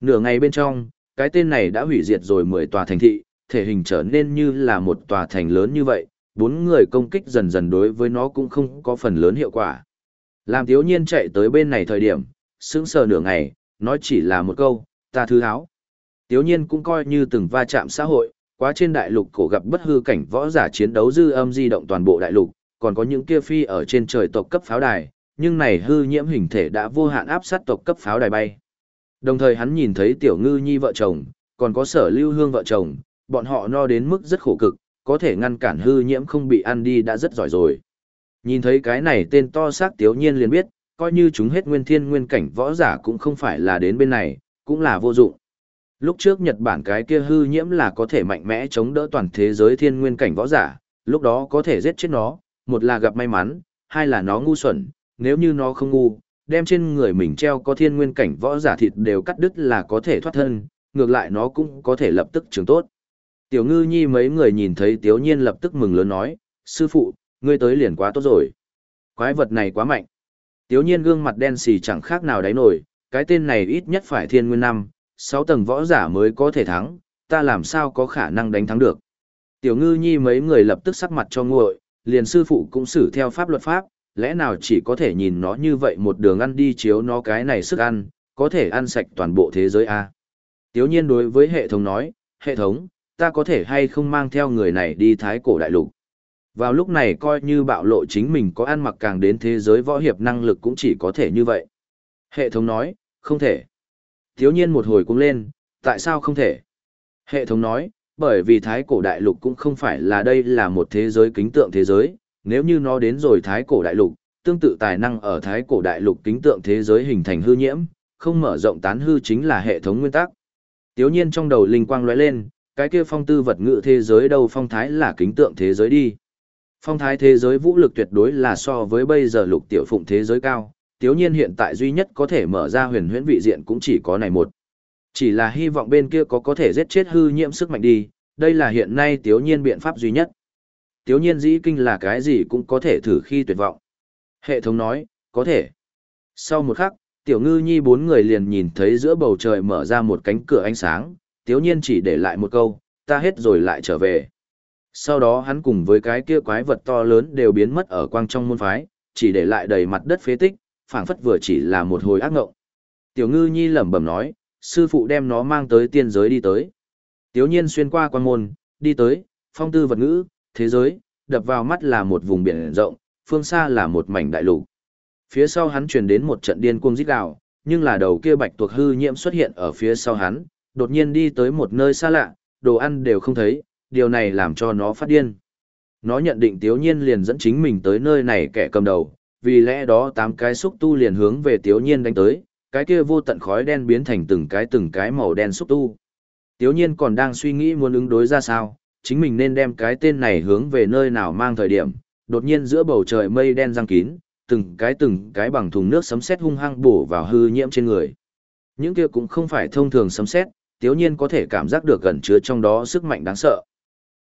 Nửa ngày bên trong, cái tên này đã hủy diệt rồi 10 tòa thành thị, thể hình trở nên như là một tòa thành lớn như vậy, bốn người công kích dần dần đối với nó cũng không có phần lớn hiệu quả. Làm thiếu nhiên chạy tới bên này thời điểm, sững sờ nửa ngày, nói chỉ là một câu, ta thứ háo. Tiếu nhiên cũng coi như từng va chạm xã hội, quá trên đại lục cổ gặp bất hư cảnh võ giả chiến đấu dư âm di động toàn bộ đại lục, còn có những kia phi ở trên trời tộc cấp pháo đài, nhưng này hư nhiễm hình thể đã vô hạn áp sát tộc cấp pháo đài bay. Đồng thời hắn nhìn thấy tiểu ngư nhi vợ chồng, còn có sở lưu hương vợ chồng, bọn họ no đến mức rất khổ cực, có thể ngăn cản hư nhiễm không bị ăn đi đã rất giỏi rồi. Nhìn thấy cái này tên to xác tiếu nhiên liền biết, coi như chúng hết nguyên thiên nguyên cảnh võ giả cũng không phải là đến bên này, cũng là vô dụng. Lúc trước Nhật Bản cái kia hư nhiễm là có thể mạnh mẽ chống đỡ toàn thế giới thiên nguyên cảnh võ giả, lúc đó có thể giết chết nó, một là gặp may mắn, hai là nó ngu xuẩn, nếu như nó không ngu, đem trên người mình treo có thiên nguyên cảnh võ giả thịt đều cắt đứt là có thể thoát thân, ngược lại nó cũng có thể lập tức trường tốt. Tiểu ngư nhi mấy người nhìn thấy tiếu nhiên lập tức mừng lớn nói, sư phụ, ngươi tới liền quá tốt rồi. Quái vật này quá mạnh. Tiếu nhiên gương mặt đen xì chẳng khác nào đáy nổi, cái tên này ít nhất phải thiên nguyên năm, sáu tầng võ giả mới có thể thắng, ta làm sao có khả năng đánh thắng được. Tiểu ngư nhi mấy người lập tức sắc mặt cho nguội, liền sư phụ cũng xử theo pháp luật pháp, lẽ nào chỉ có thể nhìn nó như vậy một đường ăn đi chiếu nó cái này sức ăn, có thể ăn sạch toàn bộ thế giới à? Tiếu nhiên đối với hệ thống nói, hệ thống, ta có thể hay không mang theo người này đi thái cổ đại lục. Vào lúc này coi như bạo lộ chính mình có ăn mặc càng đến thế giới võ hiệp năng lực cũng chỉ có thể như vậy. Hệ thống nói, không thể. Thiếu nhiên một hồi cũng lên, tại sao không thể? Hệ thống nói, bởi vì thái cổ đại lục cũng không phải là đây là một thế giới kính tượng thế giới, nếu như nó đến rồi thái cổ đại lục, tương tự tài năng ở thái cổ đại lục kính tượng thế giới hình thành hư nhiễm, không mở rộng tán hư chính là hệ thống nguyên tắc. Tiếu nhiên trong đầu linh quang lóe lên, cái kia phong tư vật ngữ thế giới đâu phong thái là kính tượng thế giới đi. Phong thái thế giới vũ lực tuyệt đối là so với bây giờ lục tiểu phụng thế giới cao, tiếu nhiên hiện tại duy nhất có thể mở ra huyền huyễn vị diện cũng chỉ có này một. Chỉ là hy vọng bên kia có có thể giết chết hư nhiễm sức mạnh đi, đây là hiện nay tiếu nhiên biện pháp duy nhất. Tiếu nhiên dĩ kinh là cái gì cũng có thể thử khi tuyệt vọng. Hệ thống nói, có thể. Sau một khắc, tiểu ngư nhi bốn người liền nhìn thấy giữa bầu trời mở ra một cánh cửa ánh sáng, tiếu nhiên chỉ để lại một câu, ta hết rồi lại trở về. Sau đó hắn cùng với cái kia quái vật to lớn đều biến mất ở quang trong môn phái, chỉ để lại đầy mặt đất phế tích, phảng phất vừa chỉ là một hồi ác ngộng. Tiểu ngư nhi lẩm bẩm nói, sư phụ đem nó mang tới tiên giới đi tới. Tiếu nhiên xuyên qua quan môn, đi tới, phong tư vật ngữ, thế giới, đập vào mắt là một vùng biển rộng, phương xa là một mảnh đại lục. Phía sau hắn truyền đến một trận điên cuồng rít gào, nhưng là đầu kia bạch tuộc hư nhiễm xuất hiện ở phía sau hắn, đột nhiên đi tới một nơi xa lạ, đồ ăn đều không thấy, điều này làm cho nó phát điên. Nó nhận định Tiếu Nhiên liền dẫn chính mình tới nơi này kẻ cầm đầu, vì lẽ đó tám cái xúc tu liền hướng về Tiếu Nhiên đánh tới, cái kia vô tận khói đen biến thành từng cái từng cái màu đen xúc tu. Tiếu Nhiên còn đang suy nghĩ muốn ứng đối ra sao, chính mình nên đem cái tên này hướng về nơi nào mang thời điểm, đột nhiên giữa bầu trời mây đen răng kín, từng cái từng cái bằng thùng nước sấm sét hung hăng bổ vào hư nhiễm trên người. Những kia cũng không phải thông thường sấm sét, Tiếu Nhiên có thể cảm giác được gần chứa trong đó sức mạnh đáng sợ.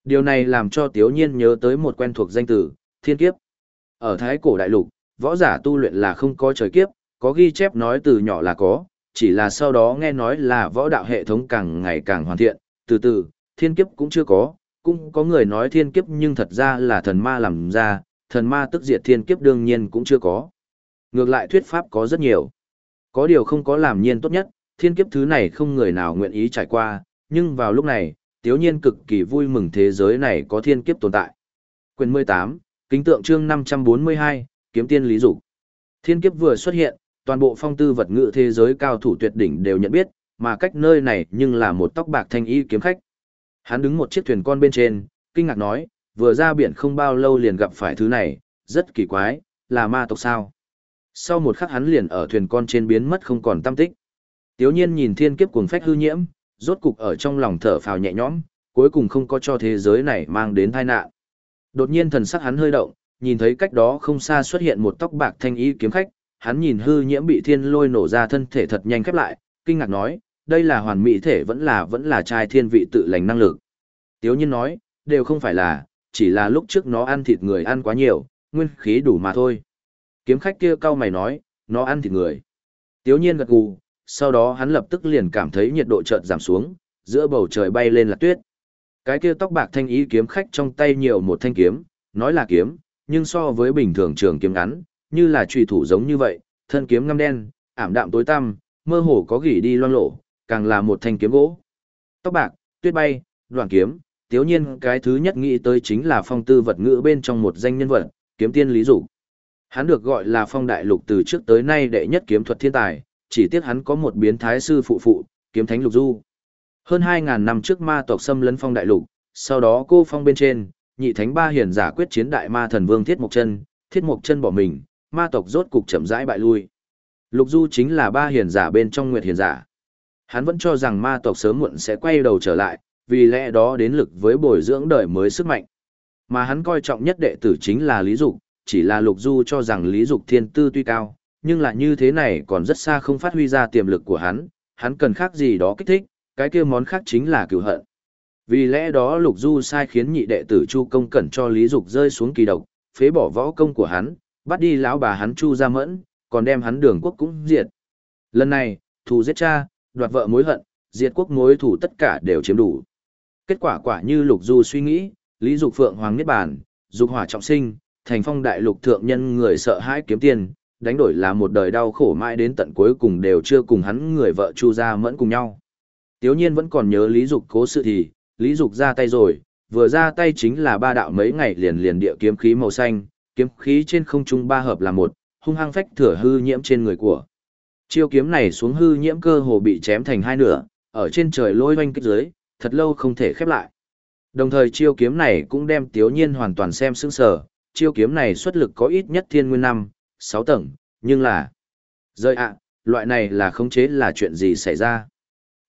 Điều này làm cho Tiếu Nhiên nhớ tới một quen thuộc danh từ, thiên kiếp. Ở Thái Cổ Đại Lục, võ giả tu luyện là không có trời kiếp, có ghi chép nói từ nhỏ là có, chỉ là sau đó nghe nói là võ đạo hệ thống càng ngày càng hoàn thiện, từ từ, thiên kiếp cũng chưa có, cũng có người nói thiên kiếp nhưng thật ra là thần ma làm ra, thần ma tức diệt thiên kiếp đương nhiên cũng chưa có. Ngược lại thuyết pháp có rất nhiều. Có điều không có làm nhiên tốt nhất, thiên kiếp thứ này không người nào nguyện ý trải qua, nhưng vào lúc này, tiếu nhiên cực kỳ vui mừng thế giới này có thiên kiếp tồn tại. Quyền 18, kính tượng chương 542, kiếm tiên lý dục Thiên kiếp vừa xuất hiện, toàn bộ phong tư vật ngữ thế giới cao thủ tuyệt đỉnh đều nhận biết, mà cách nơi này nhưng là một tóc bạc thanh y kiếm khách. Hắn đứng một chiếc thuyền con bên trên, kinh ngạc nói, vừa ra biển không bao lâu liền gặp phải thứ này, rất kỳ quái, là ma tộc sao. Sau một khắc hắn liền ở thuyền con trên biến mất không còn tâm tích. Tiếu nhiên nhìn thiên kiếp cuồng phách hư nhiễm, rốt cục ở trong lòng thở phào nhẹ nhõm, cuối cùng không có cho thế giới này mang đến tai nạn. Đột nhiên thần sắc hắn hơi động, nhìn thấy cách đó không xa xuất hiện một tóc bạc thanh y kiếm khách, hắn nhìn hư nhiễm bị thiên lôi nổ ra thân thể thật nhanh khép lại, kinh ngạc nói, đây là hoàn mỹ thể vẫn là vẫn là trai thiên vị tự lành năng lực. Tiếu nhiên nói, đều không phải là, chỉ là lúc trước nó ăn thịt người ăn quá nhiều, nguyên khí đủ mà thôi. Kiếm khách kia cau mày nói, nó ăn thịt người. Tiếu nhiên gật gù, sau đó hắn lập tức liền cảm thấy nhiệt độ chợt giảm xuống, giữa bầu trời bay lên là tuyết. Cái kia tóc bạc thanh ý kiếm khách trong tay nhiều một thanh kiếm, nói là kiếm, nhưng so với bình thường trường kiếm ngắn, như là trùy thủ giống như vậy, thân kiếm ngăm đen, ảm đạm tối tăm, mơ hồ có gỉ đi loang lổ, càng là một thanh kiếm gỗ. Tóc bạc, tuyết bay, đoạn kiếm, tiếu nhiên cái thứ nhất nghĩ tới chính là phong tư vật ngữ bên trong một danh nhân vật, kiếm tiên lý dục Hắn được gọi là phong đại lục từ trước tới nay đệ nhất kiếm thuật thiên tài, chỉ tiếc hắn có một biến thái sư phụ phụ, kiếm thánh lục du. Hơn 2.000 năm trước ma tộc xâm lấn phong đại lục, sau đó cô phong bên trên, nhị thánh ba hiền giả quyết chiến đại ma thần vương thiết mộc chân, thiết mộc chân bỏ mình, ma tộc rốt cục chậm rãi bại lui. Lục du chính là ba hiền giả bên trong nguyệt hiền giả. Hắn vẫn cho rằng ma tộc sớm muộn sẽ quay đầu trở lại, vì lẽ đó đến lực với bồi dưỡng đời mới sức mạnh. Mà hắn coi trọng nhất đệ tử chính là Lý Dục, chỉ là Lục Du cho rằng Lý Dục thiên tư tuy cao, nhưng là như thế này còn rất xa không phát huy ra tiềm lực của hắn, hắn cần khác gì đó kích thích, cái kia món khác chính là cửu hận. Vì lẽ đó Lục Du sai khiến nhị đệ tử Chu Công cẩn cho Lý Dục rơi xuống kỳ độc, phế bỏ võ công của hắn, bắt đi lão bà hắn Chu ra mẫn, còn đem hắn đường quốc cũng diệt. Lần này, thù giết cha, đoạt vợ mối hận, diệt quốc mối thủ tất cả đều chiếm đủ. Kết quả quả như Lục Du suy nghĩ, Lý Dục Phượng Hoàng Niết Bàn, Dục Hỏa Trọng Sinh, thành phong đại lục thượng nhân người sợ hãi kiếm tiền, đánh đổi là một đời đau khổ mãi đến tận cuối cùng đều chưa cùng hắn người vợ Chu gia mẫn cùng nhau. Tiếu nhiên vẫn còn nhớ Lý Dục cố sự thì, Lý Dục ra tay rồi, vừa ra tay chính là ba đạo mấy ngày liền liền địa kiếm khí màu xanh, kiếm khí trên không trung ba hợp là một, hung hăng phách thửa hư nhiễm trên người của. Chiêu kiếm này xuống hư nhiễm cơ hồ bị chém thành hai nửa, ở trên trời lôi oanh kích dưới, thật lâu không thể khép lại. Đồng thời chiêu kiếm này cũng đem Tiếu Nhiên hoàn toàn xem sững sờ, chiêu kiếm này xuất lực có ít nhất thiên nguyên năm, sáu tầng, nhưng là... Rơi ạ, loại này là khống chế là chuyện gì xảy ra?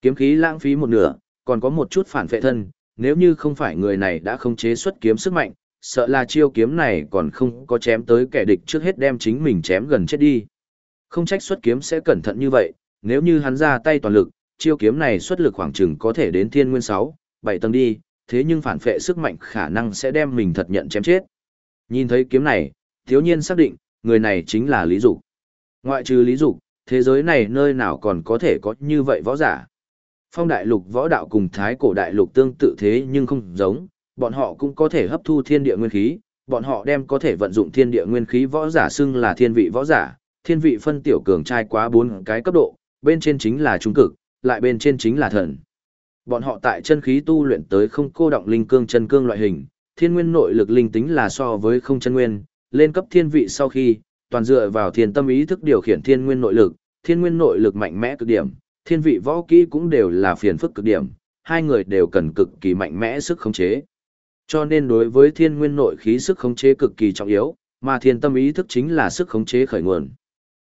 Kiếm khí lãng phí một nửa, còn có một chút phản vệ thân, nếu như không phải người này đã khống chế xuất kiếm sức mạnh, sợ là chiêu kiếm này còn không có chém tới kẻ địch trước hết đem chính mình chém gần chết đi. Không trách xuất kiếm sẽ cẩn thận như vậy, nếu như hắn ra tay toàn lực, chiêu kiếm này xuất lực khoảng chừng có thể đến thiên nguyên 6, 7 tầng đi, thế nhưng phản phệ sức mạnh khả năng sẽ đem mình thật nhận chém chết. Nhìn thấy kiếm này, thiếu nhiên xác định, người này chính là Lý Dục. Ngoại trừ Lý Dục, thế giới này nơi nào còn có thể có như vậy võ giả. Phong đại lục võ đạo cùng thái cổ đại lục tương tự thế nhưng không giống, bọn họ cũng có thể hấp thu thiên địa nguyên khí, bọn họ đem có thể vận dụng thiên địa nguyên khí võ giả xưng là thiên vị võ giả, thiên vị phân tiểu cường trai quá bốn cái cấp độ, bên trên chính là trung cực, lại bên trên chính là thần. Bọn họ tại chân khí tu luyện tới không cô động linh cương chân cương loại hình, thiên nguyên nội lực linh tính là so với không chân nguyên, lên cấp thiên vị sau khi, toàn dựa vào thiên tâm ý thức điều khiển thiên nguyên nội lực, thiên nguyên nội lực mạnh mẽ cực điểm, thiên vị võ kỹ cũng đều là phiền phức cực điểm, hai người đều cần cực kỳ mạnh mẽ sức khống chế. Cho nên đối với thiên nguyên nội khí sức khống chế cực kỳ trọng yếu, mà thiên tâm ý thức chính là sức khống chế khởi nguồn.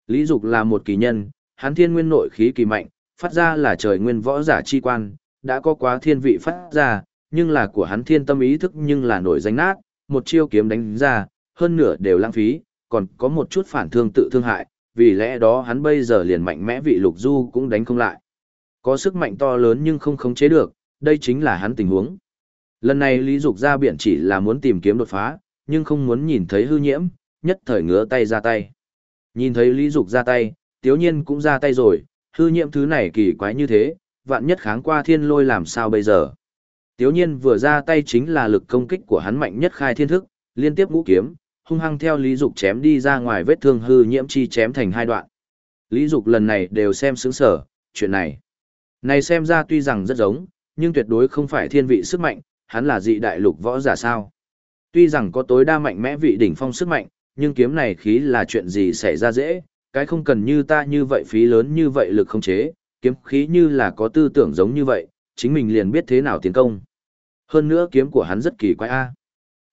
Lý Dục là một kỳ nhân, hắn thiên nguyên nội khí kỳ mạnh, phát ra là trời nguyên võ giả chi quan, đã có quá thiên vị phát ra, nhưng là của hắn thiên tâm ý thức nhưng là nổi danh nát, một chiêu kiếm đánh ra, hơn nửa đều lãng phí, còn có một chút phản thương tự thương hại, vì lẽ đó hắn bây giờ liền mạnh mẽ vị lục du cũng đánh không lại. Có sức mạnh to lớn nhưng không khống chế được, đây chính là hắn tình huống. Lần này Lý Dục ra biển chỉ là muốn tìm kiếm đột phá, nhưng không muốn nhìn thấy hư nhiễm, nhất thời ngứa tay ra tay. Nhìn thấy Lý Dục ra tay, Tiếu Nhiên cũng ra tay rồi, hư nhiệm thứ này kỳ quái như thế, vạn nhất kháng qua thiên lôi làm sao bây giờ. Tiếu Nhiên vừa ra tay chính là lực công kích của hắn mạnh nhất khai thiên thức, liên tiếp ngũ kiếm, hung hăng theo Lý Dục chém đi ra ngoài vết thương hư nhiễm chi chém thành hai đoạn. Lý Dục lần này đều xem sướng sở, chuyện này. Này xem ra tuy rằng rất giống, nhưng tuyệt đối không phải thiên vị sức mạnh, hắn là dị đại lục võ giả sao. Tuy rằng có tối đa mạnh mẽ vị đỉnh phong sức mạnh, nhưng kiếm này khí là chuyện gì xảy ra dễ, cái không cần như ta như vậy phí lớn như vậy lực không chế, kiếm khí như là có tư tưởng giống như vậy, chính mình liền biết thế nào tiến công. Hơn nữa kiếm của hắn rất kỳ quái a.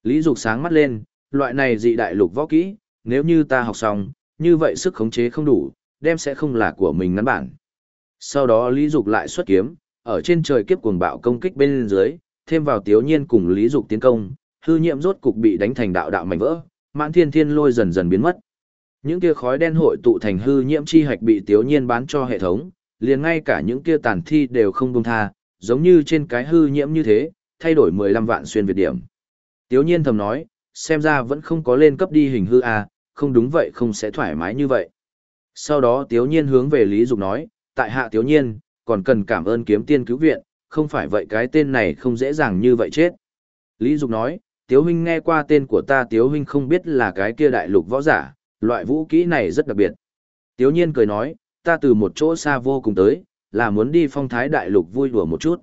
Lý Dục sáng mắt lên, loại này dị đại lục võ kỹ, nếu như ta học xong, như vậy sức khống chế không đủ, đem sẽ không là của mình ngắn bản. Sau đó Lý Dục lại xuất kiếm, ở trên trời kiếp cuồng bạo công kích bên dưới, thêm vào Tiếu Nhiên cùng Lý Dục tiến công, hư nhiệm rốt cục bị đánh thành đạo đạo mảnh vỡ, mãn thiên thiên lôi dần dần biến mất. Những kia khói đen hội tụ thành hư nhiễm chi hạch bị Tiếu Nhiên bán cho hệ thống, liền ngay cả những kia tàn thi đều không buông tha, giống như trên cái hư nhiễm như thế, thay đổi 15 vạn xuyên việt điểm. Tiếu Nhiên thầm nói, xem ra vẫn không có lên cấp đi hình hư a, không đúng vậy không sẽ thoải mái như vậy. Sau đó Tiếu Nhiên hướng về Lý Dục nói, tại hạ Tiếu Nhiên, còn cần cảm ơn kiếm tiên cứu viện, không phải vậy cái tên này không dễ dàng như vậy chết. Lý Dục nói, Tiếu huynh nghe qua tên của ta Tiếu huynh không biết là cái kia đại lục võ giả, loại vũ kỹ này rất đặc biệt. Tiếu nhiên cười nói, ta từ một chỗ xa vô cùng tới, là muốn đi phong thái đại lục vui đùa một chút.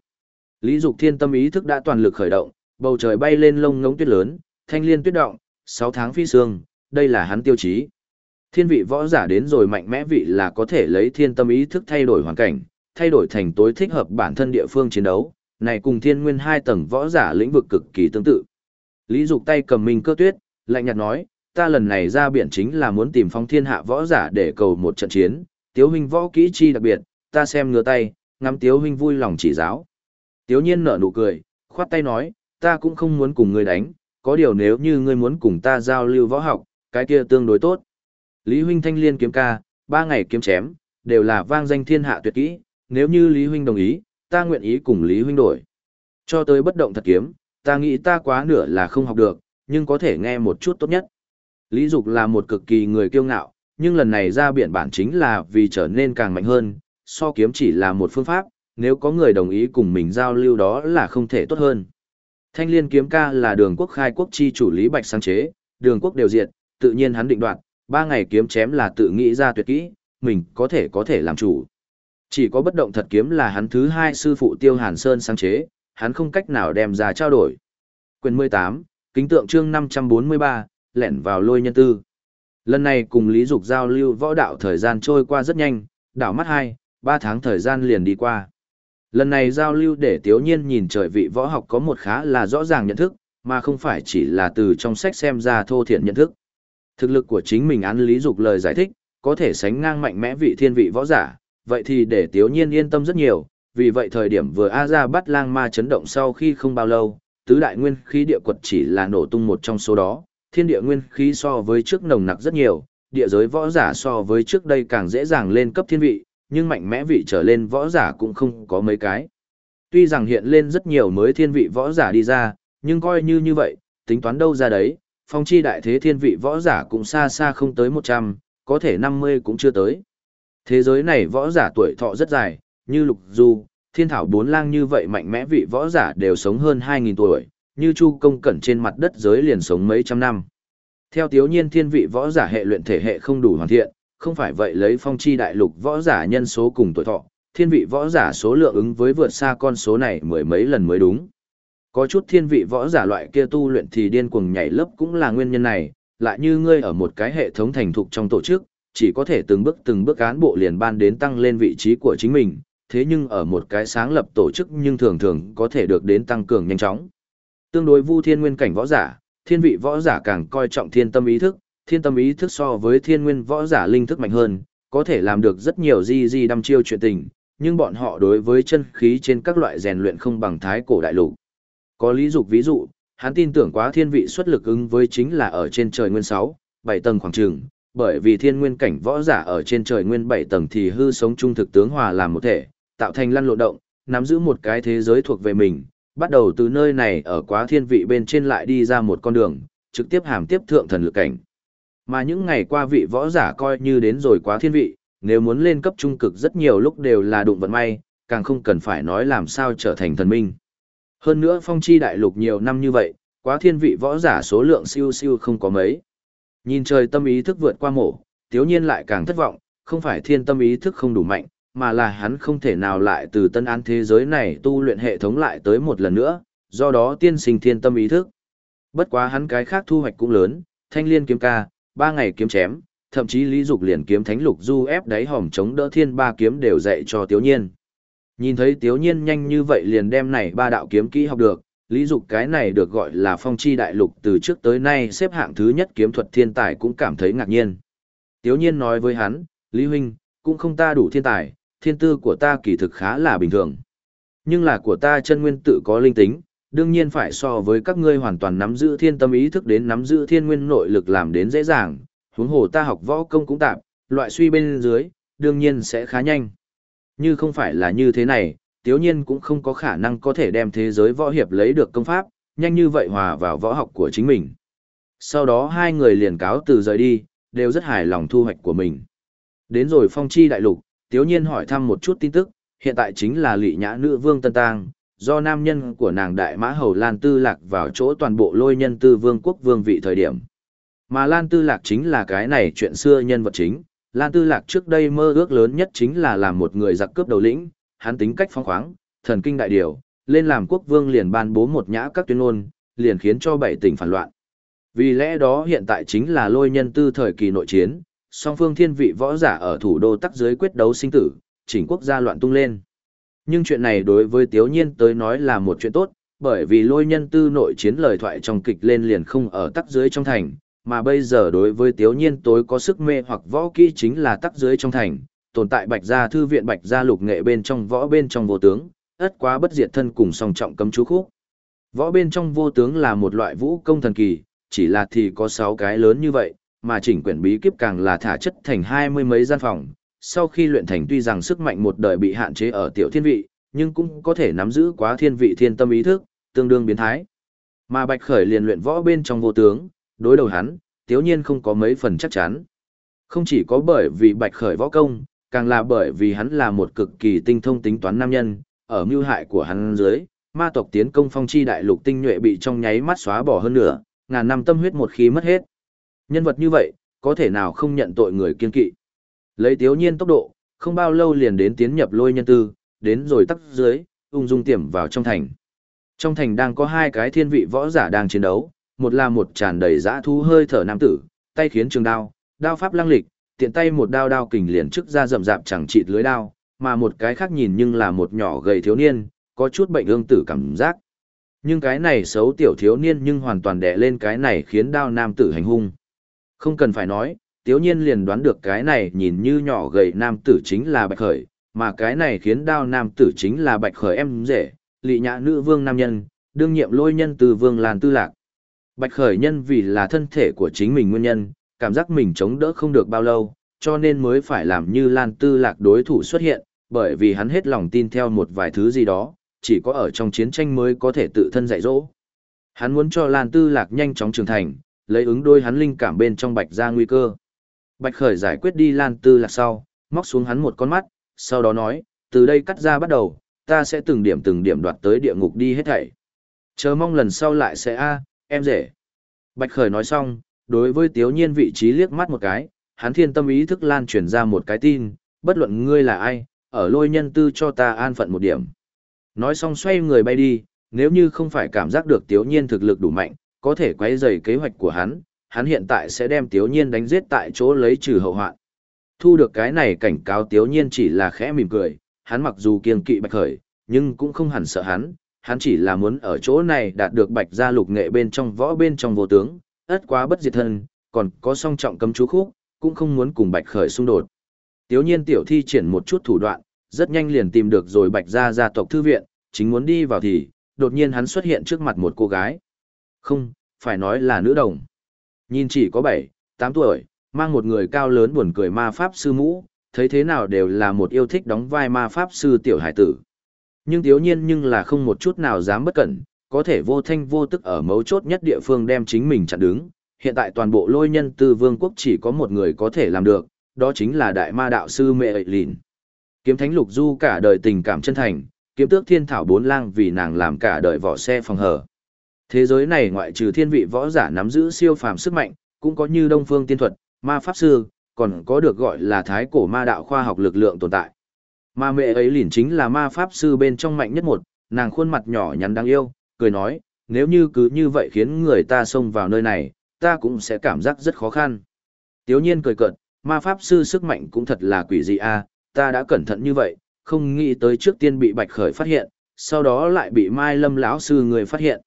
Lý Dục Thiên tâm ý thức đã toàn lực khởi động, bầu trời bay lên lông ngống tuyết lớn, thanh liên tuyết động, 6 tháng phi sương, đây là hắn tiêu chí. Thiên vị võ giả đến rồi mạnh mẽ vị là có thể lấy thiên tâm ý thức thay đổi hoàn cảnh, thay đổi thành tối thích hợp bản thân địa phương chiến đấu, này cùng thiên nguyên hai tầng võ giả lĩnh vực cực kỳ tương tự. Lý Dục tay cầm minh cơ tuyết, lạnh nhạt nói, ta lần này ra biển chính là muốn tìm phong thiên hạ võ giả để cầu một trận chiến, tiếu huynh võ kỹ chi đặc biệt, ta xem ngửa tay, ngắm tiếu huynh vui lòng chỉ giáo. Tiếu nhiên nở nụ cười, khoát tay nói, ta cũng không muốn cùng ngươi đánh, có điều nếu như ngươi muốn cùng ta giao lưu võ học, cái kia tương đối tốt. Lý huynh thanh liên kiếm ca, ba ngày kiếm chém, đều là vang danh thiên hạ tuyệt kỹ, nếu như Lý huynh đồng ý, ta nguyện ý cùng Lý huynh đổi. Cho tới bất động thật kiếm, ta nghĩ ta quá nửa là không học được, nhưng có thể nghe một chút tốt nhất. Lý Dục là một cực kỳ người kiêu ngạo, nhưng lần này ra biển bản chính là vì trở nên càng mạnh hơn, so kiếm chỉ là một phương pháp, nếu có người đồng ý cùng mình giao lưu đó là không thể tốt hơn. Thanh liên kiếm ca là đường quốc khai quốc chi chủ Lý Bạch sáng chế, đường quốc đều diệt, tự nhiên hắn định đoạt, ba ngày kiếm chém là tự nghĩ ra tuyệt kỹ, mình có thể có thể làm chủ. Chỉ có bất động thật kiếm là hắn thứ hai sư phụ Tiêu Hàn Sơn sáng chế, hắn không cách nào đem ra trao đổi. Quyền 18, kính tượng chương 543, lẻn vào lôi nhân tư. Lần này cùng Lý Dục giao lưu võ đạo thời gian trôi qua rất nhanh, đảo mắt hai, ba tháng thời gian liền đi qua. Lần này giao lưu để Tiếu Nhiên nhìn trời vị võ học có một khá là rõ ràng nhận thức, mà không phải chỉ là từ trong sách xem ra thô thiện nhận thức. Thực lực của chính mình án Lý Dục lời giải thích, có thể sánh ngang mạnh mẽ vị thiên vị võ giả, vậy thì để Tiếu Nhiên yên tâm rất nhiều, vì vậy thời điểm vừa A ra bắt lang ma chấn động sau khi không bao lâu, tứ đại nguyên khí địa quật chỉ là nổ tung một trong số đó, thiên địa nguyên khí so với trước nồng nặc rất nhiều, địa giới võ giả so với trước đây càng dễ dàng lên cấp thiên vị, nhưng mạnh mẽ vị trở lên võ giả cũng không có mấy cái. Tuy rằng hiện lên rất nhiều mới thiên vị võ giả đi ra, nhưng coi như như vậy, tính toán đâu ra đấy, phong chi đại thế thiên vị võ giả cũng xa xa không tới 100, có thể 50 cũng chưa tới. Thế giới này võ giả tuổi thọ rất dài, như lục du, thiên thảo bốn lang như vậy mạnh mẽ vị võ giả đều sống hơn 2.000 tuổi, như chu công cẩn trên mặt đất giới liền sống mấy trăm năm. Theo tiếu nhiên thiên vị võ giả hệ luyện thể hệ không đủ hoàn thiện, không phải vậy lấy phong chi đại lục võ giả nhân số cùng tuổi thọ, thiên vị võ giả số lượng ứng với vượt xa con số này mười mấy lần mới đúng. Có chút thiên vị võ giả loại kia tu luyện thì điên cuồng nhảy lớp cũng là nguyên nhân này, lại như ngươi ở một cái hệ thống thành thục trong tổ chức, chỉ có thể từng bước từng bước cán bộ liền ban đến tăng lên vị trí của chính mình, thế nhưng ở một cái sáng lập tổ chức nhưng thường thường có thể được đến tăng cường nhanh chóng. Tương đối vu thiên nguyên cảnh võ giả, thiên vị võ giả càng coi trọng thiên tâm ý thức, thiên tâm ý thức so với thiên nguyên võ giả linh thức mạnh hơn, có thể làm được rất nhiều di di đăm chiêu chuyện tình, nhưng bọn họ đối với chân khí trên các loại rèn luyện không bằng thái cổ đại lục. Có lý dục ví dụ, hắn tin tưởng quá thiên vị xuất lực ứng với chính là ở trên trời nguyên 6, 7 tầng khoảng trường, bởi vì thiên nguyên cảnh võ giả ở trên trời nguyên 7 tầng thì hư sống trung thực tướng hòa làm một thể, tạo thành lăn lộ động, nắm giữ một cái thế giới thuộc về mình, bắt đầu từ nơi này ở quá thiên vị bên trên lại đi ra một con đường, trực tiếp hàm tiếp thượng thần lực cảnh. Mà những ngày qua vị võ giả coi như đến rồi quá thiên vị, nếu muốn lên cấp trung cực rất nhiều lúc đều là đụng vận may, càng không cần phải nói làm sao trở thành thần minh. Hơn nữa phong chi đại lục nhiều năm như vậy, quá thiên vị võ giả số lượng siêu siêu không có mấy. Nhìn trời tâm ý thức vượt qua mổ, tiếu nhiên lại càng thất vọng, không phải thiên tâm ý thức không đủ mạnh, mà là hắn không thể nào lại từ tân an thế giới này tu luyện hệ thống lại tới một lần nữa, do đó tiên sinh thiên tâm ý thức. Bất quá hắn cái khác thu hoạch cũng lớn, thanh liên kiếm ca, ba ngày kiếm chém, thậm chí lý dục liền kiếm thánh lục du ép đáy hòm chống đỡ thiên ba kiếm đều dạy cho tiếu nhiên. Nhìn thấy tiếu nhiên nhanh như vậy liền đem này ba đạo kiếm kỹ học được, lý dục cái này được gọi là phong chi đại lục từ trước tới nay xếp hạng thứ nhất kiếm thuật thiên tài cũng cảm thấy ngạc nhiên. Tiếu nhiên nói với hắn, Lý Huynh, cũng không ta đủ thiên tài, thiên tư của ta kỳ thực khá là bình thường. Nhưng là của ta chân nguyên tự có linh tính, đương nhiên phải so với các ngươi hoàn toàn nắm giữ thiên tâm ý thức đến nắm giữ thiên nguyên nội lực làm đến dễ dàng, huống hồ ta học võ công cũng tạm, loại suy bên dưới, đương nhiên sẽ khá nhanh. Như không phải là như thế này, tiếu nhiên cũng không có khả năng có thể đem thế giới võ hiệp lấy được công pháp, nhanh như vậy hòa vào võ học của chính mình. Sau đó hai người liền cáo từ rời đi, đều rất hài lòng thu hoạch của mình. Đến rồi phong chi đại lục, Tiếu nhiên hỏi thăm một chút tin tức, hiện tại chính là lị nhã nữ vương Tân Tang, do nam nhân của nàng đại mã hầu Lan Tư Lạc vào chỗ toàn bộ lôi nhân tư vương quốc vương vị thời điểm. Mà Lan Tư Lạc chính là cái này chuyện xưa nhân vật chính, Lan Tư Lạc trước đây mơ ước lớn nhất chính là làm một người giặc cướp đầu lĩnh, hắn tính cách phong khoáng, thần kinh đại điều, lên làm quốc vương liền ban bố một nhã các tuyên ngôn, liền khiến cho bảy tỉnh phản loạn. Vì lẽ đó hiện tại chính là lôi nhân tư thời kỳ nội chiến, song phương thiên vị võ giả ở thủ đô tắc dưới quyết đấu sinh tử, chỉnh quốc gia loạn tung lên. Nhưng chuyện này đối với Tiếu Nhiên tới nói là một chuyện tốt, bởi vì lôi nhân tư nội chiến lời thoại trong kịch lên liền không ở tắc dưới trong thành, mà bây giờ đối với Tiếu Nhiên tối có sức mê hoặc võ kỹ chính là tắc dưới trong thành, tồn tại bạch gia thư viện bạch gia lục nghệ bên trong võ bên trong vô tướng, ất quá bất diệt thân cùng song trọng cấm chú khúc. Võ bên trong vô tướng là một loại vũ công thần kỳ, chỉ là thì có 6 cái lớn như vậy, mà chỉnh quyển bí kíp càng là thả chất thành hai mươi mấy gian phòng. Sau khi luyện thành tuy rằng sức mạnh một đời bị hạn chế ở tiểu thiên vị, nhưng cũng có thể nắm giữ quá thiên vị thiên tâm ý thức, tương đương biến thái. Mà Bạch Khởi liền luyện võ bên trong vô tướng, đối đầu hắn, tiếu nhiên không có mấy phần chắc chắn. Không chỉ có bởi vì Bạch Khởi võ công, càng là bởi vì hắn là một cực kỳ tinh thông tính toán nam nhân, ở mưu hại của hắn dưới, ma tộc tiến công phong chi đại lục tinh nhuệ bị trong nháy mắt xóa bỏ hơn nửa, ngàn năm tâm huyết một khi mất hết. Nhân vật như vậy, có thể nào không nhận tội người kiên kỵ. Lấy tiếu nhiên tốc độ, không bao lâu liền đến tiến nhập lôi nhân tư, đến rồi tắt dưới, ung dung tiềm vào trong thành. Trong thành đang có hai cái thiên vị võ giả đang chiến đấu, một là một tràn đầy dã thu hơi thở nam tử, tay khiến trường đao, đao pháp lăng lịch, tiện tay một đao đao kình liền trước ra rậm rạp chẳng chịt lưới đao, mà một cái khác nhìn nhưng là một nhỏ gầy thiếu niên, có chút bệnh ương tử cảm giác. Nhưng cái này xấu tiểu thiếu niên nhưng hoàn toàn đè lên cái này khiến đao nam tử hành hung. Không cần phải nói, tiếu nhiên liền đoán được cái này nhìn như nhỏ gầy nam tử chính là bạch khởi, mà cái này khiến đao nam tử chính là bạch khởi em rể, lị nhã nữ vương nam nhân, đương nhiệm lôi nhân từ vương làn tư lạc. Bạch khởi nhân vì là thân thể của chính mình nguyên nhân, cảm giác mình chống đỡ không được bao lâu, cho nên mới phải làm như Lan Tư Lạc đối thủ xuất hiện, bởi vì hắn hết lòng tin theo một vài thứ gì đó, chỉ có ở trong chiến tranh mới có thể tự thân dạy dỗ. Hắn muốn cho Lan Tư Lạc nhanh chóng trưởng thành, lấy ứng đôi hắn linh cảm bên trong Bạch ra nguy cơ. Bạch Khởi giải quyết đi Lan Tư Lạc sau, móc xuống hắn một con mắt, sau đó nói, từ đây cắt ra bắt đầu, ta sẽ từng điểm từng điểm đoạt tới địa ngục đi hết thảy. Chờ mong lần sau lại sẽ a, em rể. Bạch Khởi nói xong, đối với Tiếu Nhiên vị trí liếc mắt một cái, hắn thiên tâm ý thức lan truyền ra một cái tin, bất luận ngươi là ai, ở lôi nhân tư cho ta an phận một điểm. Nói xong xoay người bay đi, nếu như không phải cảm giác được Tiếu Nhiên thực lực đủ mạnh, có thể quấy rầy kế hoạch của hắn, hắn hiện tại sẽ đem Tiếu Nhiên đánh giết tại chỗ lấy trừ hậu hoạn. Thu được cái này cảnh cáo Tiếu Nhiên chỉ là khẽ mỉm cười, hắn mặc dù kiêng kỵ Bạch Khởi, nhưng cũng không hẳn sợ hắn, hắn chỉ là muốn ở chỗ này đạt được Bạch gia lục nghệ bên trong võ bên trong vô tướng, ất quá bất diệt thân, còn có song trọng cấm chú khúc, cũng không muốn cùng Bạch Khởi xung đột. Tiếu nhiên tiểu thi triển một chút thủ đoạn, rất nhanh liền tìm được rồi Bạch gia gia tộc thư viện, chính muốn đi vào thì, đột nhiên hắn xuất hiện trước mặt một cô gái. Không, phải nói là nữ đồng. Nhìn chỉ có 7, 8 tuổi, mang một người cao lớn buồn cười ma pháp sư mũ, thấy thế nào đều là một yêu thích đóng vai ma pháp sư tiểu hải tử. Nhưng thiếu nhiên nhưng là không một chút nào dám bất cẩn, có thể vô thanh vô tức ở mấu chốt nhất địa phương đem chính mình chặn đứng. Hiện tại toàn bộ lôi nhân tư vương quốc chỉ có một người có thể làm được, đó chính là đại ma đạo sư mẹ ệ lìn. Kiếm thánh lục du cả đời tình cảm chân thành, kiếm tước thiên thảo bốn lang vì nàng làm cả đời vỏ xe phòng hở. Thế giới này ngoại trừ thiên vị võ giả nắm giữ siêu phàm sức mạnh, cũng có như đông phương tiên thuật, ma pháp sư, còn có được gọi là thái cổ ma đạo khoa học lực lượng tồn tại. Ma mẹ ấy liền chính là ma pháp sư bên trong mạnh nhất một, nàng khuôn mặt nhỏ nhắn đáng yêu, cười nói, nếu như cứ như vậy khiến người ta xông vào nơi này, ta cũng sẽ cảm giác rất khó khăn. Tiếu nhiên cười cợt, ma pháp sư sức mạnh cũng thật là quỷ dị a, ta đã cẩn thận như vậy, không nghĩ tới trước tiên bị Bạch Khởi phát hiện, sau đó lại bị Mai Lâm lão sư người phát hiện.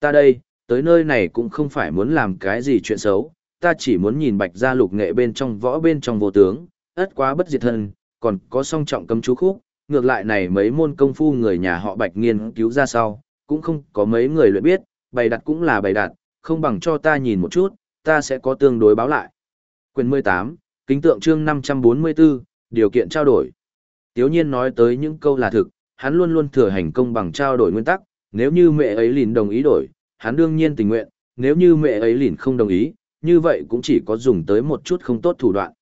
Ta đây, tới nơi này cũng không phải muốn làm cái gì chuyện xấu, ta chỉ muốn nhìn Bạch gia lục nghệ bên trong võ bên trong vô tướng, ất quá bất diệt thân, còn có song trọng cấm chú khúc, ngược lại này mấy môn công phu người nhà họ Bạch nghiên cứu ra sau, cũng không có mấy người luyện biết, bày đặt cũng là bày đặt, không bằng cho ta nhìn một chút, ta sẽ có tương đối báo lại. Quyền 18, kính tượng chương 544, điều kiện trao đổi. Tiếu nhiên nói tới những câu là thực, hắn luôn luôn thừa hành công bằng trao đổi nguyên tắc, nếu như mẹ ấy lìn đồng ý đổi, hắn đương nhiên tình nguyện, nếu như mẹ ấy lìn không đồng ý, như vậy cũng chỉ có dùng tới một chút không tốt thủ đoạn.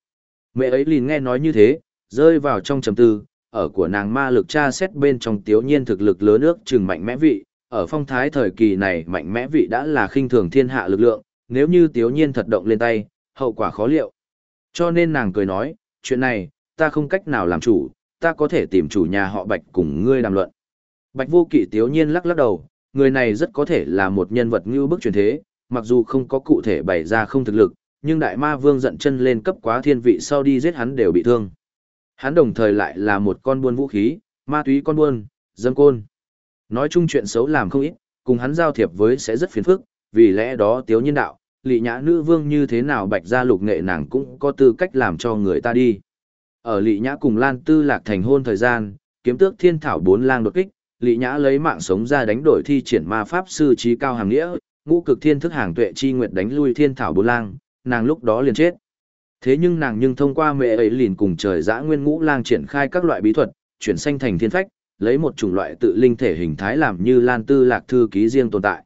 Mẹ ấy lìn nghe nói như thế, rơi vào trong trầm tư, ở của nàng ma lực tra xét bên trong tiếu nhiên thực lực lớn ước chừng mạnh mẽ vị, ở phong thái thời kỳ này mạnh mẽ vị đã là khinh thường thiên hạ lực lượng, nếu như tiếu nhiên thật động lên tay, hậu quả khó liệu. Cho nên nàng cười nói, chuyện này, ta không cách nào làm chủ, ta có thể tìm chủ nhà họ Bạch cùng ngươi đàm luận. Bạch vô kỵ tiếu nhiên lắc lắc đầu, người này rất có thể là một nhân vật như bức truyền thế, mặc dù không có cụ thể bày ra không thực lực, nhưng đại ma vương giận chân lên cấp quá thiên vị sau đi giết hắn đều bị thương. Hắn đồng thời lại là một con buôn vũ khí, ma túy con buôn, dâm côn. Nói chung chuyện xấu làm không ít, cùng hắn giao thiệp với sẽ rất phiền phức, vì lẽ đó tiếu nhiên đạo, lị nhã nữ vương như thế nào bạch ra lục nghệ nàng cũng có tư cách làm cho người ta đi. Ở lị nhã cùng Lan Tư lạc thành hôn thời gian, kiếm tước thiên thảo bốn lang đột kích, lị nhã lấy mạng sống ra đánh đổi thi triển ma pháp sư trí cao hàng nghĩa, ngũ cực thiên thức hàng tuệ chi nguyệt đánh lui thiên thảo bốn lang, nàng lúc đó liền chết. Thế nhưng nàng nhưng thông qua mẹ ấy liền cùng trời dã nguyên ngũ lang triển khai các loại bí thuật, chuyển sanh thành thiên phách, lấy một chủng loại tự linh thể hình thái làm như Lan Tư Lạc thư ký riêng tồn tại.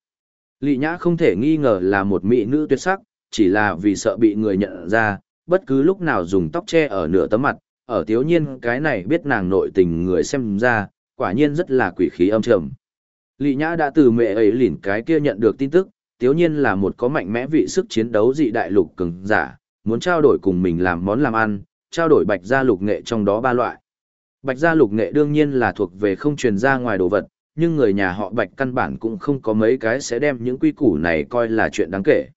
Lị Nhã không thể nghi ngờ là một mỹ nữ tuyệt sắc, chỉ là vì sợ bị người nhận ra, bất cứ lúc nào dùng tóc che ở nửa tấm mặt, ở thiếu nhiên cái này biết nàng nội tình người xem ra, quả nhiên rất là quỷ khí âm trầm. Lị Nhã đã từ mẹ ấy lỉn cái kia nhận được tin tức, Tiếu nhiên là một có mạnh mẽ vị sức chiến đấu dị đại lục cường giả, muốn trao đổi cùng mình làm món làm ăn, trao đổi bạch gia lục nghệ trong đó ba loại. Bạch gia lục nghệ đương nhiên là thuộc về không truyền ra ngoài đồ vật, nhưng người nhà họ bạch căn bản cũng không có mấy cái sẽ đem những quy củ này coi là chuyện đáng kể.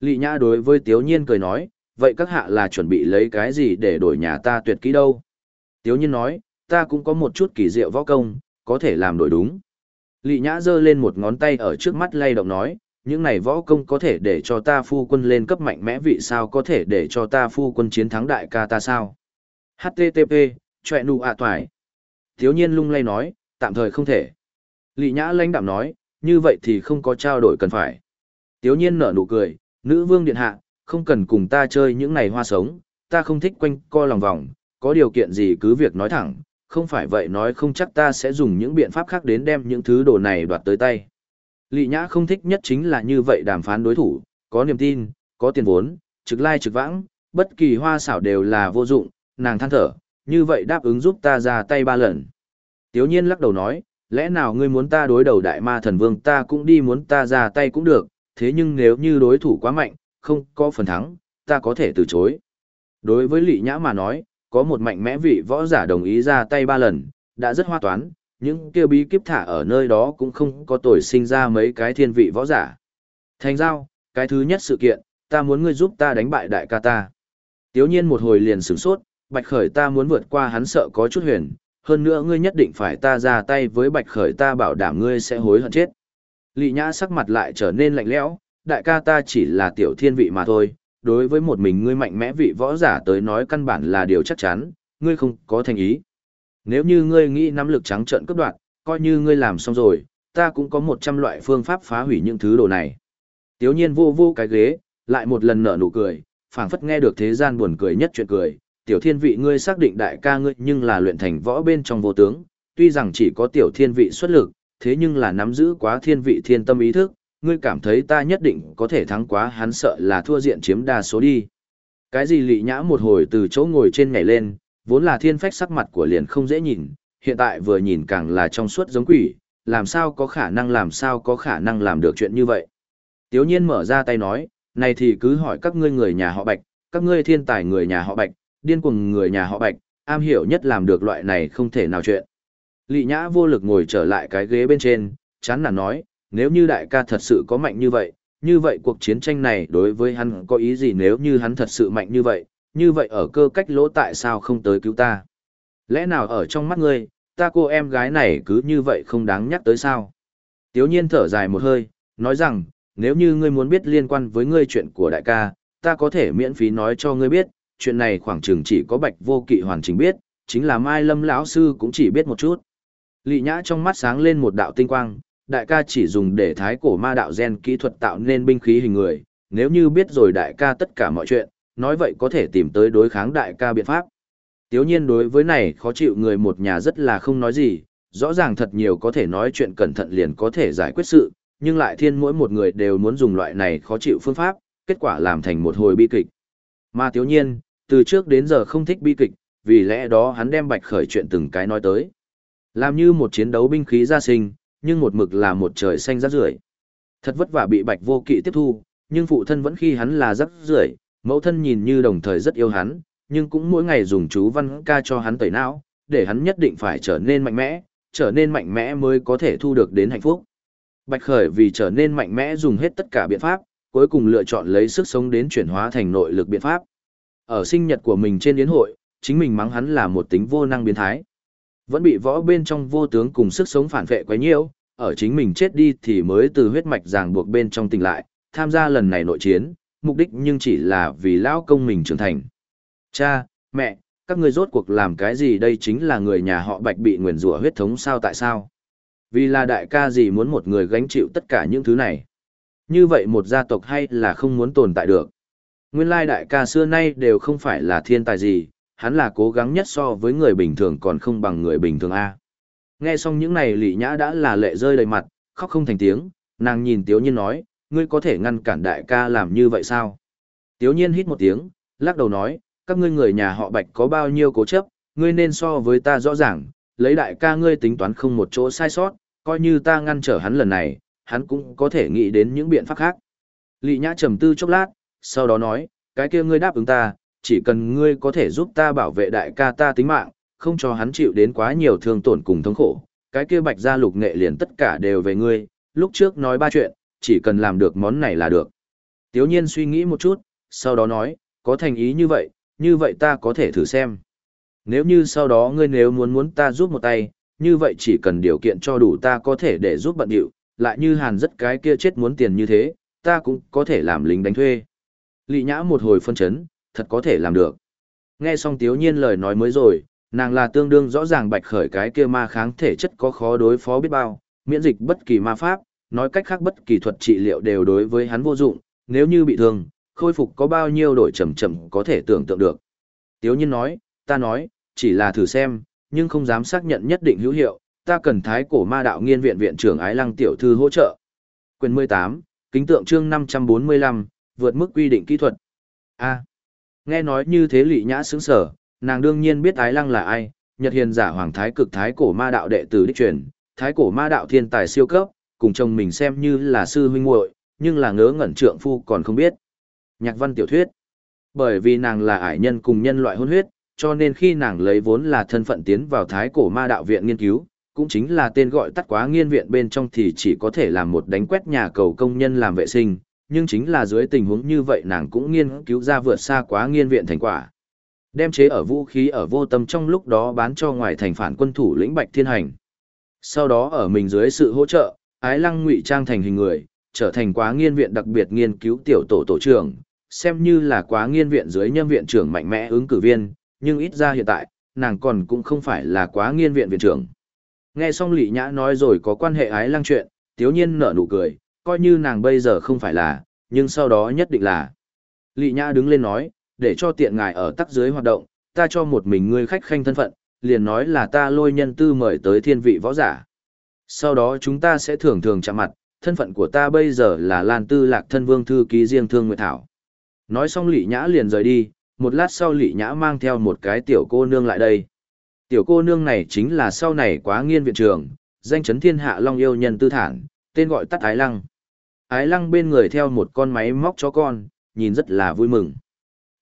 Lị nhã đối với Tiếu Nhiên cười nói, vậy các hạ là chuẩn bị lấy cái gì để đổi nhà ta tuyệt kỹ đâu? Tiếu Nhiên nói, ta cũng có một chút kỳ diệu võ công, có thể làm đổi đúng. Lị nhã giơ lên một ngón tay ở trước mắt lay động nói, những này võ công có thể để cho ta phu quân lên cấp mạnh mẽ vị sao có thể để cho ta phu quân chiến thắng đại ca ta sao? HTTP, chọe nụ ạ toài. Thiếu nhiên lung lay nói, tạm thời không thể. Lị nhã lãnh đạm nói, như vậy thì không có trao đổi cần phải. Tiếu nhiên nở nụ cười, nữ vương điện hạ, không cần cùng ta chơi những này hoa sống, ta không thích quanh co lòng vòng, có điều kiện gì cứ việc nói thẳng, không phải vậy nói không chắc ta sẽ dùng những biện pháp khác đến đem những thứ đồ này đoạt tới tay. Lị nhã không thích nhất chính là như vậy đàm phán đối thủ, có niềm tin, có tiền vốn, trực lai trực vãng, bất kỳ hoa xảo đều là vô dụng, nàng than thở, như vậy đáp ứng giúp ta ra tay ba lần. Tiếu nhiên lắc đầu nói, lẽ nào ngươi muốn ta đối đầu đại ma thần vương ta cũng đi muốn ta ra tay cũng được, thế nhưng nếu như đối thủ quá mạnh, không có phần thắng, ta có thể từ chối. Đối với Lị Nhã mà nói, có một mạnh mẽ vị võ giả đồng ý ra tay ba lần, đã rất hoa toán, những kêu bí kíp thả ở nơi đó cũng không có tội sinh ra mấy cái thiên vị võ giả. Thành giao, cái thứ nhất sự kiện, ta muốn ngươi giúp ta đánh bại đại ca ta. Tiếu nhiên một hồi liền sửng sốt, bạch khởi ta muốn vượt qua hắn sợ có chút huyền, hơn nữa ngươi nhất định phải ta ra tay với bạch khởi ta bảo đảm ngươi sẽ hối hận chết. Lị nhã sắc mặt lại trở nên lạnh lẽo, đại ca ta chỉ là tiểu thiên vị mà thôi, đối với một mình ngươi mạnh mẽ vị võ giả tới nói căn bản là điều chắc chắn, ngươi không có thành ý. Nếu như ngươi nghĩ nắm lực trắng trợn cấp đoạn, coi như ngươi làm xong rồi, ta cũng có một trăm loại phương pháp phá hủy những thứ đồ này. Tiếu nhiên vô vô cái ghế, lại một lần nở nụ cười, phảng phất nghe được thế gian buồn cười nhất chuyện cười. Tiểu thiên vị ngươi xác định đại ca ngươi nhưng là luyện thành võ bên trong vô tướng, tuy rằng chỉ có tiểu thiên vị xuất lực, thế nhưng là nắm giữ quá thiên vị thiên tâm ý thức, ngươi cảm thấy ta nhất định có thể thắng quá hắn sợ là thua diện chiếm đa số đi. Cái gì lị nhã một hồi từ chỗ ngồi trên nhảy lên, vốn là thiên phách sắc mặt của liền không dễ nhìn, hiện tại vừa nhìn càng là trong suốt giống quỷ, làm sao có khả năng làm sao có khả năng làm được chuyện như vậy. Tiếu nhiên mở ra tay nói, này thì cứ hỏi các ngươi người nhà họ Bạch, các ngươi thiên tài người nhà họ Bạch, điên cuồng người nhà họ Bạch, am hiểu nhất làm được loại này không thể nào chuyện. Lị nhã vô lực ngồi trở lại cái ghế bên trên, chán nản nói, nếu như đại ca thật sự có mạnh như vậy, như vậy cuộc chiến tranh này đối với hắn có ý gì nếu như hắn thật sự mạnh như vậy, như vậy ở cơ cách lỗ tại sao không tới cứu ta? Lẽ nào ở trong mắt ngươi, ta cô em gái này cứ như vậy không đáng nhắc tới sao? Tiếu nhiên thở dài một hơi, nói rằng, nếu như ngươi muốn biết liên quan với ngươi chuyện của đại ca, ta có thể miễn phí nói cho ngươi biết, chuyện này khoảng chừng chỉ có bạch vô kỵ hoàn chỉnh biết, chính là Mai Lâm lão sư cũng chỉ biết một chút. Lị nhã trong mắt sáng lên một đạo tinh quang, đại ca chỉ dùng để thái cổ ma đạo gen kỹ thuật tạo nên binh khí hình người, nếu như biết rồi đại ca tất cả mọi chuyện, nói vậy có thể tìm tới đối kháng đại ca biện pháp. Tiếu nhiên đối với này khó chịu người một nhà rất là không nói gì, rõ ràng thật nhiều có thể nói chuyện cẩn thận liền có thể giải quyết sự, nhưng lại thiên mỗi một người đều muốn dùng loại này khó chịu phương pháp, kết quả làm thành một hồi bi kịch. Mà tiếu nhiên, từ trước đến giờ không thích bi kịch, vì lẽ đó hắn đem bạch khởi chuyện từng cái nói tới. Làm như một chiến đấu binh khí ra sinh, nhưng một mực là một trời xanh rác rưởi. Thật vất vả bị bạch vô kỵ tiếp thu, nhưng phụ thân vẫn khi hắn là rác rưởi, mẫu thân nhìn như đồng thời rất yêu hắn, nhưng cũng mỗi ngày dùng chú văn ca cho hắn tẩy não, để hắn nhất định phải trở nên mạnh mẽ, trở nên mạnh mẽ mới có thể thu được đến hạnh phúc. Bạch Khởi vì trở nên mạnh mẽ dùng hết tất cả biện pháp, cuối cùng lựa chọn lấy sức sống đến chuyển hóa thành nội lực biện pháp. Ở sinh nhật của mình trên yến hội, chính mình mắng hắn là một tính vô năng biến thái. Vẫn bị võ bên trong vô tướng cùng sức sống phản vệ quấy nhiễu, ở chính mình chết đi thì mới từ huyết mạch ràng buộc bên trong tỉnh lại, tham gia lần này nội chiến, mục đích nhưng chỉ là vì lão công mình trưởng thành. Cha, mẹ, các ngươi rốt cuộc làm cái gì đây chính là người nhà họ Bạch bị nguyền rủa huyết thống sao tại sao? Vì là đại ca gì muốn một người gánh chịu tất cả những thứ này? Như vậy một gia tộc hay là không muốn tồn tại được? Nguyên lai đại ca xưa nay đều không phải là thiên tài gì, hắn là cố gắng nhất so với người bình thường còn không bằng người bình thường A. Nghe xong những này lị nhã đã là lệ rơi đầy mặt, khóc không thành tiếng, nàng nhìn tiếu nhiên nói, ngươi có thể ngăn cản đại ca làm như vậy sao? Tiếu nhiên hít một tiếng, lắc đầu nói, các ngươi người nhà họ bạch có bao nhiêu cố chấp, ngươi nên so với ta rõ ràng, lấy đại ca ngươi tính toán không một chỗ sai sót, coi như ta ngăn trở hắn lần này, hắn cũng có thể nghĩ đến những biện pháp khác. Lị nhã trầm tư chốc lát, sau đó nói, cái kia ngươi đáp ứng ta, chỉ cần ngươi có thể giúp ta bảo vệ đại ca ta tính mạng, không cho hắn chịu đến quá nhiều thương tổn cùng thống khổ, cái kia bạch gia lục nghệ liền tất cả đều về ngươi, lúc trước nói ba chuyện, chỉ cần làm được món này là được. Tiếu nhiên suy nghĩ một chút, sau đó nói, có thành ý như vậy, như vậy ta có thể thử xem. Nếu như sau đó ngươi nếu muốn muốn ta giúp một tay, như vậy chỉ cần điều kiện cho đủ ta có thể để giúp bận điệu, lại như hàn rất cái kia chết muốn tiền như thế, ta cũng có thể làm lính đánh thuê. Lị nhã một hồi phân chấn, thật có thể làm được. Nghe xong tiếu nhiên lời nói mới rồi, nàng là tương đương rõ ràng bạch khởi cái kia ma kháng thể chất có khó đối phó biết bao, miễn dịch bất kỳ ma pháp, nói cách khác bất kỳ thuật trị liệu đều đối với hắn vô dụng, nếu như bị thương, khôi phục có bao nhiêu đổi chậm chậm có thể tưởng tượng được. Tiếu nhiên nói, ta nói, chỉ là thử xem, nhưng không dám xác nhận nhất định hữu hiệu, ta cần thái cổ ma đạo nghiên viện viện trưởng ái lăng tiểu thư hỗ trợ. Quyền 18, kính tượng chương 545, vượt mức quy định kỹ thuật. A nghe nói như thế lị nhã sướng sở, nàng đương nhiên biết ái lăng là ai, nhật hiền giả hoàng thái cực thái cổ ma đạo đệ tử đích truyền, thái cổ ma đạo thiên tài siêu cấp, cùng chồng mình xem như là sư huynh muội, nhưng là ngớ ngẩn trượng phu còn không biết. Nhạc văn tiểu thuyết. Bởi vì nàng là ải nhân cùng nhân loại hôn huyết, cho nên khi nàng lấy vốn là thân phận tiến vào thái cổ ma đạo viện nghiên cứu, cũng chính là tên gọi tắt quá nghiên viện bên trong thì chỉ có thể làm một đánh quét nhà cầu công nhân làm vệ sinh, nhưng chính là dưới tình huống như vậy nàng cũng nghiên cứu ra vượt xa quá nghiên viện thành quả. Đem chế ở vũ khí ở vô tâm trong lúc đó bán cho ngoài thành phản quân thủ lĩnh Bạch Thiên Hành. Sau đó ở mình dưới sự hỗ trợ, ái lăng ngụy trang thành hình người, trở thành quá nghiên viện đặc biệt nghiên cứu tiểu tổ tổ trưởng, xem như là quá nghiên viện dưới nhân viện trưởng mạnh mẽ ứng cử viên, nhưng ít ra hiện tại, nàng còn cũng không phải là quá nghiên viện viện trưởng. Nghe xong Lị Nhã nói rồi có quan hệ ái lăng chuyện, tiếu nhiên nở nụ cười, coi như nàng bây giờ không phải là, nhưng sau đó nhất định là. Lị Nhã đứng lên nói, để cho tiện ngài ở tắc dưới hoạt động, ta cho một mình ngươi khách khanh thân phận, liền nói là ta lôi nhân tư mời tới thiên vị võ giả. Sau đó chúng ta sẽ thường thường chạm mặt, thân phận của ta bây giờ là Lan Tư Lạc thân vương thư ký riêng Thương Nguyệt Thảo. Nói xong Lị Nhã liền rời đi, một lát sau Lị Nhã mang theo một cái tiểu cô nương lại đây. Tiểu cô nương này chính là sau này quá nghiên viện trường, danh chấn thiên hạ long yêu nhân tư thản, tên gọi tắt Ái Lăng. Ái Lăng bên người theo một con máy móc chó con, nhìn rất là vui mừng.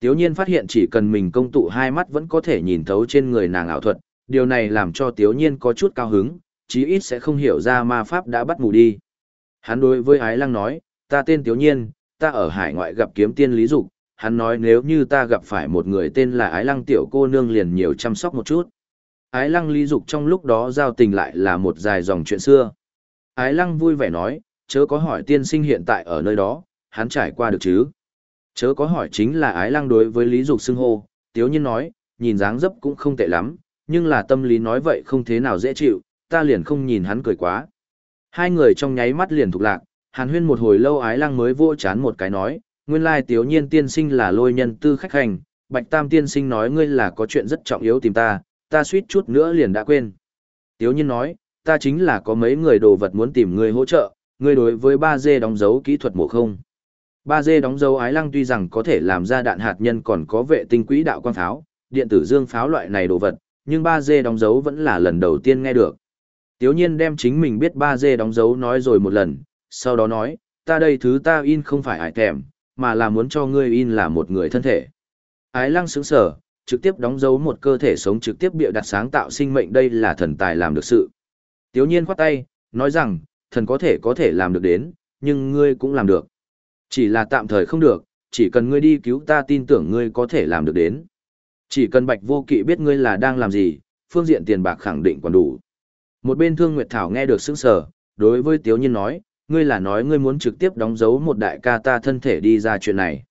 Tiếu nhiên phát hiện chỉ cần mình công tụ hai mắt vẫn có thể nhìn thấu trên người nàng ảo thuật, điều này làm cho Tiếu nhiên có chút cao hứng, chí ít sẽ không hiểu ra ma pháp đã bắt mù đi. Hắn đối với Ái Lăng nói, ta tên Tiếu nhiên, ta ở hải ngoại gặp kiếm tiên lý dục, hắn nói nếu như ta gặp phải một người tên là Ái Lăng tiểu cô nương liền nhiều chăm sóc một chút. Ái Lăng lý dục trong lúc đó giao tình lại là một dài dòng chuyện xưa. Ái Lăng vui vẻ nói, chớ có hỏi tiên sinh hiện tại ở nơi đó, hắn trải qua được chứ. Chớ có hỏi chính là Ái Lăng đối với lý dục xưng hô, tiếu nhiên nói, nhìn dáng dấp cũng không tệ lắm, nhưng là tâm lý nói vậy không thế nào dễ chịu, ta liền không nhìn hắn cười quá. Hai người trong nháy mắt liền thuộc lạc, hàn huyên một hồi lâu ái lăng mới vô chán một cái nói, nguyên lai tiếu nhiên tiên sinh là lôi nhân tư khách hành, bạch tam tiên sinh nói ngươi là có chuyện rất trọng yếu tìm ta, ta suýt chút nữa liền đã quên. Tiếu nhiên nói, ta chính là có mấy người đồ vật muốn tìm ngươi hỗ trợ, ngươi đối với ba d đóng dấu kỹ thuật mổ không. ba d đóng dấu ái lăng tuy rằng có thể làm ra đạn hạt nhân còn có vệ tinh quỹ đạo quang pháo, điện tử dương pháo loại này đồ vật, nhưng ba d đóng dấu vẫn là lần đầu tiên nghe được. Tiếu nhiên đem chính mình biết ba d đóng dấu nói rồi một lần, sau đó nói, ta đây thứ ta in không phải ải thèm, mà là muốn cho ngươi in là một người thân thể. Ái lăng sững sở, trực tiếp đóng dấu một cơ thể sống trực tiếp bịa đặt sáng tạo sinh mệnh đây là thần tài làm được sự. Tiếu nhiên khoát tay, nói rằng, thần có thể có thể làm được đến, nhưng ngươi cũng làm được. Chỉ là tạm thời không được, chỉ cần ngươi đi cứu ta tin tưởng ngươi có thể làm được đến. Chỉ cần bạch vô kỵ biết ngươi là đang làm gì, phương diện tiền bạc khẳng định còn đủ. Một bên thương Nguyệt Thảo nghe được sững sờ, đối với Tiếu Nhiên nói, ngươi là nói ngươi muốn trực tiếp đóng dấu một đại ca ta thân thể đi ra chuyện này.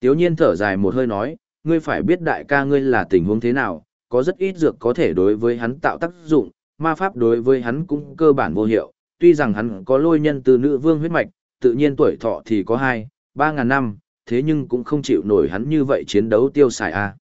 Tiếu Nhiên thở dài một hơi nói, ngươi phải biết đại ca ngươi là tình huống thế nào, có rất ít dược có thể đối với hắn tạo tác dụng, ma pháp đối với hắn cũng cơ bản vô hiệu, tuy rằng hắn có lôi nhân từ nữ vương huyết mạch, tự nhiên tuổi thọ thì có 2, 3 ngàn năm, thế nhưng cũng không chịu nổi hắn như vậy chiến đấu tiêu xài a. À.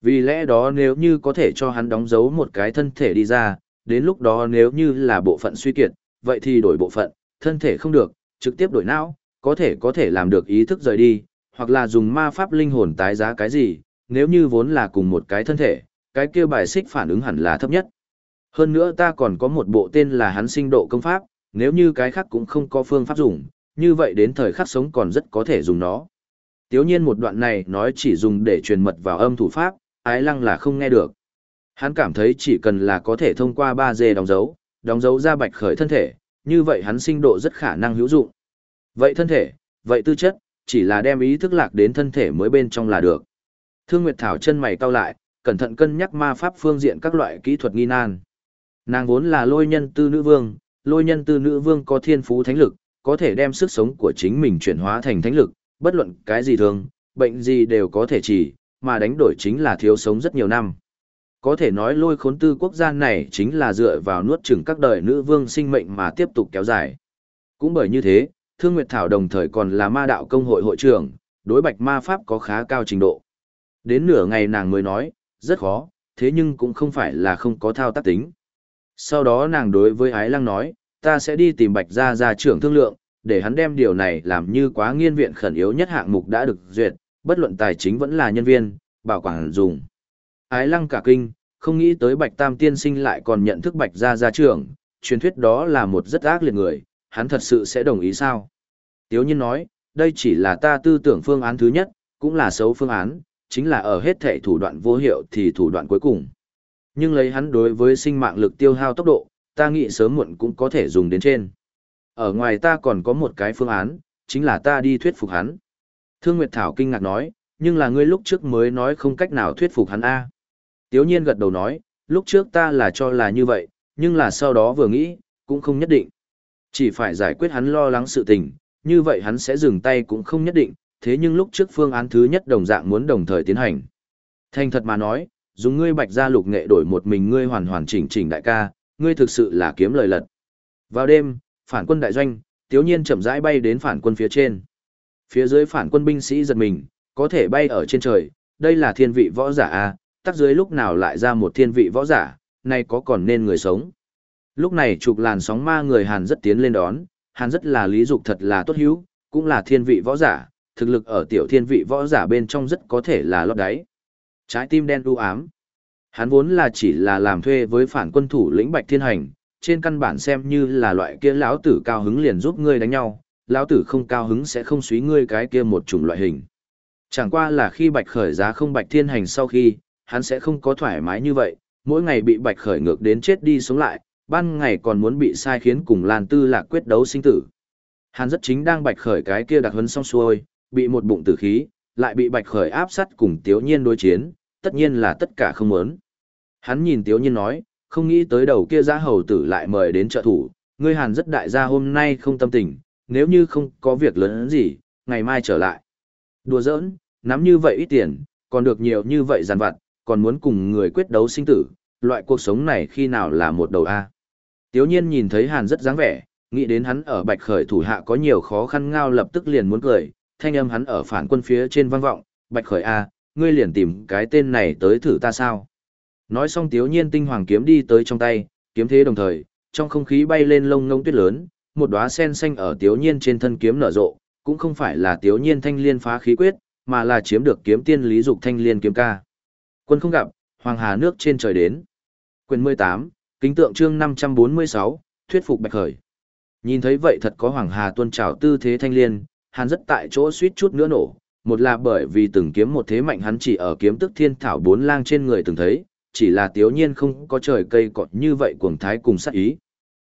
Vì lẽ đó nếu như có thể cho hắn đóng dấu một cái thân thể đi ra, đến lúc đó nếu như là bộ phận suy kiệt, vậy thì đổi bộ phận, thân thể không được, trực tiếp đổi não, có thể có thể làm được ý thức rời đi, hoặc là dùng ma pháp linh hồn tái giá cái gì, nếu như vốn là cùng một cái thân thể, cái kia bài xích phản ứng hẳn là thấp nhất. Hơn nữa ta còn có một bộ tên là hắn sinh độ công pháp, nếu như cái khác cũng không có phương pháp dùng, như vậy đến thời khắc sống còn rất có thể dùng nó. Tiếu nhiên một đoạn này nói chỉ dùng để truyền mật vào âm thủ pháp, ái lăng là không nghe được. Hắn cảm thấy chỉ cần là có thể thông qua 3G đóng dấu, đóng dấu ra bạch khởi thân thể, như vậy hắn sinh độ rất khả năng hữu dụng. Vậy thân thể, vậy tư chất, chỉ là đem ý thức lạc đến thân thể mới bên trong là được. Thương Nguyệt Thảo chân mày cau lại, cẩn thận cân nhắc ma pháp phương diện các loại kỹ thuật nghi nan. Nàng vốn là lôi nhân tư nữ vương, lôi nhân tư nữ vương có thiên phú thánh lực, có thể đem sức sống của chính mình chuyển hóa thành thánh lực, bất luận cái gì thường, bệnh gì đều có thể chỉ, mà đánh đổi chính là thiếu sống rất nhiều năm. Có thể nói lôi khốn tư quốc gia này chính là dựa vào nuốt chửng các đời nữ vương sinh mệnh mà tiếp tục kéo dài. Cũng bởi như thế, Thương Nguyệt Thảo đồng thời còn là ma đạo công hội hội trưởng, đối bạch ma pháp có khá cao trình độ. Đến nửa ngày nàng mới nói, rất khó, thế nhưng cũng không phải là không có thao tác tính. Sau đó nàng đối với Ái Lăng nói, ta sẽ đi tìm bạch gia gia trưởng thương lượng, để hắn đem điều này làm như quá nghiên viện khẩn yếu nhất hạng mục đã được duyệt, bất luận tài chính vẫn là nhân viên, bảo quản dùng. Ái lăng cả kinh, không nghĩ tới bạch tam tiên sinh lại còn nhận thức bạch gia gia trưởng, truyền thuyết đó là một rất ác liệt người, hắn thật sự sẽ đồng ý sao? Tiếu nhiên nói, đây chỉ là ta tư tưởng phương án thứ nhất, cũng là xấu phương án, chính là ở hết thể thủ đoạn vô hiệu thì thủ đoạn cuối cùng. Nhưng lấy hắn đối với sinh mạng lực tiêu hao tốc độ, ta nghĩ sớm muộn cũng có thể dùng đến trên. Ở ngoài ta còn có một cái phương án, chính là ta đi thuyết phục hắn. Thương Nguyệt Thảo kinh ngạc nói, nhưng là ngươi lúc trước mới nói không cách nào thuyết phục hắn A. Tiếu nhiên gật đầu nói, lúc trước ta là cho là như vậy, nhưng là sau đó vừa nghĩ, cũng không nhất định. Chỉ phải giải quyết hắn lo lắng sự tình, như vậy hắn sẽ dừng tay cũng không nhất định, thế nhưng lúc trước phương án thứ nhất đồng dạng muốn đồng thời tiến hành. Thành thật mà nói, dùng ngươi bạch gia lục nghệ đổi một mình ngươi hoàn hoàn chỉnh chỉnh đại ca, ngươi thực sự là kiếm lời lật. Vào đêm, phản quân đại doanh, tiếu nhiên chậm rãi bay đến phản quân phía trên. Phía dưới phản quân binh sĩ giật mình, có thể bay ở trên trời, đây là thiên vị võ giả a, tắc dưới lúc nào lại ra một thiên vị võ giả, nay có còn nên người sống. Lúc này chụp làn sóng ma người Hàn rất tiến lên đón, Hàn rất là lý dục thật là tốt hữu, cũng là thiên vị võ giả, thực lực ở tiểu thiên vị võ giả bên trong rất có thể là lót đáy. Trái tim đen u ám. Hắn vốn là chỉ là làm thuê với phản quân thủ lĩnh Bạch Thiên Hành, trên căn bản xem như là loại kia lão tử cao hứng liền giúp ngươi đánh nhau, lão tử không cao hứng sẽ không suý ngươi cái kia một chủng loại hình. Chẳng qua là khi Bạch Khởi giá không Bạch Thiên Hành sau khi, hắn sẽ không có thoải mái như vậy, mỗi ngày bị Bạch Khởi ngược đến chết đi sống lại, ban ngày còn muốn bị sai khiến cùng Lan Tư Lạc quyết đấu sinh tử. Hắn rất chính đang Bạch Khởi cái kia đặc huấn xong xuôi, bị một bụng tử khí, lại bị Bạch Khởi áp sát cùng Tiếu Nhiên đối chiến, tất nhiên là tất cả không muốn. Hắn nhìn Tiếu Nhiên nói, không nghĩ tới đầu kia giã hầu tử lại mời đến trợ thủ, ngươi Hàn rất đại gia hôm nay không tâm tình, nếu như không có việc lớn gì, ngày mai trở lại. Đùa giỡn, nắm như vậy ít tiền, còn được nhiều như vậy giàn vặt, còn muốn cùng người quyết đấu sinh tử, loại cuộc sống này khi nào là một đầu A. Tiếu nhiên nhìn thấy Hàn rất dáng vẻ, nghĩ đến hắn ở bạch khởi thủ hạ có nhiều khó khăn ngao lập tức liền muốn cười, thanh âm hắn ở phản quân phía trên vang vọng, bạch khởi A, ngươi liền tìm cái tên này tới thử ta sao. Nói xong tiếu nhiên tinh hoàng kiếm đi tới trong tay, kiếm thế đồng thời, trong không khí bay lên lông ngông tuyết lớn, một đóa sen xanh ở tiếu nhiên trên thân kiếm nở rộ, cũng không phải là tiếu nhiên thanh liên phá khí quyết, mà là chiếm được kiếm tiên lý dục thanh liên kiếm ca. Quân không gặp, Hoàng Hà nước trên trời đến. Quyền 18, kính tượng chương 546, thuyết phục Bạch Khởi. Nhìn thấy vậy thật có Hoàng Hà tuân trào tư thế thanh liên, hắn rất tại chỗ suýt chút nữa nổ, một là bởi vì từng kiếm một thế mạnh hắn chỉ ở kiếm tức thiên thảo bốn lang trên người từng thấy, chỉ là tiếu nhiên không có trời cây cọt như vậy cuồng thái cùng sát ý.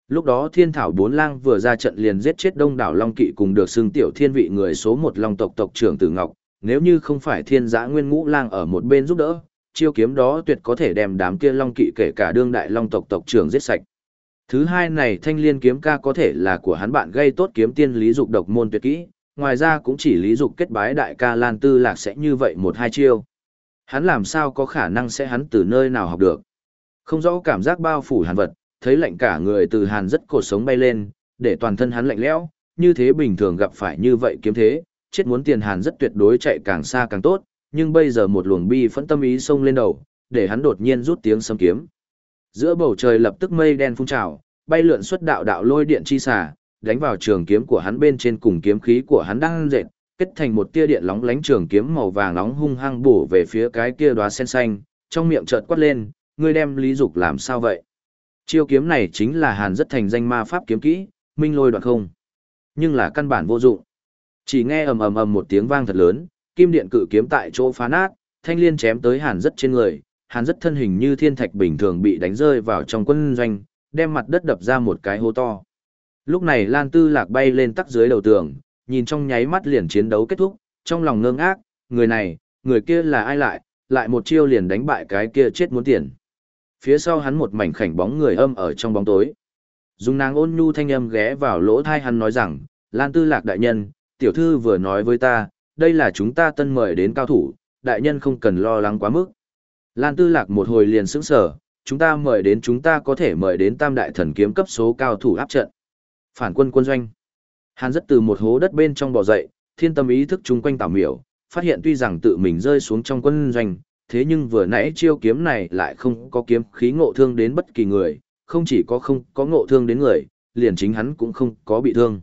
Lúc đó thiên thảo bốn lang vừa ra trận liền giết chết đông đảo Long Kỵ cùng được xưng tiểu thiên vị người số một Long tộc tộc trưởng Tử Ngọc, nếu như không phải thiên giã nguyên ngũ lang ở một bên giúp đỡ, chiêu kiếm đó tuyệt có thể đem đám kia Long Kỵ kể cả đương đại Long tộc tộc trưởng giết sạch. Thứ hai này thanh liên kiếm ca có thể là của hắn bạn gây tốt kiếm tiên lý dục độc môn tuyệt kỹ, ngoài ra cũng chỉ lý dục kết bái đại ca Lan Tư Lạc sẽ như vậy một hai chiêu. Hắn làm sao có khả năng sẽ hắn từ nơi nào học được. Không rõ cảm giác bao phủ hàn vật, thấy lạnh cả người từ hàn rất cột sống bay lên, để toàn thân hắn lạnh lẽo, như thế bình thường gặp phải như vậy kiếm thế, chết muốn tiền hàn rất tuyệt đối chạy càng xa càng tốt, nhưng bây giờ một luồng bi phẫn tâm ý xông lên đầu, để hắn đột nhiên rút tiếng sấm kiếm. Giữa bầu trời lập tức mây đen phun trào, bay lượn xuất đạo đạo lôi điện chi xả, đánh vào trường kiếm của hắn bên trên cùng kiếm khí của hắn đang dệt, kết thành một tia điện lóng lánh trường kiếm màu vàng nóng hung hăng bổ về phía cái kia đóa sen xanh, trong miệng chợt quát lên, ngươi đem Lý Dục làm sao vậy? Chiêu kiếm này chính là Hàn rất thành danh ma pháp kiếm kỹ, minh lôi đoạn không. Nhưng là căn bản vô dụng. Chỉ nghe ầm ầm ầm một tiếng vang thật lớn, kim điện cự kiếm tại chỗ phá nát, thanh liên chém tới Hàn rất trên người, Hàn rất thân hình như thiên thạch bình thường bị đánh rơi vào trong quân doanh, đem mặt đất đập ra một cái hố to. Lúc này Lan Tư Lạc bay lên tắc dưới đầu tường, nhìn trong nháy mắt liền chiến đấu kết thúc, trong lòng ngơ ngác, người này, người kia là ai lại, lại một chiêu liền đánh bại cái kia chết muốn tiền. Phía sau hắn một mảnh khảnh bóng người âm ở trong bóng tối. Dùng nàng ôn nhu thanh âm ghé vào lỗ thai hắn nói rằng, Lan Tư Lạc đại nhân, tiểu thư vừa nói với ta, đây là chúng ta tân mời đến cao thủ, đại nhân không cần lo lắng quá mức. Lan Tư Lạc một hồi liền sững sờ, chúng ta mời đến chúng ta có thể mời đến tam đại thần kiếm cấp số cao thủ áp trận. Phản quân quân doanh. Hàn rất từ một hố đất bên trong bò dậy, thiên tâm ý thức chung quanh tảo miểu, phát hiện tuy rằng tự mình rơi xuống trong quân doanh, thế nhưng vừa nãy chiêu kiếm này lại không có kiếm khí ngộ thương đến bất kỳ người, không chỉ có không có ngộ thương đến người, liền chính hắn cũng không có bị thương.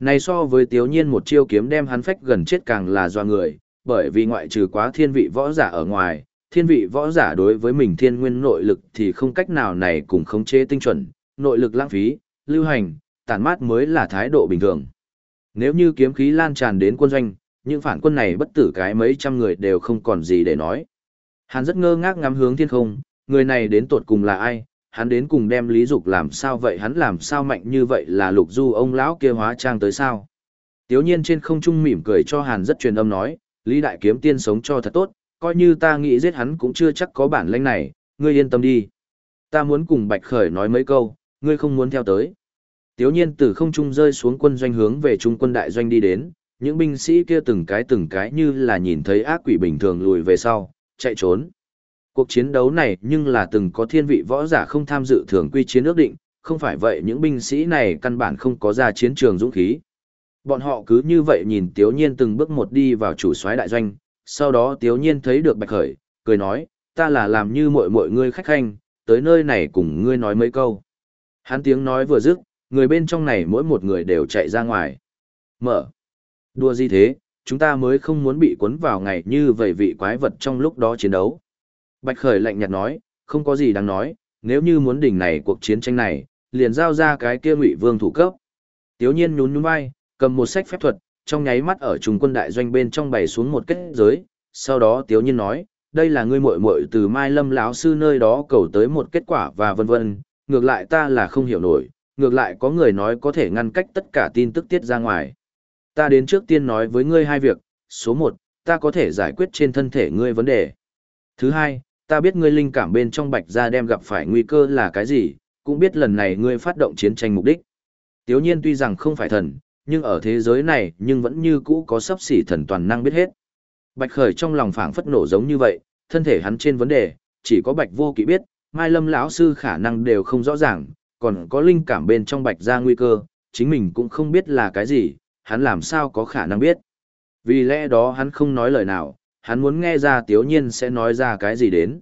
Này so với tiếu nhiên một chiêu kiếm đem hắn phách gần chết càng là do người, bởi vì ngoại trừ quá thiên vị võ giả ở ngoài, thiên vị võ giả đối với mình thiên nguyên nội lực thì không cách nào này cùng khống chế tinh chuẩn, nội lực lãng phí, lưu hành, tàn mát mới là thái độ bình thường. Nếu như kiếm khí lan tràn đến quân doanh, những phản quân này bất tử cái mấy trăm người đều không còn gì để nói. Hắn rất ngơ ngác ngắm hướng thiên không, người này đến tột cùng là ai, hắn đến cùng đem lý dục làm sao vậy hắn làm sao mạnh như vậy là lục du ông lão kia hóa trang tới sao. Tiếu nhiên trên không trung mỉm cười cho hàn rất truyền âm nói, lý đại kiếm tiên sống cho thật tốt, coi như ta nghĩ giết hắn cũng chưa chắc có bản lĩnh này, ngươi yên tâm đi. Ta muốn cùng Bạch Khởi nói mấy câu, ngươi không muốn theo tới. Tiếu nhiên từ không trung rơi xuống quân doanh hướng về trung quân đại doanh đi đến, những binh sĩ kia từng cái từng cái như là nhìn thấy ác quỷ bình thường lùi về sau, chạy trốn. Cuộc chiến đấu này nhưng là từng có thiên vị võ giả không tham dự thường quy chiến ước định, không phải vậy những binh sĩ này căn bản không có ra chiến trường dũng khí. Bọn họ cứ như vậy nhìn Tiếu Nhiên từng bước một đi vào chủ soái đại doanh, sau đó Tiếu Nhiên thấy được Bạch Khởi, cười nói, ta là làm như mọi mọi ngươi khách khanh, tới nơi này cùng ngươi nói mấy câu. Hắn tiếng nói vừa dứt, người bên trong này mỗi một người đều chạy ra ngoài. Mở. Đua gì thế, chúng ta mới không muốn bị cuốn vào ngày như vậy vị quái vật trong lúc đó chiến đấu. Bạch Khởi lạnh nhạt nói, không có gì đáng nói, nếu như muốn đỉnh này cuộc chiến tranh này, liền giao ra cái kia ngụy vương thủ cấp. Tiếu nhiên nhún nhún vai, cầm một sách phép thuật, trong nháy mắt ở trung quân đại doanh bên trong bày xuống một kết giới, sau đó Tiếu nhiên nói, đây là ngươi muội muội từ Mai Lâm lão sư nơi đó cầu tới một kết quả và vân vân, ngược lại ta là không hiểu nổi, ngược lại có người nói có thể ngăn cách tất cả tin tức tiết ra ngoài. Ta đến trước tiên nói với ngươi hai việc, số một, ta có thể giải quyết trên thân thể ngươi vấn đề. Thứ hai, ta biết ngươi linh cảm bên trong bạch gia đem gặp phải nguy cơ là cái gì, cũng biết lần này ngươi phát động chiến tranh mục đích. Tiếu nhiên tuy rằng không phải thần, nhưng ở thế giới này nhưng vẫn như cũ có sắp xỉ thần toàn năng biết hết. Bạch khởi trong lòng phảng phất nổ giống như vậy, thân thể hắn trên vấn đề, chỉ có bạch vô kỵ biết, mai lâm lão sư khả năng đều không rõ ràng, còn có linh cảm bên trong bạch gia nguy cơ, chính mình cũng không biết là cái gì, hắn làm sao có khả năng biết. Vì lẽ đó hắn không nói lời nào, hắn muốn nghe ra Tiếu Nhiên sẽ nói ra cái gì đến.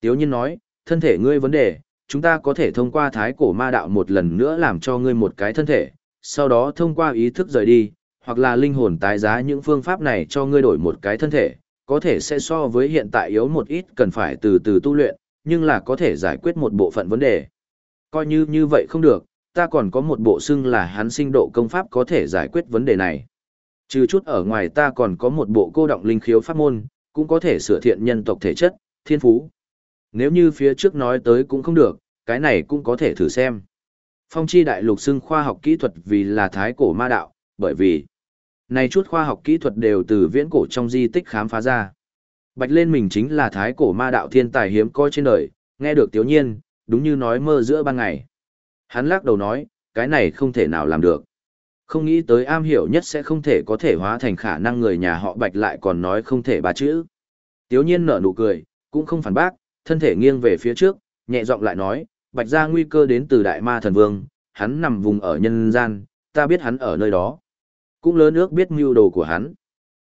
Tiếu Nhiên nói, thân thể ngươi vấn đề, chúng ta có thể thông qua thái cổ ma đạo một lần nữa làm cho ngươi một cái thân thể, sau đó thông qua ý thức rời đi, hoặc là linh hồn tái giá những phương pháp này cho ngươi đổi một cái thân thể, có thể sẽ so với hiện tại yếu một ít cần phải từ từ tu luyện, nhưng là có thể giải quyết một bộ phận vấn đề. Coi như như vậy không được, ta còn có một bộ xưng là hắn sinh độ công pháp có thể giải quyết vấn đề này. Trừ chút ở ngoài ta còn có một bộ cô động linh khiếu pháp môn, cũng có thể sửa thiện nhân tộc thể chất, thiên phú. Nếu như phía trước nói tới cũng không được, cái này cũng có thể thử xem. Phong chi đại lục xưng khoa học kỹ thuật vì là thái cổ ma đạo, bởi vì này chút khoa học kỹ thuật đều từ viễn cổ trong di tích khám phá ra. Bạch lên mình chính là thái cổ ma đạo thiên tài hiếm có trên đời, nghe được tiểu nhiên, đúng như nói mơ giữa ban ngày. Hắn lắc đầu nói, cái này không thể nào làm được. Không nghĩ tới am hiểu nhất sẽ không thể có thể hóa thành khả năng người nhà họ bạch lại còn nói không thể ba chữ. Tiếu nhiên nở nụ cười, cũng không phản bác, thân thể nghiêng về phía trước, nhẹ giọng lại nói, bạch ra nguy cơ đến từ đại ma thần vương, hắn nằm vùng ở nhân gian, ta biết hắn ở nơi đó. Cũng lớn ước biết mưu đồ của hắn.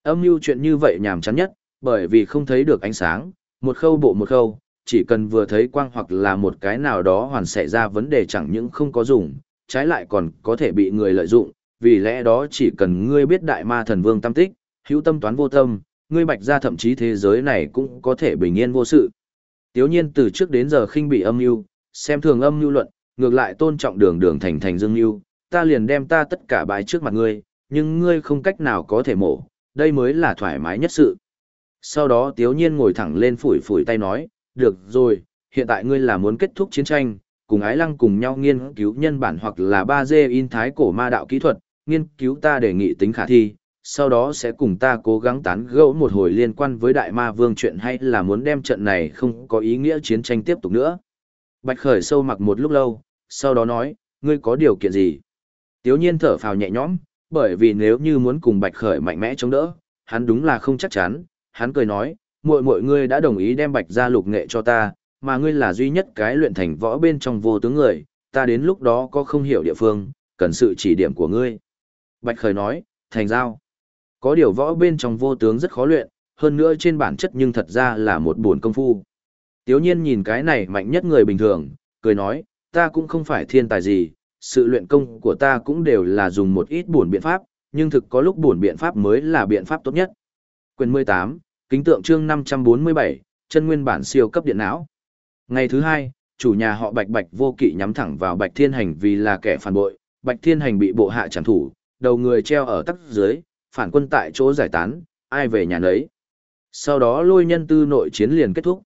Âm mưu chuyện như vậy nhàm chán nhất, bởi vì không thấy được ánh sáng, một khâu bộ một khâu, chỉ cần vừa thấy quang hoặc là một cái nào đó hoàn xảy ra vấn đề chẳng những không có dùng, trái lại còn có thể bị người lợi dụng, vì lẽ đó chỉ cần ngươi biết đại ma thần vương tâm tích, hữu tâm toán vô tâm, ngươi bạch ra thậm chí thế giới này cũng có thể bình yên vô sự. Tiếu nhiên từ trước đến giờ khinh bị âm mưu, xem thường âm mưu luận, ngược lại tôn trọng đường đường thành thành dương mưu, ta liền đem ta tất cả bài trước mặt ngươi, nhưng ngươi không cách nào có thể mổ, đây mới là thoải mái nhất sự. Sau đó tiếu nhiên ngồi thẳng lên phủi phủi tay nói, được rồi, hiện tại ngươi là muốn kết thúc chiến tranh, cùng ái lăng cùng nhau nghiên cứu nhân bản hoặc là 3D in thái cổ ma đạo kỹ thuật, nghiên cứu ta đề nghị tính khả thi, sau đó sẽ cùng ta cố gắng tán gẫu một hồi liên quan với đại ma vương chuyện hay là muốn đem trận này không có ý nghĩa chiến tranh tiếp tục nữa. Bạch Khởi sâu mặc một lúc lâu, sau đó nói, ngươi có điều kiện gì? Tiếu nhiên thở phào nhẹ nhõm, bởi vì nếu như muốn cùng Bạch Khởi mạnh mẽ chống đỡ, hắn đúng là không chắc chắn, hắn cười nói, muội muội ngươi đã đồng ý đem Bạch gia lục nghệ cho ta, mà ngươi là duy nhất cái luyện thành võ bên trong vô tướng người, ta đến lúc đó có không hiểu địa phương, cần sự chỉ điểm của ngươi. Bạch Khởi nói, thành giao. Có điều võ bên trong vô tướng rất khó luyện, hơn nữa trên bản chất nhưng thật ra là một buồn công phu. Tiếu nhiên nhìn cái này mạnh nhất người bình thường, cười nói, ta cũng không phải thiên tài gì, sự luyện công của ta cũng đều là dùng một ít buồn biện pháp, nhưng thực có lúc buồn biện pháp mới là biện pháp tốt nhất. Quyền 18, kính tượng chương 547, chân nguyên bản siêu cấp điện não. Ngày thứ hai, chủ nhà họ Bạch Bạch vô kỵ nhắm thẳng vào Bạch Thiên Hành vì là kẻ phản bội, Bạch Thiên Hành bị bộ hạ chẳng thủ, đầu người treo ở tắc dưới, phản quân tại chỗ giải tán, ai về nhà nấy. Sau đó lôi nhân tư nội chiến liền kết thúc.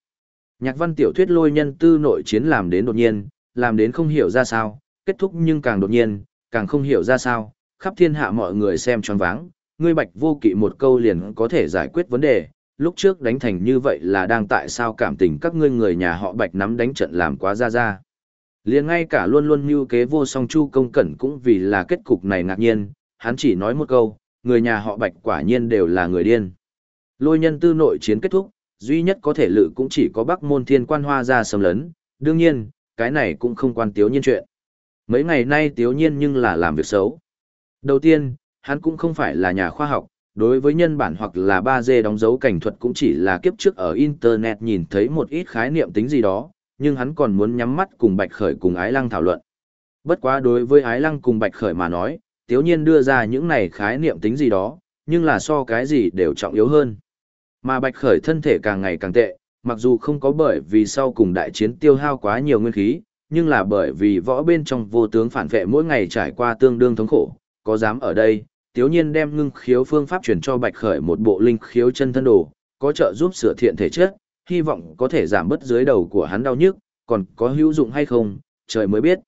Nhạc văn tiểu thuyết lôi nhân tư nội chiến làm đến đột nhiên, làm đến không hiểu ra sao, kết thúc nhưng càng đột nhiên, càng không hiểu ra sao, khắp thiên hạ mọi người xem tròn váng, ngươi bạch vô kỵ một câu liền có thể giải quyết vấn đề, lúc trước đánh thành như vậy là đang tại sao cảm tình các ngươi người nhà họ bạch nắm đánh trận làm quá ra ra. liền ngay cả luôn luôn như kế vô song chu công cẩn cũng vì là kết cục này ngạc nhiên, hắn chỉ nói một câu, người nhà họ bạch quả nhiên đều là người điên. Lôi nhân tư nội chiến kết thúc, duy nhất có thể lự cũng chỉ có bắc môn thiên quan hoa ra sầm lấn, đương nhiên, cái này cũng không quan tiếu nhiên chuyện. Mấy ngày nay tiếu nhiên nhưng là làm việc xấu. Đầu tiên, hắn cũng không phải là nhà khoa học, đối với nhân bản hoặc là 3D đóng dấu cảnh thuật cũng chỉ là kiếp trước ở Internet nhìn thấy một ít khái niệm tính gì đó, nhưng hắn còn muốn nhắm mắt cùng Bạch Khởi cùng Ái Lăng thảo luận. Bất quá đối với Ái Lăng cùng Bạch Khởi mà nói, tiếu nhiên đưa ra những này khái niệm tính gì đó, nhưng là so cái gì đều trọng yếu hơn. Mà Bạch Khởi thân thể càng ngày càng tệ, mặc dù không có bởi vì sau cùng đại chiến tiêu hao quá nhiều nguyên khí, nhưng là bởi vì võ bên trong vô tướng phản vệ mỗi ngày trải qua tương đương thống khổ, có dám ở đây, tiếu nhiên đem ngưng khiếu phương pháp chuyển cho Bạch Khởi một bộ linh khiếu chân thân đồ, có trợ giúp sửa thiện thể chất, hy vọng có thể giảm bớt dưới đầu của hắn đau nhức, còn có hữu dụng hay không, trời mới biết.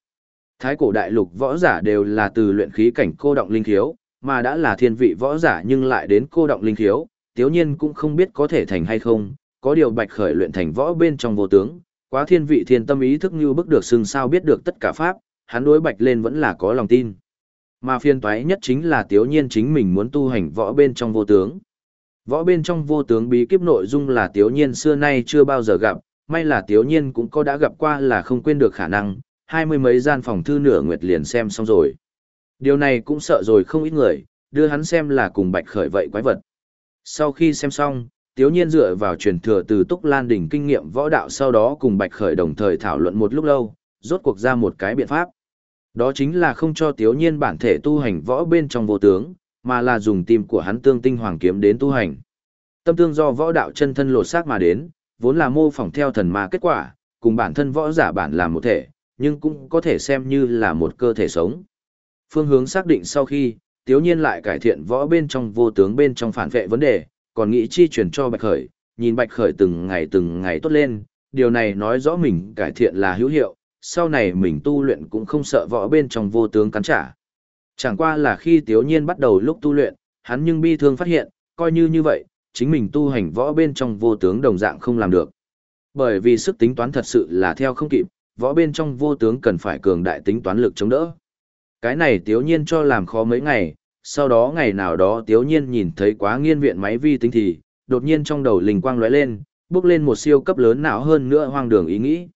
Thái cổ đại lục võ giả đều là từ luyện khí cảnh cô động linh khiếu, mà đã là thiên vị võ giả nhưng lại đến cô động linh khiếu, tiếu nhiên cũng không biết có thể thành hay không, có điều bạch khởi luyện thành võ bên trong vô tướng, quá thiên vị thiên tâm ý thức như bức được xưng sao biết được tất cả pháp, hắn đối bạch lên vẫn là có lòng tin. Mà phiên toái nhất chính là tiếu nhiên chính mình muốn tu hành võ bên trong vô tướng. Võ bên trong vô tướng bí kíp nội dung là tiếu nhiên xưa nay chưa bao giờ gặp, may là tiếu nhiên cũng có đã gặp qua là không quên được khả năng, hai mươi mấy gian phòng thư nửa nguyệt liền xem xong rồi. Điều này cũng sợ rồi không ít người, đưa hắn xem là cùng bạch khởi vậy quái vật. Sau khi xem xong, Tiếu Nhiên dựa vào truyền thừa từ Túc Lan đỉnh kinh nghiệm võ đạo sau đó cùng Bạch Khởi đồng thời thảo luận một lúc lâu, rốt cuộc ra một cái biện pháp. Đó chính là không cho Tiếu Nhiên bản thể tu hành võ bên trong vô tướng, mà là dùng tim của hắn tương tinh hoàng kiếm đến tu hành. Tâm tương do võ đạo chân thân lột xác mà đến, vốn là mô phỏng theo thần ma kết quả, cùng bản thân võ giả bản làm một thể, nhưng cũng có thể xem như là một cơ thể sống. Phương hướng xác định sau khi, tiếu nhiên lại cải thiện võ bên trong vô tướng bên trong phản vệ vấn đề, còn nghĩ chi chuyển cho Bạch Khởi, nhìn Bạch Khởi từng ngày từng ngày tốt lên, điều này nói rõ mình cải thiện là hữu hiệu, sau này mình tu luyện cũng không sợ võ bên trong vô tướng cắn trả. Chẳng qua là khi tiếu nhiên bắt đầu lúc tu luyện, hắn nhưng bi thương phát hiện, coi như như vậy, chính mình tu hành võ bên trong vô tướng đồng dạng không làm được. Bởi vì sức tính toán thật sự là theo không kịp, võ bên trong vô tướng cần phải cường đại tính toán lực chống đỡ. Cái này tiếu nhiên cho làm khó mấy ngày, sau đó ngày nào đó tiếu nhiên nhìn thấy quá nghiên viện máy vi tính thì, đột nhiên trong đầu linh quang lóe lên, bước lên một siêu cấp lớn não hơn nữa hoang đường ý nghĩ.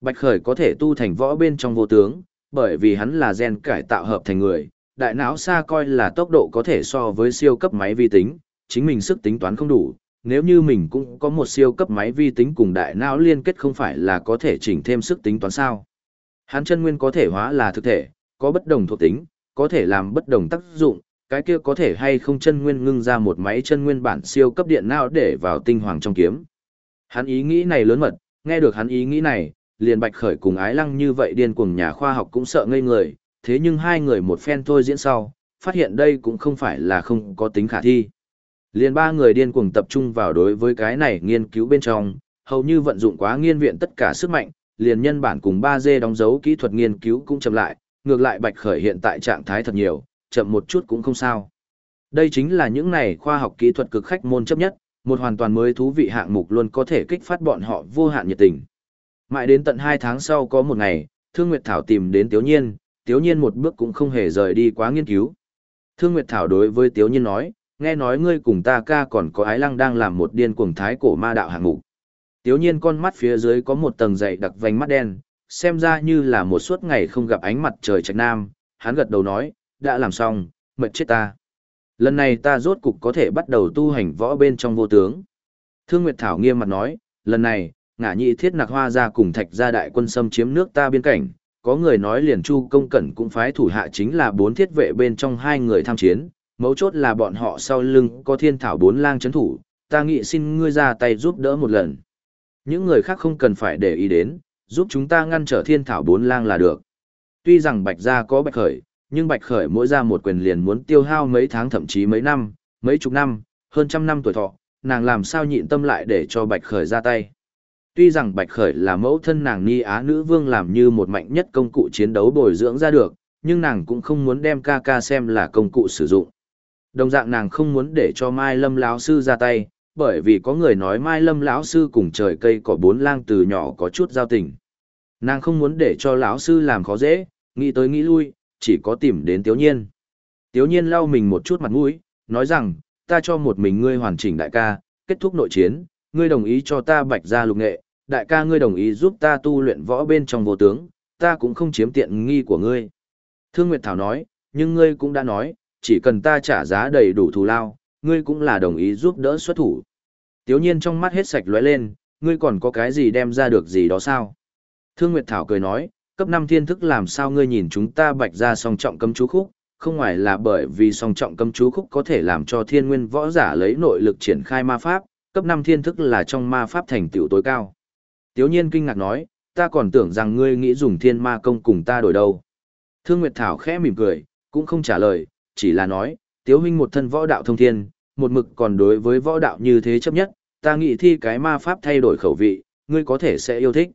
Bạch Khởi có thể tu thành võ bên trong vô tướng, bởi vì hắn là gen cải tạo hợp thành người, đại não xa coi là tốc độ có thể so với siêu cấp máy vi tính, chính mình sức tính toán không đủ, nếu như mình cũng có một siêu cấp máy vi tính cùng đại não liên kết không phải là có thể chỉnh thêm sức tính toán sao. Hắn chân nguyên có thể hóa là thực thể, có bất đồng thuộc tính, có thể làm bất đồng tác dụng, cái kia có thể hay không chân nguyên ngưng ra một máy chân nguyên bản siêu cấp điện não để vào tinh hoàng trong kiếm. Hắn ý nghĩ này lớn mật, nghe được hắn ý nghĩ này, liền bạch khởi cùng ái lăng như vậy điên cuồng nhà khoa học cũng sợ ngây người, thế nhưng hai người một phen thôi diễn sau, phát hiện đây cũng không phải là không có tính khả thi. Liền ba người điên cuồng tập trung vào đối với cái này nghiên cứu bên trong, hầu như vận dụng quá nghiên viện tất cả sức mạnh, liền nhân bản cùng 3D đóng dấu kỹ thuật nghiên cứu cũng chậm lại, ngược lại Bạch Khởi hiện tại trạng thái thật nhiều, chậm một chút cũng không sao. Đây chính là những này khoa học kỹ thuật cực khách môn chấp nhất, một hoàn toàn mới thú vị hạng mục luôn có thể kích phát bọn họ vô hạn nhiệt tình. Mãi đến tận 2 tháng sau có một ngày, Thương Nguyệt Thảo tìm đến Tiếu Nhiên, Tiếu Nhiên một bước cũng không hề rời đi quá nghiên cứu. Thương Nguyệt Thảo đối với Tiếu Nhiên nói, nghe nói ngươi cùng ta ca còn có ái lăng đang làm một điên cuồng thái cổ ma đạo hạng mục. Tiếu nhiên con mắt phía dưới có một tầng dày đặc vành mắt đen, xem ra như là một suốt ngày không gặp ánh mặt trời trạch nam, hắn gật đầu nói, đã làm xong, mệt chết ta. Lần này ta rốt cục có thể bắt đầu tu hành võ bên trong vô tướng. Thương Nguyệt Thảo nghiêm mặt nói, lần này, ngả nhị thiết nặc hoa ra cùng thạch gia đại quân xâm chiếm nước ta biên cảnh, có người nói liền chu công cẩn cũng phái thủ hạ chính là bốn thiết vệ bên trong hai người tham chiến, mấu chốt là bọn họ sau lưng có thiên thảo bốn lang chấn thủ, ta nghĩ xin ngươi ra tay giúp đỡ một lần. Những người khác không cần phải để ý đến, giúp chúng ta ngăn trở thiên thảo bốn lang là được. Tuy rằng bạch gia có bạch khởi, nhưng bạch khởi mỗi ra một quyền liền muốn tiêu hao mấy tháng thậm chí mấy năm, mấy chục năm, hơn trăm năm tuổi thọ, nàng làm sao nhịn tâm lại để cho bạch khởi ra tay. Tuy rằng bạch khởi là mẫu thân nàng ni á nữ vương làm như một mạnh nhất công cụ chiến đấu bồi dưỡng ra được, nhưng nàng cũng không muốn đem ca ca xem là công cụ sử dụng. Đồng dạng nàng không muốn để cho Mai Lâm lão sư ra tay, bởi vì có người nói Mai Lâm lão sư cùng trời cây cỏ bốn lang từ nhỏ có chút giao tình. Nàng không muốn để cho lão sư làm khó dễ, nghĩ tới nghĩ lui, chỉ có tìm đến Tiếu Nhiên. Tiếu Nhiên lau mình một chút mặt mũi, nói rằng, ta cho một mình ngươi hoàn chỉnh đại ca, kết thúc nội chiến, ngươi đồng ý cho ta bạch ra lục nghệ, đại ca ngươi đồng ý giúp ta tu luyện võ bên trong vô tướng, ta cũng không chiếm tiện nghi của ngươi. Thương Nguyệt Thảo nói, nhưng ngươi cũng đã nói, chỉ cần ta trả giá đầy đủ thù lao, ngươi cũng là đồng ý giúp đỡ xuất thủ. Tiếu nhiên trong mắt hết sạch lóe lên, ngươi còn có cái gì đem ra được gì đó sao? Thương Nguyệt Thảo cười nói, cấp 5 thiên thức làm sao ngươi nhìn chúng ta bạch ra song trọng cấm chú khúc, không ngoài là bởi vì song trọng cấm chú khúc có thể làm cho thiên nguyên võ giả lấy nội lực triển khai ma pháp, cấp 5 thiên thức là trong ma pháp thành tựu tối cao. Tiếu nhiên kinh ngạc nói, ta còn tưởng rằng ngươi nghĩ dùng thiên ma công cùng ta đổi đâu. Thương Nguyệt Thảo khẽ mỉm cười, cũng không trả lời, chỉ là nói, tiếu huynh một thân võ đạo thông thiên, một mực còn đối với võ đạo như thế chấp nhất, ta nghĩ thi cái ma pháp thay đổi khẩu vị, ngươi có thể sẽ yêu thích.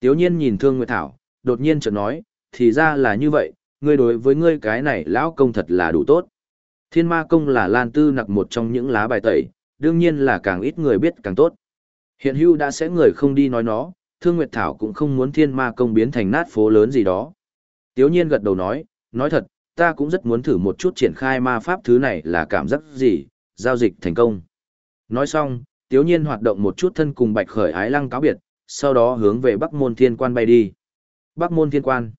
Tiếu nhiên nhìn Thương Nguyệt Thảo, đột nhiên chợt nói, thì ra là như vậy, ngươi đối với ngươi cái này lão công thật là đủ tốt. Thiên ma công là lan tư nặc một trong những lá bài tẩy, đương nhiên là càng ít người biết càng tốt. Hiện hưu đã sẽ người không đi nói nó, Thương Nguyệt Thảo cũng không muốn thiên ma công biến thành nát phố lớn gì đó. Tiếu nhiên gật đầu nói, nói thật, ta cũng rất muốn thử một chút triển khai ma pháp thứ này là cảm giác gì, giao dịch thành công. Nói xong, tiếu nhiên hoạt động một chút thân cùng bạch khởi ái lăng cáo biệt, sau đó hướng về Bắc Môn Thiên Quan bay đi. Bắc Môn Thiên Quan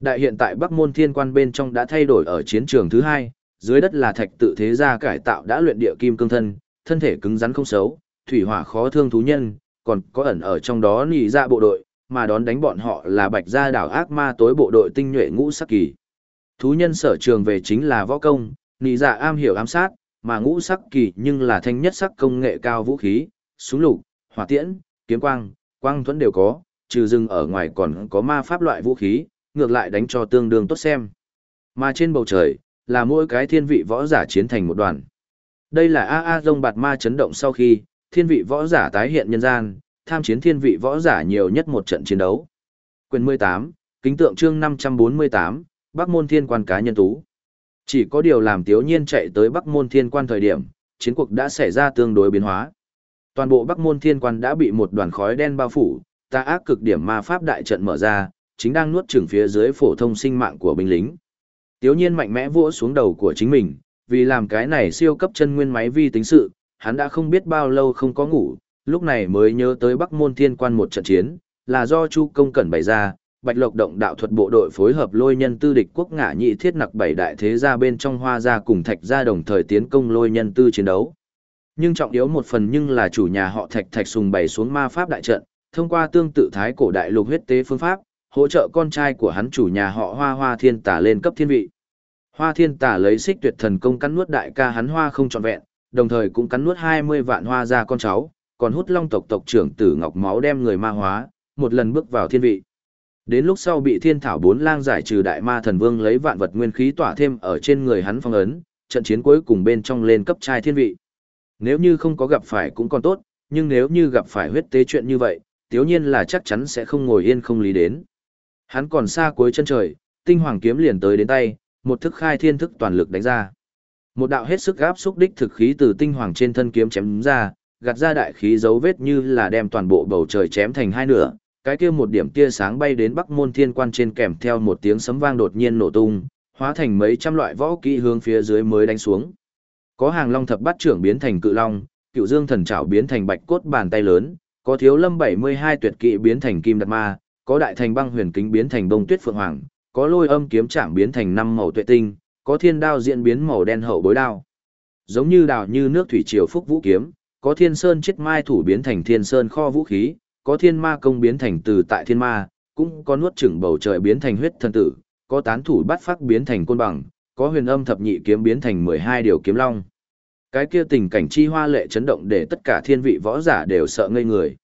Đại hiện tại Bắc Môn Thiên Quan bên trong đã thay đổi ở chiến trường thứ hai, dưới đất là thạch tự thế gia cải tạo đã luyện địa kim cương thân, thân thể cứng rắn không xấu, thủy hỏa khó thương thú nhân, còn có ẩn ở trong đó nỉ ra dạ bộ đội, mà đón đánh bọn họ là bạch gia đảo ác ma tối bộ đội tinh nhuệ ngũ sắc kỳ. Thú nhân sở trường về chính là võ công, nỉ dạ am hiểu ám sát, mà ngũ sắc kỳ nhưng là thanh nhất sắc công nghệ cao vũ khí, súng lục, hỏa tiễn, kiếm quang, quang thuẫn đều có, trừ rừng ở ngoài còn có ma pháp loại vũ khí, ngược lại đánh cho tương đương tốt xem. Mà trên bầu trời, là mỗi cái thiên vị võ giả chiến thành một đoàn. Đây là A A Dông Bạt Ma chấn động sau khi, thiên vị võ giả tái hiện nhân gian, tham chiến thiên vị võ giả nhiều nhất một trận chiến đấu. Quyền 18, kính tượng chương 548, Bắc Môn Thiên Quan cá nhân tú. Chỉ có điều làm Tiếu Nhiên chạy tới Bắc Môn Thiên Quan thời điểm, chiến cuộc đã xảy ra tương đối biến hóa. Toàn bộ Bắc Môn Thiên Quan đã bị một đoàn khói đen bao phủ, ta ác cực điểm ma pháp đại trận mở ra, chính đang nuốt chửng phía dưới phổ thông sinh mạng của binh lính. Tiếu Nhiên mạnh mẽ vỗ xuống đầu của chính mình, vì làm cái này siêu cấp chân nguyên máy vi tính sự, hắn đã không biết bao lâu không có ngủ, lúc này mới nhớ tới Bắc Môn Thiên Quan một trận chiến, là do Chu Công Cẩn bày ra, Bạch Lộc động đạo thuật bộ đội phối hợp lôi nhân tư địch quốc ngã nhị thiết nặc bảy đại thế gia bên trong hoa gia cùng thạch gia đồng thời tiến công lôi nhân tư chiến đấu. Nhưng trọng yếu một phần nhưng là chủ nhà họ thạch thạch sùng bày xuống ma pháp đại trận, thông qua tương tự thái cổ đại lục huyết tế phương pháp, hỗ trợ con trai của hắn chủ nhà họ hoa hoa thiên tả lên cấp thiên vị. Hoa thiên tả lấy xích tuyệt thần công cắn nuốt đại ca hắn hoa không trọn vẹn, đồng thời cũng cắn nuốt 20 vạn hoa ra con cháu, còn hút long tộc tộc trưởng tử ngọc máu đem người ma hóa, một lần bước vào thiên vị. Đến lúc sau bị thiên thảo bốn lang giải trừ đại ma thần vương lấy vạn vật nguyên khí tỏa thêm ở trên người hắn phong ấn, trận chiến cuối cùng bên trong lên cấp trai thiên vị. Nếu như không có gặp phải cũng còn tốt, nhưng nếu như gặp phải huyết tế chuyện như vậy, tiếu nhiên là chắc chắn sẽ không ngồi yên không lý đến. Hắn còn xa cuối chân trời, tinh hoàng kiếm liền tới đến tay, một thức khai thiên thức toàn lực đánh ra. Một đạo hết sức gáp xúc đích thực khí từ tinh hoàng trên thân kiếm chém ra, gạt ra đại khí dấu vết như là đem toàn bộ bầu trời chém thành hai nửa, cái kia một điểm tia sáng bay đến Bắc Môn Thiên Quan trên kèm theo một tiếng sấm vang đột nhiên nổ tung, hóa thành mấy trăm loại võ kỹ hướng phía dưới mới đánh xuống. Có hàng long thập bát trưởng biến thành cự long, cựu dương thần trảo biến thành bạch cốt bàn tay lớn, có thiếu lâm 72 tuyệt kỵ biến thành kim đạt ma, có đại thành băng huyền kính biến thành bông tuyết phượng hoàng, có lôi âm kiếm trạng biến thành năm màu tuệ tinh, có thiên đao diễn biến màu đen hậu bối đao. Giống như đào như nước thủy triều phúc vũ kiếm, có thiên sơn chết mai thủ biến thành thiên sơn kho vũ khí, có thiên ma công biến thành từ tại thiên ma, cũng có nuốt chửng bầu trời biến thành huyết thần tử, có tán thủ bắt phát biến thành côn bằng, có huyền âm thập nhị kiếm biến thành 12 điều kiếm long. Cái kia tình cảnh chi hoa lệ chấn động để tất cả thiên vị võ giả đều sợ ngây người.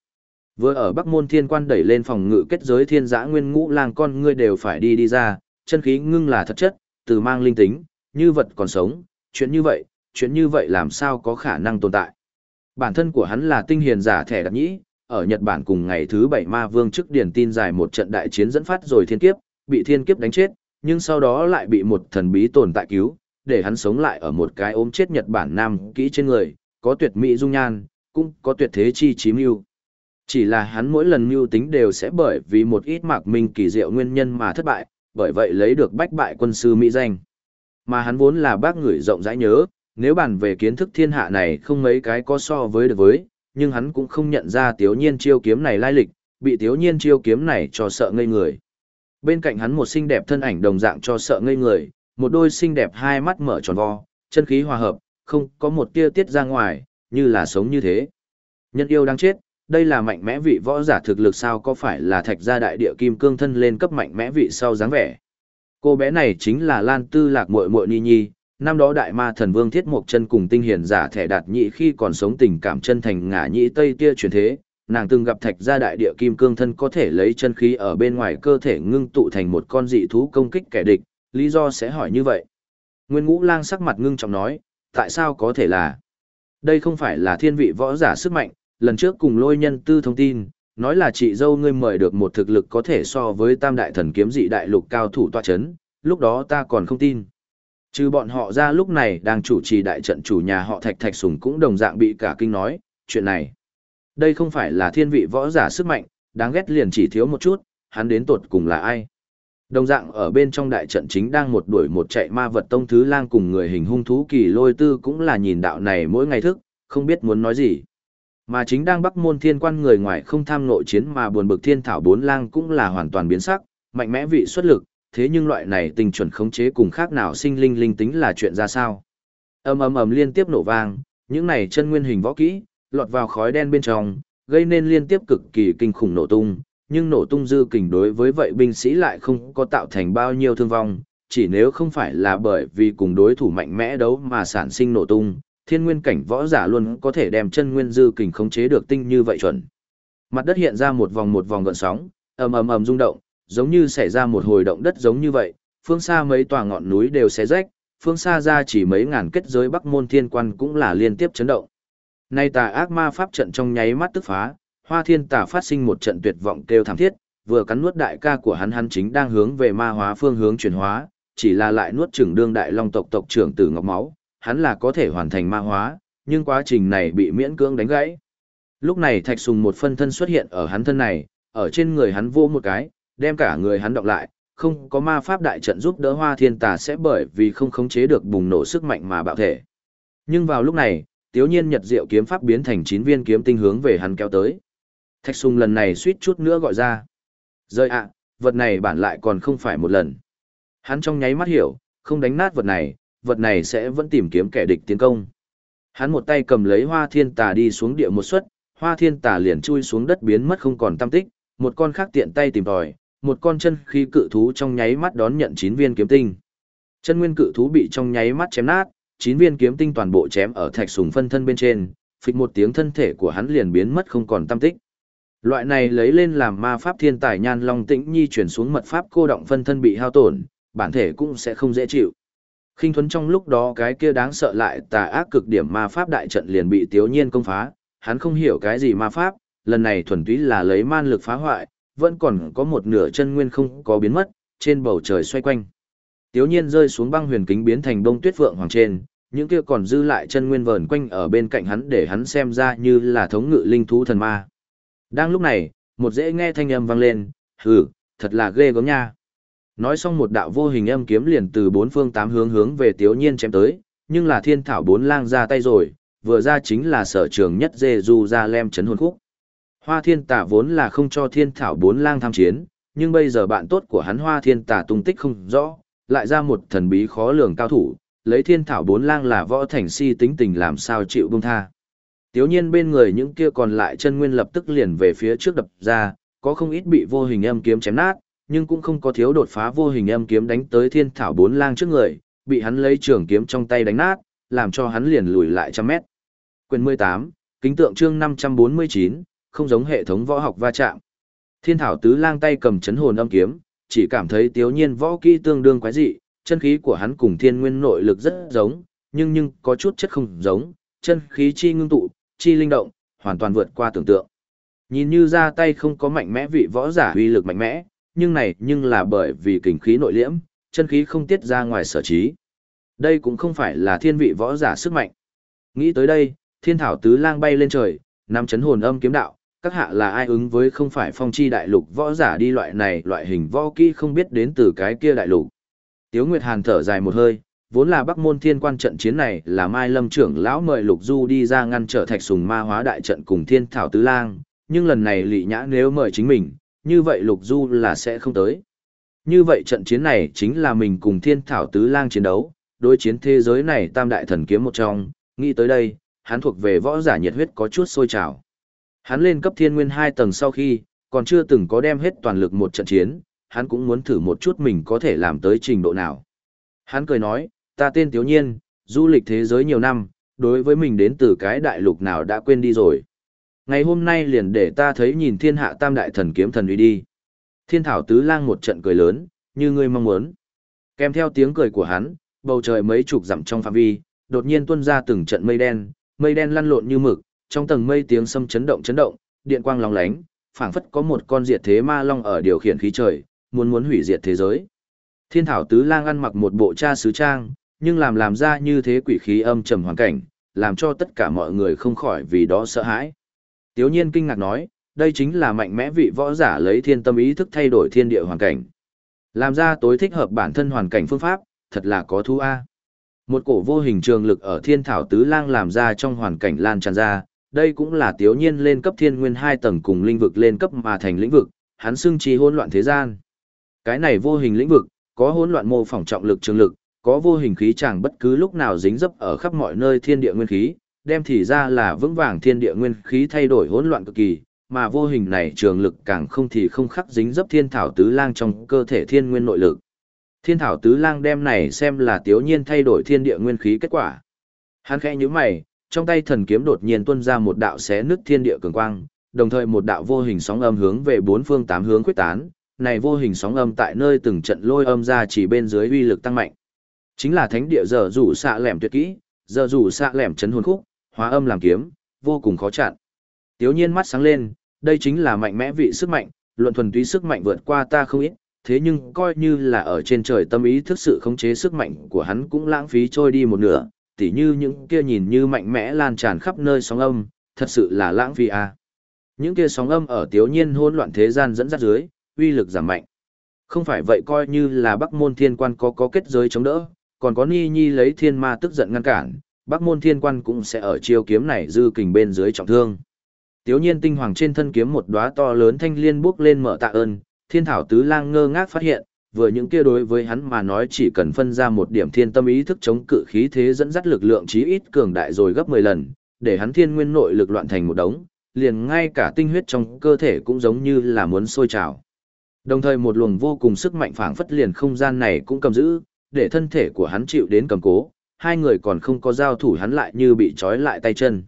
Vừa ở Bắc Môn Thiên Quan đẩy lên phòng ngự kết giới thiên giã nguyên ngũ lang con ngươi đều phải đi đi ra, chân khí ngưng là thật chất, từ mang linh tính, như vật còn sống, chuyện như vậy, chuyện như vậy làm sao có khả năng tồn tại. Bản thân của hắn là tinh hiền giả thẻ đặc nhĩ, ở Nhật Bản cùng ngày thứ bảy ma vương trước điển tin dài một trận đại chiến dẫn phát rồi thiên kiếp, bị thiên kiếp đánh chết, nhưng sau đó lại bị một thần bí tồn tại cứu, để hắn sống lại ở một cái ốm chết Nhật Bản nam kỹ trên người, có tuyệt mỹ dung nhan, cũng có tuyệt thế chi chí mưu. Chỉ là hắn mỗi lần mưu tính đều sẽ bởi vì một ít mạc minh kỳ diệu nguyên nhân mà thất bại, bởi vậy lấy được bách bại quân sư mỹ danh. Mà hắn vốn là bác người rộng rãi nhớ, nếu bàn về kiến thức thiên hạ này không mấy cái có so với được với, nhưng hắn cũng không nhận ra tiếu nhiên chiêu kiếm này lai lịch, bị tiếu nhiên chiêu kiếm này cho sợ ngây người. Bên cạnh hắn một xinh đẹp thân ảnh đồng dạng cho sợ ngây người, một đôi xinh đẹp hai mắt mở tròn vo, chân khí hòa hợp, không có một tia tiết ra ngoài, như là sống như thế. Nhân yêu đang chết, đây là mạnh mẽ vị võ giả thực lực sao có phải là thạch gia đại địa kim cương thân lên cấp mạnh mẽ vị sau dáng vẻ. Cô bé này chính là Lan Tư Lạc muội muội Ni Nhi, năm đó đại ma thần vương thiết mộc chân cùng tinh hiền giả thẻ đạt nhị khi còn sống tình cảm chân thành ngả nhị tây tia truyền thế nàng từng gặp thạch gia đại địa kim cương thân có thể lấy chân khí ở bên ngoài cơ thể ngưng tụ thành một con dị thú công kích kẻ địch lý do sẽ hỏi như vậy nguyên ngũ lang sắc mặt ngưng trọng nói tại sao có thể là đây không phải là thiên vị võ giả sức mạnh lần trước cùng lôi nhân tư thông tin nói là chị dâu ngươi mời được một thực lực có thể so với tam đại thần kiếm dị đại lục cao thủ toa c h ấ n lúc đó ta còn không tin Trừ bọn họ ra lúc này đang chủ trì đại trận chủ nhà họ Thạch Thạch Sùng cũng đồng dạng bị cả kinh nói, chuyện này. Đây không phải là thiên vị võ giả sức mạnh, đáng ghét liền chỉ thiếu một chút, hắn đến tột cùng là ai. Đồng dạng ở bên trong đại trận chính đang một đuổi một chạy ma vật tông thứ lang cùng người hình hung thú kỳ lôi tư cũng là nhìn đạo này mỗi ngày thức, không biết muốn nói gì. Mà chính đang bắc môn thiên quan người ngoài không tham nội chiến mà buồn bực thiên thảo bốn lang cũng là hoàn toàn biến sắc, mạnh mẽ vị xuất lực, thế nhưng loại này tình chuẩn khống chế cùng khác nào sinh linh linh tính là chuyện ra sao. Ầm ầm ầm liên tiếp nổ vang, những này chân nguyên hình võ kỹ, lọt vào khói đen bên trong, gây nên liên tiếp cực kỳ kinh khủng nổ tung, nhưng nổ tung dư kình đối với vậy binh sĩ lại không có tạo thành bao nhiêu thương vong, chỉ nếu không phải là bởi vì cùng đối thủ mạnh mẽ đấu mà sản sinh nổ tung, thiên nguyên cảnh võ giả luôn có thể đem chân nguyên dư kình khống chế được tinh như vậy chuẩn. Mặt đất hiện ra một vòng một vòng gợn sóng, ầm ầm ầm rung động, giống như xảy ra một hồi động đất giống như vậy, phương xa mấy tòa ngọn núi đều xé rách, phương xa ra chỉ mấy ngàn kết giới Bắc Môn Thiên Quan cũng là liên tiếp chấn động. Nay tà ác ma pháp trận trong nháy mắt tức phá, Hoa Thiên Tà phát sinh một trận tuyệt vọng kêu thảm thiết, vừa cắn nuốt đại ca của hắn hắn chính đang hướng về ma hóa phương hướng chuyển hóa, chỉ là lại nuốt chửng đương đại long tộc tộc trưởng Tử Ngọc Máu, hắn là có thể hoàn thành ma hóa, nhưng quá trình này bị miễn cưỡng đánh gãy. Lúc này Thạch Sùng một phân thân xuất hiện ở hắn thân này, ở trên người hắn vô một cái, đem cả người hắn đọc lại, không có ma pháp đại trận giúp đỡ Hoa Thiên Tà sẽ bởi vì không khống chế được bùng nổ sức mạnh mà bạo thể. Nhưng vào lúc này, Tiếu Nhiên Nhật Diệu kiếm pháp biến thành chín viên kiếm tinh hướng về hắn kéo tới. Thạch Sùng lần này suýt chút nữa gọi ra. Rơi ạ, vật này bản lại còn không phải một lần. Hắn trong nháy mắt hiểu, không đánh nát vật này, vật này sẽ vẫn tìm kiếm kẻ địch tiến công. Hắn một tay cầm lấy hoa thiên tà đi xuống địa một suất, hoa thiên tà liền chui xuống đất biến mất không còn tâm tích, một con khác tiện tay tìm tòi, một con chân khí cự thú trong nháy mắt đón nhận chín viên kiếm tinh. Chân nguyên cự thú bị trong nháy mắt chém nát, chín viên kiếm tinh toàn bộ chém ở thạch sùng phân thân bên trên, phịch một tiếng thân thể của hắn liền biến mất không còn tâm tích. Loại này lấy lên làm ma pháp thiên tài nhan long tĩnh nhi chuyển xuống mật pháp cô động phân thân bị hao tổn, bản thể cũng sẽ không dễ chịu. Khinh thuấn trong lúc đó cái kia đáng sợ lại tà ác cực điểm ma pháp đại trận liền bị tiếu nhiên công phá, hắn không hiểu cái gì ma pháp, lần này thuần túy là lấy man lực phá hoại, vẫn còn có một nửa chân nguyên không có biến mất, trên bầu trời xoay quanh. Tiếu nhiên rơi xuống băng huyền kính biến thành bông tuyết vượng hoàng trên, những kia còn dư lại chân nguyên vờn quanh ở bên cạnh hắn để hắn xem ra như là thống ngự linh thú thần ma. Đang lúc này, một dễ nghe thanh âm vang lên, hừ, thật là ghê gớm nha. Nói xong một đạo vô hình âm kiếm liền từ bốn phương tám hướng hướng về Tiếu Nhiên chém tới, nhưng là thiên thảo bốn lang ra tay rồi, vừa ra chính là sở trường nhất dê du ra lem chấn hồn khúc. Hoa thiên tả vốn là không cho thiên thảo bốn lang tham chiến, nhưng bây giờ bạn tốt của hắn hoa thiên tả tung tích không rõ, lại ra một thần bí khó lường cao thủ, lấy thiên thảo bốn lang là võ thành si tính tình làm sao chịu bông tha. Tiếu nhiên bên người những kia còn lại chân nguyên lập tức liền về phía trước đập ra, có không ít bị vô hình âm kiếm chém nát, nhưng cũng không có thiếu đột phá vô hình âm kiếm đánh tới thiên thảo bốn lang trước người, bị hắn lấy trường kiếm trong tay đánh nát, làm cho hắn liền lùi lại trăm mét. Quyền 18, kính tượng chương 549, không giống hệ thống võ học va chạm. Thiên thảo tứ lang tay cầm chấn hồn âm kiếm, chỉ cảm thấy tiếu nhiên võ kỹ tương đương quái dị, chân khí của hắn cùng thiên nguyên nội lực rất giống, nhưng nhưng có chút chất không giống, chân khí chi ngưng tụ, chi linh động, hoàn toàn vượt qua tưởng tượng. Nhìn như ra tay không có mạnh mẽ vị võ giả uy lực mạnh mẽ, nhưng này nhưng là bởi vì kình khí nội liễm, chân khí không tiết ra ngoài sở trí. Đây cũng không phải là thiên vị võ giả sức mạnh. Nghĩ tới đây, thiên thảo tứ lang bay lên trời, nắm chấn hồn âm kiếm đạo, các hạ là ai ứng với không phải phong chi đại lục võ giả đi loại này loại hình võ kỹ không biết đến từ cái kia đại lục. Tiếu Nguyệt Hàn thở dài một hơi, vốn là Bắc Môn Thiên Quan trận chiến này là Mai Lâm trưởng lão mời Lục Du đi ra ngăn trở Thạch Sùng Ma hóa đại trận cùng Thiên Thảo Tứ Lang, nhưng lần này lị Nhã nếu mời chính mình, như vậy Lục Du là sẽ không tới. Như vậy trận chiến này chính là mình cùng Thiên Thảo Tứ Lang chiến đấu, đối chiến thế giới này tam đại thần kiếm một trong, nghĩ tới đây, hắn thuộc về võ giả nhiệt huyết có chút sôi trào. Hắn lên cấp thiên nguyên hai tầng sau khi, còn chưa từng có đem hết toàn lực một trận chiến, hắn cũng muốn thử một chút mình có thể làm tới trình độ nào. Hắn cười nói, ta tên Tiếu Nhiên, du lịch thế giới nhiều năm, đối với mình đến từ cái đại lục nào đã quên đi rồi. Ngày hôm nay liền để ta thấy nhìn thiên hạ tam đại thần kiếm thần uy đi. Thiên thảo tứ lang một trận cười lớn, như ngươi mong muốn. Kèm theo tiếng cười của hắn, bầu trời mấy chục dặm trong phạm vi, đột nhiên tuôn ra từng trận mây đen, mây đen lăn lộn như mực, trong tầng mây tiếng sâm chấn động chấn động, điện quang lóng lánh, phảng phất có một con diệt thế ma long ở điều khiển khí trời, muốn muốn hủy diệt thế giới. Thiên thảo tứ lang ăn mặc một bộ cha sứ trang, nhưng làm làm ra như thế quỷ khí âm trầm hoàn cảnh, làm cho tất cả mọi người không khỏi vì đó sợ hãi. Tiếu nhiên kinh ngạc nói, đây chính là mạnh mẽ vị võ giả lấy thiên tâm ý thức thay đổi thiên địa hoàn cảnh. Làm ra tối thích hợp bản thân hoàn cảnh phương pháp, thật là có thu A. Một cổ vô hình trường lực ở thiên thảo tứ lang làm ra trong hoàn cảnh lan tràn ra, đây cũng là tiếu nhiên lên cấp thiên nguyên hai tầng cùng lĩnh vực lên cấp mà thành lĩnh vực, hắn xưng chi hỗn loạn thế gian. Cái này vô hình lĩnh vực, có hỗn loạn mô phỏng trọng lực trường lực, có vô hình khí chẳng bất cứ lúc nào dính dấp ở khắp mọi nơi thiên địa nguyên khí, đem thì ra là vững vàng thiên địa nguyên khí thay đổi hỗn loạn cực kỳ, mà vô hình này trường lực càng không thì không khắc dính dấp thiên thảo tứ lang trong cơ thể thiên nguyên nội lực. Thiên thảo tứ lang đem này xem là tiểu nhiên thay đổi thiên địa nguyên khí kết quả. Hắn khẽ nhíu mày, trong tay thần kiếm đột nhiên tuôn ra một đạo xé nứt thiên địa cường quang, đồng thời một đạo vô hình sóng âm hướng về bốn phương tám hướng quyết tán, này vô hình sóng âm tại nơi từng trận lôi âm ra chỉ bên dưới uy lực tăng mạnh. Chính là thánh địa giờ rủ xạ lẻm tuyệt kỹ, giờ rủ xạ lẻm chấn hồn khúc, hóa âm làm kiếm, vô cùng khó chặn. Tiếu nhiên mắt sáng lên, đây chính là mạnh mẽ vị sức mạnh, luận thuần túy sức mạnh vượt qua ta không ít, thế nhưng coi như là ở trên trời tâm ý thức sự khống chế sức mạnh của hắn cũng lãng phí trôi đi một nửa, tỉ như những kia nhìn như mạnh mẽ lan tràn khắp nơi sóng âm, thật sự là lãng phí à. Những kia sóng âm ở tiếu nhiên hỗn loạn thế gian dẫn dắt dưới, uy lực giảm mạnh. Không phải vậy coi như là Bắc Môn Thiên Quan có có kết giới chống đỡ, còn có Ni Nhi lấy thiên ma tức giận ngăn cản, Bắc Môn Thiên Quan cũng sẽ ở chiêu kiếm này dư kình bên dưới trọng thương. Tiếu nhiên tinh hoàng trên thân kiếm một đóa to lớn thanh liên bước lên mở tạ ơn, thiên thảo tứ lang ngơ ngác phát hiện, vừa những kia đối với hắn mà nói chỉ cần phân ra một điểm thiên tâm ý thức chống cự khí thế dẫn dắt lực lượng chí ít cường đại rồi gấp 10 lần, để hắn thiên nguyên nội lực loạn thành một đống, liền ngay cả tinh huyết trong cơ thể cũng giống như là muốn sôi trào. Đồng thời một luồng vô cùng sức mạnh phảng phất liền không gian này cũng cầm giữ, để thân thể của hắn chịu đến cầm cố, hai người còn không có giao thủ hắn lại như bị trói lại tay chân.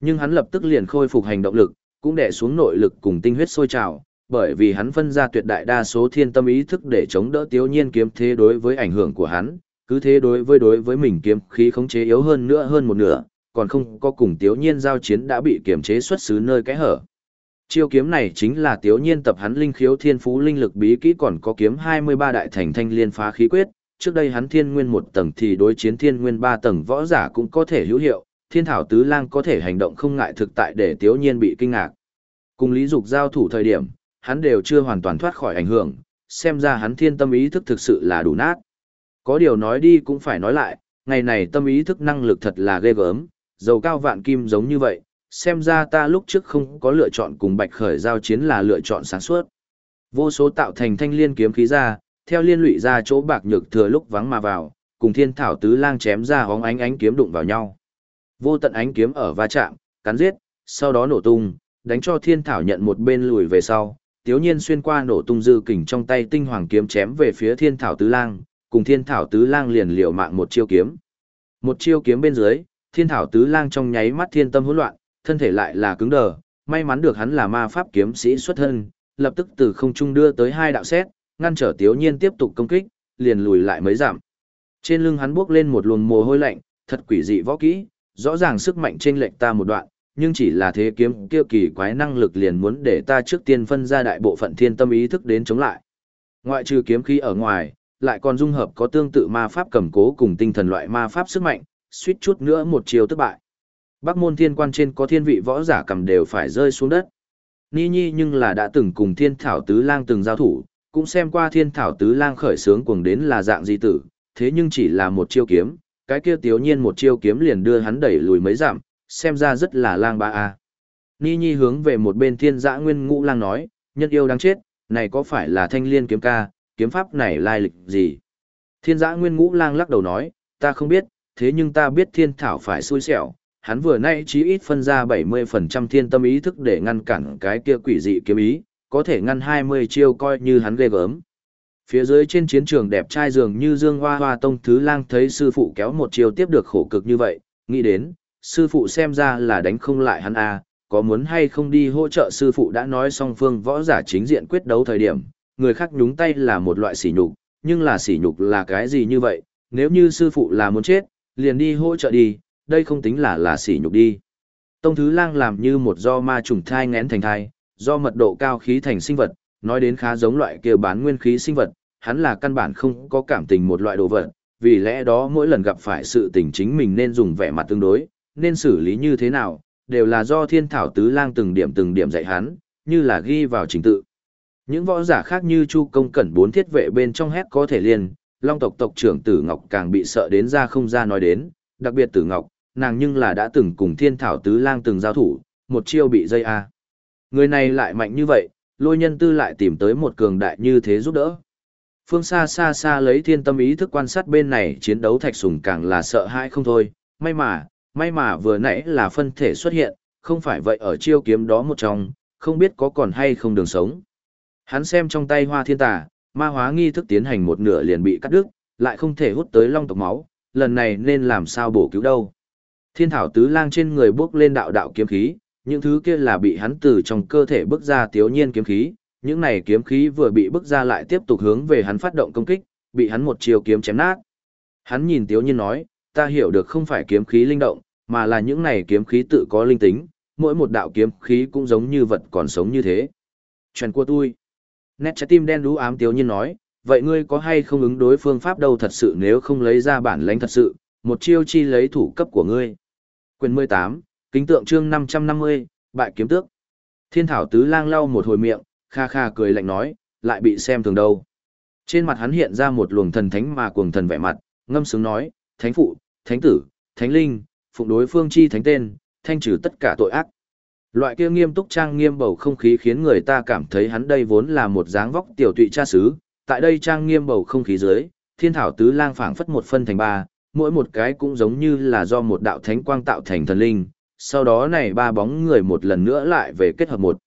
Nhưng hắn lập tức liền khôi phục hành động lực, cũng đè xuống nội lực cùng tinh huyết sôi trào, bởi vì hắn phân ra tuyệt đại đa số thiên tâm ý thức để chống đỡ Tiếu Nhiên kiếm thế đối với ảnh hưởng của hắn, cứ thế đối với đối với mình kiếm khí khống chế yếu hơn nữa hơn một nửa, còn không có cùng Tiếu Nhiên giao chiến đã bị kiểm chế xuất xứ nơi cái hở. Chiêu kiếm này chính là Tiếu Nhiên tập hắn linh khiếu thiên phú linh lực bí kỹ còn có kiếm 23 đại thành thanh liên phá khí quyết, trước đây hắn thiên nguyên một tầng thì đối chiến thiên nguyên ba tầng võ giả cũng có thể hữu hiệu, thiên thảo tứ lang có thể hành động không ngại thực tại để Tiếu Nhiên bị kinh ngạc. Cùng Lý Dục giao thủ thời điểm, hắn đều chưa hoàn toàn thoát khỏi ảnh hưởng, xem ra hắn thiên tâm ý thức thực sự là đủ nát. Có điều nói đi cũng phải nói lại, ngày này tâm ý thức năng lực thật là ghê gớm, dầu cao vạn kim giống như vậy, xem ra ta lúc trước không có lựa chọn cùng bạch khởi giao chiến là lựa chọn sáng suốt. Vô số tạo thành thanh liên kiếm khí ra, theo liên lụy ra chỗ bạc nhược thừa lúc vắng mà vào, cùng thiên thảo tứ lang chém ra hóng ánh ánh kiếm đụng vào nhau. Vô tận ánh kiếm ở va chạm, cắn giết, sau đó nổ tung, đánh cho thiên thảo nhận một bên lùi về sau, tiếu nhiên xuyên qua nổ tung dư kình trong tay tinh hoàng kiếm chém về phía thiên thảo tứ lang, cùng thiên thảo tứ lang liền liều mạng một chiêu kiếm. Một chiêu kiếm bên dưới, thiên thảo tứ lang trong nháy mắt thiên tâm hỗn loạn, thân thể lại là cứng đờ, may mắn được hắn là ma pháp kiếm sĩ xuất thân, lập tức từ không trung đưa tới hai đạo xét, ngăn trở tiếu nhiên tiếp tục công kích, liền lùi lại mấy giảm. Trên lưng hắn bước lên một luồng mồ hôi lạnh, thật quỷ dị võ kỹ, rõ ràng sức mạnh trên lệch ta một đoạn, nhưng chỉ là thế kiếm kia kỳ quái năng lực liền muốn để ta trước tiên phân ra đại bộ phận thiên tâm ý thức đến chống lại. Ngoại trừ kiếm khí ở ngoài, lại còn dung hợp có tương tự ma pháp cầm cố cùng tinh thần loại ma pháp sức mạnh, suýt chút nữa một chiều thất bại. Bắc môn thiên quan trên có thiên vị võ giả cầm đều phải rơi xuống đất. Ni Nhi nhưng là đã từng cùng thiên thảo tứ lang từng giao thủ, cũng xem qua thiên thảo tứ lang khởi sướng cuồng đến là dạng di tử, thế nhưng chỉ là một chiêu kiếm, cái kia tiếu nhiên một chiêu kiếm liền đưa hắn đẩy lùi mấy giảm, xem ra rất là lang ba a. Ni Nhi hướng về một bên thiên dã nguyên ngũ lang nói, nhân yêu đáng chết, này có phải là thanh liên kiếm ca, kiếm pháp này lai lịch gì? Thiên giã nguyên ngũ lang lắc đầu nói, ta không biết, thế nhưng ta biết thiên thảo phải xui xẻo, hắn vừa nay chí ít phân ra 70% thiên tâm ý thức để ngăn cản cái kia quỷ dị kiếm ý, có thể ngăn 20 chiêu coi như hắn ghê gớm. Phía dưới trên chiến trường đẹp trai dường như Dương Hoa Hoa Tông Thứ Lang thấy sư phụ kéo một chiêu tiếp được khổ cực như vậy, nghĩ đến, sư phụ xem ra là đánh không lại hắn a, có muốn hay không đi hỗ trợ sư phụ đã nói song phương võ giả chính diện quyết đấu thời điểm, người khác nhúng tay là một loại sỉ nhục, nhưng là sỉ nhục là cái gì như vậy, nếu như sư phụ là muốn chết, liền đi hỗ trợ đi, đây không tính là là sỉ nhục đi. Tông Thứ Lang làm như một do ma trùng thai ngén thành thai, do mật độ cao khí thành sinh vật, nói đến khá giống loại kia bán nguyên khí sinh vật, hắn là căn bản không có cảm tình một loại đồ vật, vì lẽ đó mỗi lần gặp phải sự tình chính mình nên dùng vẻ mặt tương đối, nên xử lý như thế nào, đều là do thiên thảo tứ lang từng điểm từng điểm dạy hắn, như là ghi vào trình tự. Những võ giả khác như Chu Công Cẩn bốn thiết vệ bên trong hét có thể liền, Long tộc tộc trưởng Tử Ngọc càng bị sợ đến ra không ra nói đến, đặc biệt Tử Ngọc, nàng nhưng là đã từng cùng thiên thảo tứ lang từng giao thủ, một chiêu bị dây a. Người này lại mạnh như vậy, lôi nhân tư lại tìm tới một cường đại như thế giúp đỡ. Phương xa xa xa lấy thiên tâm ý thức quan sát bên này chiến đấu thạch sùng càng là sợ hãi không thôi, may mà, may mà vừa nãy là phân thể xuất hiện, không phải vậy ở chiêu kiếm đó một trong, không biết có còn hay không đường sống. Hắn xem trong tay hoa thiên tà, ma hóa nghi thức tiến hành một nửa liền bị cắt đứt, lại không thể hút tới long tộc máu, lần này nên làm sao bổ cứu đâu. Thiên thảo tứ lang trên người bước lên đạo đạo kiếm khí, những thứ kia là bị hắn từ trong cơ thể bước ra tiếu nhiên kiếm khí, những này kiếm khí vừa bị bước ra lại tiếp tục hướng về hắn phát động công kích, bị hắn một chiều kiếm chém nát. Hắn nhìn tiếu nhiên nói, ta hiểu được không phải kiếm khí linh động, mà là những này kiếm khí tự có linh tính, mỗi một đạo kiếm khí cũng giống như vật còn sống như thế. Chuyện của tôi. Nét trái tim đen đú ám tiếu nhiên nói, vậy ngươi có hay không ứng đối phương pháp đâu thật sự nếu không lấy ra bản lãnh thật sự, một chiêu chi lấy thủ cấp của ngươi. Quyền 18, kính tượng chương 550, bại kiếm tước. Thiên thảo tứ lang lau một hồi miệng, kha kha cười lạnh nói, lại bị xem thường đâu. Trên mặt hắn hiện ra một luồng thần thánh mà cuồng thần vẻ mặt, ngâm sướng nói, thánh phụ, thánh tử, thánh linh, phụng đối phương chi thánh tên, thanh trừ tất cả tội ác. Loại kia nghiêm túc trang nghiêm bầu không khí khiến người ta cảm thấy hắn đây vốn là một dáng vóc tiểu tụy cha xứ, tại đây trang nghiêm bầu không khí dưới, thiên thảo tứ lang phảng phất một phân thành ba, mỗi một cái cũng giống như là do một đạo thánh quang tạo thành thần linh, sau đó này ba bóng người một lần nữa lại về kết hợp một.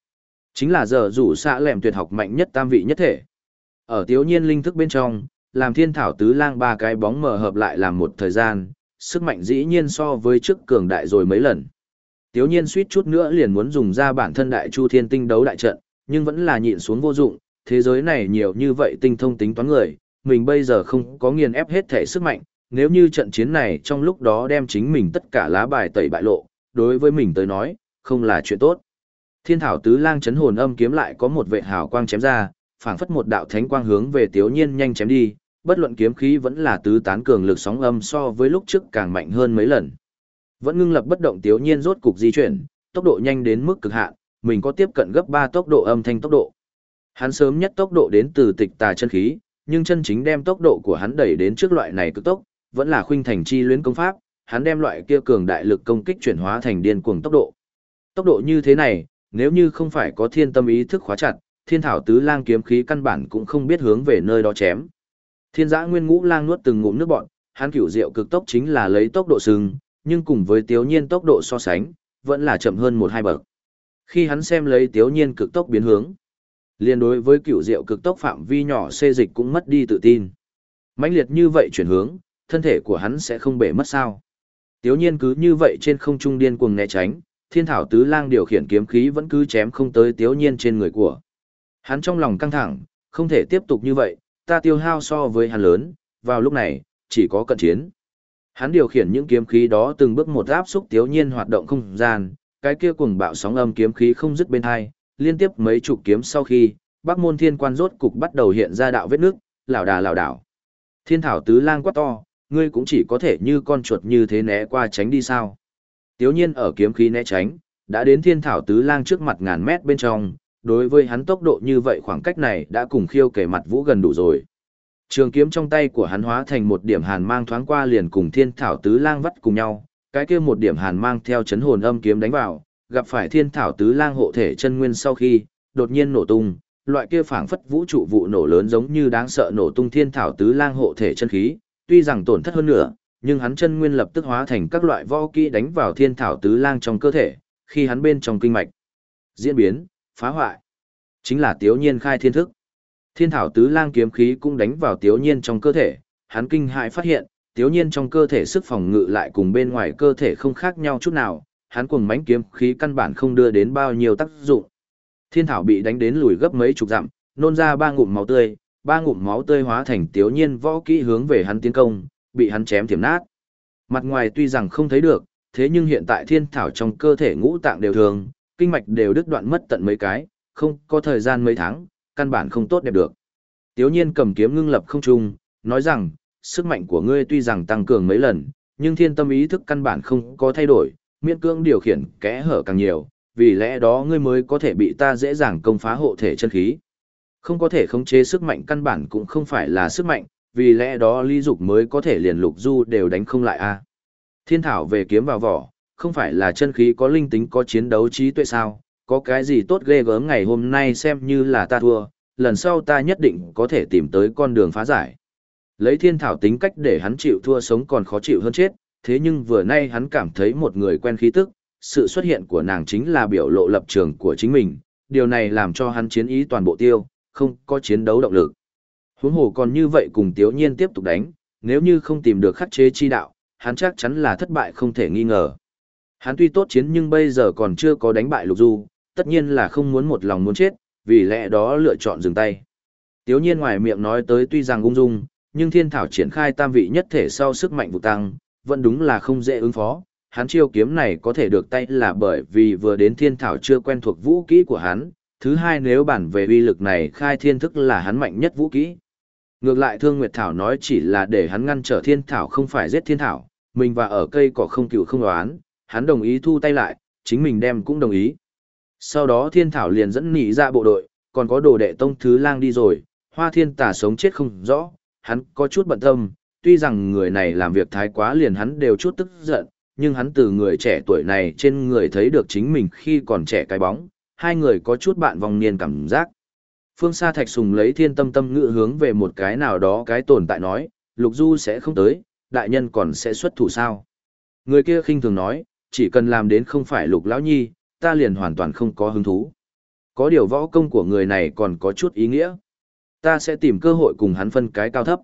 Chính là giờ rủ xạ lẻm tuyệt học mạnh nhất tam vị nhất thể. Ở tiếu nhiên linh thức bên trong, làm thiên thảo tứ lang ba cái bóng mở hợp lại làm một thời gian, sức mạnh dĩ nhiên so với trước cường đại rồi mấy lần. Tiếu nhiên suýt chút nữa liền muốn dùng ra bản thân đại chu thiên tinh đấu đại trận, nhưng vẫn là nhịn xuống vô dụng, thế giới này nhiều như vậy tinh thông tính toán người, mình bây giờ không có nghiền ép hết thể sức mạnh, nếu như trận chiến này trong lúc đó đem chính mình tất cả lá bài tẩy bại lộ, đối với mình tới nói, không là chuyện tốt. Thiên thảo tứ lang chấn hồn âm kiếm lại có một vệ hào quang chém ra, phảng phất một đạo thánh quang hướng về Tiếu Nhiên nhanh chém đi, bất luận kiếm khí vẫn là tứ tán cường lực sóng âm so với lúc trước càng mạnh hơn mấy lần. Vẫn ngưng lập bất động Tiếu Nhiên rốt cục di chuyển, tốc độ nhanh đến mức cực hạn, mình có tiếp cận gấp 3 tốc độ âm thanh tốc độ. Hắn sớm nhất tốc độ đến từ tịch tà chân khí, nhưng chân chính đem tốc độ của hắn đẩy đến trước loại này cực tốc, vẫn là khuynh thành chi luyến công pháp, hắn đem loại kia cường đại lực công kích chuyển hóa thành điên cuồng tốc độ. Tốc độ như thế này, nếu như không phải có thiên tâm ý thức khóa chặt, thiên thảo tứ lang kiếm khí căn bản cũng không biết hướng về nơi đó chém. Thiên giã nguyên ngũ lang nuốt từng ngụm nước bọn, hắn cửu diệu cực tốc chính là lấy tốc độ sừng, nhưng cùng với tiếu nhiên tốc độ so sánh, vẫn là chậm hơn một hai bậc. Khi hắn xem lấy tiếu nhiên cực tốc biến hướng, liên đối với cửu diệu cực tốc phạm vi nhỏ xê dịch cũng mất đi tự tin. mãnh liệt như vậy chuyển hướng, thân thể của hắn sẽ không bể mất sao. Tiếu nhiên cứ như vậy trên không trung điên cuồng né tránh, thiên thảo tứ lang điều khiển kiếm khí vẫn cứ chém không tới tiếu nhiên trên người của. Hắn trong lòng căng thẳng, không thể tiếp tục như vậy, ta tiêu hao so với hắn lớn, vào lúc này, chỉ có cận chiến. Hắn điều khiển những kiếm khí đó từng bước một áp xúc tiếu nhiên hoạt động không gian, cái kia cuồng bạo sóng âm kiếm khí không dứt bên hai, liên tiếp mấy chục kiếm sau khi, Bắc Môn Thiên Quan rốt cục bắt đầu hiện ra đạo vết nước, lảo đà lảo đảo. Thiên thảo tứ lang quát to, ngươi cũng chỉ có thể như con chuột như thế né qua tránh đi sao? Tiếu nhiên ở kiếm khí né tránh, đã đến thiên thảo tứ lang trước mặt ngàn mét bên trong, đối với hắn tốc độ như vậy khoảng cách này đã cùng khiêu kể mặt vũ gần đủ rồi. Trường kiếm trong tay của hắn hóa thành một điểm hàn mang thoáng qua liền cùng thiên thảo tứ lang vắt cùng nhau, cái kia một điểm hàn mang theo chấn hồn âm kiếm đánh vào, gặp phải thiên thảo tứ lang hộ thể chân nguyên sau khi, đột nhiên nổ tung, loại kia phảng phất vũ trụ vụ nổ lớn giống như đáng sợ nổ tung thiên thảo tứ lang hộ thể chân khí, tuy rằng tổn thất hơn nữa, nhưng hắn chân nguyên lập tức hóa thành các loại võ kỹ đánh vào thiên thảo tứ lang trong cơ thể, khi hắn bên trong kinh mạch diễn biến, phá hoại, chính là Tiếu Nhiên khai thiên thức. Thiên thảo tứ lang kiếm khí cũng đánh vào Tiếu Nhiên trong cơ thể, hắn kinh hại phát hiện, Tiếu Nhiên trong cơ thể sức phòng ngự lại cùng bên ngoài cơ thể không khác nhau chút nào, hắn cuồng mãnh kiếm khí căn bản không đưa đến bao nhiêu tác dụng. Thiên thảo bị đánh đến lùi gấp mấy chục dặm, nôn ra ba ngụm máu tươi, ba ngụm máu tươi hóa thành Tiếu Nhiên võ kỹ hướng về hắn tiến công, bị hắn chém thiểm nát. Mặt ngoài tuy rằng không thấy được, thế nhưng hiện tại thiên thảo trong cơ thể ngũ tạng đều thường, kinh mạch đều đứt đoạn mất tận mấy cái, không có thời gian mấy tháng, căn bản không tốt đẹp được. Tiếu nhiên cầm kiếm ngưng lập không trung, nói rằng, sức mạnh của ngươi tuy rằng tăng cường mấy lần, nhưng thiên tâm ý thức căn bản không có thay đổi, miễn cưỡng điều khiển kẽ hở càng nhiều, vì lẽ đó ngươi mới có thể bị ta dễ dàng công phá hộ thể chân khí. Không có thể khống chế sức mạnh căn bản cũng không phải là sức mạnh, vì lẽ đó Lý Dục mới có thể liền lục du đều đánh không lại a. Thiên thảo về kiếm vào vỏ, không phải là chân khí có linh tính có chiến đấu trí tuệ sao, có cái gì tốt ghê gớm ngày hôm nay xem như là ta thua, lần sau ta nhất định có thể tìm tới con đường phá giải. Lấy thiên thảo tính cách để hắn chịu thua sống còn khó chịu hơn chết, thế nhưng vừa nay hắn cảm thấy một người quen khí tức, sự xuất hiện của nàng chính là biểu lộ lập trường của chính mình, điều này làm cho hắn chiến ý toàn bộ tiêu, không có chiến đấu động lực. Huống hồ còn như vậy cùng Tiếu Nhiên tiếp tục đánh, nếu như không tìm được khắc chế chi đạo, hắn chắc chắn là thất bại không thể nghi ngờ. Hắn tuy tốt chiến nhưng bây giờ còn chưa có đánh bại Lục Du, tất nhiên là không muốn một lòng muốn chết, vì lẽ đó lựa chọn dừng tay. Tiếu nhiên ngoài miệng nói tới tuy rằng ung dung, nhưng thiên thảo triển khai tam vị nhất thể sau sức mạnh vụ tăng, vẫn đúng là không dễ ứng phó. Hắn chiêu kiếm này có thể được tay là bởi vì vừa đến thiên thảo chưa quen thuộc vũ kỹ của hắn, thứ hai nếu bản về uy lực này khai thiên thức là hắn mạnh nhất vũ kỹ. Ngược lại Thương Nguyệt Thảo nói chỉ là để hắn ngăn trở thiên thảo không phải giết thiên thảo, mình và ở cây cỏ không cựu không đoán, hắn đồng ý thu tay lại, chính mình đem cũng đồng ý. Sau đó thiên thảo liền dẫn nỉ ra bộ đội, còn có đồ đệ tông thứ lang đi rồi, hoa thiên tà sống chết không rõ, hắn có chút bận tâm, tuy rằng người này làm việc thái quá liền hắn đều chút tức giận, nhưng hắn từ người trẻ tuổi này trên người thấy được chính mình khi còn trẻ cái bóng, hai người có chút bạn vòng niên cảm giác. Phương xa Thạch Sùng lấy thiên tâm tâm ngự hướng về một cái nào đó cái tồn tại nói, Lục Du sẽ không tới, đại nhân còn sẽ xuất thủ sao. Người kia khinh thường nói, chỉ cần làm đến không phải Lục Lão Nhi, ta liền hoàn toàn không có hứng thú. Có điều võ công của người này còn có chút ý nghĩa. Ta sẽ tìm cơ hội cùng hắn phân cái cao thấp.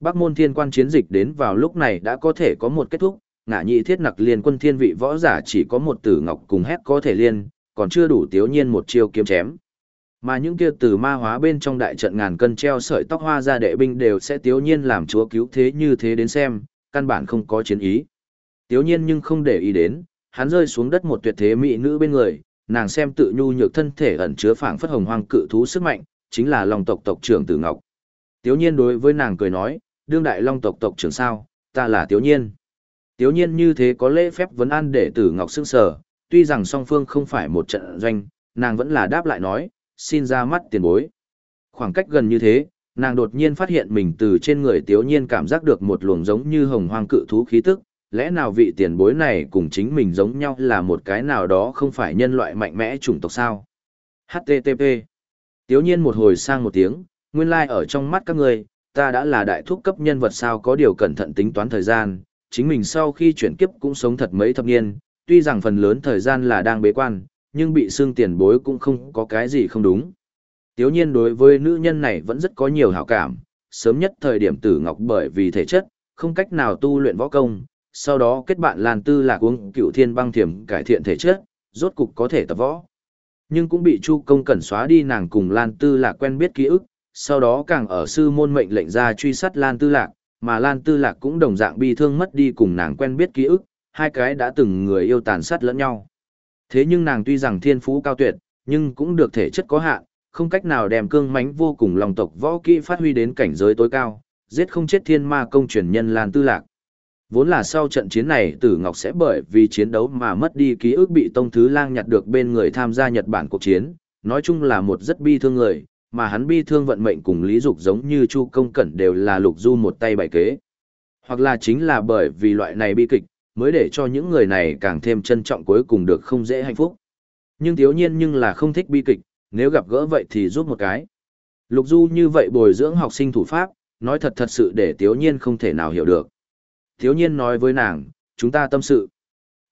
Bắc môn thiên quan chiến dịch đến vào lúc này đã có thể có một kết thúc, ngã nhị thiết nặc liên quân thiên vị võ giả chỉ có một tử ngọc cùng hét có thể liên, còn chưa đủ tiếu nhiên một chiêu kiếm chém. Mà những kia từ ma hóa bên trong đại trận ngàn cân treo sợi tóc hoa ra đệ binh đều sẽ tiếu nhiên làm chúa cứu thế như thế đến xem, căn bản không có chiến ý. Tiếu nhiên nhưng không để ý đến, hắn rơi xuống đất một tuyệt thế mỹ nữ bên người, nàng xem tự nhu nhược thân thể ẩn chứa phảng phất hồng hoang cự thú sức mạnh, chính là Long tộc tộc trưởng Tử Ngọc. Tiếu Nhiên đối với nàng cười nói, đương đại Long tộc tộc trưởng sao, ta là Tiếu Nhiên. Tiếu Nhiên như thế có lễ phép vấn an để Tử Ngọc sững sờ, tuy rằng song phương không phải một trận doanh, nàng vẫn là đáp lại nói, xin ra mắt tiền bối. Khoảng cách gần như thế, nàng đột nhiên phát hiện mình từ trên người Tiếu Nhiên cảm giác được một luồng giống như hồng hoang cự thú khí tức, lẽ nào vị tiền bối này cùng chính mình giống nhau là một cái nào đó không phải nhân loại mạnh mẽ chủng tộc sao? HTTP Tiếu nhiên một hồi sang một tiếng, nguyên lai like ở trong mắt các người, ta đã là đại thúc cấp nhân vật sao có điều cẩn thận tính toán thời gian, chính mình sau khi chuyển kiếp cũng sống thật mấy thập niên, tuy rằng phần lớn thời gian là đang bế quan, nhưng bị xương tiền bối cũng không có cái gì không đúng. Tiếu nhiên đối với nữ nhân này vẫn rất có nhiều hảo cảm, sớm nhất thời điểm tử ngọc bởi vì thể chất, không cách nào tu luyện võ công, sau đó kết bạn Lan Tư Lạc uống cựu thiên băng thiểm cải thiện thể chất, rốt cục có thể tập võ. Nhưng cũng bị Chu Công Cẩn xóa đi nàng cùng Lan Tư Lạc quen biết ký ức, sau đó càng ở sư môn mệnh lệnh ra truy sát Lan Tư Lạc, mà Lan Tư Lạc cũng đồng dạng bi thương mất đi cùng nàng quen biết ký ức, hai cái đã từng người yêu tàn sát lẫn nhau. Thế nhưng nàng tuy rằng thiên phú cao tuyệt, nhưng cũng được thể chất có hạn, không cách nào đem cương mãnh vô cùng lòng tộc võ kỹ phát huy đến cảnh giới tối cao, giết không chết thiên ma công truyền nhân Lan Tư Lạc. Vốn là sau trận chiến này Tử Ngọc sẽ bởi vì chiến đấu mà mất đi ký ức bị Tông Thứ Lang nhặt được bên người tham gia Nhật Bản cuộc chiến, nói chung là một rất bi thương người, mà hắn bi thương vận mệnh cùng Lý Dục giống như Chu Công Cẩn đều là lục du một tay bày kế. Hoặc là chính là bởi vì loại này bi kịch, mới để cho những người này càng thêm trân trọng cuối cùng được không dễ hạnh phúc. Nhưng thiếu nhiên nhưng là không thích bi kịch, nếu gặp gỡ vậy thì giúp một cái. Lục du như vậy bồi dưỡng học sinh thủ pháp, nói thật thật sự để thiếu nhiên không thể nào hiểu được. Thiếu nhiên nói với nàng, chúng ta tâm sự.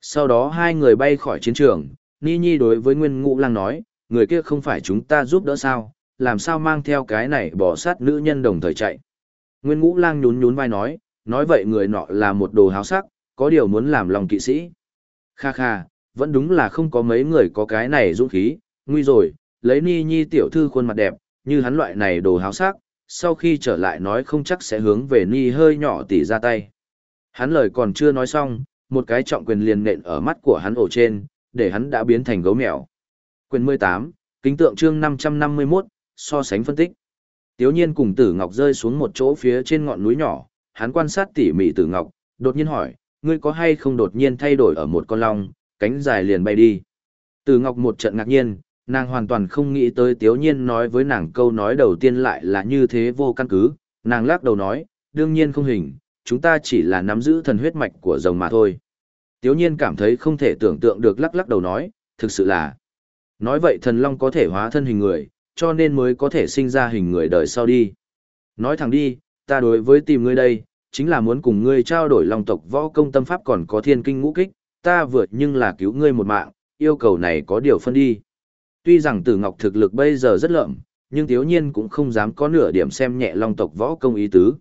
Sau đó hai người bay khỏi chiến trường, Ni Nhi đối với Nguyên Ngũ Lang nói, người kia không phải chúng ta giúp đỡ sao, làm sao mang theo cái này bỏ sát nữ nhân đồng thời chạy. Nguyên Ngũ Lang nhún nhún vai nói, nói vậy người nọ là một đồ háo sắc, có điều muốn làm lòng kỵ sĩ. Kha kha, vẫn đúng là không có mấy người có cái này dũng khí, nguy rồi, lấy Ni Nhi tiểu thư khuôn mặt đẹp, như hắn loại này đồ háo sắc, sau khi trở lại nói không chắc sẽ hướng về Ni hơi nhỏ tỉ ra tay. Hắn lời còn chưa nói xong, một cái trọng quyền liền nện ở mắt của hắn ổ trên, để hắn đã biến thành gấu mèo. Quyền 18, kính tượng chương 551, so sánh phân tích. Tiếu nhiên cùng tử ngọc rơi xuống một chỗ phía trên ngọn núi nhỏ, hắn quan sát tỉ mỉ tử ngọc, đột nhiên hỏi, ngươi có hay không đột nhiên thay đổi ở một con long, cánh dài liền bay đi. Từ ngọc một trận ngạc nhiên, nàng hoàn toàn không nghĩ tới tiếu nhiên nói với nàng câu nói đầu tiên lại là như thế vô căn cứ, nàng lắc đầu nói, đương nhiên không hình, chúng ta chỉ là nắm giữ thần huyết mạch của rồng mà thôi. Tiếu nhiên cảm thấy không thể tưởng tượng được lắc lắc đầu nói, thực sự là. Nói vậy thần long có thể hóa thân hình người, cho nên mới có thể sinh ra hình người đời sau đi. Nói thẳng đi, ta đối với tìm ngươi đây, chính là muốn cùng ngươi trao đổi long tộc võ công tâm pháp còn có thiên kinh ngũ kích, ta vượt nhưng là cứu ngươi một mạng, yêu cầu này có điều phân đi. Tuy rằng tử ngọc thực lực bây giờ rất lợm, nhưng thiếu nhiên cũng không dám có nửa điểm xem nhẹ long tộc võ công ý tứ.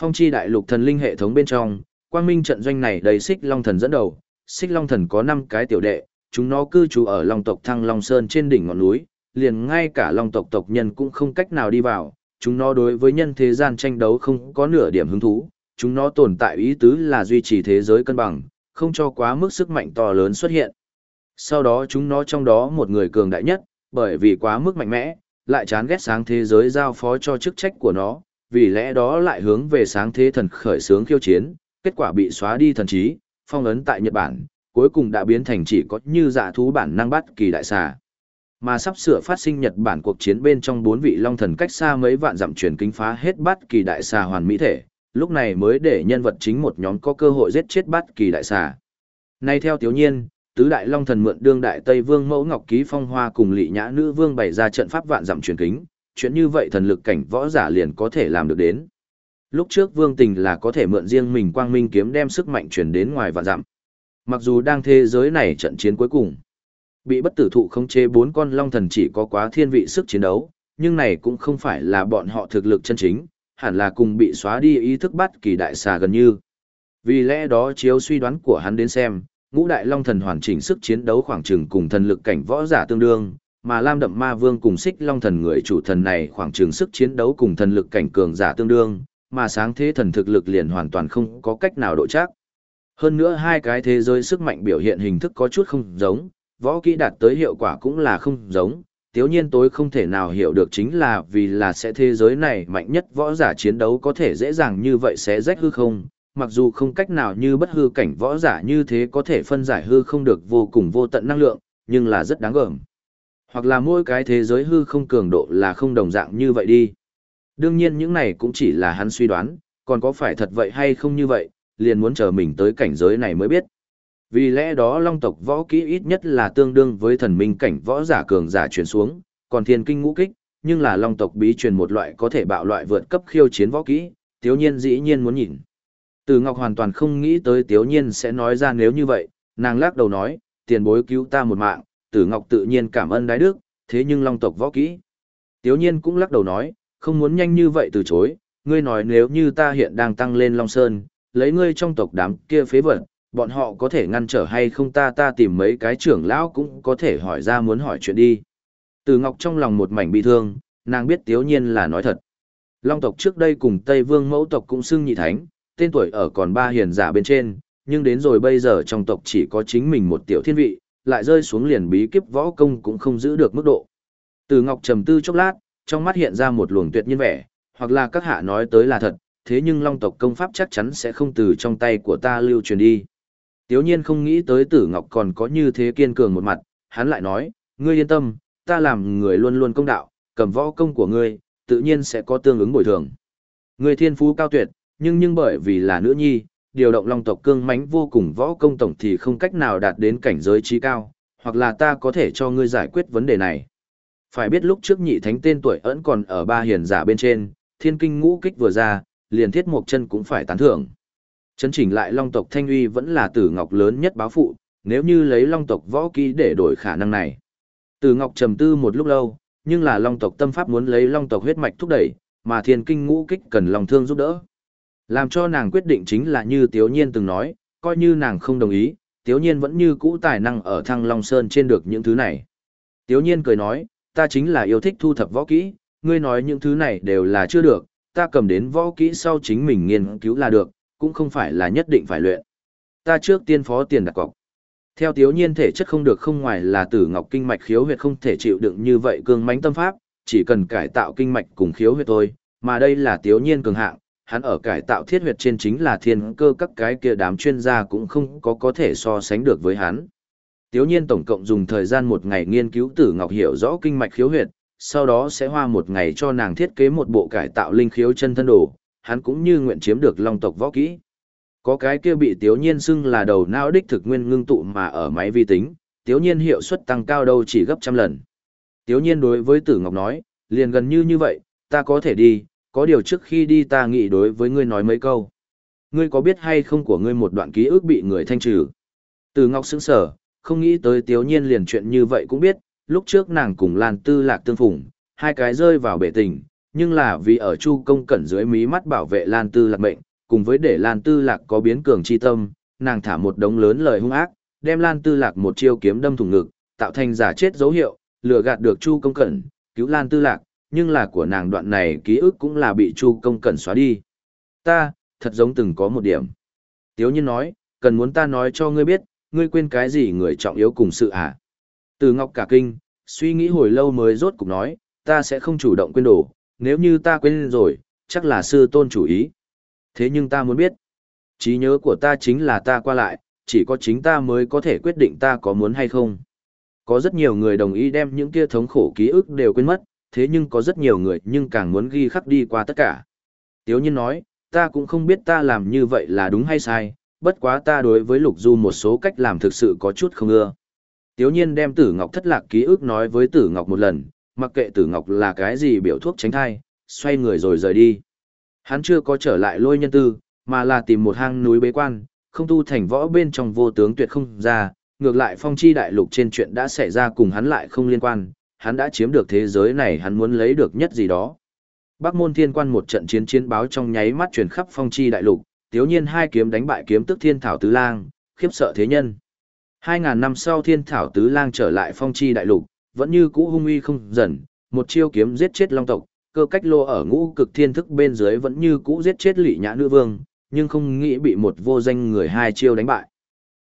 Phong chi đại lục thần linh hệ thống bên trong, quang minh trận doanh này đầy xích long thần dẫn đầu, xích long thần có 5 cái tiểu đệ, chúng nó cư trú ở long tộc Thăng Long Sơn trên đỉnh ngọn núi, liền ngay cả long tộc tộc nhân cũng không cách nào đi vào, chúng nó đối với nhân thế gian tranh đấu không có nửa điểm hứng thú, chúng nó tồn tại ý tứ là duy trì thế giới cân bằng, không cho quá mức sức mạnh to lớn xuất hiện. Sau đó chúng nó trong đó một người cường đại nhất, bởi vì quá mức mạnh mẽ, lại chán ghét sáng thế giới giao phó cho chức trách của nó, vì lẽ đó lại hướng về sáng thế thần khởi sướng khiêu chiến, kết quả bị xóa đi thần trí, phong ấn tại Nhật Bản, cuối cùng đã biến thành chỉ có như dạ thú bản năng bắt kỳ đại xà. Mà sắp sửa phát sinh Nhật Bản cuộc chiến bên trong bốn vị long thần cách xa mấy vạn dặm truyền kính phá hết bắt kỳ đại xà hoàn mỹ thể, lúc này mới để nhân vật chính một nhóm có cơ hội giết chết bát kỳ đại xà. Nay theo tiểu nhiên, tứ đại long thần mượn đương đại Tây Vương Mẫu Ngọc Ký Phong Hoa cùng Lị Nhã Nữ Vương bày ra trận pháp vạn dặm truyền kính, chuyện như vậy thần lực cảnh võ giả liền có thể làm được đến. Lúc trước Vương Tình là có thể mượn riêng mình quang minh kiếm đem sức mạnh truyền đến ngoài vạn dặm. Mặc dù đang thế giới này trận chiến cuối cùng, bị bất tử thụ khống chế bốn con long thần chỉ có quá thiên vị sức chiến đấu, nhưng này cũng không phải là bọn họ thực lực chân chính, hẳn là cùng bị xóa đi ý thức bắt kỳ đại xà gần như. Vì lẽ đó chiếu suy đoán của hắn đến xem, ngũ đại long thần hoàn chỉnh sức chiến đấu khoảng chừng cùng thần lực cảnh võ giả tương đương, mà Lam Đậm Ma Vương cùng Xích Long thần người chủ thần này khoảng chừng sức chiến đấu cùng thần lực cảnh cường giả tương đương, mà sáng thế thần thực lực liền hoàn toàn không có cách nào độ chắc. Hơn nữa hai cái thế giới sức mạnh biểu hiện hình thức có chút không giống, võ kỹ đạt tới hiệu quả cũng là không giống. Tiếu nhiên tối không thể nào hiểu được chính là vì là sẽ thế giới này mạnh nhất võ giả chiến đấu có thể dễ dàng như vậy sẽ rách hư không, mặc dù không cách nào như bất hư cảnh võ giả như thế có thể phân giải hư không được vô cùng vô tận năng lượng, nhưng là rất đáng gờm. Hoặc là mỗi cái thế giới hư không cường độ là không đồng dạng như vậy đi. Đương nhiên những này cũng chỉ là hắn suy đoán, còn có phải thật vậy hay không như vậy, liền muốn chờ mình tới cảnh giới này mới biết. Vì lẽ đó long tộc võ kỹ ít nhất là tương đương với thần minh cảnh võ giả cường giả chuyển xuống, còn thiên kinh ngũ kích, nhưng là long tộc bí truyền một loại có thể bạo loại vượt cấp khiêu chiến võ kỹ, tiếu nhiên dĩ nhiên muốn nhìn. Từ Ngọc hoàn toàn không nghĩ tới tiếu nhiên sẽ nói ra nếu như vậy, nàng lắc đầu nói, tiền bối cứu ta một mạng, Tử Ngọc tự nhiên cảm ơn đái đức, thế nhưng long tộc võ kỹ. Tiếu nhiên cũng lắc đầu nói, không muốn nhanh như vậy từ chối, ngươi nói nếu như ta hiện đang tăng lên Long Sơn, lấy ngươi trong tộc đám kia phế vật, bọn họ có thể ngăn trở hay không ta ta tìm mấy cái trưởng lão cũng có thể hỏi ra muốn hỏi chuyện đi. Từ Ngọc trong lòng một mảnh bị thương, nàng biết tiếu nhiên là nói thật. Long tộc trước đây cùng Tây Vương mẫu tộc cũng xưng nhị thánh, tên tuổi ở còn ba hiền giả bên trên, nhưng đến rồi bây giờ trong tộc chỉ có chính mình một tiểu thiên vị, lại rơi xuống liền bí kíp võ công cũng không giữ được mức độ. Từ Ngọc trầm tư chốc lát, trong mắt hiện ra một luồng tuyệt nhiên vẻ, hoặc là các hạ nói tới là thật, thế nhưng long tộc công pháp chắc chắn sẽ không từ trong tay của ta lưu truyền đi. Tiếu nhiên không nghĩ tới tử ngọc còn có như thế kiên cường một mặt, hắn lại nói, ngươi yên tâm, ta làm người luôn luôn công đạo, cầm võ công của ngươi, tự nhiên sẽ có tương ứng bồi thường. Ngươi thiên phú cao tuyệt, nhưng nhưng bởi vì là nữ nhi, điều động long tộc cương mãnh vô cùng võ công tổng thì không cách nào đạt đến cảnh giới trí cao, hoặc là ta có thể cho ngươi giải quyết vấn đề này. Phải biết lúc trước nhị thánh tên tuổi ẩn còn ở ba hiền giả bên trên, thiên kinh ngũ kích vừa ra, liền thiết một chân cũng phải tán thưởng. Chấn chỉnh lại long tộc thanh uy vẫn là tử ngọc lớn nhất báo phụ, nếu như lấy long tộc võ kỹ để đổi khả năng này. Tử ngọc trầm tư một lúc lâu, nhưng là long tộc tâm pháp muốn lấy long tộc huyết mạch thúc đẩy, mà thiên kinh ngũ kích cần lòng thương giúp đỡ. Làm cho nàng quyết định chính là như Tiếu Nhiên từng nói, coi như nàng không đồng ý, Tiếu Nhiên vẫn như cũ tài năng ở thăng Long Sơn trên được những thứ này. Tiếu Nhiên cười nói, ta chính là yêu thích thu thập võ kỹ, ngươi nói những thứ này đều là chưa được, ta cầm đến võ kỹ sau chính mình nghiên cứu là được, cũng không phải là nhất định phải luyện. Ta trước tiên phó tiền đặt cọc. Theo tiếu nhiên thể chất không được không ngoài là tử ngọc kinh mạch khiếu huyệt không thể chịu đựng như vậy cương mãnh tâm pháp, chỉ cần cải tạo kinh mạch cùng khiếu huyệt thôi, mà đây là tiếu nhiên cường hạng, hắn ở cải tạo thiết huyệt trên chính là thiên cơ các cái kia đám chuyên gia cũng không có có thể so sánh được với hắn. Tiếu nhiên tổng cộng dùng thời gian một ngày nghiên cứu tử ngọc hiểu rõ kinh mạch khiếu huyệt, sau đó sẽ hoa một ngày cho nàng thiết kế một bộ cải tạo linh khiếu chân thân đồ, hắn cũng như nguyện chiếm được long tộc võ kỹ. Có cái kia bị tiếu nhiên xưng là đầu não đích thực nguyên ngưng tụ mà ở máy vi tính, tiếu nhiên hiệu suất tăng cao đâu chỉ gấp trăm lần. Tiếu nhiên đối với tử ngọc nói, liền gần như như vậy, ta có thể đi, có điều trước khi đi ta nghĩ đối với ngươi nói mấy câu. Ngươi có biết hay không của ngươi một đoạn ký ức bị người thanh trừ? Tử ngọc sững sở, không nghĩ tới tiếu nhiên liền chuyện như vậy cũng biết, lúc trước nàng cùng Lan Tư Lạc tương phùng, hai cái rơi vào bể tình, nhưng là vì ở Chu Công Cẩn dưới mí mắt bảo vệ Lan Tư Lạc mệnh, cùng với để Lan Tư Lạc có biến cường chi tâm, nàng thả một đống lớn lời hung ác, đem Lan Tư Lạc một chiêu kiếm đâm thủng ngực, tạo thành giả chết dấu hiệu, lừa gạt được Chu Công Cẩn, cứu Lan Tư Lạc, nhưng là của nàng đoạn này ký ức cũng là bị Chu Công Cẩn xóa đi. Ta, thật giống từng có một điểm. Tiếu nhiên nói, cần muốn ta nói cho ngươi biết, ngươi quên cái gì người trọng yếu cùng sự à? Từ Ngọc cả kinh, suy nghĩ hồi lâu mới rốt cục nói, ta sẽ không chủ động quên đổ, nếu như ta quên rồi, chắc là sư tôn chủ ý. Thế nhưng ta muốn biết, trí nhớ của ta chính là ta qua lại, chỉ có chính ta mới có thể quyết định ta có muốn hay không. Có rất nhiều người đồng ý đem những kia thống khổ ký ức đều quên mất, thế nhưng có rất nhiều người nhưng càng muốn ghi khắc đi qua tất cả. Tiếu nhiên nói, ta cũng không biết ta làm như vậy là đúng hay sai, bất quá ta đối với lục du một số cách làm thực sự có chút không ưa. Tiếu nhiên đem tử ngọc thất lạc ký ức nói với tử ngọc một lần, mặc kệ tử ngọc là cái gì biểu thuốc tránh thai, xoay người rồi rời đi. Hắn chưa có trở lại lôi nhân tư, mà là tìm một hang núi bế quan, không tu thành võ bên trong vô tướng tuyệt không ra, ngược lại phong chi đại lục trên chuyện đã xảy ra cùng hắn lại không liên quan, hắn đã chiếm được thế giới này hắn muốn lấy được nhất gì đó. Bắc môn thiên quan một trận chiến chiến báo trong nháy mắt truyền khắp phong chi đại lục, tiếu nhiên hai kiếm đánh bại kiếm tức thiên thảo tứ lang, khiếp sợ thế nhân. Hai ngàn năm sau thiên thảo tứ lang trở lại phong chi đại lục, vẫn như cũ hung uy không dần, một chiêu kiếm giết chết long tộc, cơ cách lô ở ngũ cực thiên thức bên dưới vẫn như cũ giết chết lị nhã nữ vương, nhưng không nghĩ bị một vô danh người hai chiêu đánh bại.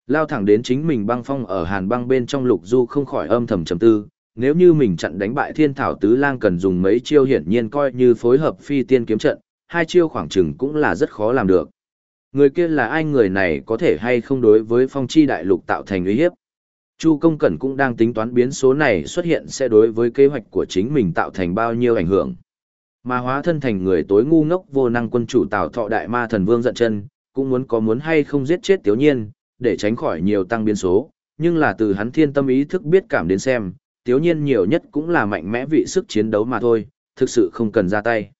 Lao thẳng đến chính mình băng phong ở hàn băng bên trong lục du không khỏi âm thầm trầm tư, nếu như mình chặn đánh bại thiên thảo tứ lang cần dùng mấy chiêu hiển nhiên coi như phối hợp phi tiên kiếm trận, hai chiêu khoảng chừng cũng là rất khó làm được. Người kia là ai người này có thể hay không đối với phong chi đại lục tạo thành uy hiếp. Chu công cẩn cũng đang tính toán biến số này xuất hiện sẽ đối với kế hoạch của chính mình tạo thành bao nhiêu ảnh hưởng. Mà hóa thân thành người tối ngu ngốc vô năng quân chủ Tào Thọ Đại Ma Thần Vương giận chân, cũng muốn có muốn hay không giết chết Tiếu Nhiên, để tránh khỏi nhiều tăng biến số, nhưng là từ hắn thiên tâm ý thức biết cảm đến xem, Tiếu Nhiên nhiều nhất cũng là mạnh mẽ vị sức chiến đấu mà thôi, thực sự không cần ra tay.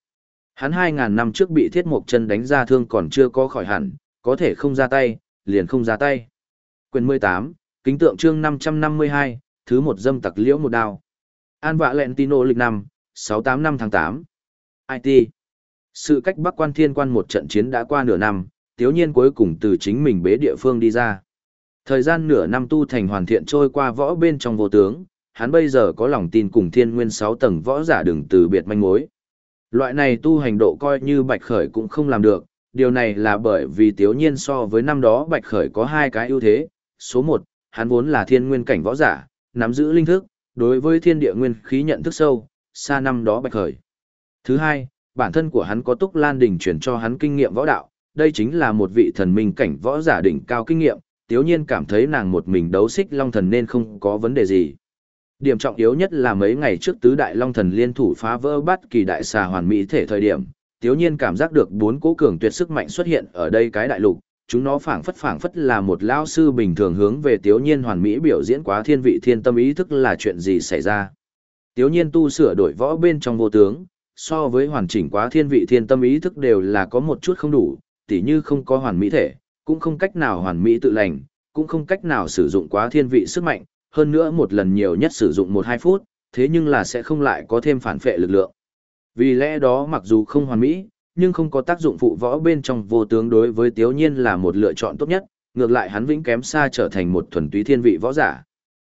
Hắn 2.000 năm trước bị thiết mục chân đánh ra thương còn chưa có khỏi hẳn, có thể không ra tay, liền không ra tay. Quyền 18, kính tượng chương 552, thứ một dâm tặc liễu một đao. An vạ lẹn tino lịch năm, 68 năm tháng 8. IT. Sự cách Bắc Quan Thiên Quan một trận chiến đã qua nửa năm, tiếu nhiên cuối cùng từ chính mình bế địa phương đi ra. Thời gian nửa năm tu thành hoàn thiện trôi qua võ bên trong vô tướng, hắn bây giờ có lòng tin cùng thiên nguyên 6 tầng võ giả đừng từ biệt manh mối. Loại này tu hành độ coi như Bạch Khởi cũng không làm được, điều này là bởi vì tiếu nhiên so với năm đó Bạch Khởi có hai cái ưu thế. Số 1, hắn vốn là thiên nguyên cảnh võ giả, nắm giữ linh thức, đối với thiên địa nguyên khí nhận thức sâu, xa năm đó Bạch Khởi. Thứ hai, bản thân của hắn có Túc Lan Đình chuyển cho hắn kinh nghiệm võ đạo, đây chính là một vị thần minh cảnh võ giả đỉnh cao kinh nghiệm, tiếu nhiên cảm thấy nàng một mình đấu xích long thần nên không có vấn đề gì. Điểm trọng yếu nhất là mấy ngày trước tứ đại long thần liên thủ phá vỡ bắt kỳ đại xà hoàn mỹ thể thời điểm, tiếu nhiên cảm giác được bốn cố cường tuyệt sức mạnh xuất hiện ở đây cái đại lục, chúng nó phảng phất phảng phất là một lão sư bình thường hướng về tiểu nhiên hoàn mỹ biểu diễn quá thiên vị thiên tâm ý thức là chuyện gì xảy ra. tiểu nhiên tu sửa đổi võ bên trong vô tướng, so với hoàn chỉnh quá thiên vị thiên tâm ý thức đều là có một chút không đủ, tỉ như không có hoàn mỹ thể, cũng không cách nào hoàn mỹ tự lành, cũng không cách nào sử dụng quá thiên vị sức mạnh, hơn nữa một lần nhiều nhất sử dụng 1-2 phút, thế nhưng là sẽ không lại có thêm phản phệ lực lượng. Vì lẽ đó mặc dù không hoàn mỹ, nhưng không có tác dụng phụ võ bên trong vô tướng đối với Tiếu Nhiên là một lựa chọn tốt nhất, ngược lại hắn vĩnh kém xa trở thành một thuần túy thiên vị võ giả.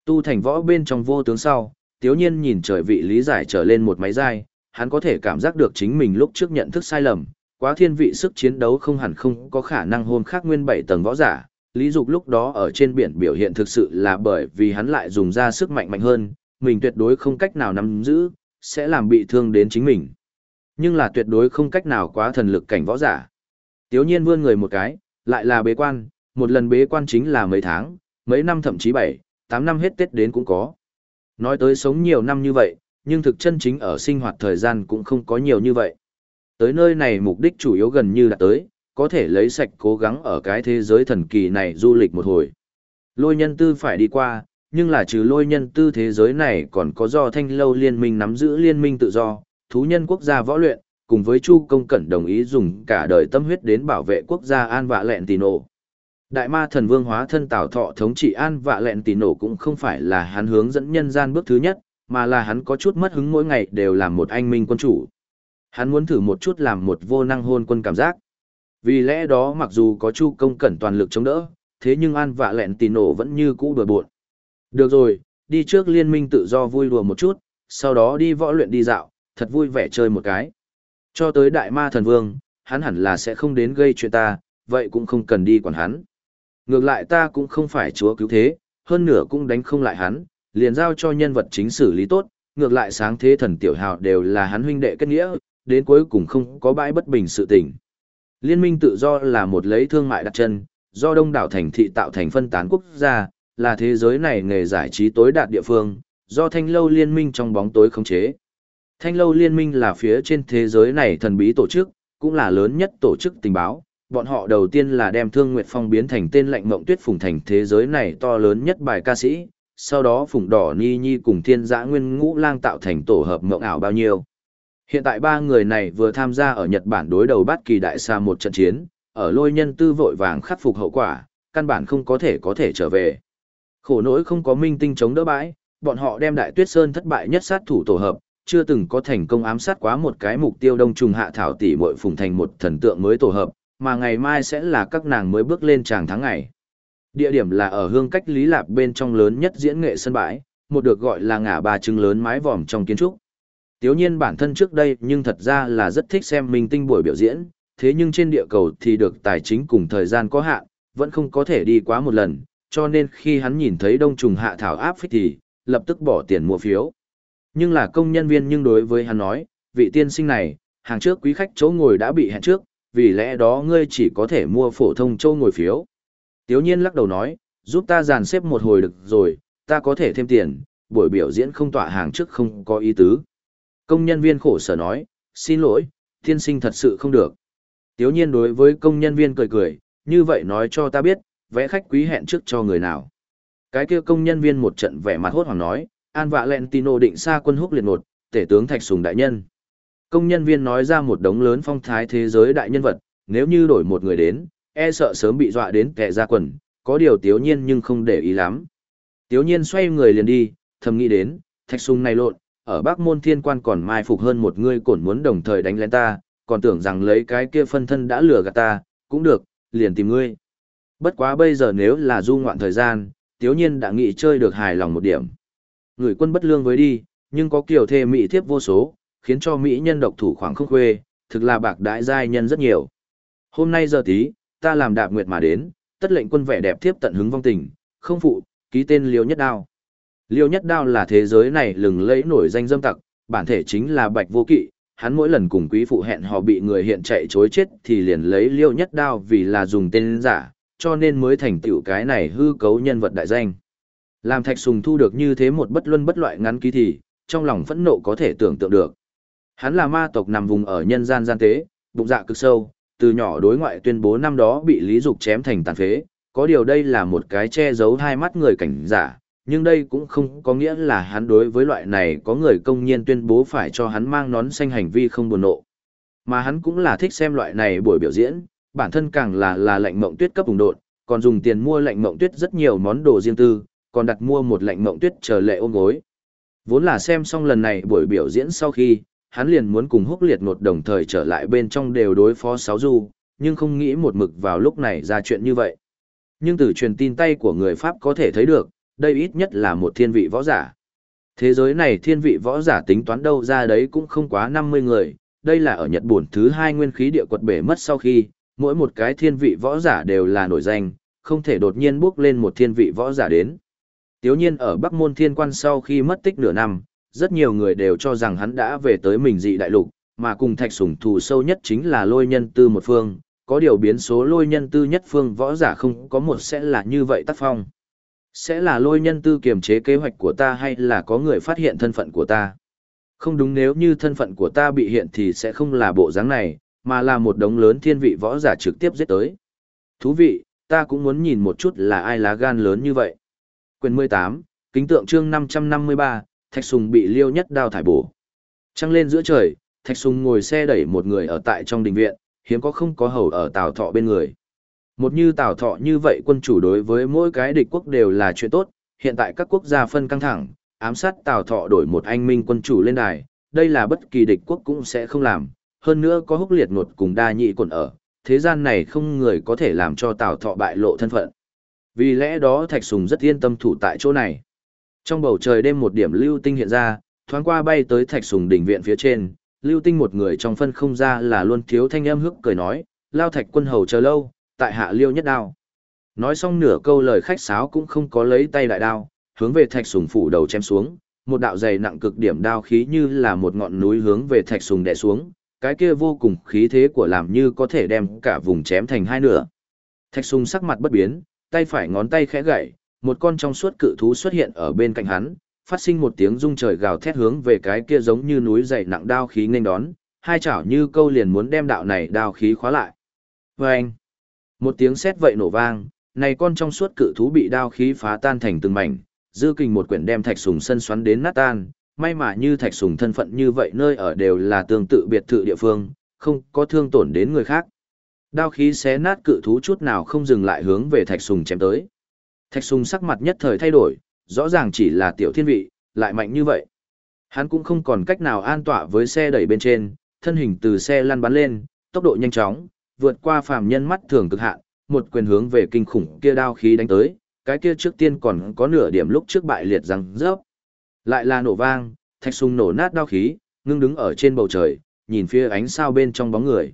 Tu thành võ bên trong vô tướng sau, Tiếu Nhiên nhìn trời vị lý giải trở lên một máy dai, hắn có thể cảm giác được chính mình lúc trước nhận thức sai lầm, quá thiên vị sức chiến đấu không hẳn không có khả năng hôn khác nguyên bảy tầng võ giả. Lý Dục lúc đó ở trên biển biểu hiện thực sự là bởi vì hắn lại dùng ra sức mạnh mạnh hơn, mình tuyệt đối không cách nào nắm giữ, sẽ làm bị thương đến chính mình. Nhưng là tuyệt đối không cách nào quá thần lực cảnh võ giả. Tiếu nhiên vươn người một cái, lại là bế quan, một lần bế quan chính là mấy tháng, mấy năm thậm chí 7, 8 năm hết Tết đến cũng có. Nói tới sống nhiều năm như vậy, nhưng thực chân chính ở sinh hoạt thời gian cũng không có nhiều như vậy. Tới nơi này mục đích chủ yếu gần như là tới, có thể lấy sạch cố gắng ở cái thế giới thần kỳ này du lịch một hồi. Lôi nhân tư phải đi qua, nhưng là trừ lôi nhân tư thế giới này còn có do thanh lâu liên minh nắm giữ liên minh tự do, thú nhân quốc gia võ luyện, cùng với Chu Công Cẩn đồng ý dùng cả đời tâm huyết đến bảo vệ quốc gia An Vạ Lẹn Tì Nổ. Đại ma thần vương hóa thân Tào Thọ thống trị An Vạ Lẹn Tì Nổ cũng không phải là hắn hướng dẫn nhân gian bước thứ nhất, mà là hắn có chút mất hứng mỗi ngày đều làm một anh minh quân chủ. Hắn muốn thử một chút làm một vô năng hôn quân cảm giác. Vì lẽ đó mặc dù có Chu Công Cẩn toàn lực chống đỡ, thế nhưng An Vạ Lẹn Tì Nổ vẫn như cũ bừa bộn. Được rồi, đi trước liên minh tự do vui đùa một chút, sau đó đi võ luyện đi dạo, thật vui vẻ chơi một cái. Cho tới Đại Ma Thần Vương, hắn hẳn là sẽ không đến gây chuyện ta, vậy cũng không cần đi quản hắn. Ngược lại ta cũng không phải chúa cứu thế, hơn nửa cũng đánh không lại hắn, liền giao cho nhân vật chính xử lý tốt, ngược lại sáng thế thần tiểu hào đều là hắn huynh đệ kết nghĩa, đến cuối cùng không có bãi bất bình sự tình. Liên minh tự do là một lấy thương mại đặt chân, do đông đảo thành thị tạo thành phân tán quốc gia, là thế giới này nghề giải trí tối đạt địa phương, do thanh lâu liên minh trong bóng tối khống chế. Thanh lâu liên minh là phía trên thế giới này thần bí tổ chức, cũng là lớn nhất tổ chức tình báo. Bọn họ đầu tiên là đem Thương Nguyệt Phong biến thành tên lệnh mộng tuyết phùng thành thế giới này to lớn nhất bài ca sĩ, sau đó phùng đỏ ni nhi cùng thiên giã nguyên ngũ lang tạo thành tổ hợp mộng ảo bao nhiêu. Hiện tại ba người này vừa tham gia ở Nhật Bản đối đầu bắt kỳ đại xa một trận chiến, ở lôi nhân tư vội vàng khắc phục hậu quả, căn bản không có thể có thể trở về. Khổ nỗi không có minh tinh chống đỡ bãi, bọn họ đem đại tuyết sơn thất bại nhất sát thủ tổ hợp, chưa từng có thành công ám sát quá một cái mục tiêu đông trùng hạ thảo tỷ muội phùng thành một thần tượng mới tổ hợp, mà ngày mai sẽ là các nàng mới bước lên tràng tháng ngày. Địa điểm là ở hương cách Lý Lạp bên trong lớn nhất diễn nghệ sân bãi, một được gọi là ngã ba trứng lớn mái vòm trong kiến trúc. Tiếu nhiên bản thân trước đây nhưng thật ra là rất thích xem minh tinh buổi biểu diễn, thế nhưng trên địa cầu thì được tài chính cùng thời gian có hạn, vẫn không có thể đi quá một lần, cho nên khi hắn nhìn thấy đông trùng hạ thảo áp phích thì, lập tức bỏ tiền mua phiếu. Nhưng là công nhân viên nhưng đối với hắn nói, vị tiên sinh này, hàng trước quý khách chỗ ngồi đã bị hẹn trước, vì lẽ đó ngươi chỉ có thể mua phổ thông chỗ ngồi phiếu. Tiếu nhiên lắc đầu nói, giúp ta dàn xếp một hồi được rồi, ta có thể thêm tiền, buổi biểu diễn không tỏa hàng trước không có ý tứ. Công nhân viên khổ sở nói, xin lỗi, tiên sinh thật sự không được. Tiếu nhiên đối với công nhân viên cười cười, như vậy nói cho ta biết, vẽ khách quý hẹn trước cho người nào. Cái kia công nhân viên một trận vẻ mặt hốt hoảng nói, An Vạ Lentino định xa quân húc liệt một, tể tướng Thạch Sùng đại nhân. Công nhân viên nói ra một đống lớn phong thái thế giới đại nhân vật, nếu như đổi một người đến, e sợ sớm bị dọa đến kẻ ra quần, có điều tiếu nhiên nhưng không để ý lắm. Tiếu nhiên xoay người liền đi, thầm nghĩ đến, Thạch Sùng này lộn, ở Bắc Môn Thiên Quan còn mai phục hơn một người cổn muốn đồng thời đánh lên ta, còn tưởng rằng lấy cái kia phân thân đã lừa gạt ta, cũng được, liền tìm ngươi. Bất quá bây giờ nếu là du ngoạn thời gian, tiếu nhiên đã nghĩ chơi được hài lòng một điểm. Người quân bất lương với đi, nhưng có kiểu thê mỹ thiếp vô số, khiến cho mỹ nhân độc thủ khoảng không khuê, thực là bạc đại giai nhân rất nhiều. Hôm nay giờ tí, ta làm đạp nguyệt mà đến, tất lệnh quân vẻ đẹp thiếp tận hứng vong tình, không phụ, ký tên Liêu Nhất Đao. Liêu Nhất Đao là thế giới này lừng lẫy nổi danh dâm tặc, bản thể chính là Bạch Vô Kỵ, hắn mỗi lần cùng quý phụ hẹn họ bị người hiện chạy chối chết thì liền lấy Liêu Nhất Đao vì là dùng tên giả, cho nên mới thành tựu cái này hư cấu nhân vật đại danh. Làm Thạch Sùng thu được như thế một bất luân bất loại ngắn ký thì, trong lòng phẫn nộ có thể tưởng tượng được. Hắn là ma tộc nằm vùng ở nhân gian gian tế, bụng dạ cực sâu, từ nhỏ đối ngoại tuyên bố năm đó bị Lý Dục chém thành tàn phế, có điều đây là một cái che giấu hai mắt người cảnh giả, nhưng đây cũng không có nghĩa là hắn đối với loại này có người công nhiên tuyên bố phải cho hắn mang nón xanh hành vi không buồn nộ. Mà hắn cũng là thích xem loại này buổi biểu diễn, bản thân càng là là lạnh mộng tuyết cấp vùng đột, còn dùng tiền mua lạnh mộng tuyết rất nhiều món đồ riêng tư, còn đặt mua một lạnh mộng tuyết chờ lệ ôm gối. Vốn là xem xong lần này buổi biểu diễn sau khi, hắn liền muốn cùng húc liệt một đồng thời trở lại bên trong đều đối phó sáu du, nhưng không nghĩ một mực vào lúc này ra chuyện như vậy. Nhưng từ truyền tin tay của người Pháp có thể thấy được, đây ít nhất là một thiên vị võ giả. Thế giới này thiên vị võ giả tính toán đâu ra đấy cũng không quá 50 người, đây là ở Nhật Bản thứ hai nguyên khí địa quật bể mất sau khi, mỗi một cái thiên vị võ giả đều là nổi danh, không thể đột nhiên bước lên một thiên vị võ giả đến. Tiếu nhiên ở Bắc Môn Thiên Quan sau khi mất tích nửa năm, rất nhiều người đều cho rằng hắn đã về tới mình dị đại lục, mà cùng thạch sủng thù sâu nhất chính là lôi nhân tư một phương, có điều biến số lôi nhân tư nhất phương võ giả không có một sẽ là như vậy tác phong. Sẽ là lôi nhân tư kiềm chế kế hoạch của ta hay là có người phát hiện thân phận của ta? Không đúng nếu như thân phận của ta bị hiện thì sẽ không là bộ dáng này, mà là một đống lớn thiên vị võ giả trực tiếp giết tới. Thú vị, ta cũng muốn nhìn một chút là ai lá gan lớn như vậy. Quyền 18, kính tượng chương 553, Thạch Sùng bị liêu nhất đao thải bổ. Trăng lên giữa trời, Thạch Sùng ngồi xe đẩy một người ở tại trong đình viện, hiếm có không có hầu ở Tào Thọ bên người. Một như Tào Thọ như vậy quân chủ đối với mỗi cái địch quốc đều là chuyện tốt, hiện tại các quốc gia phân căng thẳng, ám sát Tào Thọ đổi một anh minh quân chủ lên đài, đây là bất kỳ địch quốc cũng sẽ không làm, hơn nữa có húc liệt ngột cùng đa nhị quần ở, thế gian này không người có thể làm cho Tào Thọ bại lộ thân phận. Vì lẽ đó Thạch Sùng rất yên tâm thủ tại chỗ này. Trong bầu trời đêm một điểm lưu tinh hiện ra, thoáng qua bay tới Thạch Sùng đỉnh viện phía trên, lưu tinh một người trong phân không ra là luôn thiếu thanh âm hức cười nói, lao Thạch quân hầu chờ lâu, tại hạ liêu nhất đao. Nói xong nửa câu lời khách sáo cũng không có lấy tay đại đao, hướng về Thạch Sùng phủ đầu chém xuống, một đạo dày nặng cực điểm đao khí như là một ngọn núi hướng về Thạch Sùng đè xuống, cái kia vô cùng khí thế của làm như có thể đem cả vùng chém thành hai nửa. Thạch Sùng sắc mặt bất biến, tay phải ngón tay khẽ gậy, một con trong suốt cự thú xuất hiện ở bên cạnh hắn, phát sinh một tiếng rung trời gào thét hướng về cái kia giống như núi dày nặng đao khí nghênh đón, hai chảo như câu liền muốn đem đạo này đao khí khóa lại. Vâng! anh, một tiếng sét vậy nổ vang, này con trong suốt cự thú bị đao khí phá tan thành từng mảnh, dư kình một quyển đem thạch sùng sân xoắn đến nát tan, may mà như thạch sùng thân phận như vậy nơi ở đều là tương tự biệt thự địa phương, không có thương tổn đến người khác. Đao khí xé nát cự thú chút nào không dừng lại hướng về thạch sùng chém tới. Thạch sùng sắc mặt nhất thời thay đổi, rõ ràng chỉ là tiểu thiên vị, lại mạnh như vậy. Hắn cũng không còn cách nào an tọa với xe đẩy bên trên, thân hình từ xe lăn bắn lên, tốc độ nhanh chóng, vượt qua phàm nhân mắt thường cực hạn, một quyền hướng về kinh khủng kia đao khí đánh tới, cái kia trước tiên còn có nửa điểm lúc trước bại liệt răng rớp. Lại là nổ vang, thạch sùng nổ nát đao khí, ngưng đứng ở trên bầu trời, nhìn phía ánh sao bên trong bóng người.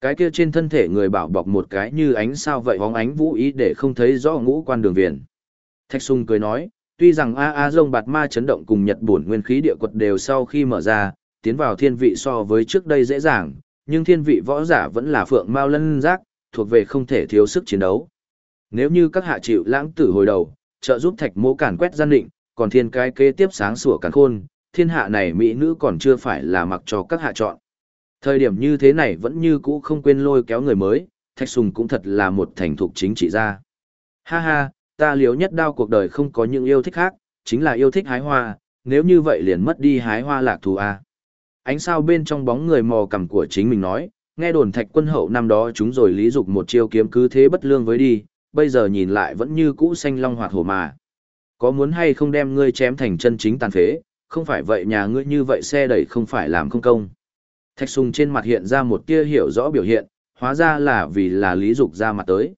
Cái kia trên thân thể người bảo bọc một cái như ánh sao vậy hóng ánh vũ ý để không thấy rõ ngũ quan đường viền. Thạch sùng cười nói, tuy rằng A A Dông Bạt Ma chấn động cùng Nhật Bổn nguyên khí địa quật đều sau khi mở ra, tiến vào thiên vị so với trước đây dễ dàng, nhưng thiên vị võ giả vẫn là phượng mao lân giác, thuộc về không thể thiếu sức chiến đấu. Nếu như các hạ chịu lãng tử hồi đầu, trợ giúp thạch mỗ càn quét gian định, còn thiên cái kế tiếp sáng sủa càn khôn, thiên hạ này mỹ nữ còn chưa phải là mặc cho các hạ chọn. Thời điểm như thế này vẫn như cũ không quên lôi kéo người mới, thạch sùng cũng thật là một thành thục chính trị gia. Ha ha, ta liếu nhất đao cuộc đời không có những yêu thích khác, chính là yêu thích hái hoa, nếu như vậy liền mất đi hái hoa lạc thù a. Ánh sao bên trong bóng người mò cằm của chính mình nói, nghe đồn thạch quân hậu năm đó chúng rồi lý dục một chiêu kiếm cứ thế bất lương với đi, bây giờ nhìn lại vẫn như cũ xanh long hoạt hổ mà. Có muốn hay không đem ngươi chém thành chân chính tàn phế, không phải vậy nhà ngươi như vậy xe đẩy không phải làm không công. Thạch sùng trên mặt hiện ra một tia hiểu rõ biểu hiện, hóa ra là vì là lý dục ra mặt tới.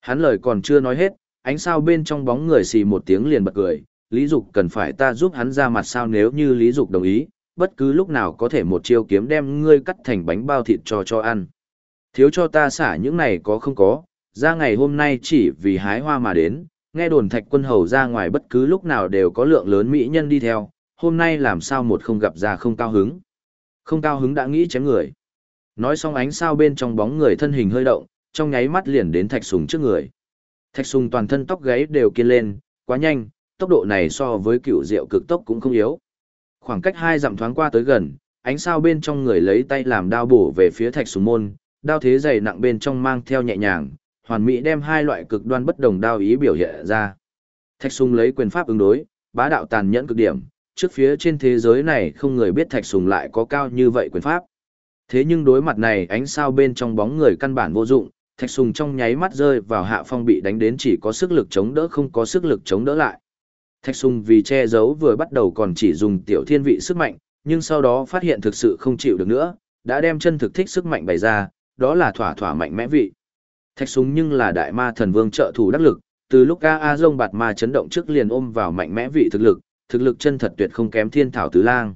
Hắn lời còn chưa nói hết, ánh sao bên trong bóng người xì một tiếng liền bật cười, Lý Dục cần phải ta giúp hắn ra mặt sao nếu như Lý Dục đồng ý, bất cứ lúc nào có thể một chiêu kiếm đem ngươi cắt thành bánh bao thịt cho cho ăn. Thiếu cho ta xả những này có không có, ra ngày hôm nay chỉ vì hái hoa mà đến, nghe đồn thạch quân hầu ra ngoài bất cứ lúc nào đều có lượng lớn mỹ nhân đi theo, hôm nay làm sao một không gặp ra không cao hứng. Không cao hứng đã nghĩ chém người. Nói xong ánh sao bên trong bóng người thân hình hơi động, trong nháy mắt liền đến thạch sùng trước người. Thạch sùng toàn thân tóc gáy đều kiên lên, quá nhanh, tốc độ này so với cựu diệu cực tốc cũng không yếu. Khoảng cách hai dặm thoáng qua tới gần, ánh sao bên trong người lấy tay làm đao bổ về phía thạch sùng môn, đao thế dày nặng bên trong mang theo nhẹ nhàng, hoàn mỹ đem hai loại cực đoan bất đồng đao ý biểu hiện ra. Thạch sùng lấy quyền pháp ứng đối, bá đạo tàn nhẫn cực điểm, trước phía trên thế giới này không người biết thạch sùng lại có cao như vậy quyền pháp. Thế nhưng đối mặt này ánh sao bên trong bóng người căn bản vô dụng, thạch sùng trong nháy mắt rơi vào hạ phong bị đánh đến chỉ có sức lực chống đỡ không có sức lực chống đỡ lại. Thạch sùng vì che giấu vừa bắt đầu còn chỉ dùng tiểu thiên vị sức mạnh, nhưng sau đó phát hiện thực sự không chịu được nữa, đã đem chân thực thích sức mạnh bày ra, đó là thỏa thỏa mạnh mẽ vị. Thạch sùng nhưng là đại ma thần vương trợ thủ đắc lực, từ lúc A A Dông bạt ma chấn động trước liền ôm vào mạnh mẽ vị thực lực, thực lực chân thật tuyệt không kém thiên thảo tứ lang.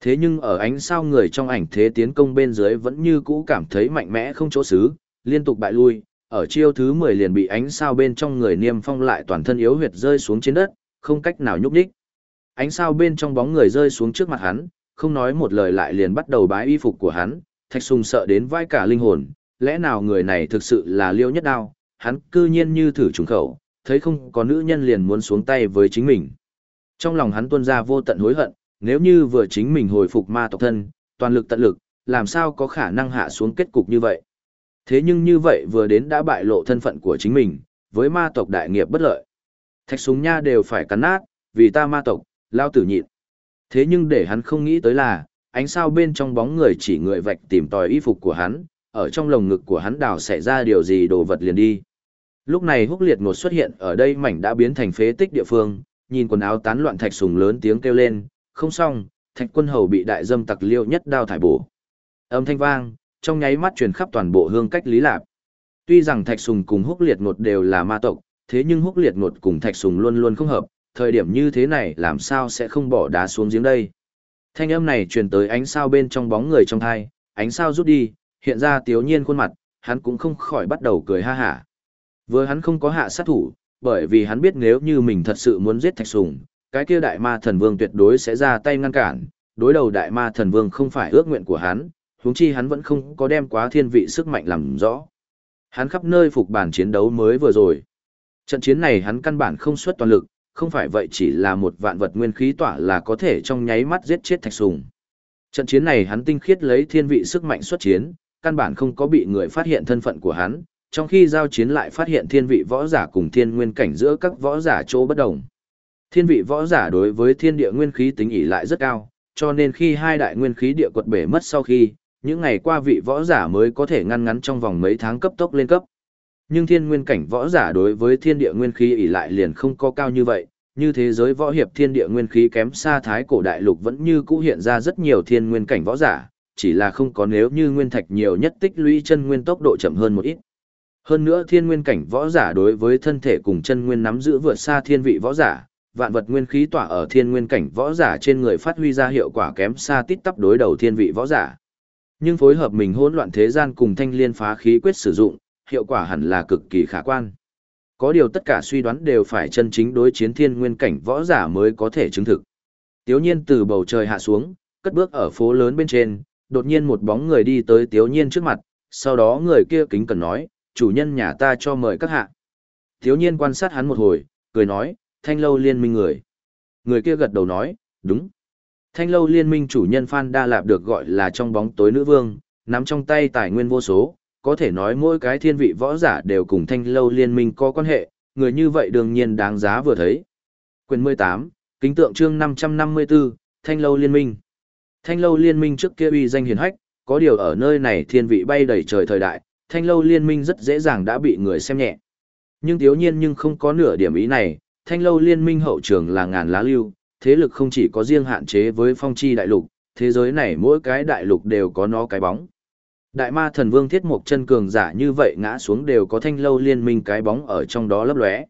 Thế nhưng ở ánh sao người trong ảnh thế tiến công bên dưới vẫn như cũ cảm thấy mạnh mẽ không chỗ xứ, liên tục bại lui, ở chiêu thứ 10 liền bị ánh sao bên trong người niêm phong lại toàn thân yếu huyệt rơi xuống trên đất, không cách nào nhúc nhích. Ánh sao bên trong bóng người rơi xuống trước mặt hắn, không nói một lời lại liền bắt đầu bái y phục của hắn, Thạch Sùng sợ đến vai cả linh hồn, lẽ nào người này thực sự là liêu nhất đao, hắn cư nhiên như thử trùng khẩu, thấy không có nữ nhân liền muốn xuống tay với chính mình. Trong lòng hắn tuôn ra vô tận hối hận, nếu như vừa chính mình hồi phục ma tộc thân, toàn lực tận lực, làm sao có khả năng hạ xuống kết cục như vậy. Thế nhưng như vậy vừa đến đã bại lộ thân phận của chính mình, với ma tộc đại nghiệp bất lợi. Thạch súng nha đều phải cắn nát, vì ta ma tộc, lao tử nhịn. Thế nhưng để hắn không nghĩ tới là, ánh sao bên trong bóng người chỉ người vạch tìm tòi y phục của hắn, ở trong lồng ngực của hắn đào xảy ra điều gì đồ vật liền đi. Lúc này húc liệt ngột xuất hiện ở đây mảnh đã biến thành phế tích địa phương, nhìn quần áo tán loạn thạch sùng lớn tiếng kêu lên, không xong, thạch quân hầu bị đại dâm tặc liêu nhất đao thải bổ. Âm thanh vang, trong nháy mắt truyền khắp toàn bộ hương cách lý lạp. Tuy rằng Thạch Sùng cùng Húc Liệt Ngột đều là ma tộc, thế nhưng Húc Liệt Ngột cùng Thạch Sùng luôn luôn không hợp, thời điểm như thế này làm sao sẽ không bỏ đá xuống giếng đây. Thanh âm này truyền tới ánh sao bên trong bóng người trong thai, ánh sao rút đi, hiện ra tiếu nhiên khuôn mặt, hắn cũng không khỏi bắt đầu cười ha hả. Vừa hắn không có hạ sát thủ, bởi vì hắn biết nếu như mình thật sự muốn giết Thạch Sùng, cái kia đại ma thần vương tuyệt đối sẽ ra tay ngăn cản, đối đầu đại ma thần vương không phải ước nguyện của hắn, huống chi hắn vẫn không có đem quá thiên vị sức mạnh làm rõ. Hắn khắp nơi phục bản chiến đấu mới vừa rồi. Trận chiến này hắn căn bản không xuất toàn lực, không phải vậy chỉ là một vạn vật nguyên khí tỏa là có thể trong nháy mắt giết chết thạch sùng. Trận chiến này hắn tinh khiết lấy thiên vị sức mạnh xuất chiến, căn bản không có bị người phát hiện thân phận của hắn, trong khi giao chiến lại phát hiện thiên vị võ giả cùng thiên nguyên cảnh giữa các võ giả chỗ bất đồng. Thiên vị võ giả đối với thiên địa nguyên khí tính ỷ lại rất cao, cho nên khi hai đại nguyên khí địa quật bể mất sau khi, những ngày qua vị võ giả mới có thể ngăn ngắn trong vòng mấy tháng cấp tốc lên cấp. Nhưng thiên nguyên cảnh võ giả đối với thiên địa nguyên khí ỷ lại liền không có cao như vậy, như thế giới võ hiệp thiên địa nguyên khí kém xa thái cổ đại lục vẫn như cũ hiện ra rất nhiều thiên nguyên cảnh võ giả, chỉ là không có nếu như nguyên thạch nhiều nhất tích lũy chân nguyên tốc độ chậm hơn một ít. Hơn nữa thiên nguyên cảnh võ giả đối với thân thể cùng chân nguyên nắm giữ vượt xa thiên vị võ giả, vạn vật nguyên khí tỏa ở thiên nguyên cảnh võ giả trên người phát huy ra hiệu quả kém xa tít tắp đối đầu thiên vị võ giả. Nhưng phối hợp mình hỗn loạn thế gian cùng thanh liên phá khí quyết sử dụng, hiệu quả hẳn là cực kỳ khả quan. Có điều tất cả suy đoán đều phải chân chính đối chiến thiên nguyên cảnh võ giả mới có thể chứng thực. Tiếu nhiên từ bầu trời hạ xuống, cất bước ở phố lớn bên trên, đột nhiên một bóng người đi tới tiếu nhiên trước mặt, sau đó người kia kính cần nói, chủ nhân nhà ta cho mời các hạ. Thiếu nhiên quan sát hắn một hồi, cười nói, thanh lâu liên minh người. Người kia gật đầu nói, đúng. Thanh lâu liên minh chủ nhân Phan Đa Lạp được gọi là trong bóng tối nữ vương, nắm trong tay tài nguyên vô số, có thể nói mỗi cái thiên vị võ giả đều cùng thanh lâu liên minh có quan hệ, người như vậy đương nhiên đáng giá vừa thấy. Quyền 18, kính tượng chương 554, Thanh lâu liên minh. Thanh lâu liên minh trước kia uy danh hiền hách, có điều ở nơi này thiên vị bay đầy trời thời đại, thanh lâu liên minh rất dễ dàng đã bị người xem nhẹ. Nhưng thiếu nhiên nhưng không có nửa điểm ý này, thanh lâu liên minh hậu trường là ngàn lá lưu, thế lực không chỉ có riêng hạn chế với phong chi đại lục, thế giới này mỗi cái đại lục đều có nó cái bóng. Đại ma thần vương thiết mục chân cường giả như vậy ngã xuống đều có thanh lâu liên minh cái bóng ở trong đó lấp lóe.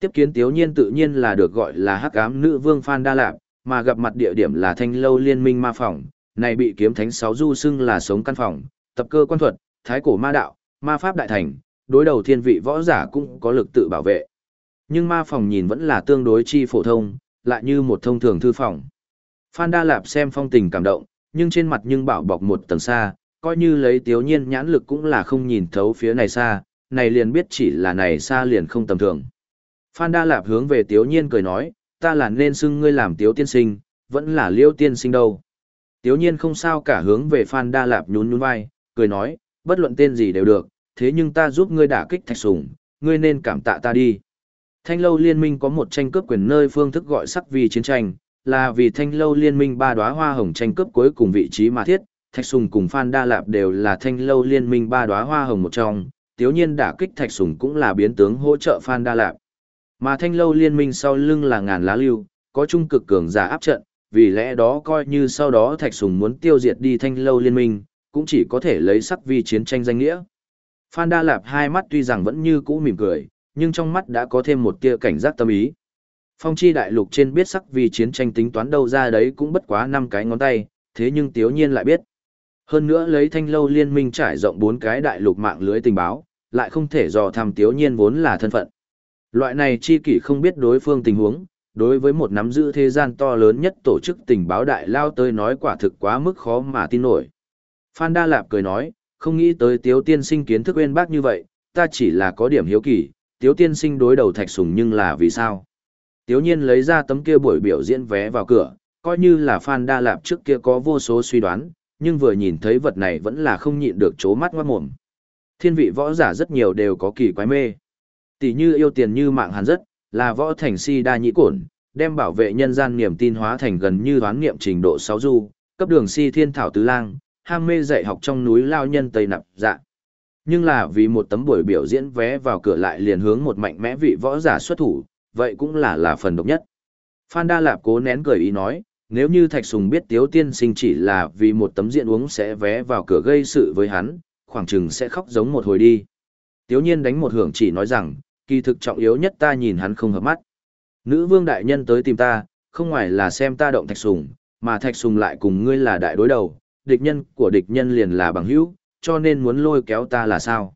Tiếp kiến tiếu nhiên tự nhiên là được gọi là hắc ám nữ vương Phan Đa Lạp, mà gặp mặt địa điểm là thanh lâu liên minh ma phòng, này bị kiếm thánh sáu du xưng là sống căn phòng, tập cơ quan thuật, thái cổ ma đạo, ma pháp đại thành, đối đầu thiên vị võ giả cũng có lực tự bảo vệ. Nhưng ma phòng nhìn vẫn là tương đối chi phổ thông, lại như một thông thường thư phòng. Phan Đa Lạp xem phong tình cảm động, nhưng trên mặt nhưng bảo bọc một tầng xa, coi như lấy tiếu nhiên nhãn lực cũng là không nhìn thấu phía này xa, này liền biết chỉ là này xa liền không tầm thường. Phan Đa Lạp hướng về tiếu nhiên cười nói, ta là nên xưng ngươi làm tiếu tiên sinh, vẫn là liêu tiên sinh đâu. Tiếu nhiên không sao cả hướng về Phan Đa Lạp nhún nhún vai, cười nói, bất luận tên gì đều được, thế nhưng ta giúp ngươi đả kích thạch sùng, ngươi nên cảm tạ ta đi. Thanh lâu liên minh có một tranh cướp quyền nơi phương thức gọi sắc vì chiến tranh, là vì thanh lâu liên minh ba đóa hoa hồng tranh cướp cuối cùng vị trí mà thiết, Thạch Sùng cùng Phan Đa Lạp đều là thanh lâu liên minh ba đóa hoa hồng một trong, tiếu nhiên đả kích Thạch Sùng cũng là biến tướng hỗ trợ Phan Đa Lạp. Mà thanh lâu liên minh sau lưng là ngàn lá lưu, có trung cực cường giả áp trận, vì lẽ đó coi như sau đó Thạch Sùng muốn tiêu diệt đi thanh lâu liên minh, cũng chỉ có thể lấy sắc vi chiến tranh danh nghĩa. Phan Đa Lạp hai mắt tuy rằng vẫn như cũ mỉm cười, nhưng trong mắt đã có thêm một tia cảnh giác tâm ý. Phong chi đại lục trên biết sắc vì chiến tranh tính toán đâu ra đấy cũng bất quá năm cái ngón tay, thế nhưng tiếu nhiên lại biết. Hơn nữa lấy thanh lâu liên minh trải rộng bốn cái đại lục mạng lưới tình báo, lại không thể dò thăm tiếu nhiên vốn là thân phận. Loại này chi kỷ không biết đối phương tình huống, đối với một nắm giữ thế gian to lớn nhất tổ chức tình báo đại lao tới nói quả thực quá mức khó mà tin nổi. Phan Đa Lạp cười nói, không nghĩ tới tiếu tiên sinh kiến thức uyên bác như vậy, ta chỉ là có điểm hiếu kỳ, tiếu tiên sinh đối đầu thạch sùng nhưng là vì sao? Tiếu nhiên lấy ra tấm kia buổi biểu diễn vé vào cửa, coi như là Phan Đa Lạp trước kia có vô số suy đoán, nhưng vừa nhìn thấy vật này vẫn là không nhịn được chố mắt ngoát mồm. Thiên vị võ giả rất nhiều đều có kỳ quái mê. Tỷ như yêu tiền như mạng hàn rất, là võ thành si đa nhĩ cổn, đem bảo vệ nhân gian niềm tin hóa thành gần như đoán nghiệm trình độ 6 du, cấp đường si thiên thảo tứ lang, ham mê dạy học trong núi lao nhân tây nạp dạ. Nhưng là vì một tấm buổi biểu diễn vé vào cửa lại liền hướng một mạnh mẽ vị võ giả xuất thủ, vậy cũng là là phần độc nhất. Phan Đa Lạp cố nén cười ý nói, Nếu như Thạch Sùng biết Tiếu Tiên Sinh chỉ là vì một tấm diện uống sẽ vé vào cửa gây sự với hắn, khoảng chừng sẽ khóc giống một hồi đi. Tiếu nhiên đánh một hưởng chỉ nói rằng, kỳ thực trọng yếu nhất ta nhìn hắn không hợp mắt. Nữ vương đại nhân tới tìm ta, không ngoài là xem ta động Thạch Sùng, mà Thạch Sùng lại cùng ngươi là đại đối đầu, địch nhân của địch nhân liền là bằng hữu, cho nên muốn lôi kéo ta là sao?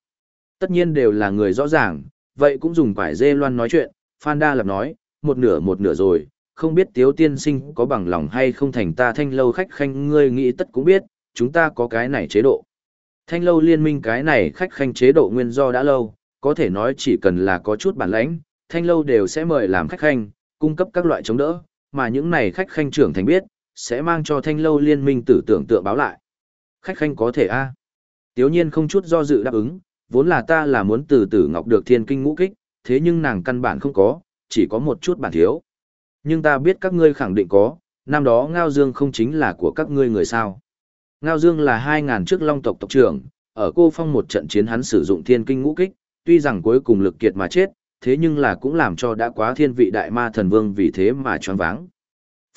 Tất nhiên đều là người rõ ràng, vậy cũng dùng quải dê loan nói chuyện, Phan Đa Lập nói, một nửa một nửa rồi, không biết Tiếu Tiên Sinh có bằng lòng hay không thành ta thanh lâu khách khanh ngươi nghĩ tất cũng biết, chúng ta có cái này chế độ. Thanh lâu liên minh cái này khách khanh chế độ nguyên do đã lâu, có thể nói chỉ cần là có chút bản lãnh, thanh lâu đều sẽ mời làm khách khanh, cung cấp các loại chống đỡ, mà những này khách khanh trưởng thành biết, sẽ mang cho thanh lâu liên minh tử tưởng tượng báo lại. Khách khanh có thể a à. Tiếu nhiên không chút do dự đáp ứng, vốn là ta là muốn từ tử ngọc được thiên kinh ngũ kích, thế nhưng nàng căn bản không có, chỉ có một chút bản thiếu. Nhưng ta biết các ngươi khẳng định có, năm đó Ngao Dương không chính là của các ngươi người sao. Ngao Dương là 2.000 trước long tộc tộc trưởng, ở cô phong một trận chiến hắn sử dụng thiên kinh ngũ kích, tuy rằng cuối cùng lực kiệt mà chết, thế nhưng là cũng làm cho đã quá thiên vị đại ma thần vương vì thế mà choáng váng.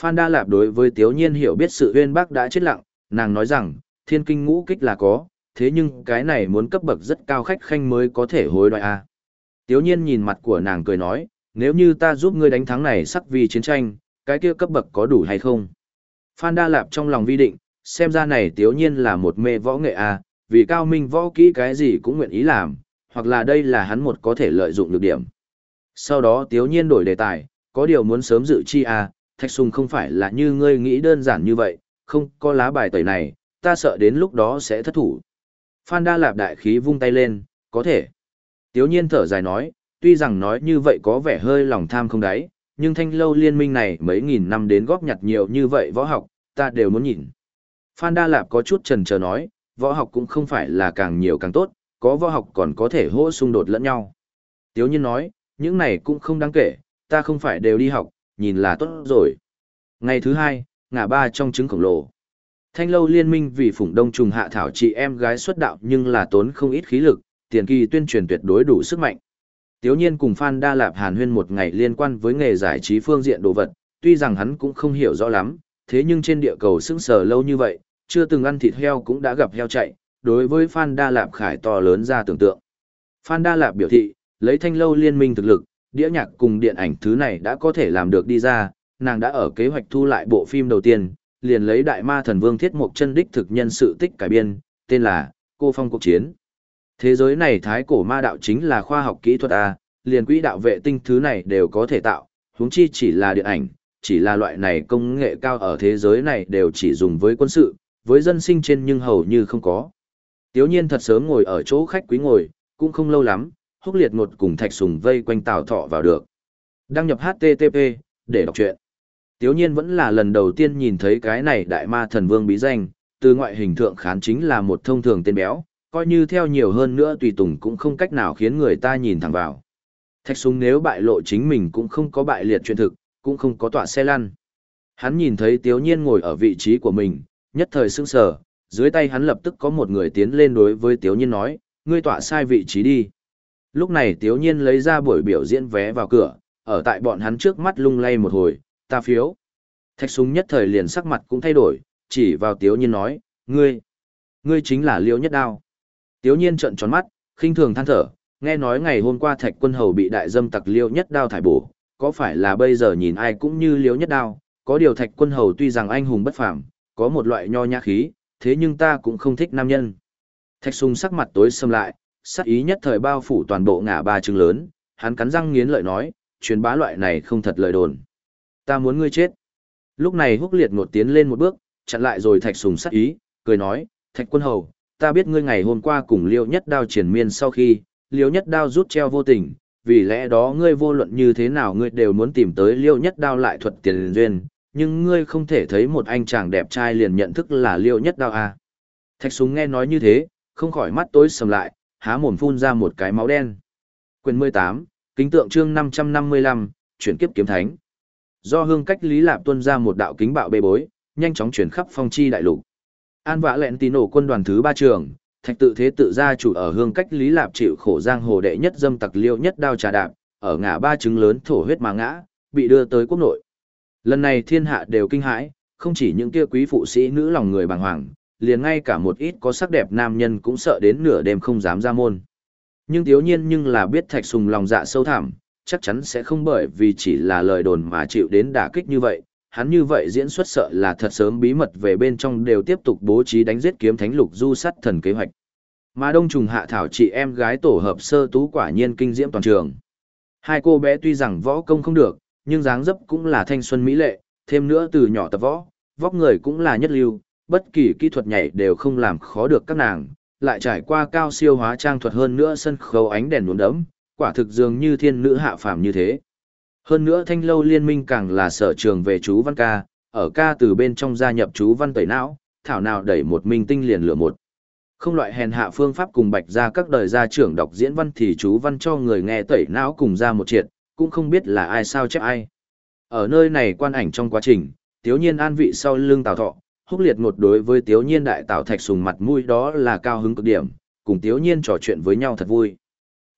Phan Đa Lạp đối với Tiếu Nhiên hiểu biết sự uyên bác đã chết lặng, nàng nói rằng, thiên kinh ngũ kích là có, thế nhưng cái này muốn cấp bậc rất cao khách khanh mới có thể hối đoại a. À. Tiếu Nhiên nhìn mặt của nàng cười nói, nếu như ta giúp ngươi đánh thắng này sắc vì chiến tranh, cái kia cấp bậc có đủ hay không? Phan Đa Lạp trong lòng vi định, xem ra này Tiếu Nhiên là một mê võ nghệ a, à, vì cao minh võ kỹ cái gì cũng nguyện ý làm, hoặc là đây là hắn một có thể lợi dụng được điểm. Sau đó Tiếu Nhiên đổi đề tài, có điều muốn sớm dự chi a, Thạch Sùng không phải là như ngươi nghĩ đơn giản như vậy, không có lá bài tẩy này, ta sợ đến lúc đó sẽ thất thủ. Phan Đa Lạp đại khí vung tay lên, có thể. Tiếu nhiên thở dài nói, tuy rằng nói như vậy có vẻ hơi lòng tham không đáy, nhưng thanh lâu liên minh này mấy nghìn năm đến góp nhặt nhiều như vậy võ học, ta đều muốn nhìn. Phan Đa Lạp có chút trần chờ nói, võ học cũng không phải là càng nhiều càng tốt, có võ học còn có thể hỗ xung đột lẫn nhau. Tiếu nhiên nói, những này cũng không đáng kể, ta không phải đều đi học, nhìn là tốt rồi. Ngày thứ hai, ngả ba trong trứng khổng lồ. Thanh lâu liên minh vì phủng đông trùng hạ thảo chị em gái xuất đạo nhưng là tốn không ít khí lực, tiền kỳ tuyên truyền tuyệt đối đủ sức mạnh. Tiếu nhiên cùng Phan Đa Lạp Hàn huyên một ngày liên quan với nghề giải trí phương diện đồ vật, tuy rằng hắn cũng không hiểu rõ lắm, thế nhưng trên địa cầu sững sờ lâu như vậy, chưa từng ăn thịt heo cũng đã gặp heo chạy, đối với Phan Đa Lạp khải to lớn ra tưởng tượng. Phan Đa Lạp biểu thị, lấy thanh lâu liên minh thực lực, đĩa nhạc cùng điện ảnh thứ này đã có thể làm được đi ra, nàng đã ở kế hoạch thu lại bộ phim đầu tiên, liền lấy đại ma thần vương thiết mục chân đích thực nhân sự tích cải biên, tên là Cô Phong Cuộc Chiến. Thế giới này thái cổ ma đạo chính là khoa học kỹ thuật A, liền quỹ đạo vệ tinh thứ này đều có thể tạo, huống chi chỉ là điện ảnh, chỉ là loại này công nghệ cao ở thế giới này đều chỉ dùng với quân sự, với dân sinh trên nhưng hầu như không có. Tiếu nhiên thật sớm ngồi ở chỗ khách quý ngồi, cũng không lâu lắm, húc liệt ngột cùng thạch sùng vây quanh tào thọ vào được. Đăng nhập HTTP, để đọc truyện. Tiếu nhiên vẫn là lần đầu tiên nhìn thấy cái này đại ma thần vương bí danh, từ ngoại hình thượng khán chính là một thông thường tên béo, coi như theo nhiều hơn nữa tùy tùng cũng không cách nào khiến người ta nhìn thẳng vào. Thạch Sùng nếu bại lộ chính mình cũng không có bại liệt chuyện thực, cũng không có tọa xe lăn. Hắn nhìn thấy tiếu nhiên ngồi ở vị trí của mình, nhất thời sững sờ, dưới tay hắn lập tức có một người tiến lên đối với tiếu nhiên nói, ngươi tọa sai vị trí đi. Lúc này tiếu nhiên lấy ra buổi biểu diễn vé vào cửa, ở tại bọn hắn trước mắt lung lay một hồi, ta phiếu. Thạch súng nhất thời liền sắc mặt cũng thay đổi, chỉ vào tiếu nhiên nói, ngươi, ngươi chính là liêu nhất đao. Tiếu nhiên trợn tròn mắt, khinh thường than thở, nghe nói ngày hôm qua thạch quân hầu bị đại dâm tặc liêu nhất đao thải bổ, có phải là bây giờ nhìn ai cũng như liêu nhất đao, có điều thạch quân hầu tuy rằng anh hùng bất phàm, có một loại nho nhã khí, thế nhưng ta cũng không thích nam nhân. Thạch sùng sắc mặt tối xâm lại, sắc ý nhất thời bao phủ toàn bộ ngã ba trứng lớn, hắn cắn răng nghiến lợi nói, truyền bá loại này không thật lời đồn ta muốn ngươi chết. Lúc này húc liệt ngột tiến lên một bước, chặn lại rồi thạch sùng sắc ý, cười nói, thạch quân hầu, ta biết ngươi ngày hôm qua cùng liêu nhất đao triển miên sau khi, liêu nhất đao rút treo vô tình, vì lẽ đó ngươi vô luận như thế nào ngươi đều muốn tìm tới liêu nhất đao lại thuật tiền duyên, nhưng ngươi không thể thấy một anh chàng đẹp trai liền nhận thức là liêu nhất đao à. Thạch súng nghe nói như thế, không khỏi mắt tối sầm lại, há mồm phun ra một cái máu đen. Quyền 18, kính tượng chương 555, chuyển kiếp kiếm thánh. Do hương cách Lý Lạp tuân ra một đạo kính bạo bê bối, nhanh chóng chuyển khắp phong chi đại lục. An vã lẹn tín nổ quân đoàn thứ ba trường, thạch tự thế tự gia chủ ở hương cách Lý Lạp chịu khổ giang hồ đệ nhất dâm tặc liêu nhất đao trà đạp, ở ngã ba trứng lớn thổ huyết mà ngã, bị đưa tới quốc nội. Lần này thiên hạ đều kinh hãi, không chỉ những kia quý phụ sĩ nữ lòng người bàng hoàng, liền ngay cả một ít có sắc đẹp nam nhân cũng sợ đến nửa đêm không dám ra môn. Nhưng thiếu nhiên nhưng là biết thạch sùng lòng dạ sâu thẳm, chắc chắn sẽ không bởi vì chỉ là lời đồn mà chịu đến đả kích như vậy. Hắn như vậy diễn xuất sợ là thật sớm bí mật về bên trong đều tiếp tục bố trí đánh giết kiếm thánh lục du sắt thần kế hoạch. Mà đông trùng hạ thảo chị em gái tổ hợp sơ tú quả nhiên kinh diễm toàn trường. Hai cô bé tuy rằng võ công không được, nhưng dáng dấp cũng là thanh xuân mỹ lệ, thêm nữa từ nhỏ tập võ, vóc người cũng là nhất lưu, bất kỳ kỹ thuật nhảy đều không làm khó được các nàng, lại trải qua cao siêu hóa trang thuật hơn nữa sân khấu ánh đèn nhuốm đấm, quả thực dường như thiên nữ hạ phàm như thế. Hơn nữa thanh lâu liên minh càng là sở trường về chú văn ca, ở ca từ bên trong gia nhập chú văn tẩy não, thảo nào đẩy một minh tinh liền lửa một. Không loại hèn hạ phương pháp cùng bạch ra các đời gia trưởng đọc diễn văn thì chú văn cho người nghe tẩy não cùng ra một triệt, cũng không biết là ai sao chép ai. Ở nơi này quan ảnh trong quá trình, tiếu nhiên an vị sau lưng tào thọ, húc liệt ngột đối với tiếu nhiên đại tạo thạch sùng mặt mũi đó là cao hứng cực điểm, cùng tiếu nhiên trò chuyện với nhau thật vui.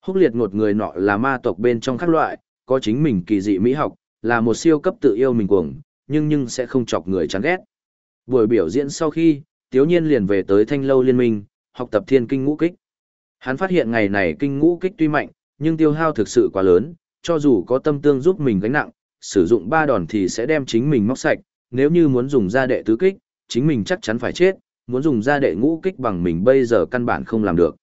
Húc liệt ngột người nọ là ma tộc bên trong các loại, có chính mình kỳ dị mỹ học, là một siêu cấp tự yêu mình cuồng, nhưng nhưng sẽ không chọc người chán ghét. Buổi biểu diễn sau khi, tiếu nhiên liền về tới thanh lâu liên minh, học tập thiên kinh ngũ kích. Hắn phát hiện ngày này kinh ngũ kích tuy mạnh, nhưng tiêu hao thực sự quá lớn, cho dù có tâm tương giúp mình gánh nặng, sử dụng ba đòn thì sẽ đem chính mình móc sạch, nếu như muốn dùng ra đệ tứ kích, chính mình chắc chắn phải chết, muốn dùng ra đệ ngũ kích bằng mình bây giờ căn bản không làm được.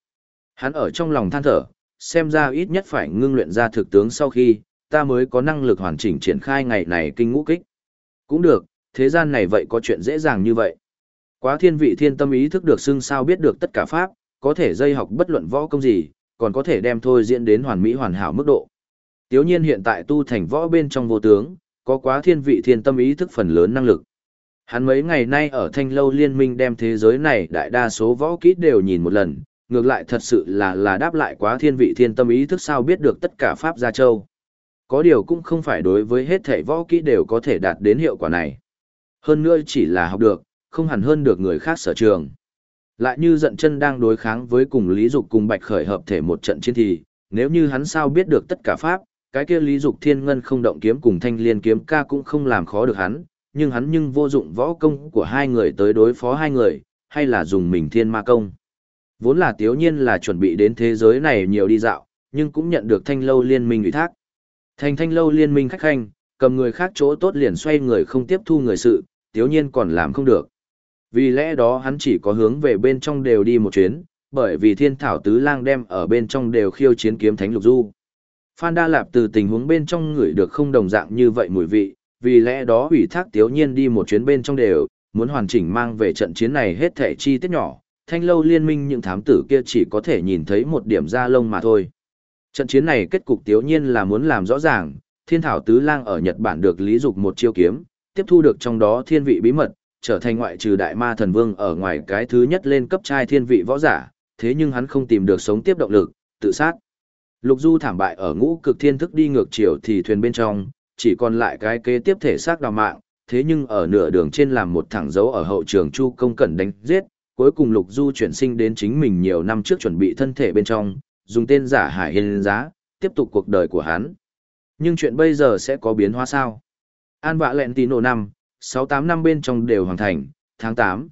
Hắn ở trong lòng than thở, xem ra ít nhất phải ngưng luyện ra thực tướng sau khi, ta mới có năng lực hoàn chỉnh triển khai ngày này kinh ngũ kích. Cũng được, thế gian này vậy có chuyện dễ dàng như vậy. Quá thiên vị thiên tâm ý thức được xưng sao biết được tất cả pháp, có thể dây học bất luận võ công gì, còn có thể đem thôi diễn đến hoàn mỹ hoàn hảo mức độ. Tiếu nhiên hiện tại tu thành võ bên trong vô tướng, có quá thiên vị thiên tâm ý thức phần lớn năng lực. Hắn mấy ngày nay ở thanh lâu liên minh đem thế giới này đại đa số võ kỹ đều nhìn một lần, ngược lại thật sự là là đáp lại quá thiên vị thiên tâm ý thức sao biết được tất cả pháp gia châu. Có điều cũng không phải đối với hết thể võ kỹ đều có thể đạt đến hiệu quả này. Hơn nữa chỉ là học được, không hẳn hơn được người khác sở trường. Lại như giận chân đang đối kháng với cùng Lý Dục cùng Bạch Khởi hợp thể một trận chiến thì, nếu như hắn sao biết được tất cả pháp, cái kia Lý Dục Thiên Ngân không động kiếm cùng Thanh Liên kiếm ca cũng không làm khó được hắn, nhưng hắn nhưng vô dụng võ công của hai người tới đối phó hai người, hay là dùng mình thiên ma công. Vốn là tiếu nhiên là chuẩn bị đến thế giới này nhiều đi dạo, nhưng cũng nhận được thanh lâu liên minh ủy thác. Thành thanh lâu liên minh khách khanh, cầm người khác chỗ tốt liền xoay người không tiếp thu người sự, tiếu nhiên còn làm không được. Vì lẽ đó hắn chỉ có hướng về bên trong đều đi một chuyến, bởi vì thiên thảo tứ lang đem ở bên trong đều khiêu chiến kiếm thánh lục du. Phan Đa Lạp từ tình huống bên trong người được không đồng dạng như vậy mùi vị, vì lẽ đó ủy thác tiếu nhiên đi một chuyến bên trong đều, muốn hoàn chỉnh mang về trận chiến này hết thể chi tiết nhỏ, thanh lâu liên minh những thám tử kia chỉ có thể nhìn thấy một điểm da lông mà thôi. Trận chiến này kết cục tiếu nhiên là muốn làm rõ ràng, thiên thảo tứ lang ở Nhật Bản được lý dục một chiêu kiếm, tiếp thu được trong đó thiên vị bí mật, trở thành ngoại trừ đại ma thần vương ở ngoài cái thứ nhất lên cấp trai thiên vị võ giả, thế nhưng hắn không tìm được sống tiếp động lực, tự sát. Lục Du thảm bại ở ngũ cực thiên thức đi ngược chiều thì thuyền bên trong, chỉ còn lại cái kế tiếp thể xác đào mạng, thế nhưng ở nửa đường trên làm một thẳng dấu ở hậu trường Chu Công Cẩn đánh giết, cuối cùng Lục Du chuyển sinh đến chính mình nhiều năm trước chuẩn bị thân thể bên trong, dùng tên giả Hải Hiên giá, tiếp tục cuộc đời của hắn. Nhưng chuyện bây giờ sẽ có biến hóa sao? An vạ lẹn tí nổ năm, 6-8 năm bên trong đều hoàn thành, tháng 8.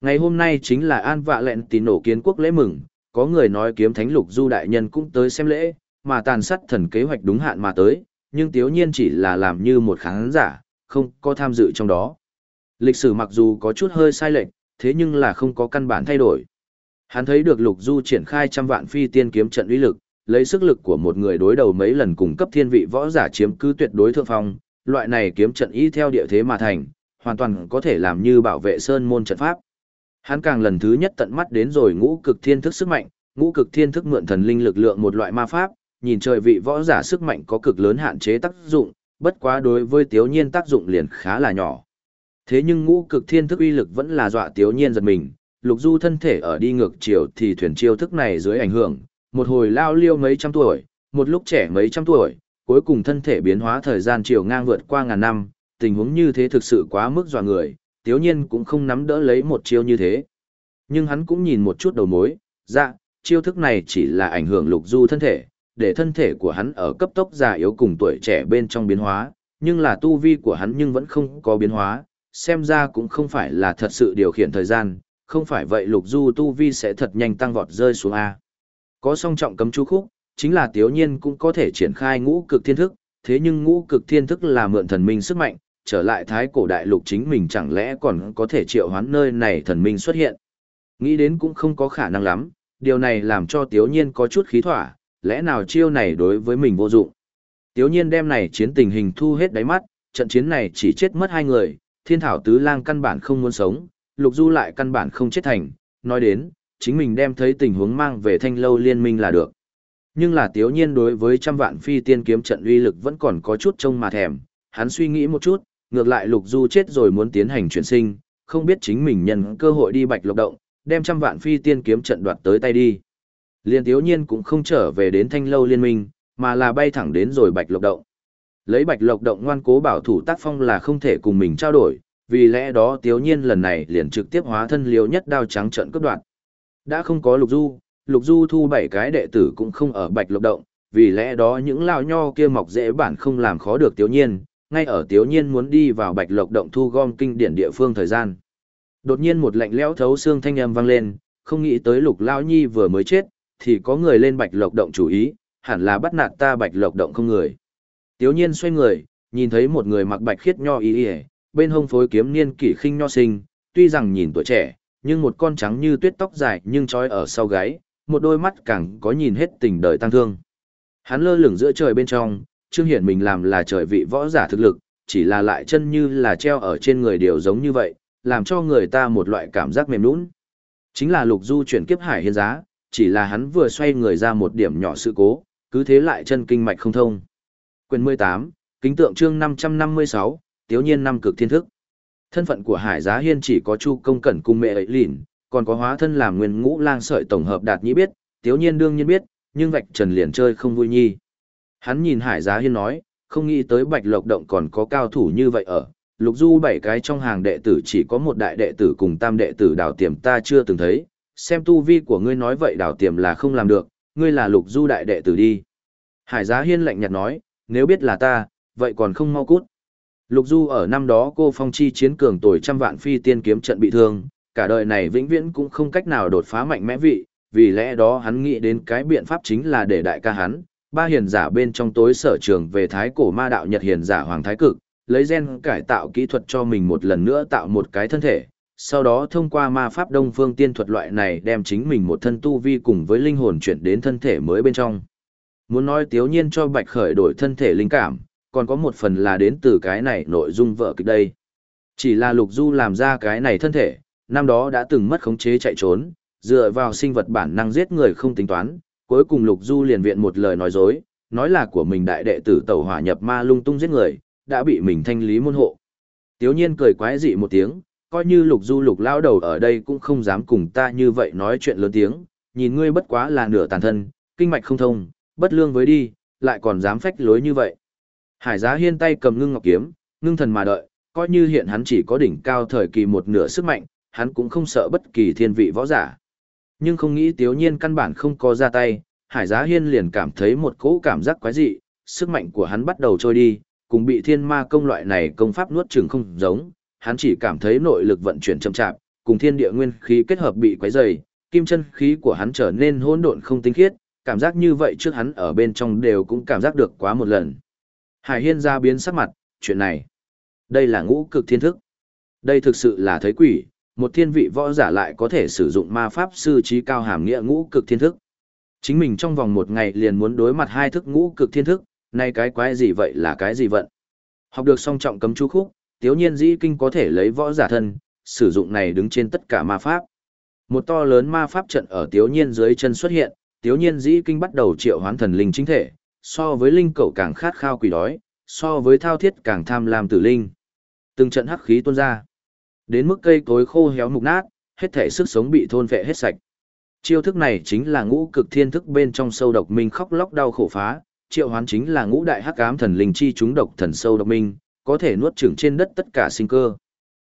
Ngày hôm nay chính là An vạ lẹn tí nổ kiến quốc lễ mừng, có người nói kiếm thánh lục du đại nhân cũng tới xem lễ, mà tàn sát thần kế hoạch đúng hạn mà tới, nhưng tiếu nhiên chỉ là làm như một khán giả, không có tham dự trong đó. Lịch sử mặc dù có chút hơi sai lệch, thế nhưng là không có căn bản thay đổi. Hắn thấy được lục du triển khai trăm vạn phi tiên kiếm trận uy lực, lấy sức lực của một người đối đầu mấy lần cùng cấp thiên vị võ giả chiếm cứ tuyệt đối thượng phong, loại này kiếm trận y theo địa thế mà thành, hoàn toàn có thể làm như bảo vệ sơn môn trận pháp. Hắn càng lần thứ nhất tận mắt đến rồi ngũ cực thiên thức sức mạnh, ngũ cực thiên thức mượn thần linh lực lượng một loại ma pháp, nhìn trời vị võ giả sức mạnh có cực lớn hạn chế tác dụng, bất quá đối với tiếu nhiên tác dụng liền khá là nhỏ. Thế nhưng ngũ cực thiên thức uy lực vẫn là dọa tiếu nhiên giật mình, lục du thân thể ở đi ngược chiều thì thuyền chiêu thức này dưới ảnh hưởng, một hồi lao liêu mấy trăm tuổi, một lúc trẻ mấy trăm tuổi, cuối cùng thân thể biến hóa thời gian chiều ngang vượt qua ngàn năm, tình huống như thế thực sự quá mức dọa người, tiếu nhiên cũng không nắm đỡ lấy một chiêu như thế. Nhưng hắn cũng nhìn một chút đầu mối, dạ, chiêu thức này chỉ là ảnh hưởng lục du thân thể, để thân thể của hắn ở cấp tốc già yếu cùng tuổi trẻ bên trong biến hóa, nhưng là tu vi của hắn nhưng vẫn không có biến hóa, xem ra cũng không phải là thật sự điều khiển thời gian, không phải vậy lục du tu vi sẽ thật nhanh tăng vọt rơi xuống A. Có song trọng cấm chú khúc, chính là tiếu nhiên cũng có thể triển khai ngũ cực thiên thức, thế nhưng ngũ cực thiên thức là mượn thần minh sức mạnh, trở lại thái cổ đại lục chính mình chẳng lẽ còn có thể triệu hoán nơi này thần minh xuất hiện. Nghĩ đến cũng không có khả năng lắm, điều này làm cho tiếu nhiên có chút khí thỏa, lẽ nào chiêu này đối với mình vô dụng. Tiếu nhiên đem này chiến tình hình thu hết đáy mắt, trận chiến này chỉ chết mất hai người, thiên thảo tứ lang căn bản không muốn sống, lục du lại căn bản không chết thành, nói đến, chính mình đem thấy tình huống mang về thanh lâu liên minh là được. Nhưng là tiếu nhiên đối với trăm vạn phi tiên kiếm trận uy lực vẫn còn có chút trông mà thèm, hắn suy nghĩ một chút, ngược lại lục du chết rồi muốn tiến hành chuyển sinh, không biết chính mình nhân cơ hội đi bạch lộc động, đem trăm vạn phi tiên kiếm trận đoạt tới tay đi. Liên tiếu nhiên cũng không trở về đến thanh lâu liên minh, mà là bay thẳng đến rồi bạch lộc động. Lấy bạch lộc động ngoan cố bảo thủ tác phong là không thể cùng mình trao đổi, vì lẽ đó tiếu nhiên lần này liền trực tiếp hóa thân liều nhất đao trắng trận cướp đoạt. Đã không có lục du, lục du thu bảy cái đệ tử cũng không ở bạch lộc động, vì lẽ đó những lao nho kia mọc dễ bản không làm khó được tiếu nhiên, ngay ở tiếu nhiên muốn đi vào bạch lộc động thu gom kinh điển địa phương thời gian. Đột nhiên một lạnh lẽo thấu xương thanh âm vang lên, không nghĩ tới lục lao nhi vừa mới chết, thì có người lên bạch lộc động chủ ý, hẳn là bắt nạt ta bạch lộc động không người. Tiếu nhiên xoay người, nhìn thấy một người mặc bạch khiết nho y y, bên hông phối kiếm niên kỷ khinh nho sinh, tuy rằng nhìn tuổi trẻ, nhưng một con trắng như tuyết tóc dài nhưng trói ở sau gáy, một đôi mắt càng có nhìn hết tình đời tăng thương. Hắn lơ lửng giữa trời bên trong, trương hiển mình làm là trời vị võ giả thực lực, chỉ là lại chân như là treo ở trên người điều giống như vậy, làm cho người ta một loại cảm giác mềm nũng. Chính là lục du chuyển kiếp hải hiên giá, chỉ là hắn vừa xoay người ra một điểm nhỏ sự cố, cứ thế lại chân kinh mạch không thông. Quyền 18, kính tượng chương 556, tiếu nhiên năm cực thiên thức. Thân phận của Hải Giá Hiên chỉ có Chu Công Cẩn cung mẹ ấy lìn, còn có hóa thân làm nguyên ngũ lang sợi tổng hợp đạt nhĩ biết, tiếu nhiên đương nhiên biết, nhưng vạch trần liền chơi không vui nhi. Hắn nhìn Hải Giá Hiên nói, không nghĩ tới Bạch Lộc Động còn có cao thủ như vậy ở, lục du bảy cái trong hàng đệ tử chỉ có một đại đệ tử cùng tam đệ tử đào tiềm ta chưa từng thấy, xem tu vi của ngươi nói vậy đào tiềm là không làm được, ngươi là lục du đại đệ tử đi. Hải Giá Hiên lạnh nhạt nói, nếu biết là ta, vậy còn không mau cút. Lục Du ở năm đó cô phong chi chiến cường tuổi trăm vạn phi tiên kiếm trận bị thương, cả đời này vĩnh viễn cũng không cách nào đột phá mạnh mẽ vị, vì lẽ đó hắn nghĩ đến cái biện pháp chính là để đại ca hắn, ba hiền giả bên trong tối sở trường về thái cổ ma đạo Nhật hiền giả Hoàng Thái Cực, lấy gen cải tạo kỹ thuật cho mình một lần nữa tạo một cái thân thể, sau đó thông qua ma pháp đông phương tiên thuật loại này đem chính mình một thân tu vi cùng với linh hồn chuyển đến thân thể mới bên trong. Muốn nói tiếu nhiên cho bạch khởi đổi thân thể linh cảm, còn có một phần là đến từ cái này nội dung vợ kịch đây. Chỉ là lục du làm ra cái này thân thể, năm đó đã từng mất khống chế chạy trốn, dựa vào sinh vật bản năng giết người không tính toán, cuối cùng lục du liền viện một lời nói dối, nói là của mình đại đệ tử tẩu hỏa nhập ma lung tung giết người, đã bị mình thanh lý môn hộ. Tiếu nhiên cười quái dị một tiếng, coi như lục du lục lao đầu ở đây cũng không dám cùng ta như vậy nói chuyện lớn tiếng, nhìn ngươi bất quá là nửa tàn thân, kinh mạch không thông, bất lương với đi, lại còn dám phách lối như vậy. Hải giá hiên tay cầm ngưng ngọc kiếm, ngưng thần mà đợi, coi như hiện hắn chỉ có đỉnh cao thời kỳ một nửa sức mạnh, hắn cũng không sợ bất kỳ thiên vị võ giả. Nhưng không nghĩ tiếu nhiên căn bản không có ra tay, hải giá hiên liền cảm thấy một cỗ cảm giác quái dị, sức mạnh của hắn bắt đầu trôi đi, cùng bị thiên ma công loại này công pháp nuốt chừng không giống, hắn chỉ cảm thấy nội lực vận chuyển chậm chạp, cùng thiên địa nguyên khí kết hợp bị quấy dày, kim chân khí của hắn trở nên hỗn độn không tinh khiết, cảm giác như vậy trước hắn ở bên trong đều cũng cảm giác được quá một lần. Hải Hiên ra biến sắc mặt, chuyện này. Đây là ngũ cực thiên thức. Đây thực sự là thấy quỷ, một thiên vị võ giả lại có thể sử dụng ma pháp sư trí cao hàm nghĩa ngũ cực thiên thức. Chính mình trong vòng một ngày liền muốn đối mặt hai thức ngũ cực thiên thức, nay cái quái gì vậy là cái gì vận. Học được song trọng cấm chú khúc, tiếu nhiên dĩ kinh có thể lấy võ giả thân, sử dụng này đứng trên tất cả ma pháp. Một to lớn ma pháp trận ở tiếu nhiên dưới chân xuất hiện, tiếu nhiên dĩ kinh bắt đầu triệu hoán thần linh chính thể, so với linh cậu càng khát khao quỷ đói, so với thao thiết càng tham lam tử linh. Từng trận hắc khí tuôn ra. Đến mức cây cối khô héo mục nát, hết thể sức sống bị thôn vệ hết sạch. Chiêu thức này chính là ngũ cực thiên thức bên trong sâu độc minh khóc lóc đau khổ phá, triệu hoán chính là ngũ đại hắc ám thần linh chi chúng độc thần sâu độc minh, có thể nuốt chửng trên đất tất cả sinh cơ.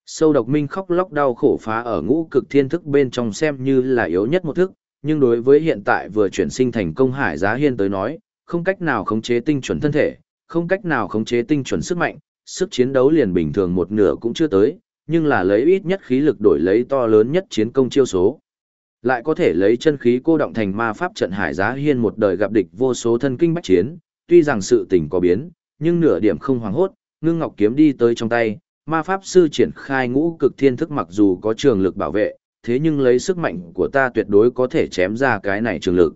Sâu độc minh khóc lóc đau khổ phá ở ngũ cực thiên thức bên trong xem như là yếu nhất một thức, nhưng đối với hiện tại vừa chuyển sinh thành công hải giá hiên tới nói, không cách nào khống chế tinh chuẩn thân thể, không cách nào khống chế tinh chuẩn sức mạnh, sức chiến đấu liền bình thường một nửa cũng chưa tới, nhưng là lấy ít nhất khí lực đổi lấy to lớn nhất chiến công chiêu số. Lại có thể lấy chân khí cô động thành ma pháp trận hải giá hiên một đời gặp địch vô số thân kinh bách chiến, tuy rằng sự tình có biến, nhưng nửa điểm không hoàng hốt, ngưng ngọc kiếm đi tới trong tay, ma pháp sư triển khai ngũ cực thiên thức mặc dù có trường lực bảo vệ, thế nhưng lấy sức mạnh của ta tuyệt đối có thể chém ra cái này trường lực.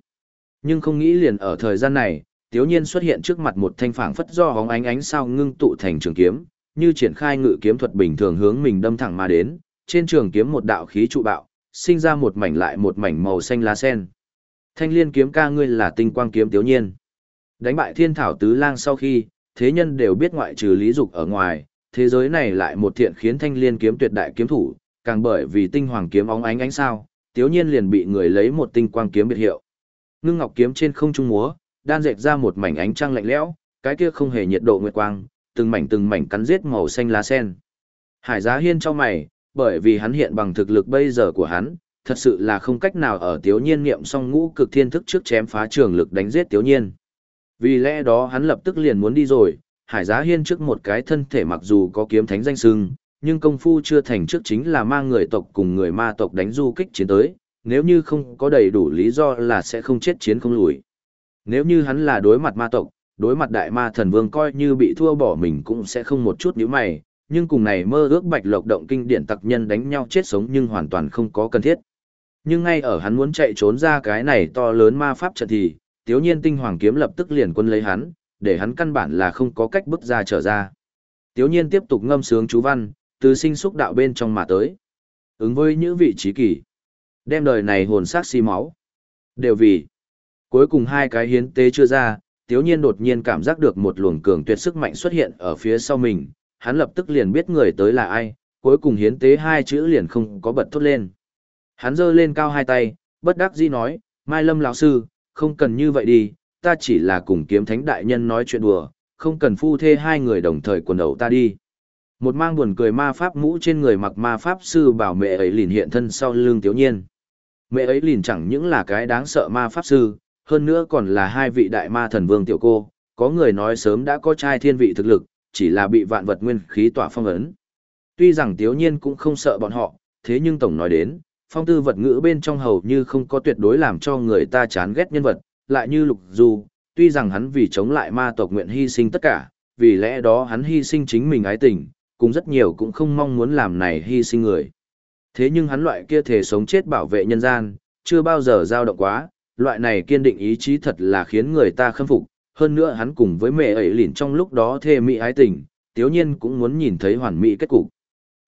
Nhưng không nghĩ liền ở thời gian này, tiếu nhiên xuất hiện trước mặt một thanh phảng phất do hóng ánh ánh sao ngưng tụ thành trường kiếm, như triển khai ngự kiếm thuật bình thường hướng mình đâm thẳng mà đến, trên trường kiếm một đạo khí trụ bạo, sinh ra một mảnh lại một mảnh màu xanh lá sen. Thanh liên kiếm ca ngươi là tinh quang kiếm tiếu nhiên. Đánh bại thiên thảo tứ lang sau khi, thế nhân đều biết ngoại trừ lý dục ở ngoài, thế giới này lại một thiện khiến thanh liên kiếm tuyệt đại kiếm thủ, càng bởi vì tinh hoàng kiếm óng ánh ánh sao, tiếu nhiên liền bị người lấy một tinh quang kiếm biệt hiệu. Ngưng ngọc kiếm trên không trung múa, đan dệt ra một mảnh ánh trăng lạnh lẽo, cái kia không hề nhiệt độ nguyệt quang, từng mảnh từng mảnh cắn giết màu xanh lá sen. Hải Giá Hiên cho mày, bởi vì hắn hiện bằng thực lực bây giờ của hắn, thật sự là không cách nào ở Tiếu Nhiên niệm song ngũ cực thiên thức trước chém phá trường lực đánh giết Tiếu Nhiên. Vì lẽ đó hắn lập tức liền muốn đi rồi, Hải Giá Hiên trước một cái thân thể mặc dù có kiếm thánh danh sưng, nhưng công phu chưa thành trước chính là mang người tộc cùng người ma tộc đánh du kích chiến tới, nếu như không có đầy đủ lý do là sẽ không chết chiến không lùi. Nếu như hắn là đối mặt ma tộc, đối mặt đại ma thần vương coi như bị thua bỏ mình cũng sẽ không một chút nhíu mày, nhưng cùng này mơ ước bạch lộc động kinh điển tặc nhân đánh nhau chết sống nhưng hoàn toàn không có cần thiết. Nhưng ngay ở hắn muốn chạy trốn ra cái này to lớn ma pháp trận thì, tiếu nhiên tinh hoàng kiếm lập tức liền quân lấy hắn, để hắn căn bản là không có cách bước ra trở ra. Tiếu nhiên tiếp tục ngâm sướng chú văn, từ sinh xúc đạo bên trong mà tới. Ứng với những vị trí kỳ, đem đời này hồn sát xi si máu. Đều vì, cuối cùng hai cái hiến tế chưa ra, tiếu nhiên đột nhiên cảm giác được một luồng cường tuyệt sức mạnh xuất hiện ở phía sau mình, hắn lập tức liền biết người tới là ai, cuối cùng hiến tế hai chữ liền không có bật thốt lên. Hắn giơ lên cao hai tay, bất đắc dĩ nói, Mai Lâm lão sư, không cần như vậy đi, ta chỉ là cùng kiếm thánh đại nhân nói chuyện đùa, không cần phu thê hai người đồng thời quần đầu ta đi. Một mang buồn cười ma pháp mũ trên người mặc ma pháp sư bảo mẹ ấy liền hiện thân sau lưng tiểu nhiên. Mẹ ấy liền chẳng những là cái đáng sợ ma pháp sư, hơn nữa còn là hai vị đại ma thần vương tiểu cô, có người nói sớm đã có trai thiên vị thực lực, chỉ là bị vạn vật nguyên khí tỏa phong ấn. Tuy rằng tiểu nhiên cũng không sợ bọn họ, thế nhưng tổng nói đến, phong tư vật ngữ bên trong hầu như không có tuyệt đối làm cho người ta chán ghét nhân vật, lại như lục du, tuy rằng hắn vì chống lại ma tộc nguyện hy sinh tất cả, vì lẽ đó hắn hy sinh chính mình ái tình, cũng rất nhiều cũng không mong muốn làm này hy sinh người. Thế nhưng hắn loại kia thể sống chết bảo vệ nhân gian, chưa bao giờ dao động quá, loại này kiên định ý chí thật là khiến người ta khâm phục, hơn nữa hắn cùng với mẹ ấy lìn trong lúc đó thê mỹ ái tình, tiếu nhiên cũng muốn nhìn thấy hoàn mỹ kết cục.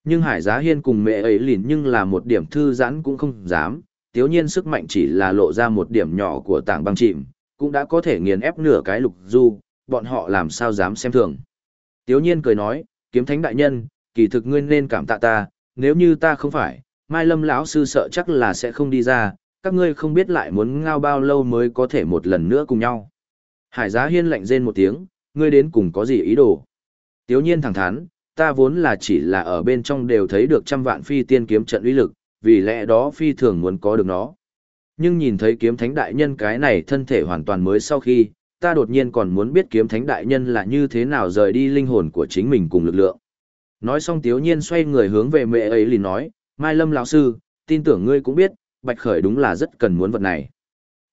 Nhưng Hải Giá Hiên cùng mẹ ấy lìn nhưng là một điểm thư giãn cũng không dám, tiếu nhiên sức mạnh chỉ là lộ ra một điểm nhỏ của tảng băng chìm, cũng đã có thể nghiền ép nửa cái lục du, bọn họ làm sao dám xem thường. Tiếu nhiên cười nói, kiếm thánh đại nhân, kỳ thực ngươi nên cảm tạ ta, nếu như ta không phải, Mai Lâm lão sư sợ chắc là sẽ không đi ra, các ngươi không biết lại muốn ngao bao lâu mới có thể một lần nữa cùng nhau. Hải giá hiên lạnh rên một tiếng, ngươi đến cùng có gì ý đồ. Tiếu nhiên thẳng thắn, ta vốn là chỉ là ở bên trong đều thấy được trăm vạn phi tiên kiếm trận uy lực, vì lẽ đó phi thường muốn có được nó. Nhưng nhìn thấy kiếm thánh đại nhân cái này thân thể hoàn toàn mới sau khi, ta đột nhiên còn muốn biết kiếm thánh đại nhân là như thế nào rời đi linh hồn của chính mình cùng lực lượng. Nói xong tiếu nhiên xoay người hướng về mẹ ấy liền nói, Mai Lâm lão sư, tin tưởng ngươi cũng biết, Bạch Khởi đúng là rất cần muốn vật này.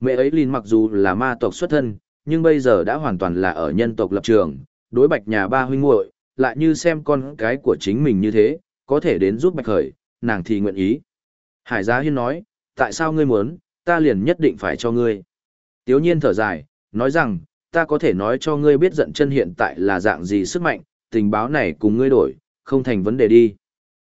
Mẹ ấy liền mặc dù là ma tộc xuất thân, nhưng bây giờ đã hoàn toàn là ở nhân tộc lập trường, đối Bạch nhà ba huynh muội, lại như xem con cái của chính mình như thế, có thể đến giúp Bạch Khởi, nàng thì nguyện ý. Hải Giá Hiên nói, tại sao ngươi muốn, ta liền nhất định phải cho ngươi. Tiếu nhiên thở dài, nói rằng, ta có thể nói cho ngươi biết giận chân hiện tại là dạng gì sức mạnh, tình báo này cùng ngươi đổi, không thành vấn đề đi.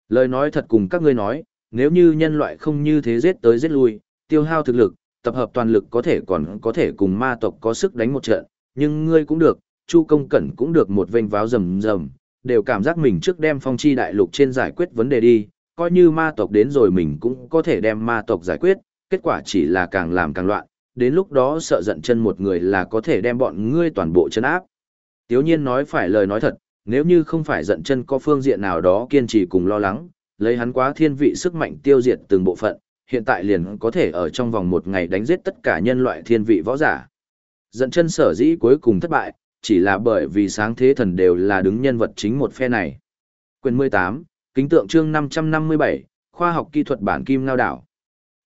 Lời nói thật cùng các ngươi nói, nếu như nhân loại không như thế giết tới giết lui, tiêu hao thực lực, tập hợp toàn lực có thể còn có thể cùng ma tộc có sức đánh một trận, nhưng ngươi cũng được, Chu Công Cẩn cũng được một vênh váo rầm rầm, đều cảm giác mình trước đem phong chi đại lục trên giải quyết vấn đề đi, coi như ma tộc đến rồi mình cũng có thể đem ma tộc giải quyết, kết quả chỉ là càng làm càng loạn, đến lúc đó sợ giận chân một người là có thể đem bọn ngươi toàn bộ chân áp. Tiếu nhiên nói phải lời nói thật, nếu như không phải giận chân có phương diện nào đó kiên trì cùng lo lắng, lấy hắn quá thiên vị sức mạnh tiêu diệt từng bộ phận, hiện tại liền có thể ở trong vòng một ngày đánh giết tất cả nhân loại thiên vị võ giả. Giận chân sở dĩ cuối cùng thất bại, chỉ là bởi vì sáng thế thần đều là đứng nhân vật chính một phe này. Quyền 18, kính tượng chương 557, khoa học kỹ thuật bản kim ngao đảo.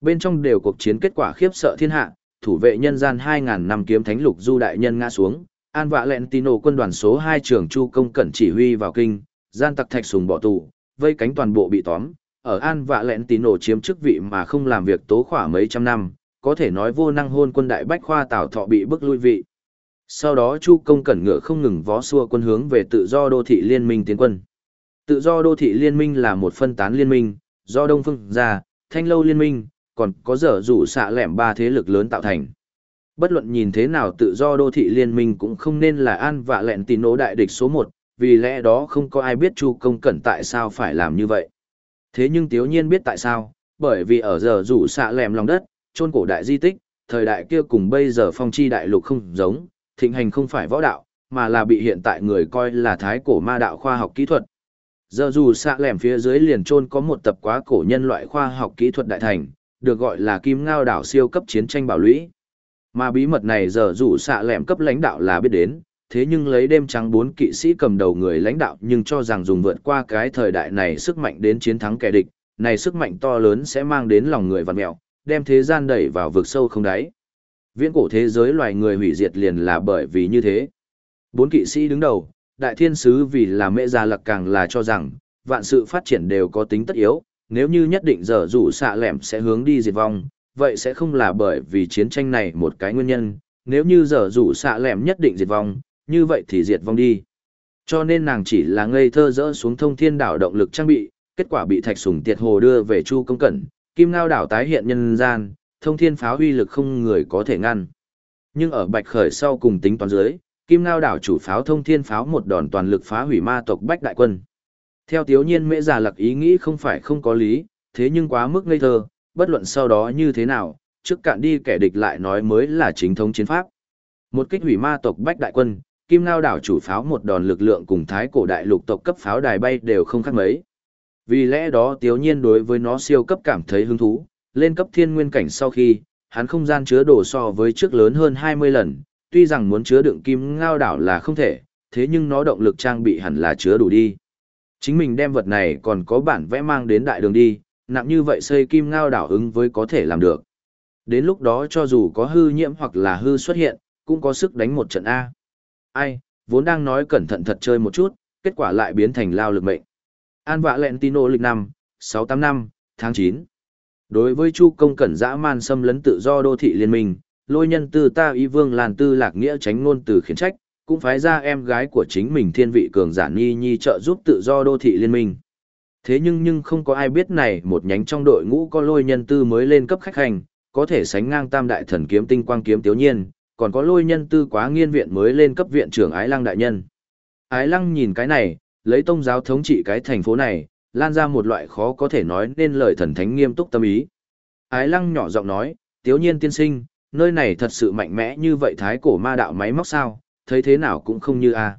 Bên trong đều cuộc chiến kết quả khiếp sợ thiên hạ, thủ vệ nhân gian 2.000 năm kiếm thánh lục du đại nhân ngã xuống, An Vạ Lẹn Tino quân đoàn số 2 trưởng Chu Công Cẩn chỉ huy vào kinh, gian tặc thạch sùng bỏ tù, vây cánh toàn bộ bị tóm, ở An Vạ Lẹn Tino chiếm chức vị mà không làm việc tố khỏa mấy trăm năm, có thể nói vô năng hôn quân đại bách khoa tảo thọ bị bức lui vị. Sau đó Chu Công Cẩn ngựa không ngừng vó xua quân hướng về tự do đô thị liên minh tiến quân. Tự do đô thị liên minh là một phân tán liên minh, do Đông Phương gia, Thanh Lâu liên minh, còn có dở rủ xạ lẻm ba thế lực lớn tạo thành. Bất luận nhìn thế nào tự do đô thị liên minh cũng không nên là an vạ lẹn tín nỗ đại địch số một, vì lẽ đó không có ai biết Chu Công Cẩn tại sao phải làm như vậy. Thế nhưng Tiếu Nhiên biết tại sao, bởi vì ở giờ rủ xạ lẻm lòng đất, chôn cổ đại di tích, thời đại kia cùng bây giờ phong chi đại lục không giống, thịnh hành không phải võ đạo, mà là bị hiện tại người coi là thái cổ ma đạo khoa học kỹ thuật. Giờ dù xạ lẻm phía dưới liền trôn có một tập quá cổ nhân loại khoa học kỹ thuật đại thành, được gọi là kim ngao đảo siêu cấp chiến tranh bảo lũy. Mà bí mật này giờ dù xạ lẻm cấp lãnh đạo là biết đến, thế nhưng lấy đêm trắng bốn kỵ sĩ cầm đầu người lãnh đạo nhưng cho rằng dùng vượt qua cái thời đại này sức mạnh đến chiến thắng kẻ địch, này sức mạnh to lớn sẽ mang đến lòng người vặn mẹo, đem thế gian đẩy vào vực sâu không đáy. Viễn cổ thế giới loài người hủy diệt liền là bởi vì như thế. Bốn kỵ sĩ đứng đầu, đại thiên sứ vì là mẹ già lặc càng là cho rằng, vạn sự phát triển đều có tính tất yếu, nếu như nhất định giờ rủ xạ lẻm sẽ hướng đi diệt vong, vậy sẽ không là bởi vì chiến tranh này một cái nguyên nhân, nếu như giờ rủ xạ lẻm nhất định diệt vong, như vậy thì diệt vong đi. Cho nên nàng chỉ là ngây thơ dỡ xuống thông thiên đảo động lực trang bị, kết quả bị thạch sùng tiệt hồ đưa về chu công cẩn, kim ngao đảo tái hiện nhân gian, thông thiên pháo uy lực không người có thể ngăn. Nhưng ở bạch khởi sau cùng tính toán dưới, kim ngao đảo chủ pháo thông thiên pháo một đòn toàn lực phá hủy ma tộc bách đại quân. Theo tiếu nhiên mễ giả lặc ý nghĩ không phải không có lý, thế nhưng quá mức ngây thơ, bất luận sau đó như thế nào, trước cạn đi kẻ địch lại nói mới là chính thống chiến pháp. Một kích hủy ma tộc bách đại quân, kim ngao đảo chủ pháo một đòn lực lượng cùng thái cổ đại lục tộc cấp pháo đài bay đều không khác mấy. Vì lẽ đó tiếu nhiên đối với nó siêu cấp cảm thấy hứng thú, lên cấp thiên nguyên cảnh sau khi, hắn không gian chứa đồ so với trước lớn hơn 20 lần, tuy rằng muốn chứa đựng kim ngao đảo là không thể, thế nhưng nó động lực trang bị hẳn là chứa đủ đi. Chính mình đem vật này còn có bản vẽ mang đến đại đường đi, nặng như vậy xây kim ngao đảo ứng với có thể làm được. Đến lúc đó cho dù có hư nhiễm hoặc là hư xuất hiện, cũng có sức đánh một trận A. Ai, vốn đang nói cẩn thận thật chơi một chút, kết quả lại biến thành lao lực mệnh. An vạ lẹn tino lịch năm, 685, tháng 9. Đối với Chu công cẩn dã man xâm lấn tự do đô thị liên minh, lôi nhân tư ta y vương làn tư lạc nghĩa tránh ngôn từ khiển trách, cũng phái ra em gái của chính mình thiên vị cường giả nhi nhi trợ giúp tự do đô thị liên minh. Thế nhưng nhưng không có ai biết này một nhánh trong đội ngũ có lôi nhân tư mới lên cấp khách hành, có thể sánh ngang tam đại thần kiếm tinh quang kiếm tiếu nhiên, còn có lôi nhân tư quá nghiên viện mới lên cấp viện trưởng ái lăng đại nhân. Ái lăng nhìn cái này, lấy tông giáo thống trị cái thành phố này, lan ra một loại khó có thể nói nên lời thần thánh nghiêm túc tâm ý. Ái lăng nhỏ giọng nói, tiếu nhiên tiên sinh, nơi này thật sự mạnh mẽ như vậy thái cổ ma đạo máy móc sao, thấy thế nào cũng không như a.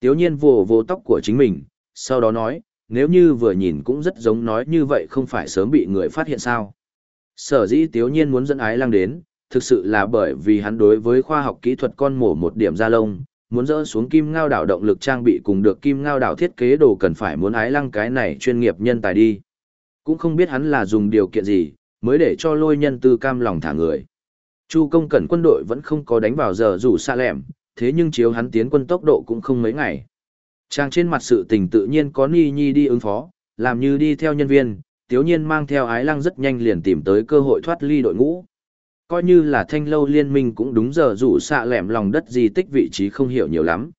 Tiếu nhiên vồ vồ tóc của chính mình, sau đó nói, nếu như vừa nhìn cũng rất giống nói như vậy không phải sớm bị người phát hiện sao. Sở dĩ tiếu nhiên muốn dẫn ái lăng đến, thực sự là bởi vì hắn đối với khoa học kỹ thuật con mổ một điểm ra lông, muốn dỡ xuống kim ngao đảo động lực trang bị cùng được kim ngao đảo thiết kế đồ cần phải muốn ái lăng cái này chuyên nghiệp nhân tài đi. Cũng không biết hắn là dùng điều kiện gì, mới để cho lôi nhân tư cam lòng thả người. Chu công cẩn quân đội vẫn không có đánh vào giờ rủ xa lẻm, thế nhưng chiếu hắn tiến quân tốc độ cũng không mấy ngày. Trang trên mặt sự tình tự nhiên có Ni Nhi đi ứng phó, làm như đi theo nhân viên, tiếu nhiên mang theo ái lăng rất nhanh liền tìm tới cơ hội thoát ly đội ngũ. Coi như là thanh lâu liên minh cũng đúng giờ rủ xạ lẻm lòng đất di tích vị trí không hiểu nhiều lắm.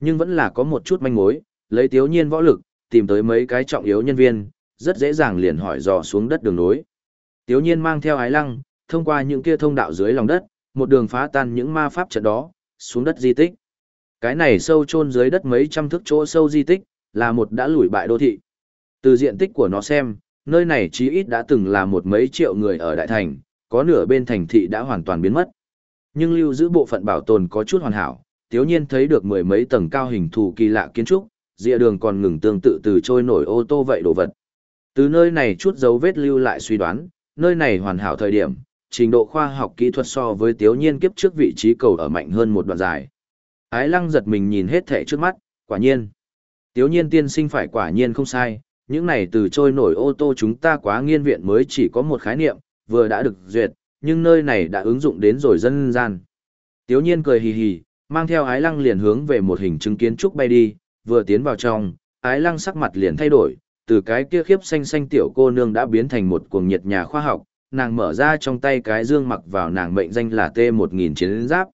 Nhưng vẫn là có một chút manh mối, lấy tiếu nhiên võ lực, tìm tới mấy cái trọng yếu nhân viên, rất dễ dàng liền hỏi dò xuống đất đường nối. Tiếu nhiên mang theo ái lăng, thông qua những kia thông đạo dưới lòng đất, một đường phá tan những ma pháp trận đó, xuống đất di tích. Cái này sâu chôn dưới đất mấy trăm thước chỗ sâu di tích, là một đã lùi bại đô thị. Từ diện tích của nó xem, nơi này chí ít đã từng là một mấy triệu người ở đại thành, có nửa bên thành thị đã hoàn toàn biến mất. Nhưng lưu giữ bộ phận bảo tồn có chút hoàn hảo, tiếu nhiên thấy được mười mấy tầng cao hình thù kỳ lạ kiến trúc, dịa đường còn ngừng tương tự từ trôi nổi ô tô vậy đồ vật. Từ nơi này chút dấu vết lưu lại suy đoán, nơi này hoàn hảo thời điểm, trình độ khoa học kỹ thuật so với tiếu nhiên kiếp trước vị trí cầu ở mạnh hơn một đoạn dài. Ái lăng giật mình nhìn hết thẻ trước mắt, quả nhiên. Tiếu nhiên tiên sinh phải quả nhiên không sai, những này từ trôi nổi ô tô chúng ta quá nghiên viện mới chỉ có một khái niệm, vừa đã được duyệt, nhưng nơi này đã ứng dụng đến rồi dân gian. Tiếu nhiên cười hì hì, mang theo ái lăng liền hướng về một hình chứng kiến trúc bay đi, vừa tiến vào trong, ái lăng sắc mặt liền thay đổi, từ cái kia khiếp xanh xanh tiểu cô nương đã biến thành một cuồng nhiệt nhà khoa học, nàng mở ra trong tay cái dương mặc vào nàng mệnh danh là T-1000 chiến giáp.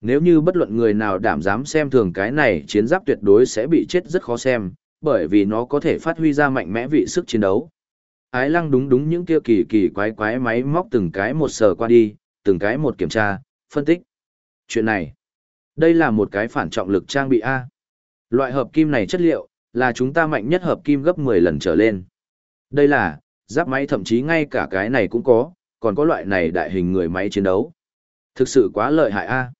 Nếu như bất luận người nào đảm dám xem thường cái này chiến giáp tuyệt đối sẽ bị chết rất khó xem, bởi vì nó có thể phát huy ra mạnh mẽ vị sức chiến đấu. Ái lăng đúng đúng những kia kỳ kỳ quái quái máy móc từng cái một sờ qua đi, từng cái một kiểm tra, phân tích. Chuyện này, đây là một cái phản trọng lực trang bị A. Loại hợp kim này chất liệu, là chúng ta mạnh nhất hợp kim gấp 10 lần trở lên. Đây là, giáp máy thậm chí ngay cả cái này cũng có, còn có loại này đại hình người máy chiến đấu. Thực sự quá lợi hại A.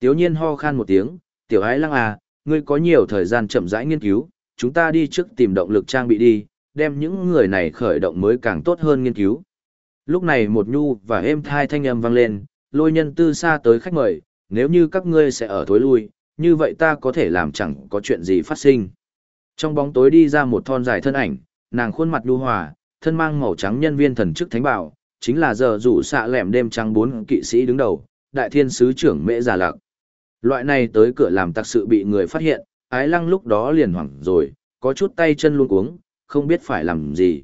Tiếu nhiên ho khan một tiếng, tiểu ái lăng a, ngươi có nhiều thời gian chậm rãi nghiên cứu, chúng ta đi trước tìm động lực trang bị đi, đem những người này khởi động mới càng tốt hơn nghiên cứu. Lúc này một nhu và êm thai thanh âm vang lên, lôi nhân tư xa tới khách mời, nếu như các ngươi sẽ ở thối lui, như vậy ta có thể làm chẳng có chuyện gì phát sinh. Trong bóng tối đi ra một thon dài thân ảnh, nàng khuôn mặt nhu hòa, thân mang màu trắng nhân viên thần chức thánh bảo, chính là giờ rủ xạ lẻm đêm trắng bốn kỵ sĩ đứng đầu, đại thiên sứ trưởng mễ già lạc. Loại này tới cửa làm tạc sự bị người phát hiện, ái lăng lúc đó liền hoảng rồi, có chút tay chân luôn cuống, không biết phải làm gì.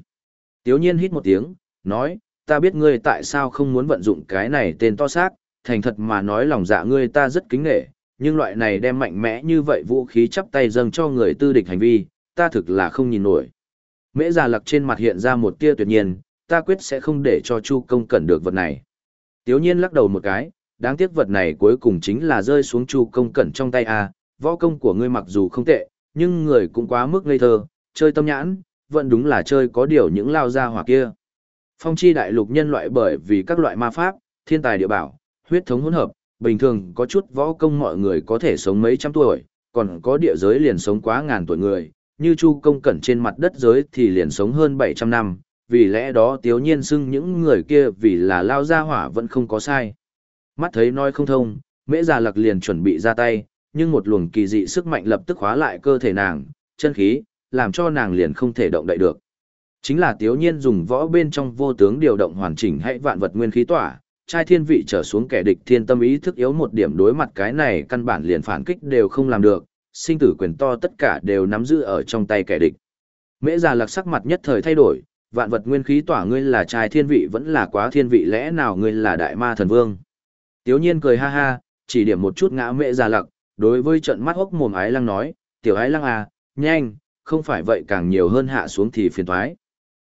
Tiếu nhiên hít một tiếng, nói, ta biết ngươi tại sao không muốn vận dụng cái này tên to xác, thành thật mà nói lòng dạ ngươi ta rất kính nghệ, nhưng loại này đem mạnh mẽ như vậy vũ khí chắp tay dâng cho người tư địch hành vi, ta thực là không nhìn nổi. Mễ già lặc trên mặt hiện ra một tia tuyệt nhiên, ta quyết sẽ không để cho Chu công cẩn được vật này. Tiếu nhiên lắc đầu một cái, đáng tiếc vật này cuối cùng chính là rơi xuống Chu công cẩn trong tay a võ công của ngươi mặc dù không tệ, nhưng người cũng quá mức ngây thơ, chơi tâm nhãn, vẫn đúng là chơi có điều những lao ra hỏa kia. Phong chi đại lục nhân loại bởi vì các loại ma pháp, thiên tài địa bảo, huyết thống hỗn hợp, bình thường có chút võ công mọi người có thể sống mấy trăm tuổi, còn có địa giới liền sống quá ngàn tuổi người, như Chu công cẩn trên mặt đất giới thì liền sống hơn 700 năm, vì lẽ đó tiếu nhiên xưng những người kia vì là lao ra hỏa vẫn không có sai. Mắt thấy nói không thông, mễ già lặc liền chuẩn bị ra tay, nhưng một luồng kỳ dị sức mạnh lập tức khóa lại cơ thể nàng, chân khí, làm cho nàng liền không thể động đậy được. Chính là tiếu nhiên dùng võ bên trong vô tướng điều động hoàn chỉnh hãy vạn vật nguyên khí tỏa, trai thiên vị trở xuống kẻ địch thiên tâm ý thức yếu một điểm đối mặt cái này căn bản liền phản kích đều không làm được, sinh tử quyền to tất cả đều nắm giữ ở trong tay kẻ địch. Mễ già lạc sắc mặt nhất thời thay đổi, vạn vật nguyên khí tỏa ngươi là trai thiên vị vẫn là quá thiên vị lẽ nào ngươi là đại ma thần vương. Tiếu nhiên cười ha ha, chỉ điểm một chút ngã mễ già lạc, đối với trận mắt hốc mồm ái lăng nói, tiểu ái lăng à, nhanh, không phải vậy càng nhiều hơn hạ xuống thì phiền thoái.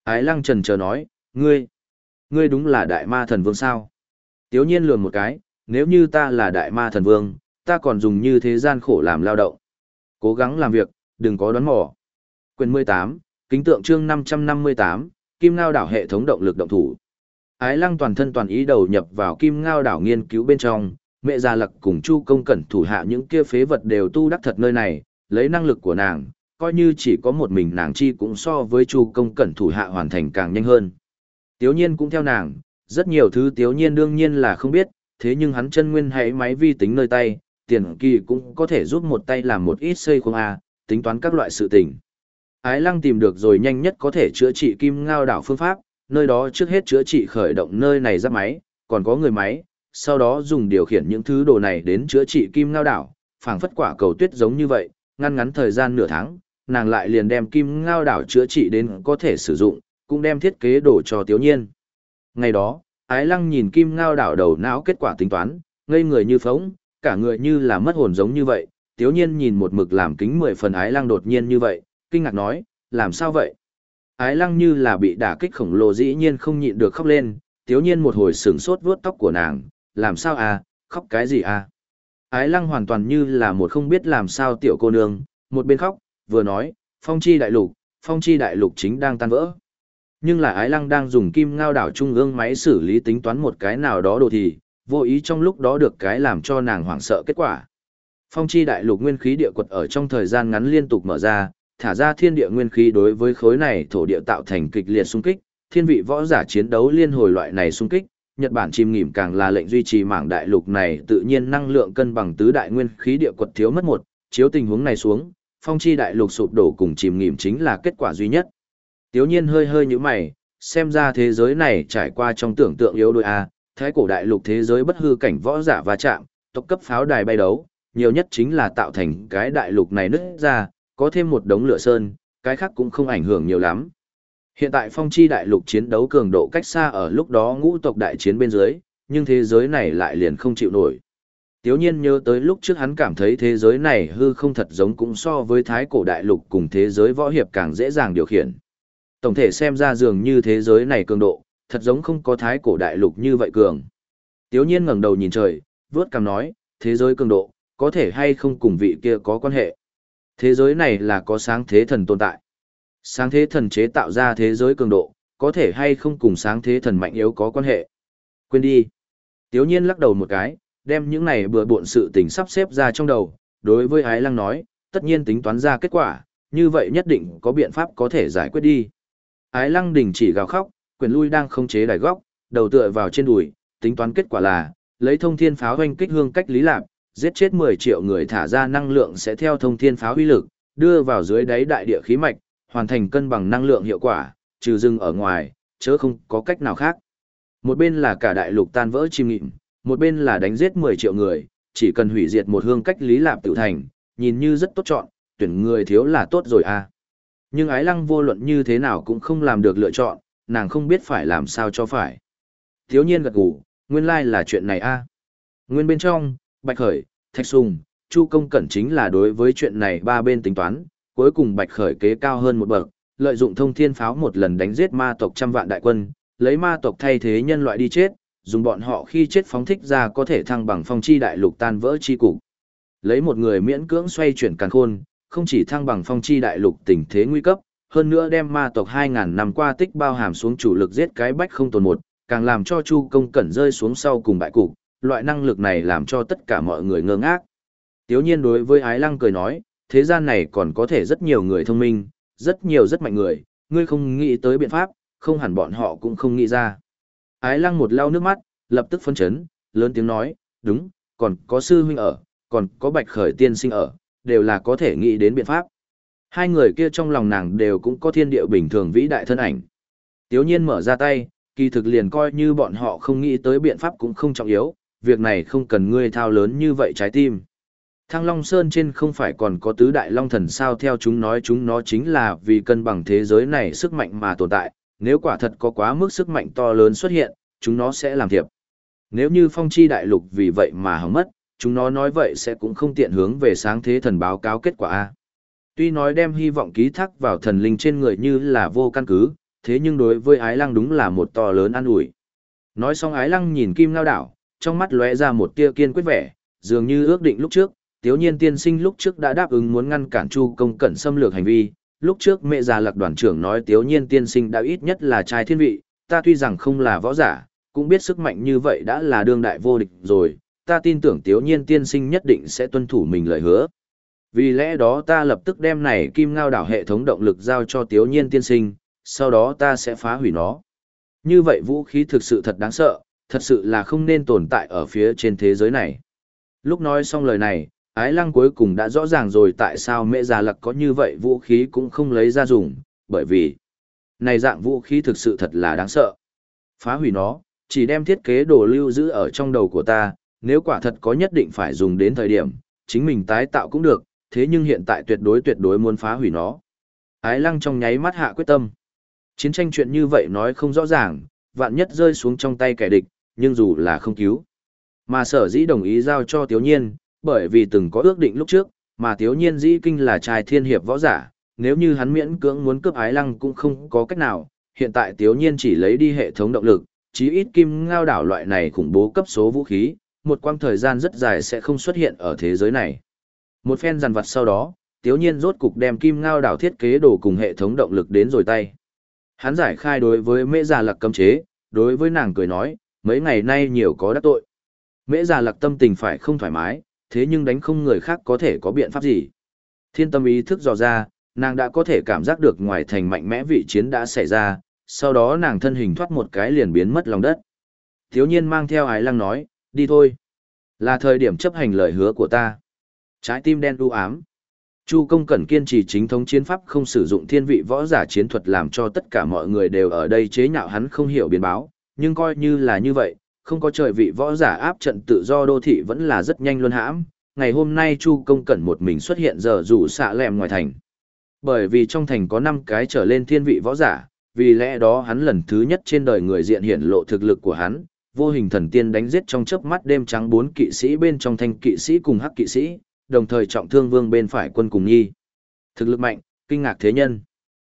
Ái lăng trần chờ nói, ngươi, ngươi đúng là đại ma thần vương sao? Tiếu nhiên lường một cái, nếu như ta là đại ma thần vương, ta còn dùng như thế gian khổ làm lao động. Cố gắng làm việc, đừng có đoán mò. Quyền 18, kính tượng chương 558, Kim Ngao đảo hệ thống động lực động thủ. Ái lăng toàn thân toàn ý đầu nhập vào Kim Ngao đảo nghiên cứu bên trong, mẹ già lặc cùng Chu công cẩn thủ hạ những kia phế vật đều tu đắc thật nơi này, lấy năng lực của nàng, coi như chỉ có một mình nàng chi cũng so với Chu công cẩn thủ hạ hoàn thành càng nhanh hơn. Tiếu nhiên cũng theo nàng, rất nhiều thứ tiếu nhiên đương nhiên là không biết, thế nhưng hắn chân nguyên hãy máy vi tính nơi tay, tiền kỳ cũng có thể giúp một tay làm một ít xây khung A, tính toán các loại sự tình. Ái lăng tìm được rồi nhanh nhất có thể chữa trị kim ngao đảo phương pháp, nơi đó trước hết chữa trị khởi động nơi này ra máy, còn có người máy, sau đó dùng điều khiển những thứ đồ này đến chữa trị kim ngao đảo, phảng phất quả cầu tuyết giống như vậy, ngăn ngắn thời gian nửa tháng, nàng lại liền đem kim ngao đảo chữa trị đến có thể sử dụng, cũng đem thiết kế đồ cho Tiếu Nhiên. Ngày đó, Ái Lăng nhìn kim ngao đảo đầu não kết quả tính toán, ngây người như phóng, cả người như là mất hồn giống như vậy. Tiếu Nhiên nhìn một mực làm kính mười phần Ái Lăng đột nhiên như vậy, kinh ngạc nói, làm sao vậy? Ái Lăng như là bị đả kích khổng lồ dĩ nhiên không nhịn được khóc lên, Tiếu Nhiên một hồi sửng sốt vuốt tóc của nàng, làm sao à, khóc cái gì à? Ái Lăng hoàn toàn như là một không biết làm sao tiểu cô nương, một bên khóc, vừa nói, phong chi đại lục, phong chi đại lục chính đang tan vỡ. Nhưng là ái lăng đang dùng kim ngao đảo trung ương máy xử lý tính toán một cái nào đó đồ thì, vô ý trong lúc đó được cái làm cho nàng hoảng sợ kết quả. Phong chi đại lục nguyên khí địa quật ở trong thời gian ngắn liên tục mở ra, thả ra thiên địa nguyên khí đối với khối này thổ địa tạo thành kịch liệt xung kích, thiên vị võ giả chiến đấu liên hồi loại này xung kích, Nhật Bản chìm nghỉm càng là lệnh duy trì mảng đại lục này tự nhiên năng lượng cân bằng tứ đại nguyên khí địa quật thiếu mất một, chiếu tình huống này xuống, phong chi đại lục sụp đổ cùng chìm nghỉm chính là kết quả duy nhất. Tiếu nhiên hơi hơi như mày, xem ra thế giới này trải qua trong tưởng tượng yếu đuối a, thái cổ đại lục thế giới bất hư cảnh võ giả va chạm, tộc cấp pháo đài bay đấu, nhiều nhất chính là tạo thành cái đại lục này nứt ra, có thêm một đống lửa sơn, cái khác cũng không ảnh hưởng nhiều lắm. Hiện tại phong chi đại lục chiến đấu cường độ cách xa ở lúc đó ngũ tộc đại chiến bên dưới, nhưng thế giới này lại liền không chịu nổi. Tiếu nhiên nhớ tới lúc trước hắn cảm thấy thế giới này hư không thật giống cũng so với thái cổ đại lục cùng thế giới võ hiệp càng dễ dàng điều khiển. Tổng thể xem ra dường như thế giới này cường độ, thật giống không có thái cổ đại lục như vậy cường. Tiếu nhiên ngẩng đầu nhìn trời, vớt cằm nói, thế giới cường độ, có thể hay không cùng vị kia có quan hệ. Thế giới này là có sáng thế thần tồn tại. Sáng thế thần chế tạo ra thế giới cường độ, có thể hay không cùng sáng thế thần mạnh yếu có quan hệ. Quên đi. Tiếu nhiên lắc đầu một cái, đem những này bừa bộn sự tình sắp xếp ra trong đầu, đối với ái lăng nói, tất nhiên tính toán ra kết quả, như vậy nhất định có biện pháp có thể giải quyết đi. Ái lăng đình chỉ gào khóc, quyền lui đang không chế đài góc, đầu tựa vào trên đùi, tính toán kết quả là, lấy thông thiên pháo hoanh kích hương cách lý lạc, giết chết 10 triệu người thả ra năng lượng sẽ theo thông thiên pháo uy lực, đưa vào dưới đáy đại địa khí mạch, hoàn thành cân bằng năng lượng hiệu quả, trừ dừng ở ngoài, chớ không có cách nào khác. Một bên là cả đại lục tan vỡ chim nghịm, một bên là đánh giết 10 triệu người, chỉ cần hủy diệt một hương cách lý lạp tự thành, nhìn như rất tốt chọn, tuyển người thiếu là tốt rồi à. Nhưng ái lăng vô luận như thế nào cũng không làm được lựa chọn, nàng không biết phải làm sao cho phải. Thiếu nhiên gật gù, nguyên lai là chuyện này a. À. Nguyên bên trong, Bạch Khởi, Thạch Sùng, Chu Công Cẩn chính là đối với chuyện này ba bên tính toán, cuối cùng Bạch Khởi kế cao hơn một bậc, lợi dụng thông thiên pháo một lần đánh giết ma tộc trăm vạn đại quân, lấy ma tộc thay thế nhân loại đi chết, dùng bọn họ khi chết phóng thích ra có thể thăng bằng phong chi đại lục tan vỡ chi cục. Lấy một người miễn cưỡng xoay chuyển càn khôn, không chỉ thăng bằng phong chi đại lục tình thế nguy cấp, hơn nữa đem ma tộc 2000 năm qua tích bao hàm xuống chủ lực giết cái bách không tồn một, càng làm cho Chu Công Cẩn rơi xuống sau cùng bại cục, loại năng lực này làm cho tất cả mọi người ngơ ngác. Tiếu nhiên đối với Ái Lăng cười nói, thế gian này còn có thể rất nhiều người thông minh, rất nhiều rất mạnh người, ngươi không nghĩ tới biện pháp, không hẳn bọn họ cũng không nghĩ ra. Ái Lăng một lau nước mắt, lập tức phân chấn, lớn tiếng nói, đúng, còn có sư huynh ở, còn có bạch khởi tiên sinh ở, đều là có thể nghĩ đến biện pháp. Hai người kia trong lòng nàng đều cũng có thiên địa bình thường vĩ đại thân ảnh. Tiếu nhiên mở ra tay, kỳ thực liền coi như bọn họ không nghĩ tới biện pháp cũng không trọng yếu, việc này không cần ngươi thao lớn như vậy trái tim. Thăng Long Sơn trên không phải còn có tứ đại long thần sao theo chúng nói chúng nó chính là vì cân bằng thế giới này sức mạnh mà tồn tại, nếu quả thật có quá mức sức mạnh to lớn xuất hiện, chúng nó sẽ làm thiệp. Nếu như phong chi đại lục vì vậy mà hỏng mất, chúng nó nói vậy sẽ cũng không tiện hướng về sáng thế thần báo cáo kết quả A. Tuy nói đem hy vọng ký thác vào thần linh trên người như là vô căn cứ, thế nhưng đối với ái lăng đúng là một to lớn an ủi. Nói xong ái lăng nhìn kim lao đảo, trong mắt lóe ra một tia kiên quyết vẻ, dường như ước định lúc trước, tiếu nhiên tiên sinh lúc trước đã đáp ứng muốn ngăn cản chu công cẩn xâm lược hành vi. Lúc trước mẹ già lạc đoàn trưởng nói tiếu nhiên tiên sinh đã ít nhất là trai thiên vị, ta tuy rằng không là võ giả, cũng biết sức mạnh như vậy đã là đương đại vô địch rồi, ta tin tưởng tiếu nhiên tiên sinh nhất định sẽ tuân thủ mình lời hứa. Vì lẽ đó ta lập tức đem này kim ngao đảo hệ thống động lực giao cho tiếu nhiên tiên sinh, sau đó ta sẽ phá hủy nó. Như vậy vũ khí thực sự thật đáng sợ, thật sự là không nên tồn tại ở phía trên thế giới này. Lúc nói xong lời này, ái lăng cuối cùng đã rõ ràng rồi tại sao mẹ già lặc có như vậy vũ khí cũng không lấy ra dùng, bởi vì này dạng vũ khí thực sự thật là đáng sợ. Phá hủy nó, chỉ đem thiết kế đồ lưu giữ ở trong đầu của ta, nếu quả thật có nhất định phải dùng đến thời điểm, chính mình tái tạo cũng được, thế nhưng hiện tại tuyệt đối tuyệt đối muốn phá hủy nó. Ái lăng trong nháy mắt hạ quyết tâm. Chiến tranh chuyện như vậy nói không rõ ràng, vạn nhất rơi xuống trong tay kẻ địch, nhưng dù là không cứu. Mà sở dĩ đồng ý giao cho Tiếu Nhiên, bởi vì từng có ước định lúc trước, mà thiếu Nhiên dĩ kinh là trai thiên hiệp võ giả, nếu như hắn miễn cưỡng muốn cướp ái lăng cũng không có cách nào, hiện tại thiếu Nhiên chỉ lấy đi hệ thống động lực, chí ít kim ngao đảo loại này khủng bố cấp số vũ khí, một quãng thời gian rất dài sẽ không xuất hiện ở thế giới này. Một phen dằn vặt sau đó, thiếu Nhiên rốt cục đem kim ngao đảo thiết kế đồ cùng hệ thống động lực đến rồi tay. Hắn giải khai đối với mễ già lạc cấm chế, đối với nàng cười nói, mấy ngày nay nhiều có đắc tội. Mễ già lạc tâm tình phải không thoải mái, thế nhưng đánh không người khác có thể có biện pháp gì. Thiên tâm ý thức dò ra, nàng đã có thể cảm giác được ngoài thành mạnh mẽ vị chiến đã xảy ra, sau đó nàng thân hình thoát một cái liền biến mất lòng đất. Thiếu nhiên mang theo ái lăng nói, đi thôi. Là thời điểm chấp hành lời hứa của ta. Trái tim đen u ám. Chu công cẩn kiên trì chính thống chiến pháp không sử dụng thiên vị võ giả chiến thuật làm cho tất cả mọi người đều ở đây chế nhạo hắn không hiểu biến báo, nhưng coi như là như vậy, không có trời vị võ giả áp trận tự do đô thị vẫn là rất nhanh luân hãm. Ngày hôm nay Chu công cẩn một mình xuất hiện giờ rủ xạ lẹm ngoài thành. Bởi vì trong thành có năm cái trở lên thiên vị võ giả, vì lẽ đó hắn lần thứ nhất trên đời người diện hiện lộ thực lực của hắn, vô hình thần tiên đánh giết trong chớp mắt đêm trắng bốn kỵ sĩ bên trong thanh kỵ sĩ cùng hắc kỵ sĩ, đồng thời trọng thương vương bên phải quân cùng nhi. Thực lực mạnh, kinh ngạc thế nhân.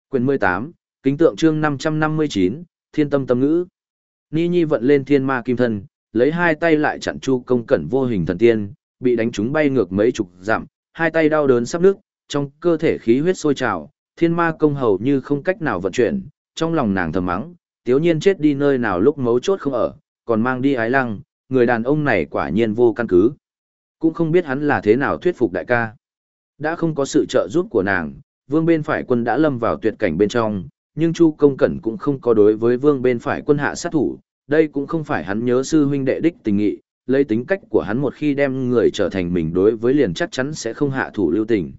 Quyền 18, kính tượng chương 559, thiên tâm tâm ngữ. Ni Nhi vận lên thiên ma kim thân, lấy hai tay lại chặn chu công cẩn vô hình thần tiên, bị đánh trúng bay ngược mấy chục dặm, hai tay đau đớn sắp nước, trong cơ thể khí huyết sôi trào, thiên ma công hầu như không cách nào vận chuyển, trong lòng nàng thầm mắng, tiếu nhiên chết đi nơi nào lúc mấu chốt không ở, còn mang đi ái lăng, người đàn ông này quả nhiên vô căn cứ. Cũng không biết hắn là thế nào thuyết phục đại ca. Đã không có sự trợ giúp của nàng, vương bên phải quân đã lâm vào tuyệt cảnh bên trong, nhưng Chu Công Cẩn cũng không có đối với vương bên phải quân hạ sát thủ, đây cũng không phải hắn nhớ sư huynh đệ đích tình nghị, lấy tính cách của hắn một khi đem người trở thành mình đối với liền chắc chắn sẽ không hạ thủ lưu tình.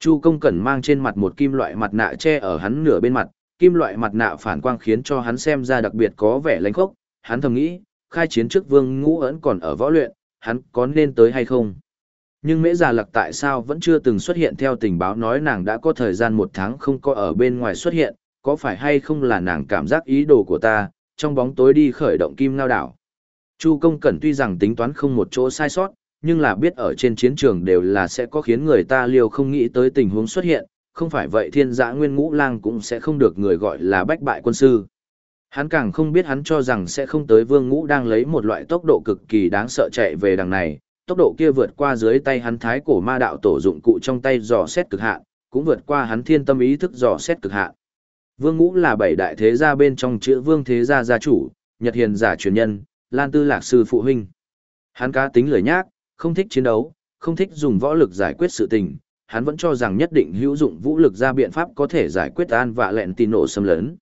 Chu Công Cẩn mang trên mặt một kim loại mặt nạ che ở hắn nửa bên mặt, kim loại mặt nạ phản quang khiến cho hắn xem ra đặc biệt có vẻ lánh khốc, hắn thầm nghĩ, khai chiến trước vương ngũ ẩn còn ở võ luyện, hắn có nên tới hay không? Nhưng mễ già lặc tại sao vẫn chưa từng xuất hiện theo tình báo nói nàng đã có thời gian một tháng không có ở bên ngoài xuất hiện, có phải hay không là nàng cảm giác ý đồ của ta, trong bóng tối đi khởi động kim ngao đảo. Chu công cẩn tuy rằng tính toán không một chỗ sai sót, nhưng là biết ở trên chiến trường đều là sẽ có khiến người ta liều không nghĩ tới tình huống xuất hiện, không phải vậy thiên giã nguyên ngũ lang cũng sẽ không được người gọi là bách bại quân sư. Hắn càng không biết hắn cho rằng sẽ không tới vương ngũ đang lấy một loại tốc độ cực kỳ đáng sợ chạy về đằng này, tốc độ kia vượt qua dưới tay hắn thái cổ ma đạo tổ dụng cụ trong tay dò xét cực hạn, cũng vượt qua hắn thiên tâm ý thức dò xét cực hạn. Vương ngũ là bảy đại thế gia bên trong chữ vương thế gia gia chủ, nhật hiền giả truyền nhân, lan tư lạc sư phụ huynh. Hắn cá tính lười nhác, không thích chiến đấu, không thích dùng võ lực giải quyết sự tình, hắn vẫn cho rằng nhất định hữu dụng vũ lực ra biện pháp có thể giải quyết an vạ lẹn tì nổ xâm lấn.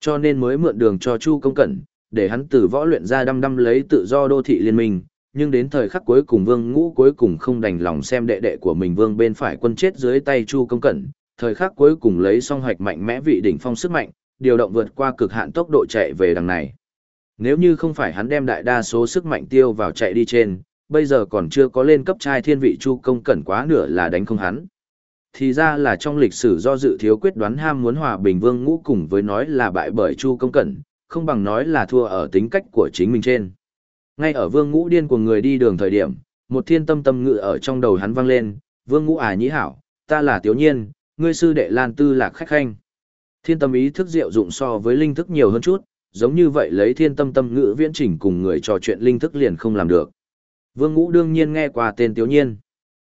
Cho nên mới mượn đường cho Chu Công Cẩn, để hắn từ võ luyện ra đăm đăm lấy tự do đô thị liên minh, nhưng đến thời khắc cuối cùng Vương Ngũ cuối cùng không đành lòng xem đệ đệ của mình Vương bên phải quân chết dưới tay Chu Công Cẩn, thời khắc cuối cùng lấy song hoạch mạnh mẽ vị đỉnh phong sức mạnh, điều động vượt qua cực hạn tốc độ chạy về đằng này. Nếu như không phải hắn đem đại đa số sức mạnh tiêu vào chạy đi trên, bây giờ còn chưa có lên cấp trai thiên vị Chu Công Cẩn quá nửa là đánh không hắn thì ra là trong lịch sử do dự thiếu quyết đoán ham muốn hòa bình vương ngũ cùng với nói là bại bởi chu công cẩn không bằng nói là thua ở tính cách của chính mình trên ngay ở vương ngũ điên của người đi đường thời điểm một thiên tâm tâm ngự ở trong đầu hắn vang lên vương ngũ à nhĩ hảo ta là tiểu nhiên ngươi sư đệ lan tư lạc khách khanh thiên tâm ý thức diệu dụng so với linh thức nhiều hơn chút giống như vậy lấy thiên tâm tâm ngữ viễn chỉnh cùng người trò chuyện linh thức liền không làm được vương ngũ đương nhiên nghe qua tên tiểu nhiên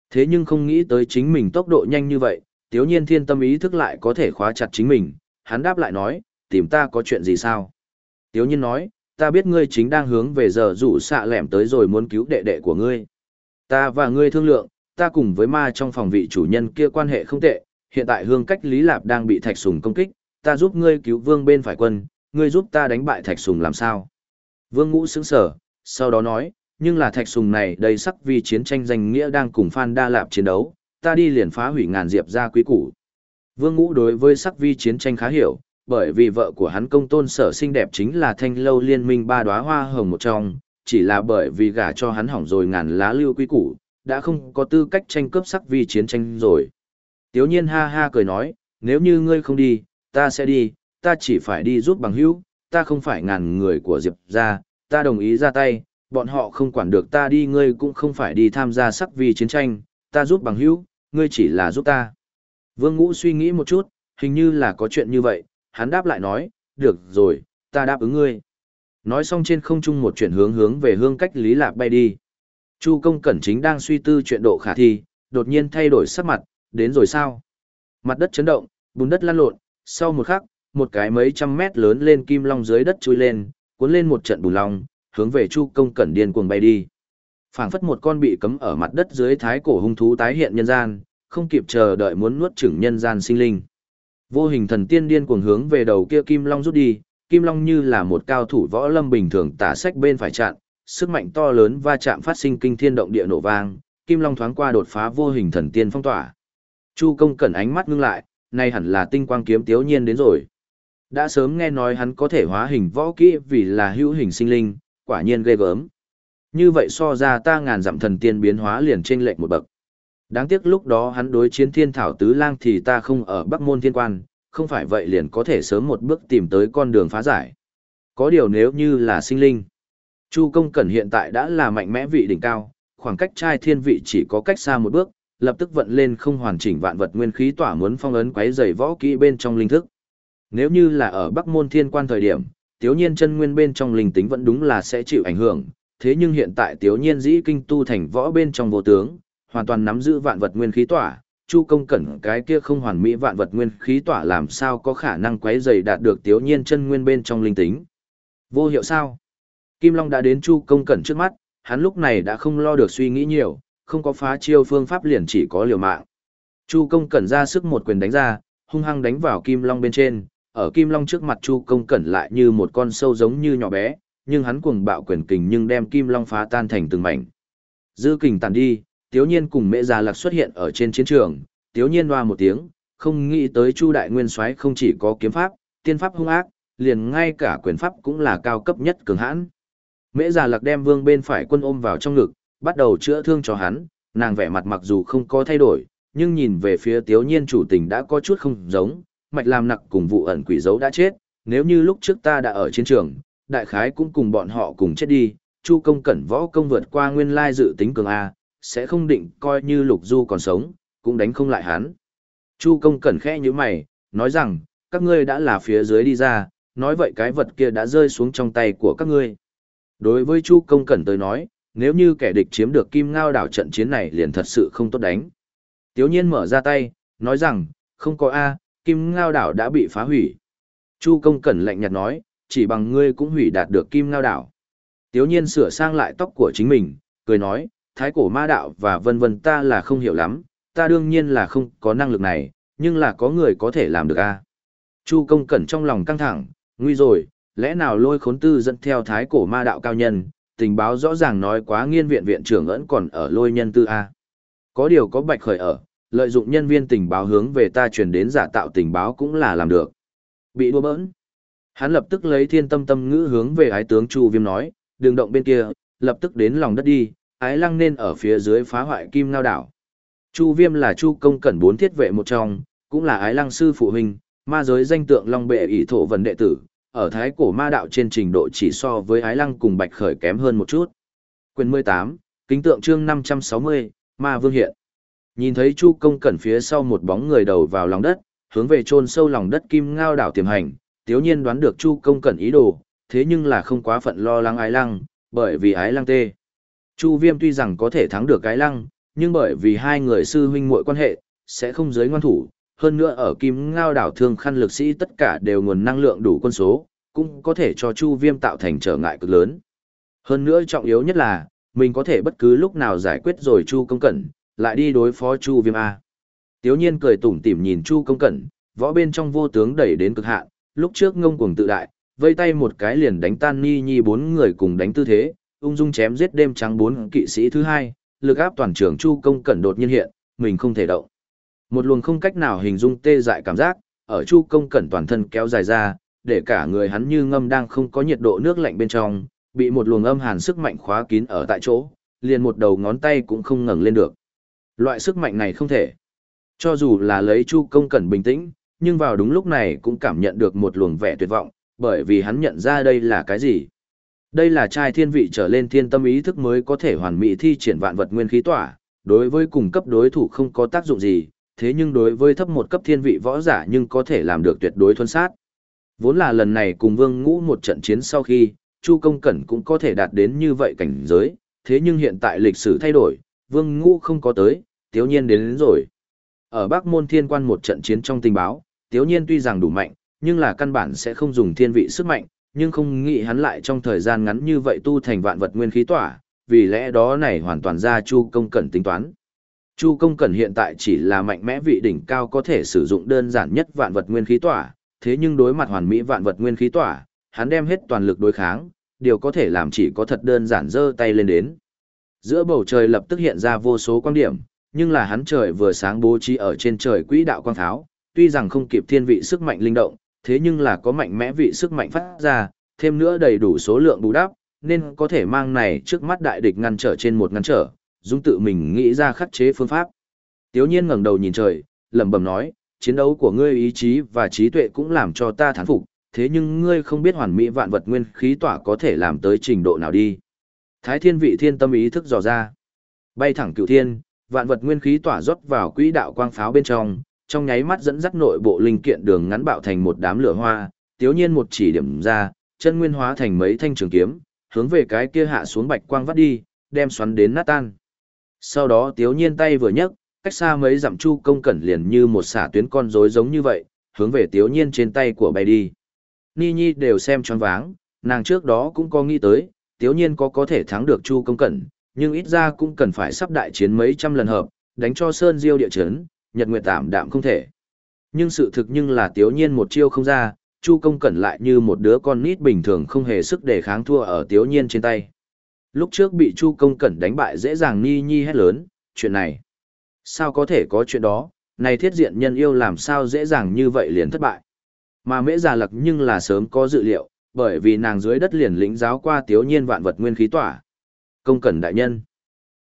Thế nhưng không nghĩ tới chính mình tốc độ nhanh như vậy, tiếu nhiên thiên tâm ý thức lại có thể khóa chặt chính mình, hắn đáp lại nói, tìm ta có chuyện gì sao? Tiếu nhiên nói, ta biết ngươi chính đang hướng về giờ rủ xạ lẻm tới rồi muốn cứu đệ đệ của ngươi. Ta và ngươi thương lượng, ta cùng với ma trong phòng vị chủ nhân kia quan hệ không tệ, hiện tại hương cách Lý Lạp đang bị thạch sùng công kích, ta giúp ngươi cứu vương bên phải quân, ngươi giúp ta đánh bại thạch sùng làm sao? Vương ngũ sững sở, sau đó nói, nhưng là thạch sùng này đầy sắc vì chiến tranh danh nghĩa đang cùng Phan Đa Lạp chiến đấu, ta đi liền phá hủy ngàn diệp ra quý củ. Vương Ngũ đối với sắc vi chiến tranh khá hiểu, bởi vì vợ của hắn công tôn sở xinh đẹp chính là thanh lâu liên minh ba đóa hoa hồng một trong, chỉ là bởi vì gả cho hắn hỏng rồi ngàn lá lưu quý củ, đã không có tư cách tranh cướp sắc vi chiến tranh rồi. Tiếu nhiên ha ha cười nói, nếu như ngươi không đi, ta sẽ đi, ta chỉ phải đi giúp bằng hữu, ta không phải ngàn người của Diệp ra, ta đồng ý ra tay, bọn họ không quản được ta đi ngươi cũng không phải đi tham gia sắc vì chiến tranh, ta giúp bằng hữu, ngươi chỉ là giúp ta. Vương Ngũ suy nghĩ một chút, hình như là có chuyện như vậy, hắn đáp lại nói, được rồi, ta đáp ứng ngươi. Nói xong trên không trung một chuyển hướng hướng về hương cách Lý Lạc bay đi. Chu công cẩn chính đang suy tư chuyện độ khả thi, đột nhiên thay đổi sắc mặt, đến rồi sao? Mặt đất chấn động, bùn đất lăn lộn, sau một khắc, một cái mấy trăm mét lớn lên kim long dưới đất chui lên, cuốn lên một trận bùn long, hướng về Chu Công Cẩn điên cuồng bay đi. Phảng phất một con bị cấm ở mặt đất dưới thái cổ hung thú tái hiện nhân gian, không kịp chờ đợi muốn nuốt chửng nhân gian sinh linh. Vô hình thần tiên điên cuồng hướng về đầu kia Kim Long rút đi, Kim Long như là một cao thủ võ lâm bình thường tả sách bên phải chặn, sức mạnh to lớn va chạm phát sinh kinh thiên động địa nổ vang, Kim Long thoáng qua đột phá vô hình thần tiên phong tỏa. Chu công cẩn ánh mắt ngưng lại, nay hẳn là tinh quang kiếm tiếu nhiên đến rồi. Đã sớm nghe nói hắn có thể hóa hình võ kỹ vì là hữu hình sinh linh, quả nhiên ghê gớm. Như vậy so ra ta ngàn dặm thần tiên biến hóa liền trên lệch một bậc. Đáng tiếc lúc đó hắn đối chiến thiên thảo tứ lang thì ta không ở Bắc Môn Thiên Quan, không phải vậy liền có thể sớm một bước tìm tới con đường phá giải. Có điều nếu như là sinh linh. Chu công cẩn hiện tại đã là mạnh mẽ vị đỉnh cao, khoảng cách trai thiên vị chỉ có cách xa một bước, lập tức vận lên không hoàn chỉnh vạn vật nguyên khí tỏa muốn phong ấn quấy rầy võ kỹ bên trong linh thức. Nếu như là ở Bắc Môn Thiên Quan thời điểm, Tiếu Nhiên chân nguyên bên trong linh tính vẫn đúng là sẽ chịu ảnh hưởng, thế nhưng hiện tại Tiếu Nhiên dĩ kinh tu thành võ bên trong vô tướng, hoàn toàn nắm giữ vạn vật nguyên khí tỏa, Chu công cẩn cái kia không hoàn mỹ vạn vật nguyên khí tỏa làm sao có khả năng quấy rầy đạt được Tiếu Nhiên chân nguyên bên trong linh tính. Vô hiệu sao? Kim Long đã đến Chu công cẩn trước mắt, hắn lúc này đã không lo được suy nghĩ nhiều, không có phá chiêu phương pháp liền chỉ có liều mạng. Chu công cẩn ra sức một quyền đánh ra, hung hăng đánh vào Kim Long bên trên, ở Kim Long trước mặt Chu công cẩn lại như một con sâu giống như nhỏ bé, nhưng hắn cuồng bạo quyền kình nhưng đem Kim Long phá tan thành từng mảnh. Dư kình tàn đi, Tiếu Nhiên cùng Mẹ Già Lạc xuất hiện ở trên chiến trường, Tiếu Nhiên hoa một tiếng, không nghĩ tới Chu Đại Nguyên Soái không chỉ có kiếm pháp, tiên pháp hung ác, liền ngay cả quyền pháp cũng là cao cấp nhất cường hãn. Mễ Già Lạc đem Vương bên phải quân ôm vào trong ngực, bắt đầu chữa thương cho hắn, nàng vẻ mặt mặc dù không có thay đổi, nhưng nhìn về phía Tiếu Nhiên chủ tình đã có chút không giống, mạch làm nặc cùng vụ ẩn quỷ dấu đã chết, nếu như lúc trước ta đã ở chiến trường, đại khái cũng cùng bọn họ cùng chết đi, Chu công cẩn võ công vượt qua nguyên lai dự tính cường A, sẽ không định coi như lục du còn sống, cũng đánh không lại hắn. Chu công cẩn khẽ như mày, nói rằng, các ngươi đã là phía dưới đi ra, nói vậy cái vật kia đã rơi xuống trong tay của các ngươi. Đối với Chu công cẩn tới nói, nếu như kẻ địch chiếm được kim ngao đảo trận chiến này liền thật sự không tốt đánh. Tiếu nhiên mở ra tay, nói rằng, không có A, kim ngao đảo đã bị phá hủy. Chu công cẩn lạnh nhạt nói, chỉ bằng ngươi cũng hủy đạt được kim ngao đảo. Tiếu nhiên sửa sang lại tóc của chính mình, cười nói, thái cổ ma đạo và vân vân ta là không hiểu lắm, ta đương nhiên là không có năng lực này, nhưng là có người có thể làm được a. Chu công cẩn trong lòng căng thẳng, nguy rồi, lẽ nào lôi khốn tư dẫn theo thái cổ ma đạo cao nhân, tình báo rõ ràng nói quá nghiên viện viện trưởng ẩn còn ở lôi nhân tư a. Có điều có bạch khởi ở, lợi dụng nhân viên tình báo hướng về ta truyền đến giả tạo tình báo cũng là làm được. Bị đua bỡn. Hắn lập tức lấy thiên tâm tâm ngữ hướng về ái tướng Chu Viêm nói, đường động bên kia, lập tức đến lòng đất đi, ái lăng nên ở phía dưới phá hoại kim ngao đảo. Chu Viêm là Chu công cẩn bốn thiết vệ một trong, cũng là ái lăng sư phụ huynh, ma giới danh tượng long bệ ỷ thổ vần đệ tử, ở thái cổ ma đạo trên trình độ chỉ so với ái lăng cùng bạch khởi kém hơn một chút. Quyền 18, kính tượng chương 560, ma vương hiện. Nhìn thấy Chu công cẩn phía sau một bóng người đầu vào lòng đất, hướng về chôn sâu lòng đất kim ngao đảo tiềm hành, tiếu nhiên đoán được Chu công cẩn ý đồ, thế nhưng là không quá phận lo lắng ái lăng, bởi vì ái lăng tê. Chu Viêm tuy rằng có thể thắng được cái lăng, nhưng bởi vì hai người sư huynh muội quan hệ, sẽ không giới ngoan thủ, hơn nữa ở Kim Ngao đảo thương khăn lực sĩ tất cả đều nguồn năng lượng đủ quân số, cũng có thể cho Chu Viêm tạo thành trở ngại cực lớn. Hơn nữa trọng yếu nhất là, mình có thể bất cứ lúc nào giải quyết rồi Chu Công Cẩn, lại đi đối phó Chu Viêm A. Tiếu nhiên cười tủm tỉm nhìn Chu Công Cẩn, võ bên trong vô tướng đẩy đến cực hạn, lúc trước ngông cuồng tự đại, vây tay một cái liền đánh tan Ni Nhi bốn người cùng đánh tư thế, ung dung chém giết đêm trắng bốn kỵ sĩ thứ hai, lực áp toàn trường Chu Công Cẩn đột nhiên hiện, mình không thể động. Một luồng không cách nào hình dung tê dại cảm giác, ở Chu Công Cẩn toàn thân kéo dài ra, để cả người hắn như ngâm đang không có nhiệt độ nước lạnh bên trong, bị một luồng âm hàn sức mạnh khóa kín ở tại chỗ, liền một đầu ngón tay cũng không ngẩng lên được. Loại sức mạnh này không thể. Cho dù là lấy Chu Công Cẩn bình tĩnh, nhưng vào đúng lúc này cũng cảm nhận được một luồng vẻ tuyệt vọng, bởi vì hắn nhận ra đây là cái gì. Đây là trai thiên vị trở lên thiên tâm ý thức mới có thể hoàn mỹ thi triển vạn vật nguyên khí tỏa, đối với cùng cấp đối thủ không có tác dụng gì, thế nhưng đối với thấp một cấp thiên vị võ giả nhưng có thể làm được tuyệt đối thuần sát. Vốn là lần này cùng Vương Ngũ một trận chiến sau khi, Chu Công Cẩn cũng có thể đạt đến như vậy cảnh giới, thế nhưng hiện tại lịch sử thay đổi, Vương Ngũ không có tới, Tiếu Nhiên đến, đến rồi. Ở Bắc Môn Thiên Quan một trận chiến trong tình báo, Tiếu Nhiên tuy rằng đủ mạnh, nhưng là căn bản sẽ không dùng thiên vị sức mạnh, nhưng không nghĩ hắn lại trong thời gian ngắn như vậy tu thành vạn vật nguyên khí tỏa, vì lẽ đó này hoàn toàn ra Chu Công Cẩn tính toán. Chu Công Cẩn hiện tại chỉ là mạnh mẽ vị đỉnh cao có thể sử dụng đơn giản nhất vạn vật nguyên khí tỏa, thế nhưng đối mặt hoàn mỹ vạn vật nguyên khí tỏa, hắn đem hết toàn lực đối kháng, điều có thể làm chỉ có thật đơn giản giơ tay lên đến. Giữa bầu trời lập tức hiện ra vô số quan điểm, nhưng là hắn trời vừa sáng bố trí ở trên trời quỹ đạo quang tháo, tuy rằng không kịp thiên vị sức mạnh linh động, thế nhưng là có mạnh mẽ vị sức mạnh phát ra, thêm nữa đầy đủ số lượng bù đắp, nên có thể mang này trước mắt đại địch ngăn trở trên một ngăn trở, dung tự mình nghĩ ra khắc chế phương pháp. Tiếu nhiên ngẩng đầu nhìn trời, lẩm bẩm nói, chiến đấu của ngươi ý chí và trí tuệ cũng làm cho ta thán phục, thế nhưng ngươi không biết hoàn mỹ vạn vật nguyên khí tỏa có thể làm tới trình độ nào đi. Thái thiên vị thiên tâm ý thức dò ra. Bay thẳng cựu thiên, vạn vật nguyên khí tỏa rót vào quỹ đạo quang pháo bên trong, trong nháy mắt dẫn dắt nội bộ linh kiện đường ngắn bạo thành một đám lửa hoa, tiếu nhiên một chỉ điểm ra, chân nguyên hóa thành mấy thanh trường kiếm, hướng về cái kia hạ xuống bạch quang vắt đi, đem xoắn đến nát tan. Sau đó tiếu nhiên tay vừa nhấc, cách xa mấy dặm chu công cẩn liền như một xả tuyến con rối giống như vậy, hướng về tiếu nhiên trên tay của bay đi. Ni Nhi đều xem choáng váng, nàng trước đó cũng có nghĩ tới, tiếu nhiên có có thể thắng được chu công cẩn, nhưng ít ra cũng cần phải sắp đại chiến mấy trăm lần hợp, đánh cho Sơn Diêu địa chấn, nhật nguyệt tạm đạm không thể. Nhưng sự thực nhưng là tiếu nhiên một chiêu không ra, Chu công cẩn lại như một đứa con nít bình thường không hề sức để kháng thua ở tiếu nhiên trên tay. Lúc trước bị Chu công cẩn đánh bại dễ dàng ni nhi hét lớn, chuyện này. Sao có thể có chuyện đó, này thiết diện nhân yêu làm sao dễ dàng như vậy liền thất bại. Mà mễ già lặc nhưng là sớm có dự liệu, bởi vì nàng dưới đất liền lĩnh giáo qua tiếu nhiên vạn vật nguyên khí tỏa. Công cẩn đại nhân.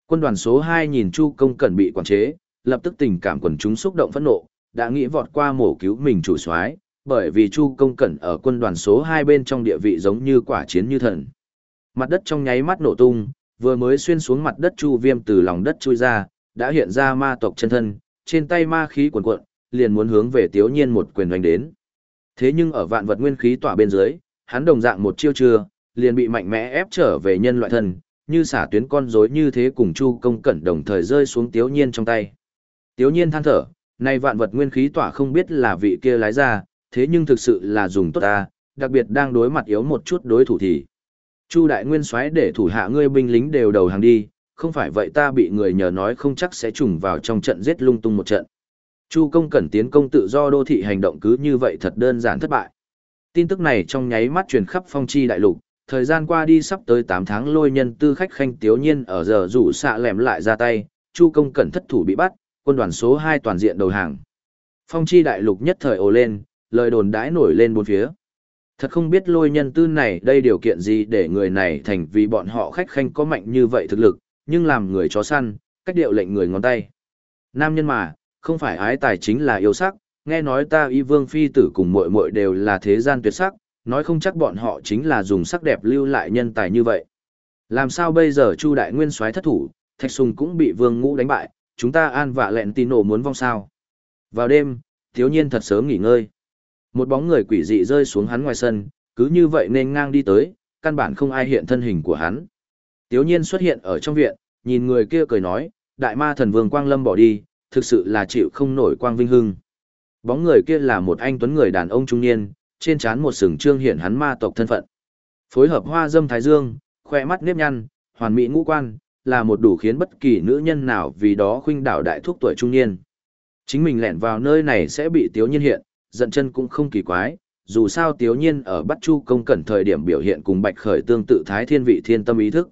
Quân đoàn số 2 nhìn Chu công cẩn bị quản chế, lập tức tình cảm quần chúng xúc động phẫn nộ, đã nghĩ vọt qua mổ cứu mình chủ soái, bởi vì Chu công cẩn ở quân đoàn số 2 bên trong địa vị giống như quả chiến như thần. Mặt đất trong nháy mắt nổ tung, vừa mới xuyên xuống mặt đất Chu Viêm từ lòng đất chui ra, đã hiện ra ma tộc chân thân, trên tay ma khí cuồn cuộn, liền muốn hướng về Tiếu Nhiên một quyền đánh đến. Thế nhưng ở vạn vật nguyên khí tỏa bên dưới, hắn đồng dạng một chiêu chưa, liền bị mạnh mẽ ép trở về nhân loại thân, như xả tuyến con rối như thế cùng Chu Công Cẩn đồng thời rơi xuống Tiếu Nhiên trong tay. Tiếu Nhiên than thở, nay vạn vật nguyên khí tỏa không biết là vị kia lái ra, thế nhưng thực sự là dùng tốt ta, đặc biệt đang đối mặt yếu một chút đối thủ thì. Chu đại nguyên soái để thủ hạ ngươi binh lính đều đầu hàng đi, không phải vậy ta bị người nhờ nói không chắc sẽ trùng vào trong trận giết lung tung một trận. Chu công cẩn tiến công tự do đô thị hành động cứ như vậy thật đơn giản thất bại. Tin tức này trong nháy mắt truyền khắp phong chi đại lục, thời gian qua đi sắp tới 8 tháng lôi nhân tư khách khanh tiếu nhiên ở giờ rủ xạ lẻm lại ra tay, Chu công cẩn thất thủ bị bắt, quân đoàn số 2 toàn diện đầu hàng. Phong chi đại lục nhất thời ồ lên, lời đồn đãi nổi lên bốn phía. Thật không biết lôi nhân tư này đây điều kiện gì để người này thành vì bọn họ khách khanh có mạnh như vậy thực lực, nhưng làm người chó săn, cách điệu lệnh người ngón tay. Nam nhân mà, không phải ái tài chính là yêu sắc, nghe nói ta y vương phi tử cùng muội muội đều là thế gian tuyệt sắc, nói không chắc bọn họ chính là dùng sắc đẹp lưu lại nhân tài như vậy. Làm sao bây giờ Chu đại nguyên soái thất thủ, Thạch Sùng cũng bị Vương Ngũ đánh bại, chúng ta an vạ lẹn tin nổ muốn vong sao? Vào đêm, thiếu nhiên thật sớm nghỉ ngơi. Một bóng người quỷ dị rơi xuống hắn ngoài sân, cứ như vậy nên ngang đi tới, căn bản không ai hiện thân hình của hắn. Tiếu nhiên xuất hiện ở trong viện, nhìn người kia cười nói, đại ma thần vương Quang Lâm bỏ đi, thực sự là chịu không nổi Quang Vinh Hưng. Bóng người kia là một anh tuấn người đàn ông trung niên, trên trán một sừng trương hiện hắn ma tộc thân phận. Phối hợp hoa dâm thái dương, khoe mắt nếp nhăn, hoàn mỹ ngũ quan, là một đủ khiến bất kỳ nữ nhân nào vì đó khuynh đảo đại thúc tuổi trung niên. Chính mình lẻn vào nơi này sẽ bị tiếu nhiên hiện, giận chân cũng không kỳ quái, dù sao tiếu nhiên ở bắt chu công cẩn thời điểm biểu hiện cùng bạch khởi tương tự thái thiên vị thiên tâm ý thức.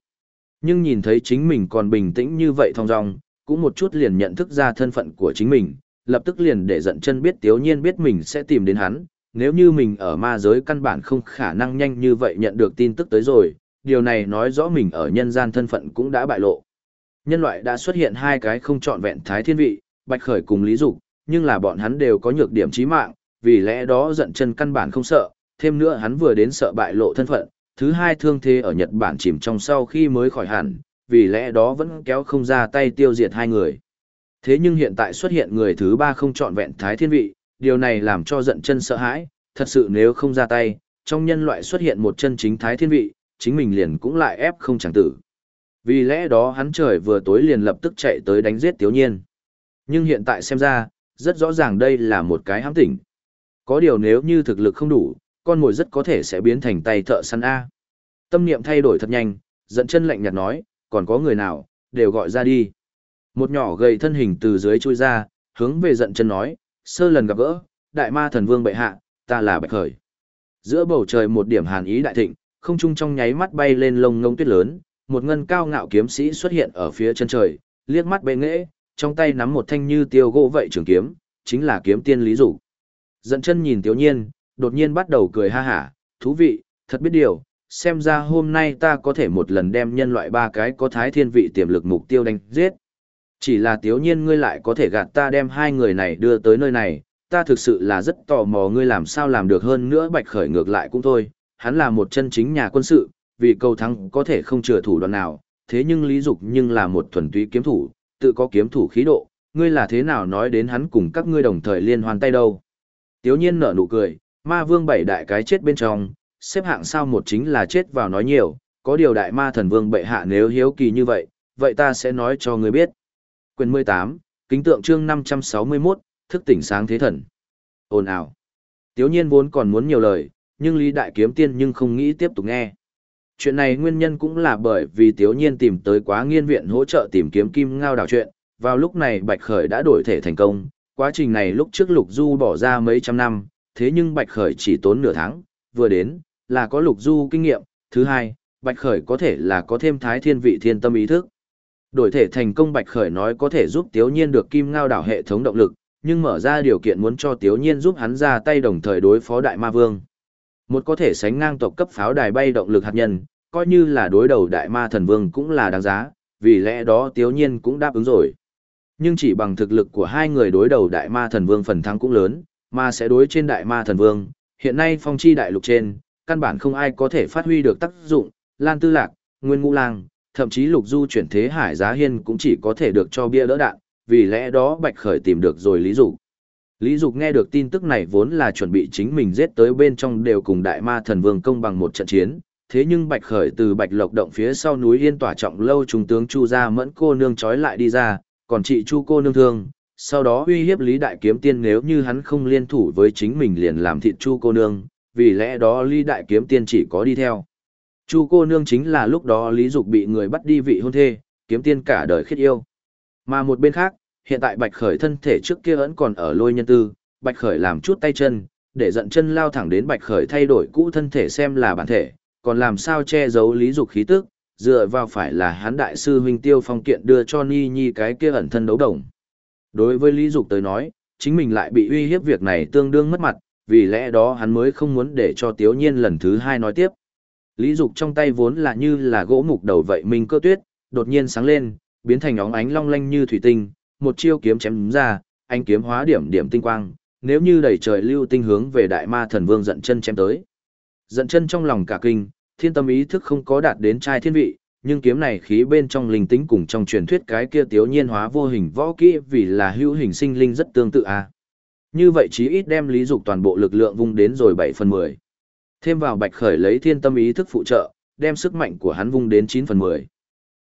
Nhưng nhìn thấy chính mình còn bình tĩnh như vậy thong dong, cũng một chút liền nhận thức ra thân phận của chính mình, lập tức liền để giận chân biết tiếu nhiên biết mình sẽ tìm đến hắn, nếu như mình ở ma giới căn bản không khả năng nhanh như vậy nhận được tin tức tới rồi, điều này nói rõ mình ở nhân gian thân phận cũng đã bại lộ. Nhân loại đã xuất hiện hai cái không trọn vẹn thái thiên vị, bạch khởi cùng lý dục, nhưng là bọn hắn đều có nhược điểm chí mạng, vì lẽ đó giận chân căn bản không sợ, thêm nữa hắn vừa đến sợ bại lộ thân phận, thứ hai thương thế ở Nhật Bản chìm trong sau khi mới khỏi hẳn, vì lẽ đó vẫn kéo không ra tay tiêu diệt hai người. Thế nhưng hiện tại xuất hiện người thứ ba không chọn vẹn thái thiên vị, điều này làm cho giận chân sợ hãi, thật sự nếu không ra tay, trong nhân loại xuất hiện một chân chính thái thiên vị, chính mình liền cũng lại ép không chẳng tử. Vì lẽ đó hắn trời vừa tối liền lập tức chạy tới đánh giết Tiếu Nhiên. Nhưng hiện tại xem ra, rất rõ ràng đây là một cái hãm tỉnh. Có điều nếu như thực lực không đủ, con mồi rất có thể sẽ biến thành tay thợ săn A. Tâm niệm thay đổi thật nhanh, dẫn chân lạnh nhạt nói, còn có người nào, đều gọi ra đi. Một nhỏ gầy thân hình từ dưới chui ra, hướng về giận chân nói, sơ lần gặp gỡ, đại ma thần vương bệ hạ, ta là bạch khởi. Giữa bầu trời một điểm hàn ý đại thịnh, không trung trong nháy mắt bay lên lông ngông tuyết lớn, một ngân cao ngạo kiếm sĩ xuất hiện ở phía chân trời, liếc mắt bệ nghệ, trong tay nắm một thanh như tiêu gỗ vậy trường kiếm, chính là kiếm tiên Lý Dục. Dẫn chân nhìn tiểu Nhiên, đột nhiên bắt đầu cười ha hả, thú vị, thật biết điều, xem ra hôm nay ta có thể một lần đem nhân loại ba cái có thái thiên vị tiềm lực mục tiêu đánh giết. Chỉ là tiểu Nhiên ngươi lại có thể gạt ta đem hai người này đưa tới nơi này, ta thực sự là rất tò mò ngươi làm sao làm được hơn nữa bạch khởi ngược lại cũng thôi, hắn là một chân chính nhà quân sự, vì cầu thắng có thể không chừa thủ đoạn nào, thế nhưng Lý Dục nhưng là một thuần túy kiếm thủ, tự có kiếm thủ khí độ, ngươi là thế nào nói đến hắn cùng các ngươi đồng thời liên hoàn tay đâu. Tiếu nhiên nở nụ cười, ma vương bảy đại cái chết bên trong, xếp hạng sao một chính là chết vào nói nhiều, có điều đại ma thần vương bệ hạ nếu hiếu kỳ như vậy, vậy ta sẽ nói cho người biết. Quyền 18, kính tượng chương 561, thức tỉnh sáng thế thần. Ồn ào. Tiếu nhiên vốn còn muốn nhiều lời, nhưng Lý Đại Kiếm Tiên nhưng không nghĩ tiếp tục nghe. Chuyện này nguyên nhân cũng là bởi vì Tiếu Nhiên tìm tới quá nghiên viện hỗ trợ tìm kiếm kim ngao đảo chuyện, vào lúc này Bạch Khởi đã đổi thể thành công, quá trình này lúc trước Lục Du bỏ ra mấy trăm năm, thế nhưng Bạch Khởi chỉ tốn nửa tháng, vừa đến, là có Lục Du kinh nghiệm, thứ hai, Bạch Khởi có thể là có thêm thái thiên vị thiên tâm ý thức. Đổi thể thành công Bạch Khởi nói có thể giúp Tiếu Nhiên được kim ngao đảo hệ thống động lực, nhưng mở ra điều kiện muốn cho Tiếu Nhiên giúp hắn ra tay đồng thời đối phó Đại Ma Vương. Một có thể sánh ngang tộc cấp pháo đài bay động lực hạt nhân, coi như là đối đầu đại ma thần vương cũng là đáng giá, vì lẽ đó tiếu nhiên cũng đáp ứng rồi. Nhưng chỉ bằng thực lực của hai người đối đầu đại ma thần vương phần thắng cũng lớn, mà sẽ đối trên đại ma thần vương, hiện nay phong chi đại lục trên, căn bản không ai có thể phát huy được tác dụng, Lan Tư Lạc, Nguyên Ngũ Lang, thậm chí lục du chuyển thế hải giá hiên cũng chỉ có thể được cho bia đỡ đạn, vì lẽ đó Bạch Khởi tìm được rồi Lý Dục. Lý Dục nghe được tin tức này vốn là chuẩn bị chính mình giết tới bên trong đều cùng đại ma thần vương công bằng một trận chiến, thế nhưng Bạch Khởi từ Bạch Lộc động phía sau núi Yên tỏa trọng lâu trung tướng Chu gia mẫn cô nương trói lại đi ra, còn chị Chu cô nương thương, sau đó uy hiếp Lý Đại Kiếm Tiên nếu như hắn không liên thủ với chính mình liền làm thịt Chu cô nương, vì lẽ đó Lý Đại Kiếm Tiên chỉ có đi theo. Chu cô nương chính là lúc đó Lý Dục bị người bắt đi vị hôn thê, kiếm tiên cả đời khiết yêu. Mà một bên khác, hiện tại Bạch Khởi thân thể trước kia vẫn còn ở lôi nhân tư, Bạch Khởi làm chút tay chân, để giận chân lao thẳng đến Bạch Khởi thay đổi cũ thân thể xem là bản thể, còn làm sao che giấu lý dục khí tức, dựa vào phải là hắn đại sư huynh Tiêu Phong kiện đưa cho Ni Nhi cái kia ẩn thân đấu đồng. Đối với Lý Dục tới nói, chính mình lại bị uy hiếp việc này tương đương mất mặt, vì lẽ đó hắn mới không muốn để cho Tiếu Nhiên lần thứ hai nói tiếp. Lý Dục trong tay vốn là như là gỗ mục đầu vậy mình cơ tuyết, đột nhiên sáng lên, biến thành óng ánh long lanh như thủy tinh, một chiêu kiếm chém ra, anh kiếm hóa điểm điểm tinh quang, nếu như đẩy trời lưu tinh hướng về đại ma thần vương giận chân chém tới. Giận chân trong lòng cả kinh, thiên tâm ý thức không có đạt đến trai thiên vị, nhưng kiếm này khí bên trong linh tính cùng trong truyền thuyết cái kia tiểu nhiên hóa vô hình võ kỹ vì là hữu hình sinh linh rất tương tự a. À. Như vậy chí ít đem lý dục toàn bộ lực lượng vung đến rồi 7 phần 10. Thêm vào bạch khởi lấy thiên tâm ý thức phụ trợ, đem sức mạnh của hắn vung đến 9 phần 10.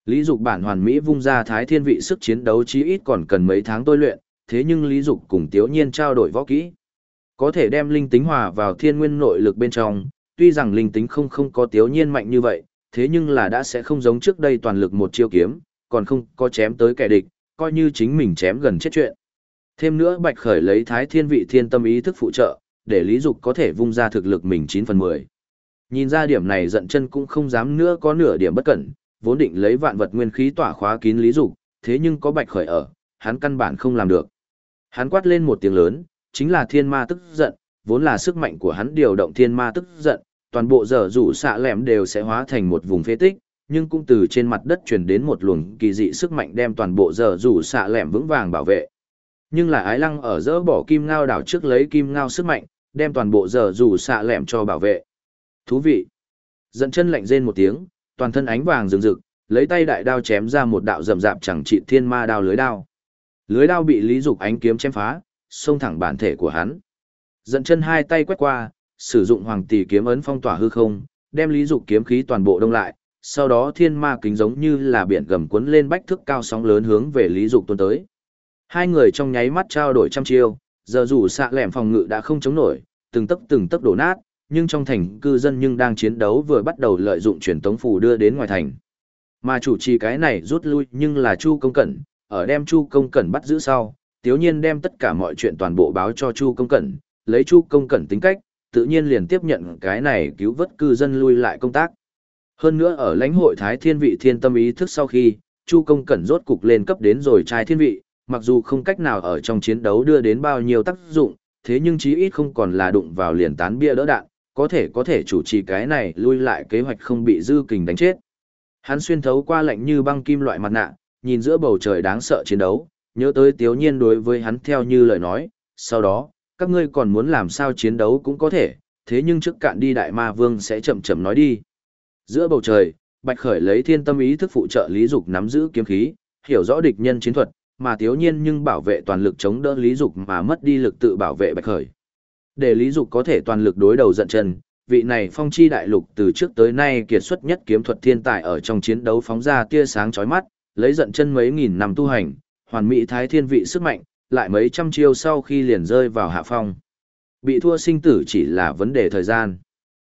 Lý dục bản hoàn mỹ vung ra thái thiên vị sức chiến đấu chí ít còn cần mấy tháng tôi luyện, thế nhưng lý dục cùng tiểu nhiên trao đổi võ kỹ. Có thể đem linh tính hòa vào thiên nguyên nội lực bên trong, tuy rằng linh tính không không có tiếu nhiên mạnh như vậy, thế nhưng là đã sẽ không giống trước đây toàn lực một chiêu kiếm, còn không có chém tới kẻ địch, coi như chính mình chém gần chết chuyện. Thêm nữa Bạch Khởi lấy Thái Thiên vị thiên tâm ý thức phụ trợ, để Lý Dục có thể vung ra thực lực mình 9 phần 10. Nhìn ra điểm này giận chân cũng không dám nữa có nửa điểm bất cẩn, vốn định lấy vạn vật nguyên khí tỏa khóa kín Lý Dục, thế nhưng có Bạch Khởi ở, hắn căn bản không làm được. Hắn quát lên một tiếng lớn, chính là thiên ma tức giận, vốn là sức mạnh của hắn điều động thiên ma tức giận, toàn bộ dở rủ xạ lẻm đều sẽ hóa thành một vùng phế tích, nhưng cũng từ trên mặt đất truyền đến một luồng kỳ dị sức mạnh đem toàn bộ dở rủ xạ lẻm vững vàng bảo vệ. Nhưng là ái lăng ở dỡ bỏ kim ngao đảo trước lấy kim ngao sức mạnh, đem toàn bộ dở rủ xạ lẻm cho bảo vệ. Thú vị. Dẫn chân lạnh rên một tiếng, toàn thân ánh vàng rừng rực, lấy tay đại đao chém ra một đạo rầm rạp chẳng trị thiên ma đao lưới đao. Lưới đao bị Lý Dục ánh kiếm chém phá, xông thẳng bản thể của hắn. Dẫn chân hai tay quét qua, sử dụng hoàng tỷ kiếm ấn phong tỏa hư không, đem lý dục kiếm khí toàn bộ đông lại, sau đó thiên ma kính giống như là biển gầm cuốn lên bách thước cao sóng lớn hướng về lý dục tuôn tới. Hai người trong nháy mắt trao đổi trăm chiêu, giờ dù xạ lẻm phòng ngự đã không chống nổi, từng tấc từng tấc đổ nát, nhưng trong thành cư dân nhưng đang chiến đấu vừa bắt đầu lợi dụng truyền tống phù đưa đến ngoài thành. Mà chủ trì cái này rút lui nhưng là Chu Công Cẩn, ở đem Chu Công Cẩn bắt giữ sau, Tiếu Nhiên đem tất cả mọi chuyện toàn bộ báo cho Chu Công Cẩn, lấy Chu Công Cẩn tính cách, tự nhiên liền tiếp nhận cái này cứu vớt cư dân lui lại công tác. Hơn nữa ở lãnh hội Thái Thiên vị thiên tâm ý thức sau khi, Chu Công Cẩn rốt cục lên cấp đến rồi trai thiên vị, mặc dù không cách nào ở trong chiến đấu đưa đến bao nhiêu tác dụng, thế nhưng chí ít không còn là đụng vào liền tán bia đỡ đạn, có thể có thể chủ trì cái này lui lại kế hoạch không bị dư kình đánh chết. Hắn xuyên thấu qua lạnh như băng kim loại mặt nạ, nhìn giữa bầu trời đáng sợ chiến đấu, nhớ tới Tiếu Nhiên đối với hắn theo như lời nói, sau đó, các ngươi còn muốn làm sao chiến đấu cũng có thể, thế nhưng trước cạn đi đại ma vương sẽ chậm chậm nói đi. Giữa bầu trời, Bạch Khởi lấy thiên tâm ý thức phụ trợ Lý Dục nắm giữ kiếm khí, hiểu rõ địch nhân chiến thuật, mà thiếu Nhiên nhưng bảo vệ toàn lực chống đỡ Lý Dục mà mất đi lực tự bảo vệ Bạch Khởi. Để Lý Dục có thể toàn lực đối đầu giận chân, vị này phong chi đại lục từ trước tới nay kiệt xuất nhất kiếm thuật thiên tài ở trong chiến đấu phóng ra tia sáng chói mắt, lấy giận chân mấy nghìn năm tu hành, hoàn mỹ thái thiên vị sức mạnh, lại mấy trăm chiêu sau khi liền rơi vào hạ phong. Bị thua sinh tử chỉ là vấn đề thời gian.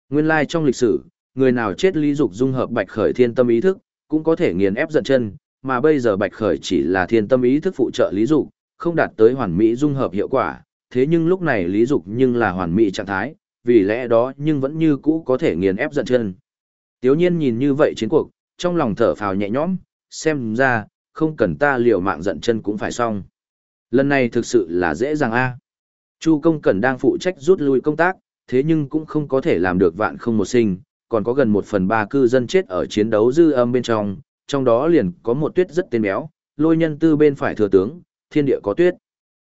Nguyên lai trong lịch sử, người nào chết lý dục dung hợp bạch khởi thiên tâm ý thức, cũng có thể nghiền ép giận chân, mà bây giờ bạch khởi chỉ là thiên tâm ý thức phụ trợ lý dục, không đạt tới hoàn mỹ dung hợp hiệu quả, thế nhưng lúc này lý dục nhưng là hoàn mỹ trạng thái, vì lẽ đó nhưng vẫn như cũ có thể nghiền ép giận chân. Tiếu nhiên nhìn như vậy chiến cuộc, trong lòng thở phào nhẹ nhõm, xem ra, không cần ta liều mạng giận chân cũng phải xong. Lần này thực sự là dễ dàng a. Chu công cần đang phụ trách rút lui công tác, thế nhưng cũng không có thể làm được vạn không một sinh, còn có gần một phần ba cư dân chết ở chiến đấu dư âm bên trong, trong đó liền có một tuyết rất tên béo, lôi nhân tư bên phải thừa tướng, thiên địa có tuyết.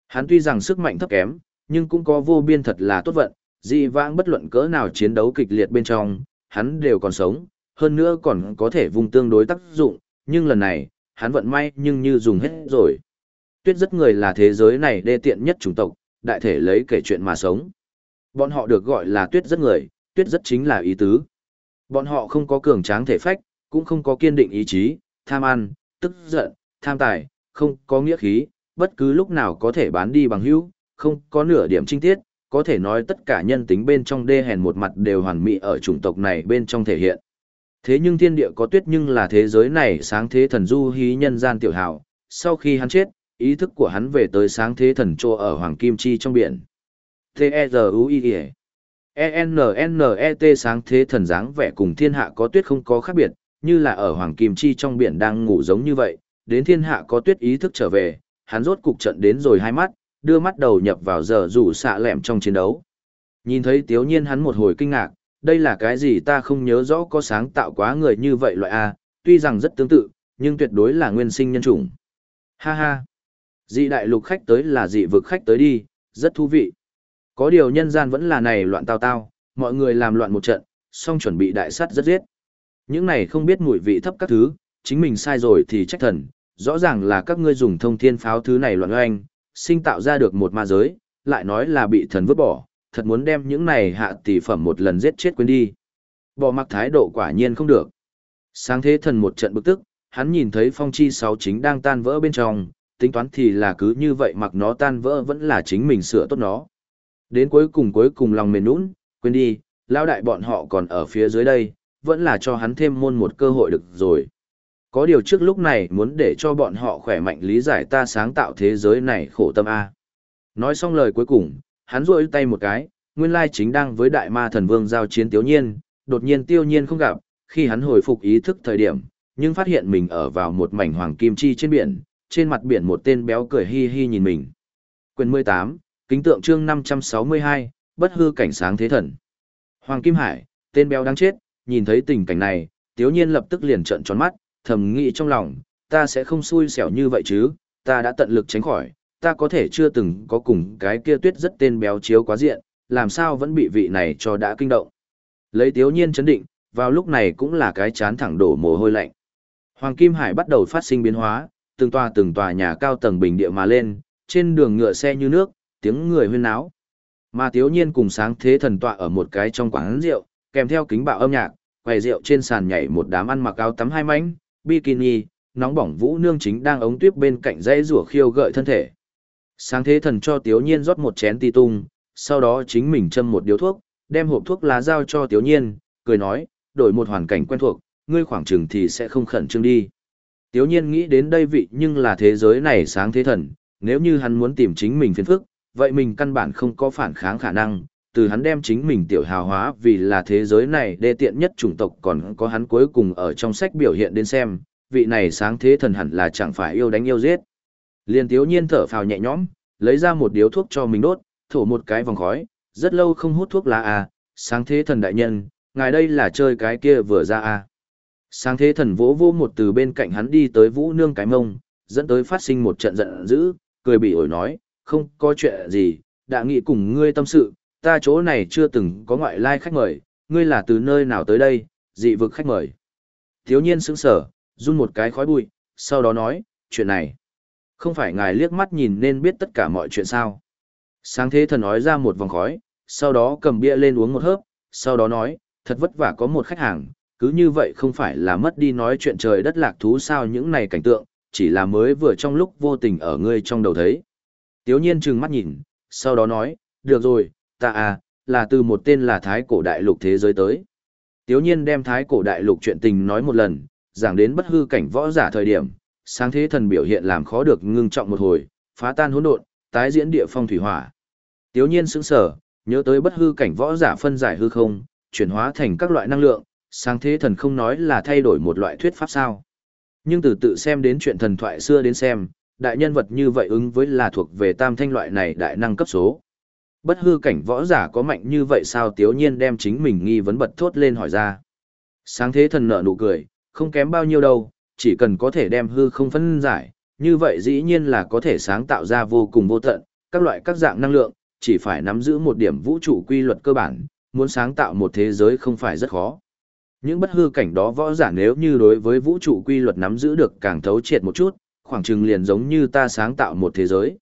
Hắn tuy rằng sức mạnh thấp kém, nhưng cũng có vô biên thật là tốt vận, dị vãng bất luận cỡ nào chiến đấu kịch liệt bên trong, hắn đều còn sống, hơn nữa còn có thể vùng tương đối tác dụng, nhưng lần này, hắn vận may nhưng như dùng hết rồi. Tuyết rất người là thế giới này đê tiện nhất chủng tộc, đại thể lấy kể chuyện mà sống. Bọn họ được gọi là tuyết rất người, tuyết rất chính là ý tứ. Bọn họ không có cường tráng thể phách, cũng không có kiên định ý chí, tham ăn, tức giận, tham tài, không có nghĩa khí, bất cứ lúc nào có thể bán đi bằng hữu, không có nửa điểm trinh tiết, có thể nói tất cả nhân tính bên trong đê hèn một mặt đều hoàn mỹ ở chủng tộc này bên trong thể hiện. Thế nhưng thiên địa có tuyết nhưng là thế giới này sáng thế thần du hí nhân gian tiểu hào, sau khi hắn chết, ý thức của hắn về tới sáng thế thần trô ở Hoàng Kim Chi trong biển. T-E-Z-U-I-E E-N-N-E-T sáng thế thần dáng vẻ cùng thiên hạ có tuyết không có khác biệt, như là ở Hoàng Kim Chi trong biển đang ngủ giống như vậy, đến thiên hạ có tuyết ý thức trở về, hắn rốt cục trận đến rồi hai mắt, đưa mắt đầu nhập vào giờ rủ xạ lẹm trong chiến đấu. Nhìn thấy tiếu nhiên hắn một hồi kinh ngạc, đây là cái gì ta không nhớ rõ có sáng tạo quá người như vậy loại A, tuy rằng rất tương tự, nhưng tuyệt đối là nguyên sinh nhân chủng. Ha ha! Dị đại lục khách tới là dị vực khách tới đi, rất thú vị. Có điều nhân gian vẫn là này loạn tao tao, mọi người làm loạn một trận, xong chuẩn bị đại sát rất giết. Những này không biết mùi vị thấp các thứ, chính mình sai rồi thì trách thần, rõ ràng là các ngươi dùng thông thiên pháo thứ này loạn oanh, sinh tạo ra được một ma giới, lại nói là bị thần vứt bỏ, thật muốn đem những này hạ tỷ phẩm một lần giết chết quên đi. Bỏ mặc thái độ quả nhiên không được. Sáng thế thần một trận bực tức, hắn nhìn thấy phong chi sáu chính đang tan vỡ bên trong, tính toán thì là cứ như vậy mặc nó tan vỡ vẫn là chính mình sửa tốt nó. Đến cuối cùng cuối cùng lòng mềm nũng, quên đi, lao đại bọn họ còn ở phía dưới đây, vẫn là cho hắn thêm môn một cơ hội được rồi. Có điều trước lúc này muốn để cho bọn họ khỏe mạnh lý giải ta sáng tạo thế giới này khổ tâm A. Nói xong lời cuối cùng, hắn rôi tay một cái, nguyên lai chính đang với đại ma thần vương giao chiến tiếu nhiên, đột nhiên tiêu nhiên không gặp, khi hắn hồi phục ý thức thời điểm, nhưng phát hiện mình ở vào một mảnh hoàng kim chi trên biển, trên mặt biển một tên béo cười hi hi nhìn mình. Quyền 18, kính tượng chương 562, bất hư cảnh sáng thế thần. Hoàng Kim Hải, tên béo đáng chết, nhìn thấy tình cảnh này, tiếu nhiên lập tức liền trợn tròn mắt, thầm nghĩ trong lòng, ta sẽ không xui xẻo như vậy chứ, ta đã tận lực tránh khỏi, ta có thể chưa từng có cùng cái kia tuyết rất tên béo chiếu quá diện, làm sao vẫn bị vị này cho đã kinh động. Lấy tiếu nhiên chấn định, vào lúc này cũng là cái chán thẳng đổ mồ hôi lạnh. Hoàng Kim Hải bắt đầu phát sinh biến hóa, từng tòa từng tòa nhà cao tầng bình địa mà lên, trên đường ngựa xe như nước, tiếng người huyên náo. Mà Tiếu Nhiên cùng sáng thế thần tọa ở một cái trong quán rượu, kèm theo kính bạo âm nhạc, quầy rượu trên sàn nhảy một đám ăn mặc áo tắm hai mảnh, bikini, nóng bỏng vũ nương chính đang ống tuyết bên cạnh dãy rủa khiêu gợi thân thể. Sáng thế thần cho Tiếu Nhiên rót một chén ti tung, sau đó chính mình châm một điếu thuốc, đem hộp thuốc lá giao cho Tiếu Nhiên, cười nói, đổi một hoàn cảnh quen thuộc, ngươi khoảng chừng thì sẽ không khẩn trương đi. Tiếu Nhiên nghĩ đến đây vị nhưng là thế giới này sáng thế thần, nếu như hắn muốn tìm chính mình phiền phức, vậy mình căn bản không có phản kháng khả năng, từ hắn đem chính mình tiểu hào hóa vì là thế giới này đê tiện nhất chủng tộc còn có hắn cuối cùng ở trong sách biểu hiện đến xem, vị này sáng thế thần hẳn là chẳng phải yêu đánh yêu giết. Liền tiếu nhiên thở phào nhẹ nhõm, lấy ra một điếu thuốc cho mình đốt, thổ một cái vòng khói, rất lâu không hút thuốc lá à, sáng thế thần đại nhân, ngài đây là chơi cái kia vừa ra à. Sáng thế thần vỗ vỗ một từ bên cạnh hắn đi tới vũ nương cái mông, dẫn tới phát sinh một trận giận dữ, cười bị ổi nói, không có chuyện gì, đã nghị cùng ngươi tâm sự, ta chỗ này chưa từng có ngoại lai khách mời, ngươi là từ nơi nào tới đây, dị vực khách mời. Thiếu nhiên sững sở, run một cái khói bụi, sau đó nói, chuyện này, không phải ngài liếc mắt nhìn nên biết tất cả mọi chuyện sao. Sáng thế thần nói ra một vòng khói, sau đó cầm bia lên uống một hớp, sau đó nói, thật vất vả có một khách hàng, cứ như vậy không phải là mất đi nói chuyện trời đất lạc thú sao những này cảnh tượng, chỉ là mới vừa trong lúc vô tình ở ngươi trong đầu thấy. Tiếu nhiên trừng mắt nhìn, sau đó nói, được rồi, ta à, là từ một tên là Thái Cổ Đại Lục thế giới tới. Tiếu nhiên đem Thái Cổ Đại Lục chuyện tình nói một lần, giảng đến bất hư cảnh võ giả thời điểm, sáng thế thần biểu hiện làm khó được ngưng trọng một hồi, phá tan hỗn độn, tái diễn địa phong thủy hỏa. Tiếu nhiên sững sờ nhớ tới bất hư cảnh võ giả phân giải hư không, chuyển hóa thành các loại năng lượng, sáng thế thần không nói là thay đổi một loại thuyết pháp sao. Nhưng từ tự xem đến chuyện thần thoại xưa đến xem, đại nhân vật như vậy ứng với là thuộc về tam thanh loại này đại năng cấp số. Bất hư cảnh võ giả có mạnh như vậy sao tiếu nhiên đem chính mình nghi vấn bật thốt lên hỏi ra. Sáng thế thần nở nụ cười, không kém bao nhiêu đâu, chỉ cần có thể đem hư không phân giải, như vậy dĩ nhiên là có thể sáng tạo ra vô cùng vô tận, các loại các dạng năng lượng, chỉ phải nắm giữ một điểm vũ trụ quy luật cơ bản, muốn sáng tạo một thế giới không phải rất khó. Những bất hư cảnh đó võ giả nếu như đối với vũ trụ quy luật nắm giữ được càng thấu triệt một chút, khoảng chừng liền giống như ta sáng tạo một thế giới.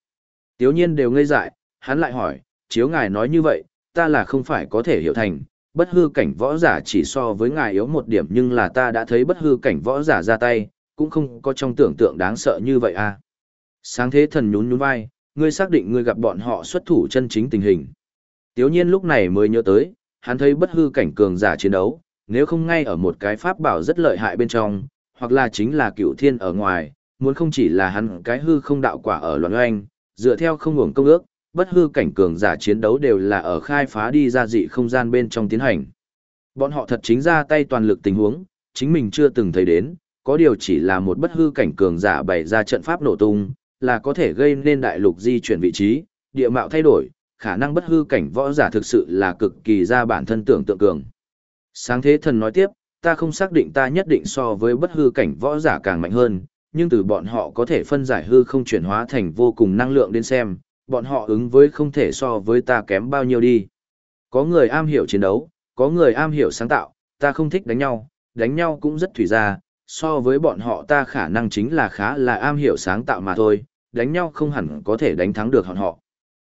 Tiếu nhiên đều ngây dại, hắn lại hỏi, chiếu ngài nói như vậy, ta là không phải có thể hiểu thành, bất hư cảnh võ giả chỉ so với ngài yếu một điểm nhưng là ta đã thấy bất hư cảnh võ giả ra tay, cũng không có trong tưởng tượng đáng sợ như vậy à. Sáng thế thần nhún nhún vai, ngươi xác định ngươi gặp bọn họ xuất thủ chân chính tình hình. Tiếu nhiên lúc này mới nhớ tới, hắn thấy bất hư cảnh cường giả chiến đấu, nếu không ngay ở một cái pháp bảo rất lợi hại bên trong, hoặc là chính là cựu thiên ở ngoài, muốn không chỉ là hắn cái hư không đạo quả ở loạn oanh, dựa theo không ngủng công ước, bất hư cảnh cường giả chiến đấu đều là ở khai phá đi ra dị không gian bên trong tiến hành. Bọn họ thật chính ra tay toàn lực tình huống, chính mình chưa từng thấy đến, có điều chỉ là một bất hư cảnh cường giả bày ra trận pháp nổ tung, là có thể gây nên đại lục di chuyển vị trí, địa mạo thay đổi, khả năng bất hư cảnh võ giả thực sự là cực kỳ ra bản thân tưởng tượng cường. Sáng thế thần nói tiếp, ta không xác định ta nhất định so với bất hư cảnh võ giả càng mạnh hơn, nhưng từ bọn họ có thể phân giải hư không chuyển hóa thành vô cùng năng lượng đến xem, bọn họ ứng với không thể so với ta kém bao nhiêu đi. Có người am hiểu chiến đấu, có người am hiểu sáng tạo, ta không thích đánh nhau, đánh nhau cũng rất thủy ra, so với bọn họ ta khả năng chính là khá là am hiểu sáng tạo mà thôi, đánh nhau không hẳn có thể đánh thắng được họ họ.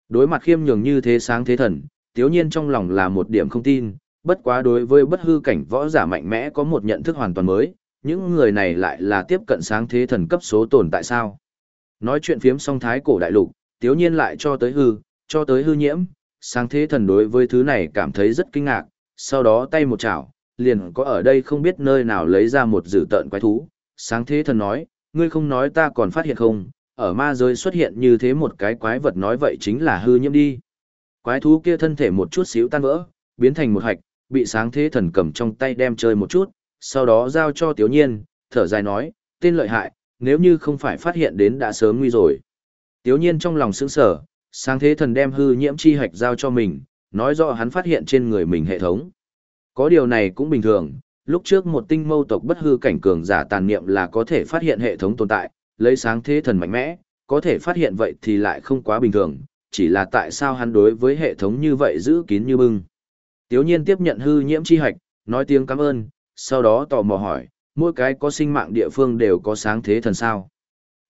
Đối mặt khiêm nhường như thế sáng thế thần, tiếu nhiên trong lòng là một điểm không tin, bất quá đối với bất hư cảnh võ giả mạnh mẽ có một nhận thức hoàn toàn mới, những người này lại là tiếp cận sáng thế thần cấp số tồn tại sao. Nói chuyện phiếm song thái cổ đại lục, tiếu nhiên lại cho tới hư, cho tới hư nhiễm, sáng thế thần đối với thứ này cảm thấy rất kinh ngạc, sau đó tay một chảo, liền có ở đây không biết nơi nào lấy ra một dử tợn quái thú. Sáng thế thần nói, ngươi không nói ta còn phát hiện không, ở ma giới xuất hiện như thế một cái quái vật nói vậy chính là hư nhiễm đi. Quái thú kia thân thể một chút xíu tan vỡ, biến thành một hạch, bị sáng thế thần cầm trong tay đem chơi một chút, sau đó giao cho Tiếu Nhiên, thở dài nói, tên lợi hại, nếu như không phải phát hiện đến đã sớm nguy rồi. Tiếu Nhiên trong lòng sững sờ, sáng thế thần đem hư nhiễm chi hạch giao cho mình, nói rõ hắn phát hiện trên người mình hệ thống. Có điều này cũng bình thường, lúc trước một tinh mâu tộc bất hư cảnh cường giả tàn niệm là có thể phát hiện hệ thống tồn tại, lấy sáng thế thần mạnh mẽ, có thể phát hiện vậy thì lại không quá bình thường, chỉ là tại sao hắn đối với hệ thống như vậy giữ kín như bưng. Tiếu nhiên tiếp nhận hư nhiễm chi hạch, nói tiếng cảm ơn, sau đó tò mò hỏi, mỗi cái có sinh mạng địa phương đều có sáng thế thần sao.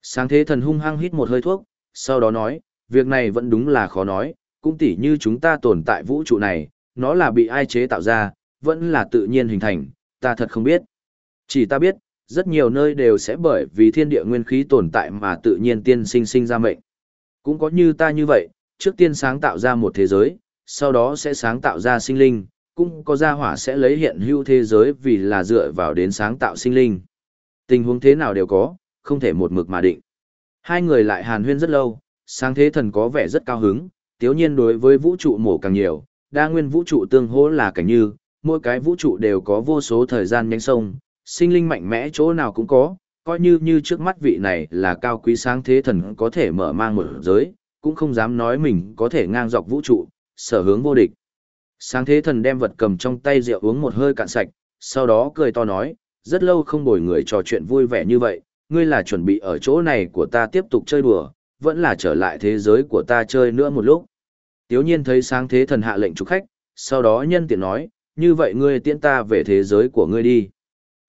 Sáng thế thần hung hăng hít một hơi thuốc, sau đó nói, việc này vẫn đúng là khó nói, cũng tỉ như chúng ta tồn tại vũ trụ này, nó là bị ai chế tạo ra, vẫn là tự nhiên hình thành, ta thật không biết. Chỉ ta biết, rất nhiều nơi đều sẽ bởi vì thiên địa nguyên khí tồn tại mà tự nhiên tiên sinh sinh ra mệnh. Cũng có như ta như vậy, trước tiên sáng tạo ra một thế giới, sau đó sẽ sáng tạo ra sinh linh, cũng có gia hỏa sẽ lấy hiện hữu thế giới vì là dựa vào đến sáng tạo sinh linh. Tình huống thế nào đều có, không thể một mực mà định. Hai người lại hàn huyên rất lâu, sáng thế thần có vẻ rất cao hứng, tiếu nhiên đối với vũ trụ mổ càng nhiều, đa nguyên vũ trụ tương hỗ là cảnh như, mỗi cái vũ trụ đều có vô số thời gian nhánh sông, sinh linh mạnh mẽ chỗ nào cũng có, coi như như trước mắt vị này là cao quý sáng thế thần có thể mở mang một giới, cũng không dám nói mình có thể ngang dọc vũ trụ, sở hướng vô địch. Sáng thế thần đem vật cầm trong tay rượu uống một hơi cạn sạch, sau đó cười to nói, rất lâu không bồi người trò chuyện vui vẻ như vậy, ngươi là chuẩn bị ở chỗ này của ta tiếp tục chơi đùa, vẫn là trở lại thế giới của ta chơi nữa một lúc. Tiếu nhiên thấy sáng thế thần hạ lệnh chủ khách, sau đó nhân tiện nói, như vậy ngươi tiễn ta về thế giới của ngươi đi.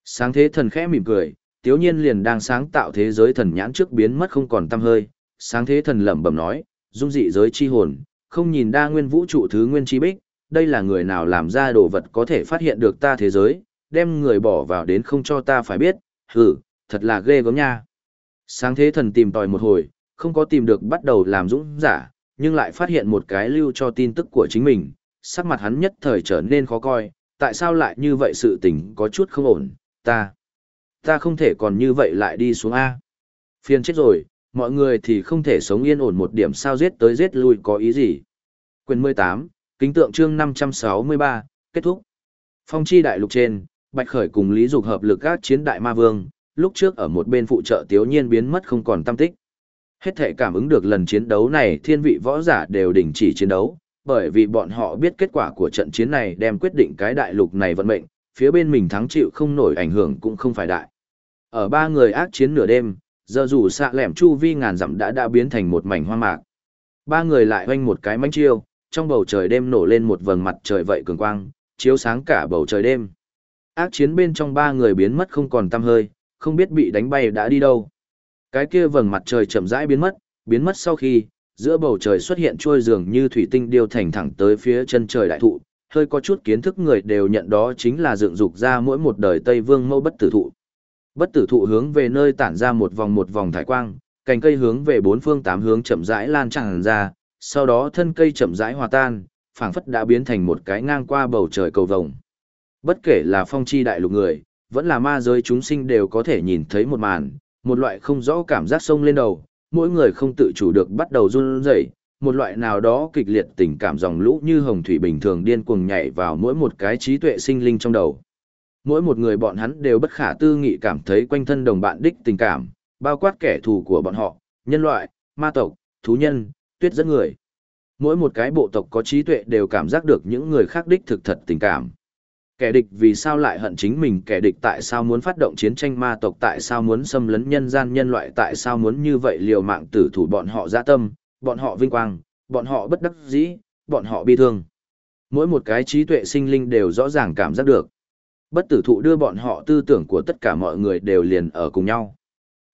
Sáng thế thần khẽ mỉm cười, tiếu nhiên liền đang sáng tạo thế giới thần nhãn trước biến mất không còn tăm hơi. Sáng thế thần lẩm bẩm nói, dung dị giới chi hồn, không nhìn đa nguyên vũ trụ thứ nguyên chi bích, đây là người nào làm ra đồ vật có thể phát hiện được ta thế giới, đem người bỏ vào đến không cho ta phải biết, hử, thật là ghê gớm nha. Sáng thế thần tìm tòi một hồi, không có tìm được bắt đầu làm dũng giả, nhưng lại phát hiện một cái lưu cho tin tức của chính mình, sắc mặt hắn nhất thời trở nên khó coi, tại sao lại như vậy sự tình có chút không ổn, ta, ta không thể còn như vậy lại đi xuống A. Phiền chết rồi, mọi người thì không thể sống yên ổn một điểm sao giết tới giết lui có ý gì. Quyền 18, kính tượng chương 563, kết thúc. Phong chi đại lục trên, Bạch Khởi cùng Lý Dục hợp lực các chiến đại ma vương, lúc trước ở một bên phụ trợ tiếu nhiên biến mất không còn tâm tích. Hết thể cảm ứng được lần chiến đấu này thiên vị võ giả đều đình chỉ chiến đấu, bởi vì bọn họ biết kết quả của trận chiến này đem quyết định cái đại lục này vận mệnh, phía bên mình thắng chịu không nổi ảnh hưởng cũng không phải đại. Ở ba người ác chiến nửa đêm, giờ dù xạ lẻm chu vi ngàn dặm đã đã biến thành một mảnh hoang mạc. Ba người lại hoanh một cái mánh chiêu, trong bầu trời đêm nổ lên một vầng mặt trời vậy cường quang, chiếu sáng cả bầu trời đêm. Ác chiến bên trong ba người biến mất không còn tăm hơi, không biết bị đánh bay đã đi đâu. Cái kia vầng mặt trời chậm rãi biến mất, biến mất sau khi, giữa bầu trời xuất hiện trôi dường như thủy tinh điêu thành thẳng tới phía chân trời đại thụ, hơi có chút kiến thức người đều nhận đó chính là dựng dục ra mỗi một đời Tây Vương mẫu bất tử thụ. Bất tử thụ hướng về nơi tản ra một vòng một vòng thải quang, cành cây hướng về bốn phương tám hướng chậm rãi lan tràn ra, sau đó thân cây chậm rãi hòa tan, phảng phất đã biến thành một cái ngang qua bầu trời cầu vồng. Bất kể là phong chi đại lục người, vẫn là ma giới chúng sinh đều có thể nhìn thấy một màn, một loại không rõ cảm giác sông lên đầu, mỗi người không tự chủ được bắt đầu run rẩy, một loại nào đó kịch liệt tình cảm dòng lũ như hồng thủy bình thường điên cuồng nhảy vào mỗi một cái trí tuệ sinh linh trong đầu. Mỗi một người bọn hắn đều bất khả tư nghị cảm thấy quanh thân đồng bạn đích tình cảm, bao quát kẻ thù của bọn họ, nhân loại, ma tộc, thú nhân, tuyết dẫn người. Mỗi một cái bộ tộc có trí tuệ đều cảm giác được những người khác đích thực thật tình cảm. Kẻ địch vì sao lại hận chính mình kẻ địch tại sao muốn phát động chiến tranh ma tộc tại sao muốn xâm lấn nhân gian nhân loại tại sao muốn như vậy liều mạng tử thủ bọn họ dạ tâm bọn họ vinh quang bọn họ bất đắc dĩ bọn họ bi thương. Mỗi một cái trí tuệ sinh linh đều rõ ràng cảm giác được bất tử thụ đưa bọn họ tư tưởng của tất cả mọi người đều liền ở cùng nhau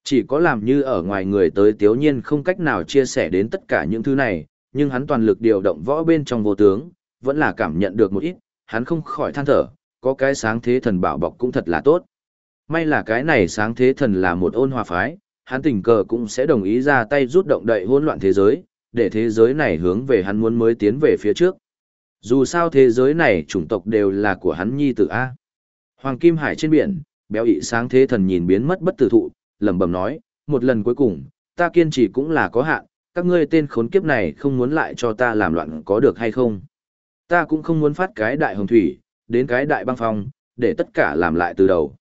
chỉ có làm như ở ngoài người tới tiếu nhiên không cách nào chia sẻ đến tất cả những thứ này nhưng hắn toàn lực điều động võ bên trong vô tướng vẫn là cảm nhận được một ít hắn không khỏi than thở, có cái sáng thế thần bảo bọc cũng thật là tốt. May là cái này sáng thế thần là một ôn hòa phái, hắn tình cờ cũng sẽ đồng ý ra tay rút động đậy hỗn loạn thế giới, để thế giới này hướng về hắn muốn mới tiến về phía trước. Dù sao thế giới này chủng tộc đều là của hắn nhi tử A. Hoàng Kim Hải trên biển, béo ị sáng thế thần nhìn biến mất bất tử thụ, lẩm bẩm nói, một lần cuối cùng, ta kiên trì cũng là có hạn, các ngươi tên khốn kiếp này không muốn lại cho ta làm loạn có được hay không. Ta cũng không muốn phát cái đại hồng thủy, đến cái đại băng phong, để tất cả làm lại từ đầu.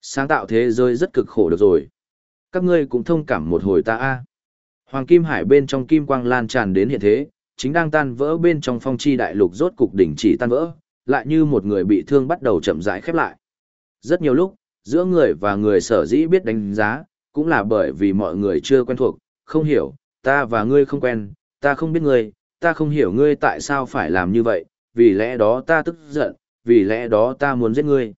Sáng tạo thế giới rất cực khổ được rồi. Các ngươi cũng thông cảm một hồi ta a. Hoàng Kim Hải bên trong kim quang lan tràn đến hiện thế, chính đang tan vỡ bên trong phong chi đại lục rốt cục đỉnh chỉ tan vỡ, lại như một người bị thương bắt đầu chậm rãi khép lại. Rất nhiều lúc, giữa người và người sở dĩ biết đánh giá, cũng là bởi vì mọi người chưa quen thuộc, không hiểu, ta và ngươi không quen, ta không biết ngươi, ta không hiểu ngươi tại sao phải làm như vậy, vì lẽ đó ta tức giận, vì lẽ đó ta muốn giết ngươi.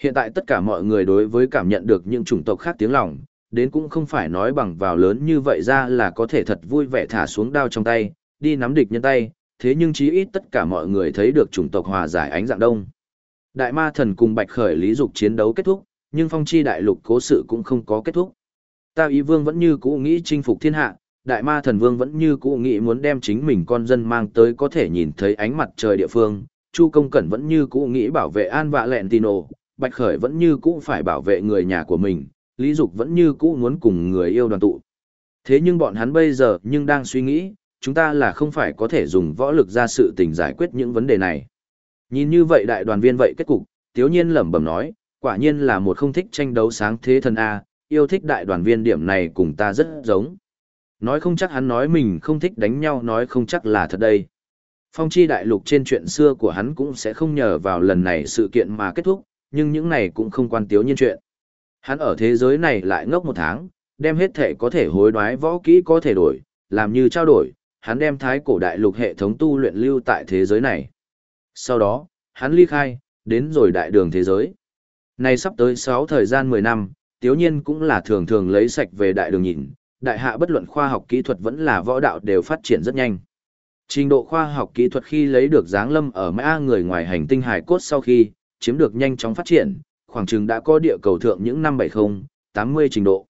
Hiện tại tất cả mọi người đối với cảm nhận được những chủng tộc khác tiếng lòng, đến cũng không phải nói bằng vào lớn như vậy ra là có thể thật vui vẻ thả xuống đao trong tay, đi nắm địch nhân tay, thế nhưng chí ít tất cả mọi người thấy được chủng tộc hòa giải ánh dạng đông. Đại ma thần cùng bạch khởi lý dục chiến đấu kết thúc, nhưng phong chi đại lục cố sự cũng không có kết thúc. Ta ý vương vẫn như cũ nghĩ chinh phục thiên hạ, đại ma thần vương vẫn như cũ nghĩ muốn đem chính mình con dân mang tới có thể nhìn thấy ánh mặt trời địa phương, Chu Công Cẩn vẫn như cũ nghĩ bảo vệ An Vạ Lẹn Tino, Bạch Khởi vẫn như cũ phải bảo vệ người nhà của mình, Lý Dục vẫn như cũ muốn cùng người yêu đoàn tụ. Thế nhưng bọn hắn bây giờ nhưng đang suy nghĩ, chúng ta là không phải có thể dùng võ lực ra sự tình giải quyết những vấn đề này. Nhìn như vậy đại đoàn viên vậy kết cục, Tiếu Nhiên lẩm bẩm nói, quả nhiên là một không thích tranh đấu sáng thế thần A, yêu thích đại đoàn viên điểm này cùng ta rất giống. Nói không chắc hắn nói mình không thích đánh nhau nói không chắc là thật đây. Phong chi đại lục trên chuyện xưa của hắn cũng sẽ không nhờ vào lần này sự kiện mà kết thúc, nhưng những này cũng không quan tiếu nhiên chuyện. Hắn ở thế giới này lại ngốc một tháng, đem hết thể có thể hối đoái võ kỹ có thể đổi, làm như trao đổi, hắn đem thái cổ đại lục hệ thống tu luyện lưu tại thế giới này. Sau đó, hắn ly khai, đến rồi đại đường thế giới. Này sắp tới 6 thời gian 10 năm, tiếu nhiên cũng là thường thường lấy sạch về đại đường nhìn, đại hạ bất luận khoa học kỹ thuật vẫn là võ đạo đều phát triển rất nhanh. Trình độ khoa học kỹ thuật khi lấy được dáng lâm ở mã người ngoài hành tinh hải cốt sau khi, chiếm được nhanh chóng phát triển, khoảng chừng đã có địa cầu thượng những năm 70, 80 trình độ.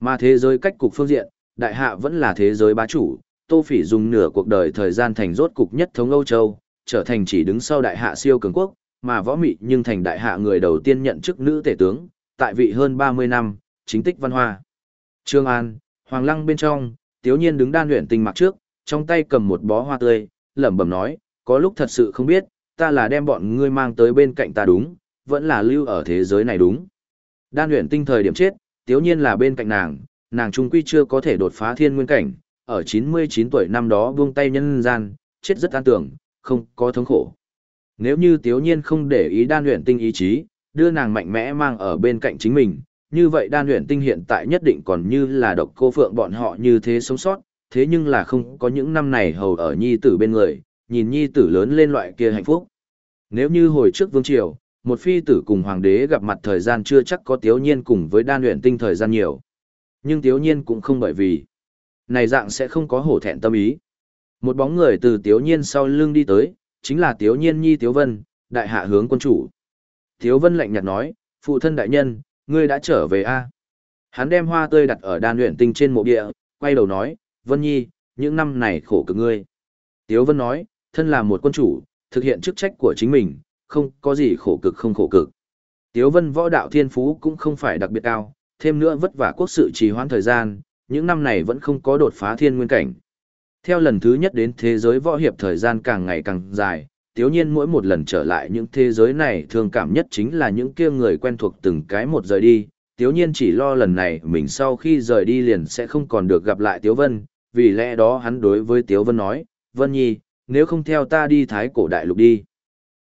Mà thế giới cách cục phương diện, đại hạ vẫn là thế giới bá chủ, Tô Phỉ dùng nửa cuộc đời thời gian thành rốt cục nhất thống Âu Châu, trở thành chỉ đứng sau đại hạ siêu cường quốc, mà võ mị nhưng thành đại hạ người đầu tiên nhận chức nữ tể tướng, tại vị hơn 30 năm, chính tích văn hoa. Trương An, Hoàng Lăng bên trong, Tiếu Nhiên đứng đan luyện tình mặc trước, trong tay cầm một bó hoa tươi, lẩm bẩm nói, có lúc thật sự không biết, ta là đem bọn ngươi mang tới bên cạnh ta đúng, vẫn là lưu ở thế giới này đúng. Đan luyện tinh thời điểm chết, Tiếu Nhiên là bên cạnh nàng, nàng trung quy chưa có thể đột phá thiên nguyên cảnh, ở 99 tuổi năm đó buông tay nhân gian, chết rất an tưởng, không có thống khổ. Nếu như Tiếu Nhiên không để ý đan luyện tinh ý chí, đưa nàng mạnh mẽ mang ở bên cạnh chính mình, như vậy đan luyện tinh hiện tại nhất định còn như là độc cô phượng bọn họ như thế sống sót, thế nhưng là không có những năm này hầu ở nhi tử bên người, nhìn nhi tử lớn lên loại kia hạnh phúc. Nếu như hồi trước vương triều, một phi tử cùng hoàng đế gặp mặt thời gian chưa chắc có tiếu nhiên cùng với đan luyện tinh thời gian nhiều. Nhưng tiếu nhiên cũng không bởi vì này dạng sẽ không có hổ thẹn tâm ý. Một bóng người từ tiếu nhiên sau lưng đi tới, chính là tiếu nhiên nhi tiếu vân, đại hạ hướng quân chủ. Tiếu vân lạnh nhạt nói, phụ thân đại nhân, ngươi đã trở về a Hắn đem hoa tươi đặt ở đan luyện tinh trên mộ địa, quay đầu nói, Vân Nhi, những năm này khổ cực ngươi. Tiếu Vân nói, thân là một quân chủ, thực hiện chức trách của chính mình, không có gì khổ cực không khổ cực. Tiếu Vân võ đạo thiên phú cũng không phải đặc biệt cao, thêm nữa vất vả quốc sự trì hoãn thời gian, những năm này vẫn không có đột phá thiên nguyên cảnh. Theo lần thứ nhất đến thế giới võ hiệp thời gian càng ngày càng dài, tiếu nhiên mỗi một lần trở lại những thế giới này thường cảm nhất chính là những kia người quen thuộc từng cái một rời đi. Tiếu nhiên chỉ lo lần này mình sau khi rời đi liền sẽ không còn được gặp lại Tiếu Vân, vì lẽ đó hắn đối với Tiếu Vân nói, Vân Nhi, nếu không theo ta đi thái cổ đại lục đi.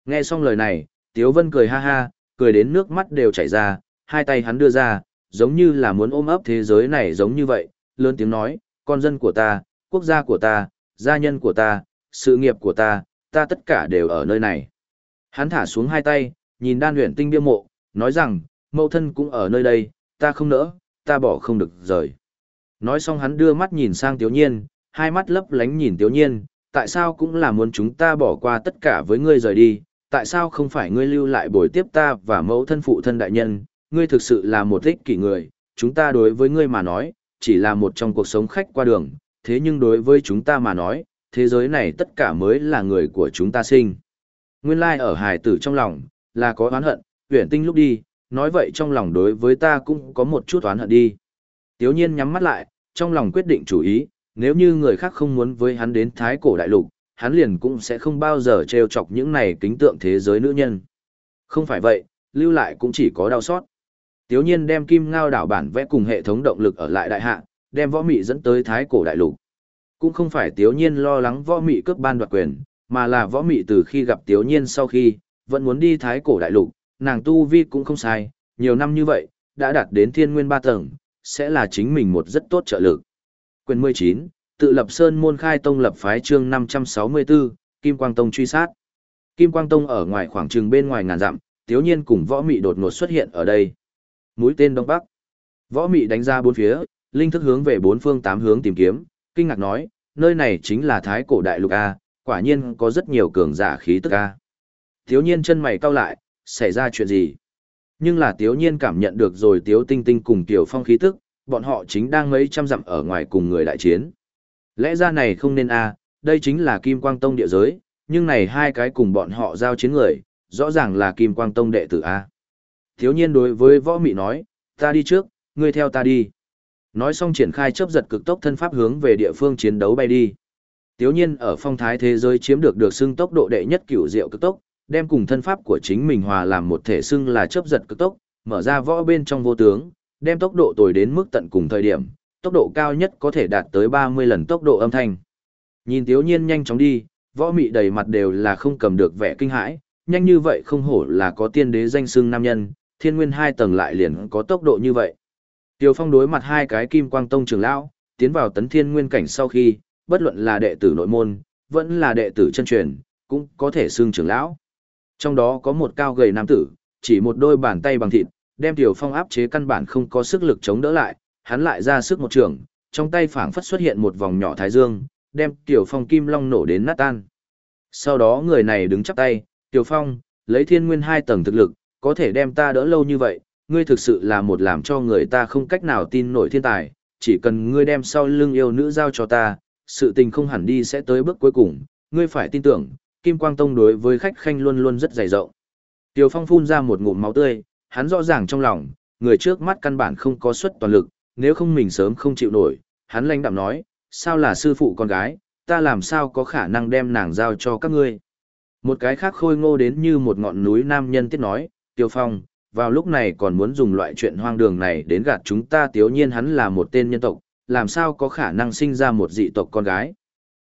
Nghe xong lời này, Tiếu Vân cười ha ha, cười đến nước mắt đều chảy ra, hai tay hắn đưa ra, giống như là muốn ôm ấp thế giới này giống như vậy, lớn tiếng nói, con dân của ta, quốc gia của ta, gia nhân của ta, sự nghiệp của ta, ta tất cả đều ở nơi này. Hắn thả xuống hai tay, nhìn đan luyện tinh bia mộ, nói rằng, mẫu thân cũng ở nơi đây, ta không nỡ, ta bỏ không được rời. Nói xong hắn đưa mắt nhìn sang Tiếu Nhiên, hai mắt lấp lánh nhìn Tiếu Nhiên, tại sao cũng là muốn chúng ta bỏ qua tất cả với ngươi rời đi, tại sao không phải ngươi lưu lại bồi tiếp ta và mẫu thân phụ thân đại nhân, ngươi thực sự là một ích kỷ người, chúng ta đối với ngươi mà nói, chỉ là một trong cuộc sống khách qua đường, thế nhưng đối với chúng ta mà nói, thế giới này tất cả mới là người của chúng ta sinh. Nguyên lai like ở hài tử trong lòng, là có oán hận, huyển tinh lúc đi, nói vậy trong lòng đối với ta cũng có một chút oán hận đi. Tiếu nhiên nhắm mắt lại, trong lòng quyết định chủ ý, nếu như người khác không muốn với hắn đến thái cổ đại lục, hắn liền cũng sẽ không bao giờ trêu chọc những này kính tượng thế giới nữ nhân. Không phải vậy, lưu lại cũng chỉ có đau xót. Tiếu nhiên đem kim ngao đảo bản vẽ cùng hệ thống động lực ở lại đại hạ, đem võ mị dẫn tới thái cổ đại lục. Cũng không phải tiếu nhiên lo lắng võ mị cướp ban đoạt quyền, mà là võ mị từ khi gặp tiếu nhiên sau khi, vẫn muốn đi thái cổ đại lục, nàng tu vi cũng không sai, nhiều năm như vậy, đã đạt đến thiên nguyên ba tầng, sẽ là chính mình một rất tốt trợ lực. Quyền 19, tự lập Sơn môn khai tông lập phái chương 564, Kim Quang Tông truy sát. Kim Quang Tông ở ngoài khoảng trường bên ngoài ngàn dặm, tiếu nhiên cùng võ mị đột ngột xuất hiện ở đây. Mũi tên Đông Bắc. Võ mị đánh ra bốn phía, linh thức hướng về bốn phương tám hướng tìm kiếm, kinh ngạc nói, nơi này chính là Thái cổ đại lục A, quả nhiên có rất nhiều cường giả khí tức A. Tiếu nhiên chân mày cau lại, xảy ra chuyện gì? Nhưng là Tiếu Nhiên cảm nhận được rồi Tiếu Tinh Tinh cùng Tiểu Phong khí tức, bọn họ chính đang mấy trăm dặm ở ngoài cùng người đại chiến. Lẽ ra này không nên a, đây chính là Kim Quang Tông địa giới, nhưng này hai cái cùng bọn họ giao chiến người, rõ ràng là Kim Quang Tông đệ tử a thiếu Nhiên đối với Võ Mị nói, ta đi trước, ngươi theo ta đi. Nói xong triển khai chớp giật cực tốc thân pháp hướng về địa phương chiến đấu bay đi. Tiếu Nhiên ở phong thái thế giới chiếm được được xưng tốc độ đệ nhất cửu diệu cực tốc, đem cùng thân pháp của chính mình hòa làm một thể xưng là chớp giật cực tốc, mở ra võ bên trong vô tướng, đem tốc độ tồi đến mức tận cùng thời điểm, tốc độ cao nhất có thể đạt tới 30 lần tốc độ âm thanh. Nhìn Tiếu Nhiên nhanh chóng đi, võ mị đầy mặt đều là không cầm được vẻ kinh hãi, nhanh như vậy không hổ là có tiên đế danh xưng nam nhân, thiên nguyên hai tầng lại liền có tốc độ như vậy. Tiêu Phong đối mặt hai cái kim quang tông trưởng lão, tiến vào tấn thiên nguyên cảnh sau khi, bất luận là đệ tử nội môn, vẫn là đệ tử chân truyền, cũng có thể xưng trưởng lão. Trong đó có một cao gầy nam tử, chỉ một đôi bàn tay bằng thịt, đem Tiểu Phong áp chế căn bản không có sức lực chống đỡ lại, hắn lại ra sức một trường, trong tay phảng phất xuất hiện một vòng nhỏ thái dương, đem Tiểu Phong kim long nổ đến nát tan. Sau đó người này đứng chắp tay, Tiểu Phong, lấy thiên nguyên hai tầng thực lực, có thể đem ta đỡ lâu như vậy, ngươi thực sự là một làm cho người ta không cách nào tin nổi thiên tài, chỉ cần ngươi đem sau lưng yêu nữ giao cho ta, sự tình không hẳn đi sẽ tới bước cuối cùng, ngươi phải tin tưởng, Kim Quang Tông đối với khách khanh luôn luôn rất dày rộng. Tiểu Phong phun ra một ngụm máu tươi, hắn rõ ràng trong lòng, người trước mắt căn bản không có suất toàn lực, nếu không mình sớm không chịu nổi, hắn lãnh đạm nói, sao là sư phụ con gái, ta làm sao có khả năng đem nàng giao cho các ngươi. Một cái khác khôi ngô đến như một ngọn núi nam nhân tiết nói, Tiêu Phong, vào lúc này còn muốn dùng loại chuyện hoang đường này đến gạt chúng ta tiếu nhiên hắn là một tên nhân tộc, làm sao có khả năng sinh ra một dị tộc con gái.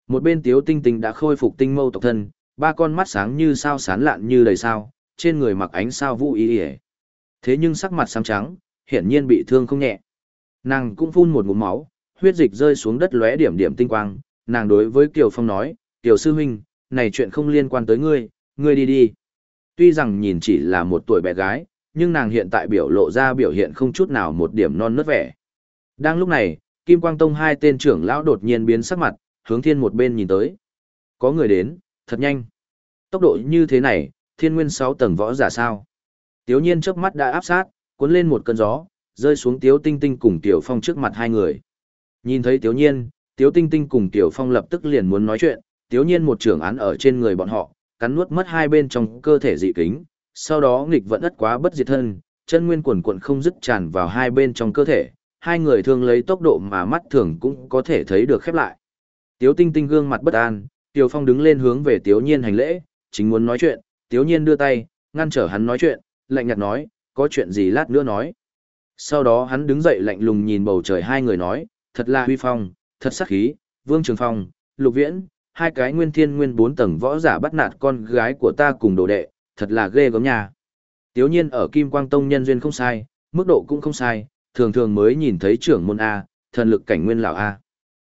Một bên tiếu tinh tinh đã khôi phục tinh mâu tộc thân, ba con mắt sáng như sao sán lạn như đầy sao, trên người mặc ánh sao vũ ý ỉa thế nhưng sắc mặt xám trắng hiển nhiên bị thương không nhẹ. Nàng cũng phun một ngụm máu huyết dịch rơi xuống đất lóe điểm điểm tinh quang. Nàng đối với kiều phong nói kiều sư huynh này chuyện không liên quan tới ngươi ngươi đi đi tuy rằng nhìn chỉ là một tuổi bé gái nhưng nàng hiện tại biểu lộ ra biểu hiện không chút nào một điểm non nớt vẻ đang lúc này kim quang tông hai tên trưởng lão đột nhiên biến sắc mặt hướng thiên một bên nhìn tới có người đến thật nhanh tốc độ như thế này thiên nguyên sáu tầng võ giả sao. Tiếu nhiên trước mắt đã áp sát, cuốn lên một cơn gió, rơi xuống tiếu tinh tinh cùng tiểu phong trước mặt hai người. Nhìn thấy tiếu nhiên, tiếu tinh tinh cùng tiểu phong lập tức liền muốn nói chuyện, tiếu nhiên một trưởng án ở trên người bọn họ, cắn nuốt mất hai bên trong cơ thể dị kính, sau đó nghịch vận ất quá bất diệt thân, chân nguyên quần quận không dứt tràn vào hai bên trong cơ thể, hai người thường lấy tốc độ mà mắt thường cũng có thể thấy được khép lại. Tiếu tinh tinh gương mặt bất an, Tiểu Phong đứng lên hướng về Tiếu Nhiên hành lễ, chính muốn nói chuyện, Tiếu nhiên đưa tay, ngăn trở hắn nói chuyện, lạnh nhạt nói, có chuyện gì lát nữa nói. Sau đó hắn đứng dậy lạnh lùng nhìn bầu trời hai người nói, thật là huy phong, thật sắc khí, vương trường phong, lục viễn, hai cái nguyên thiên nguyên bốn tầng võ giả bắt nạt con gái của ta cùng đồ đệ, thật là ghê gớm nha. Tiếu nhiên ở Kim Quang Tông nhân duyên không sai, mức độ cũng không sai, thường thường mới nhìn thấy trưởng môn A, thần lực cảnh nguyên lão A.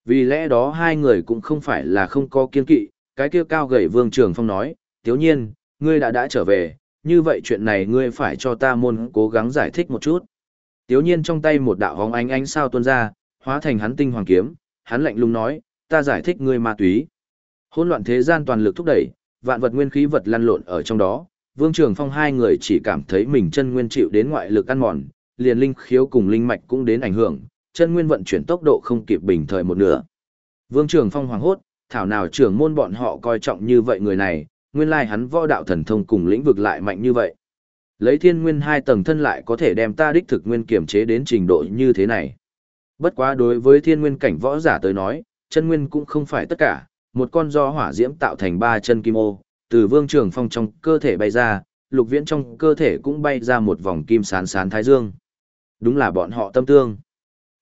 Vì lẽ đó hai người cũng không phải là không có kiên kỵ, cái kia cao gầy vương trường phong nói, tiếu nhiên, ngươi đã đã trở về, như vậy chuyện này ngươi phải cho ta môn cố gắng giải thích một chút. Tiếu nhiên trong tay một đạo hóng ánh ánh sao tuôn ra, hóa thành hắn tinh hoàng kiếm, hắn lạnh lùng nói, ta giải thích ngươi ma túy. Hỗn loạn thế gian toàn lực thúc đẩy, vạn vật nguyên khí vật lăn lộn ở trong đó, Vương Trường Phong hai người chỉ cảm thấy mình chân nguyên chịu đến ngoại lực ăn mòn, liền linh khiếu cùng linh mạch cũng đến ảnh hưởng, chân nguyên vận chuyển tốc độ không kịp bình thời một nửa. Vương Trường Phong hoàng hốt, thảo nào trưởng môn bọn họ coi trọng như vậy người này, nguyên lai hắn võ đạo thần thông cùng lĩnh vực lại mạnh như vậy. Lấy thiên nguyên hai tầng thân lại có thể đem ta đích thực nguyên kiểm chế đến trình độ như thế này. Bất quá đối với thiên nguyên cảnh võ giả tới nói, chân nguyên cũng không phải tất cả, một con do hỏa diễm tạo thành ba chân kim ô, từ vương trường phong trong cơ thể bay ra, lục viễn trong cơ thể cũng bay ra một vòng kim sán sán thái dương. Đúng là bọn họ tâm tương.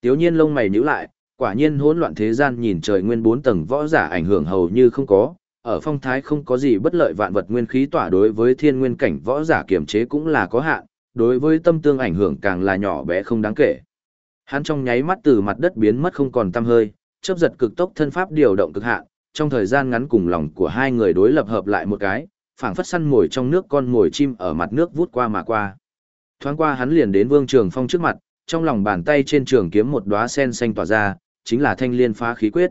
Tiếu nhiên lông mày nhíu lại, quả nhiên hỗn loạn thế gian nhìn trời nguyên bốn tầng võ giả ảnh hưởng hầu như không có, ở phong thái không có gì bất lợi vạn vật nguyên khí tỏa đối với thiên nguyên cảnh võ giả kiểm chế cũng là có hạn, đối với tâm tương ảnh hưởng càng là nhỏ bé không đáng kể. Hắn trong nháy mắt từ mặt đất biến mất không còn tăm hơi, chớp giật cực tốc thân pháp điều động cực hạn, trong thời gian ngắn cùng lòng của hai người đối lập hợp lại một cái, phảng phất săn mồi trong nước con mồi chim ở mặt nước vút qua mà qua. Thoáng qua hắn liền đến Vương Trường Phong trước mặt, trong lòng bàn tay trên trường kiếm một đóa sen xanh tỏa ra, chính là thanh liên phá khí quyết.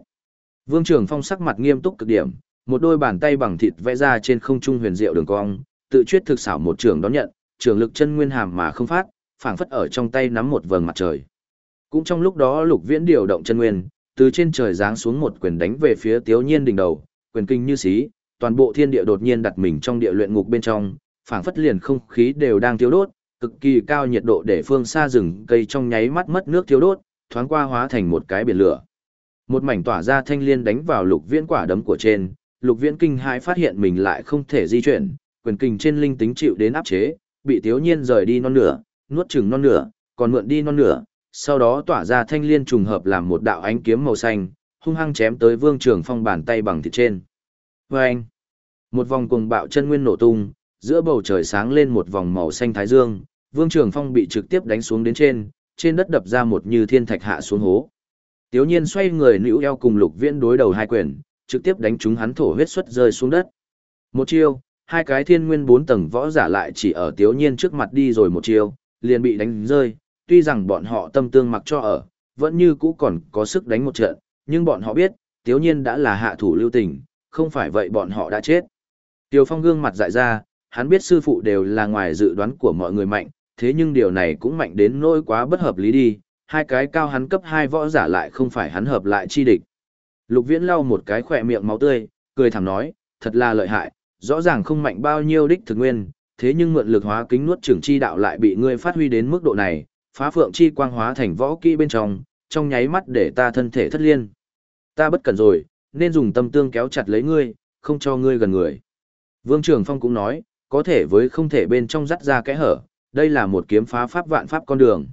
Vương Trường Phong sắc mặt nghiêm túc cực điểm, một đôi bàn tay bằng thịt vẽ ra trên không trung huyền diệu đường cong, tự chuyết thực xảo một trường đón nhận, trường lực chân nguyên hàm mà không phát, phảng phất ở trong tay nắm một vầng mặt trời. Cũng trong lúc đó Lục Viễn điều động chân nguyên, từ trên trời giáng xuống một quyền đánh về phía Tiếu Nhiên đỉnh đầu, quyền kinh như xí, toàn bộ thiên địa đột nhiên đặt mình trong địa luyện ngục bên trong, phảng phất liền không khí đều đang thiêu đốt, cực kỳ cao nhiệt độ để phương xa rừng cây trong nháy mắt mất nước thiêu đốt, thoáng qua hóa thành một cái biển lửa. Một mảnh tỏa ra thanh liên đánh vào Lục Viễn quả đấm của trên, lục viễn kinh hãi phát hiện mình lại không thể di chuyển, quyền kinh trên linh tính chịu đến áp chế, bị tiếu nhiên rời đi non nửa, nuốt chừng non nửa, còn mượn đi non nửa, sau đó tỏa ra thanh liên trùng hợp làm một đạo ánh kiếm màu xanh, hung hăng chém tới Vương Trường Phong bàn tay bằng thịt trên. Và một vòng cuồng bạo chân nguyên nổ tung, giữa bầu trời sáng lên một vòng màu xanh thái dương, Vương Trường Phong bị trực tiếp đánh xuống đến trên, trên đất đập ra một như thiên thạch hạ xuống hố. Tiếu nhiên xoay người nữ eo cùng lục viễn đối đầu hai quyền, trực tiếp đánh chúng hắn thổ huyết xuất rơi xuống đất. Một chiêu, hai cái thiên nguyên bốn tầng võ giả lại chỉ ở tiếu nhiên trước mặt đi rồi một chiêu, liền bị đánh rơi, tuy rằng bọn họ tâm tương mặc cho ở, vẫn như cũ còn có sức đánh một trận, nhưng bọn họ biết, tiếu nhiên đã là hạ thủ lưu tình, không phải vậy bọn họ đã chết. Tiêu Phong gương mặt dại ra, hắn biết sư phụ đều là ngoài dự đoán của mọi người mạnh, thế nhưng điều này cũng mạnh đến nỗi quá bất hợp lý đi, hai cái cao hắn cấp hai võ giả lại không phải hắn hợp lại chi địch. Lục Viễn lau một cái khỏe miệng máu tươi, cười thầm nói, thật là lợi hại, rõ ràng không mạnh bao nhiêu đích thực nguyên, thế nhưng mượn lực hóa kính nuốt trưởng chi đạo lại bị ngươi phát huy đến mức độ này, phá phượng chi quang hóa thành võ kỹ bên trong, trong nháy mắt để ta thân thể thất liên. Ta bất cẩn rồi, nên dùng tâm tương kéo chặt lấy ngươi, không cho ngươi gần người. Vương Trường Phong cũng nói, có thể với không thể bên trong dắt ra kẽ hở, đây là một kiếm phá pháp vạn pháp con đường.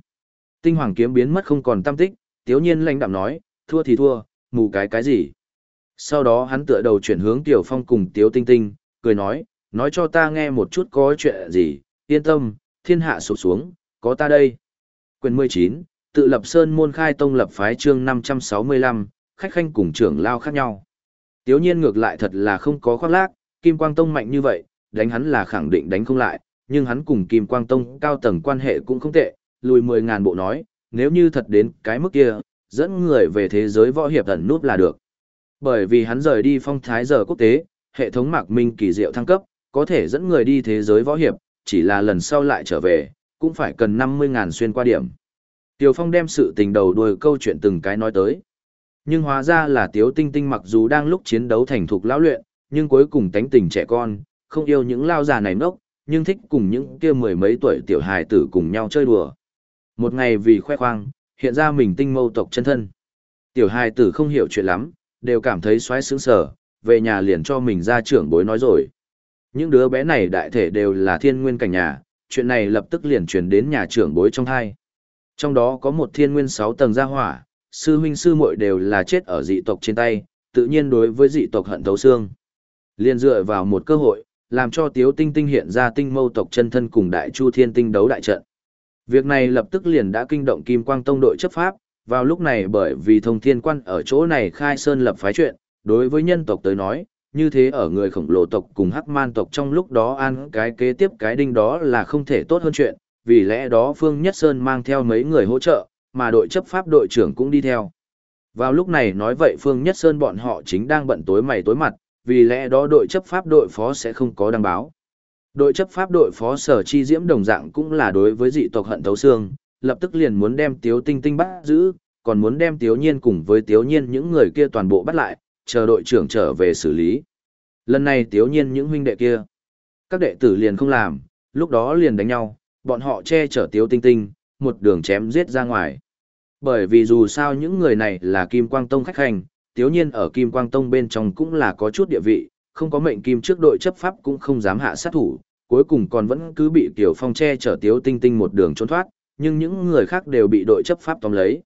Tinh hoàng kiếm biến mất không còn tâm tích, tiếu nhiên lãnh đạm nói, thua thì thua, mù cái cái gì. Sau đó hắn tựa đầu chuyển hướng Tiểu Phong cùng Tiếu Tinh Tinh, cười nói, nói cho ta nghe một chút có chuyện gì, yên tâm, thiên hạ sụp xuống, có ta đây. Quyền 19, tự lập Sơn môn khai tông lập phái chương 565, khách khanh cùng trưởng lao khác nhau. Tiếu nhiên ngược lại thật là không có khoác lác, Kim Quang Tông mạnh như vậy, đánh hắn là khẳng định đánh không lại, nhưng hắn cùng Kim Quang Tông cao tầng quan hệ cũng không tệ, lùi 10.000 bộ nói, nếu như thật đến cái mức kia, dẫn người về thế giới võ hiệp ẩn nút là được. Bởi vì hắn rời đi phong thái giờ quốc tế, hệ thống mạc minh kỳ diệu thăng cấp, có thể dẫn người đi thế giới võ hiệp, chỉ là lần sau lại trở về, cũng phải cần 50.000 xuyên qua điểm. Tiêu Phong đem sự tình đầu đuôi câu chuyện từng cái nói tới. Nhưng hóa ra là Tiếu Tinh Tinh mặc dù đang lúc chiến đấu thành thục lão luyện, nhưng cuối cùng tánh tình trẻ con, không yêu những lao già này nốc, nhưng thích cùng những kia mười mấy tuổi tiểu hài tử cùng nhau chơi đùa. Một ngày vì khoe khoang, hiện ra mình tinh mâu tộc chân thân. Tiểu hài tử không hiểu chuyện lắm, đều cảm thấy xoáy sướng sở, về nhà liền cho mình ra trưởng bối nói rồi. Những đứa bé này đại thể đều là thiên nguyên cảnh nhà, chuyện này lập tức liền truyền đến nhà trưởng bối trong hai. Trong đó có một thiên nguyên sáu tầng gia hỏa, sư huynh sư muội đều là chết ở dị tộc trên tay, tự nhiên đối với dị tộc hận thấu xương. Liên dựa vào một cơ hội, làm cho Tiếu Tinh Tinh hiện ra tinh mâu tộc chân thân cùng Đại Chu Thiên Tinh đấu đại trận. Việc này lập tức liền đã kinh động Kim Quang Tông đội chấp pháp, vào lúc này bởi vì thông thiên quan ở chỗ này khai sơn lập phái chuyện, đối với nhân tộc tới nói, như thế ở người khổng lồ tộc cùng hắc man tộc trong lúc đó ăn cái kế tiếp cái đinh đó là không thể tốt hơn chuyện, vì lẽ đó Phương Nhất Sơn mang theo mấy người hỗ trợ, mà đội chấp pháp đội trưởng cũng đi theo. Vào lúc này nói vậy Phương Nhất Sơn bọn họ chính đang bận tối mày tối mặt, vì lẽ đó đội chấp pháp đội phó sẽ không có đăng báo. Đội chấp pháp đội phó sở chi diễm đồng dạng cũng là đối với dị tộc hận thấu xương, lập tức liền muốn đem Tiếu Tinh Tinh bắt giữ, còn muốn đem Tiếu Nhiên cùng với Tiếu Nhiên những người kia toàn bộ bắt lại, chờ đội trưởng trở về xử lý. Lần này Tiếu Nhiên những huynh đệ kia, các đệ tử liền không làm, lúc đó liền đánh nhau, bọn họ che chở Tiếu Tinh Tinh, một đường chém giết ra ngoài. Bởi vì dù sao những người này là Kim Quang Tông khách hành, Tiếu Nhiên ở Kim Quang Tông bên trong cũng là có chút địa vị, không có mệnh kim trước đội chấp pháp cũng không dám hạ sát thủ, cuối cùng còn vẫn cứ bị Tiểu Phong che chở Tiếu Tinh Tinh một đường trốn thoát, nhưng những người khác đều bị đội chấp pháp tóm lấy.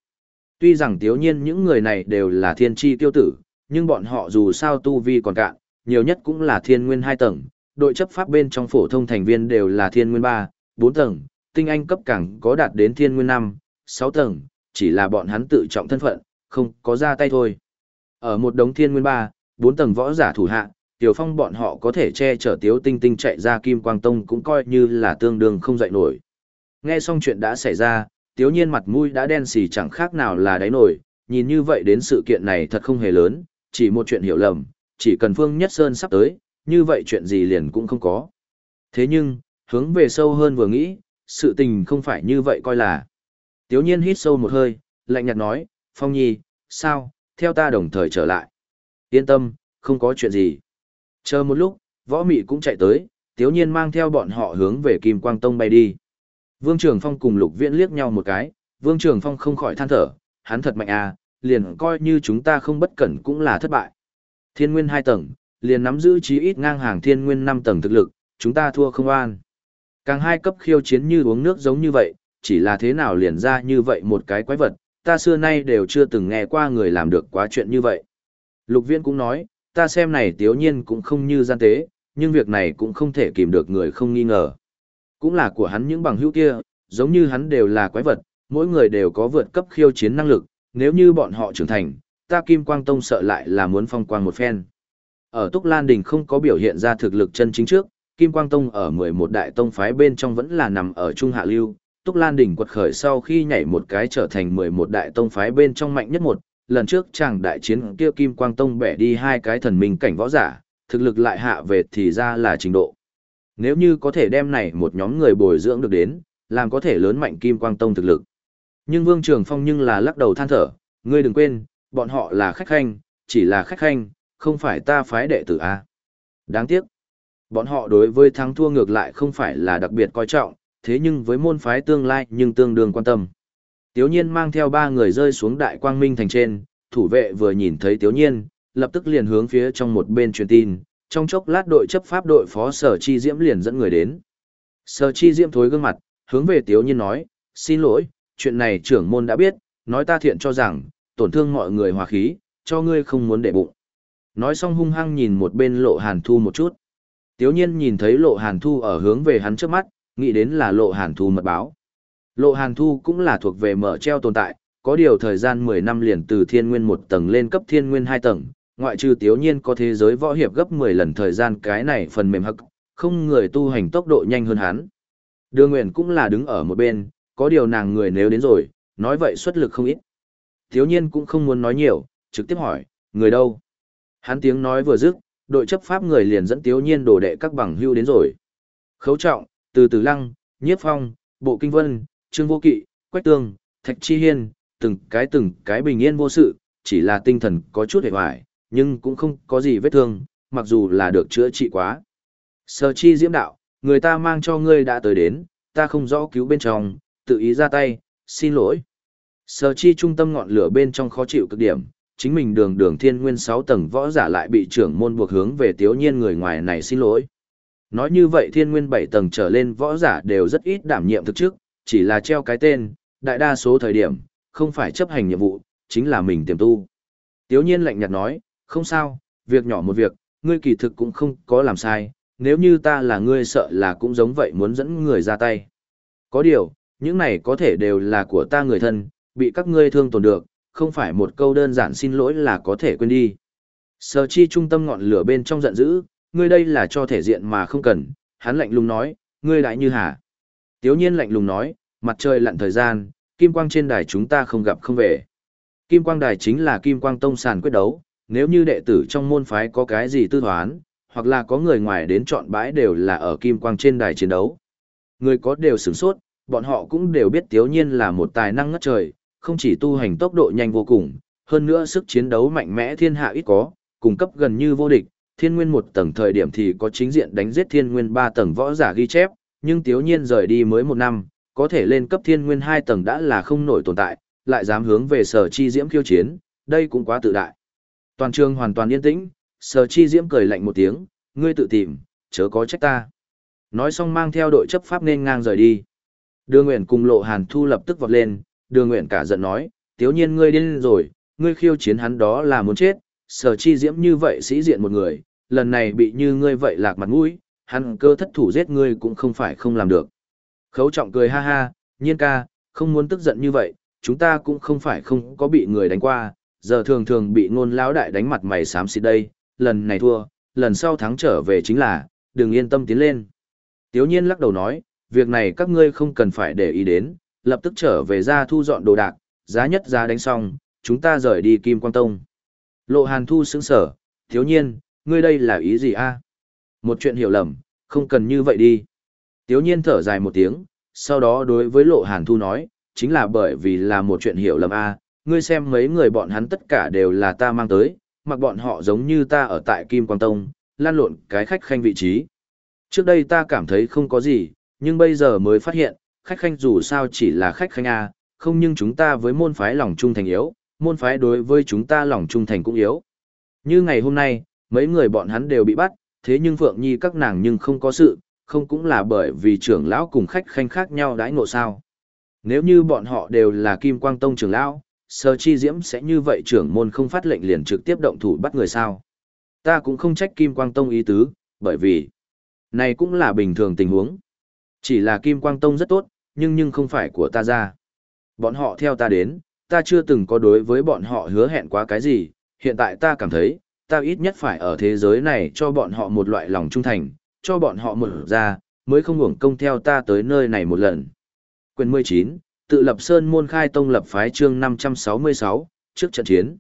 Tuy rằng Tiếu Nhiên những người này đều là thiên tri tiêu tử, nhưng bọn họ dù sao tu vi còn cạn, nhiều nhất cũng là thiên nguyên 2 tầng, đội chấp pháp bên trong phổ thông thành viên đều là thiên nguyên 3, 4 tầng, tinh anh cấp càng có đạt đến thiên nguyên 5, 6 tầng, chỉ là bọn hắn tự trọng thân phận, không có ra tay thôi. Ở một đống thiên nguyên 3, 4 tầng võ giả thủ hạ, Tiểu Phong bọn họ có thể che chở Tiếu Tinh Tinh chạy ra Kim Quang Tông cũng coi như là tương đương không dậy nổi. Nghe xong chuyện đã xảy ra, Tiếu Nhiên mặt mũi đã đen xì chẳng khác nào là đáy nổi, nhìn như vậy đến sự kiện này thật không hề lớn, chỉ một chuyện hiểu lầm, chỉ cần Phương Nhất Sơn sắp tới, như vậy chuyện gì liền cũng không có. Thế nhưng, hướng về sâu hơn vừa nghĩ, sự tình không phải như vậy coi là. Tiếu nhiên hít sâu một hơi, lạnh nhạt nói, Phong Nhi, sao, theo ta đồng thời trở lại. Yên tâm, không có chuyện gì. Chờ một lúc, võ mị cũng chạy tới, tiếu nhiên mang theo bọn họ hướng về Kim Quang Tông bay đi. Vương Trường Phong cùng Lục Viễn liếc nhau một cái, Vương Trường Phong không khỏi than thở, hắn thật mạnh à, liền coi như chúng ta không bất cẩn cũng là thất bại. Thiên nguyên 2 tầng, liền nắm giữ chí ít ngang hàng thiên nguyên 5 tầng thực lực, chúng ta thua không an. Càng hai cấp khiêu chiến như uống nước giống như vậy, chỉ là thế nào liền ra như vậy một cái quái vật, ta xưa nay đều chưa từng nghe qua người làm được quá chuyện như vậy. Lục viên cũng nói, ta xem này tiếu nhiên cũng không như gian tế, nhưng việc này cũng không thể kìm được người không nghi ngờ. Cũng là của hắn những bằng hữu kia, giống như hắn đều là quái vật, mỗi người đều có vượt cấp khiêu chiến năng lực, nếu như bọn họ trưởng thành, ta Kim Quang Tông sợ lại là muốn phong quang một phen. Ở Túc Lan Đình không có biểu hiện ra thực lực chân chính trước, Kim Quang Tông ở 11 đại tông phái bên trong vẫn là nằm ở trung hạ lưu. Túc Lan Đình quật khởi sau khi nhảy một cái trở thành 11 đại tông phái bên trong mạnh nhất một, lần trước chàng đại chiến kia Kim Quang Tông bẻ đi hai cái thần minh cảnh võ giả, thực lực lại hạ về thì ra là trình độ. Nếu như có thể đem này một nhóm người bồi dưỡng được đến, làm có thể lớn mạnh Kim Quang Tông thực lực. Nhưng Vương Trường Phong nhưng là lắc đầu than thở, ngươi đừng quên, bọn họ là khách khanh, chỉ là khách khanh, không phải ta phái đệ tử A. Đáng tiếc, bọn họ đối với thắng thua ngược lại không phải là đặc biệt coi trọng, thế nhưng với môn phái tương lai nhưng tương đương quan tâm. Tiếu nhiên mang theo ba người rơi xuống đại quang minh thành trên, thủ vệ vừa nhìn thấy tiếu nhiên, lập tức liền hướng phía trong một bên truyền tin, trong chốc lát đội chấp pháp đội phó sở chi diễm liền dẫn người đến. Sở chi diễm thối gương mặt, hướng về tiếu nhiên nói, xin lỗi, chuyện này trưởng môn đã biết, nói ta thiện cho rằng, tổn thương mọi người hòa khí, cho ngươi không muốn để bụng. Nói xong hung hăng nhìn một bên lộ hàn thu một chút. Tiếu nhiên nhìn thấy lộ hàn thu ở hướng về hắn trước mắt, nghĩ đến là lộ hàn thu mật báo. Lộ hàn thu cũng là thuộc về mở treo tồn tại, có điều thời gian 10 năm liền từ thiên nguyên một tầng lên cấp thiên nguyên hai tầng, ngoại trừ tiếu nhiên có thế giới võ hiệp gấp 10 lần thời gian cái này phần mềm hắc, không người tu hành tốc độ nhanh hơn hắn. Đường Nguyện cũng là đứng ở một bên, có điều nàng người nếu đến rồi, nói vậy xuất lực không ít. thiếu nhiên cũng không muốn nói nhiều, trực tiếp hỏi, người đâu? Hắn tiếng nói vừa dứt, đội chấp pháp người liền dẫn thiếu nhiên đổ đệ các bằng hưu đến rồi. Khấu trọng, từ từ lăng, nhiếp phong, bộ kinh vân, trương vô kỵ, quách tương, thạch chi hiên, từng cái từng cái bình yên vô sự, chỉ là tinh thần có chút hề hoài, nhưng cũng không có gì vết thương, mặc dù là được chữa trị quá. Sở chi diễm đạo, người ta mang cho ngươi đã tới đến, ta không rõ cứu bên trong, tự ý ra tay, xin lỗi. Sở chi trung tâm ngọn lửa bên trong khó chịu cực điểm, chính mình đường đường thiên nguyên 6 tầng võ giả lại bị trưởng môn buộc hướng về tiếu nhiên người ngoài này xin lỗi. Nói như vậy thiên nguyên 7 tầng trở lên võ giả đều rất ít đảm nhiệm thực chức, chỉ là treo cái tên, đại đa số thời điểm, không phải chấp hành nhiệm vụ, chính là mình tiềm tu. Tiếu nhiên lạnh nhạt nói, không sao, việc nhỏ một việc, ngươi kỳ thực cũng không có làm sai, nếu như ta là ngươi sợ là cũng giống vậy muốn dẫn người ra tay. Có điều, những này có thể đều là của ta người thân, bị các ngươi thương tổn được, không phải một câu đơn giản xin lỗi là có thể quên đi. Sở chi trung tâm ngọn lửa bên trong giận dữ, ngươi đây là cho thể diện mà không cần, hắn lạnh lùng nói, ngươi lại như hả. Tiếu nhiên lạnh lùng nói, mặt trời lặn thời gian, kim quang trên đài chúng ta không gặp không về. Kim quang đài chính là kim quang tông sàn quyết đấu, nếu như đệ tử trong môn phái có cái gì tư thoán, hoặc là có người ngoài đến chọn bãi đều là ở kim quang trên đài chiến đấu. Người có đều sửng sốt, bọn họ cũng đều biết Tiếu Nhiên là một tài năng ngất trời, không chỉ tu hành tốc độ nhanh vô cùng, hơn nữa sức chiến đấu mạnh mẽ thiên hạ ít có, cung cấp gần như vô địch, thiên nguyên một tầng thời điểm thì có chính diện đánh giết thiên nguyên ba tầng võ giả ghi chép, nhưng Tiếu Nhiên rời đi mới một năm, có thể lên cấp thiên nguyên hai tầng đã là không nổi tồn tại, lại dám hướng về sở chi diễm khiêu chiến, đây cũng quá tự đại. Toàn trường hoàn toàn yên tĩnh, sở chi diễm cười lạnh một tiếng, ngươi tự tìm, chớ có trách ta. Nói xong mang theo đội chấp pháp nên ngang rời đi. Đường Nguyện cùng Lộ Hàn Thu lập tức vọt lên, Đường Nguyện cả giận nói, tiếu nhiên ngươi điên rồi, ngươi khiêu chiến hắn đó là muốn chết, sở chi diễm như vậy sĩ diện một người, lần này bị như ngươi vậy lạc mặt mũi, hắn cơ thất thủ giết ngươi cũng không phải không làm được. Khấu trọng cười ha ha, nhiên ca, không muốn tức giận như vậy, chúng ta cũng không phải không có bị người đánh qua, giờ thường thường bị ngôn lão đại đánh mặt mày xám xịt đây, lần này thua, lần sau thắng trở về chính là, đừng yên tâm tiến lên. Tiếu nhiên lắc đầu nói, việc này các ngươi không cần phải để ý đến, lập tức trở về ra thu dọn đồ đạc, giá nhất giá đánh xong, chúng ta rời đi Kim Quang Tông. Lộ Hàn Thu sững sở, thiếu nhiên, ngươi đây là ý gì a? Một chuyện hiểu lầm, không cần như vậy đi. Tiếu nhiên thở dài một tiếng, sau đó đối với Lộ Hàn Thu nói, chính là bởi vì là một chuyện hiểu lầm a, ngươi xem mấy người bọn hắn tất cả đều là ta mang tới, mặc bọn họ giống như ta ở tại Kim Quang Tông, lan lộn cái khách khanh vị trí. Trước đây ta cảm thấy không có gì, nhưng bây giờ mới phát hiện, khách khanh dù sao chỉ là khách khanh A, không nhưng chúng ta với môn phái lòng trung thành yếu, môn phái đối với chúng ta lòng trung thành cũng yếu. Như ngày hôm nay, mấy người bọn hắn đều bị bắt, thế nhưng Phượng Nhi các nàng nhưng không có sự, không cũng là bởi vì trưởng lão cùng khách khanh khác nhau đãi ngộ sao. Nếu như bọn họ đều là Kim Quang Tông trưởng lão, sơ Chi Diễm sẽ như vậy trưởng môn không phát lệnh liền trực tiếp động thủ bắt người sao. Ta cũng không trách Kim Quang Tông ý tứ, bởi vì này cũng là bình thường tình huống. Chỉ là Kim Quang Tông rất tốt, nhưng nhưng không phải của ta ra. Bọn họ theo ta đến, ta chưa từng có đối với bọn họ hứa hẹn quá cái gì, hiện tại ta cảm thấy, ta ít nhất phải ở thế giới này cho bọn họ một loại lòng trung thành, cho bọn họ một ra, mới không hưởng công theo ta tới nơi này một lần. Quyền 19, tự lập Sơn Môn Khai Tông lập phái chương 566, trước trận chiến.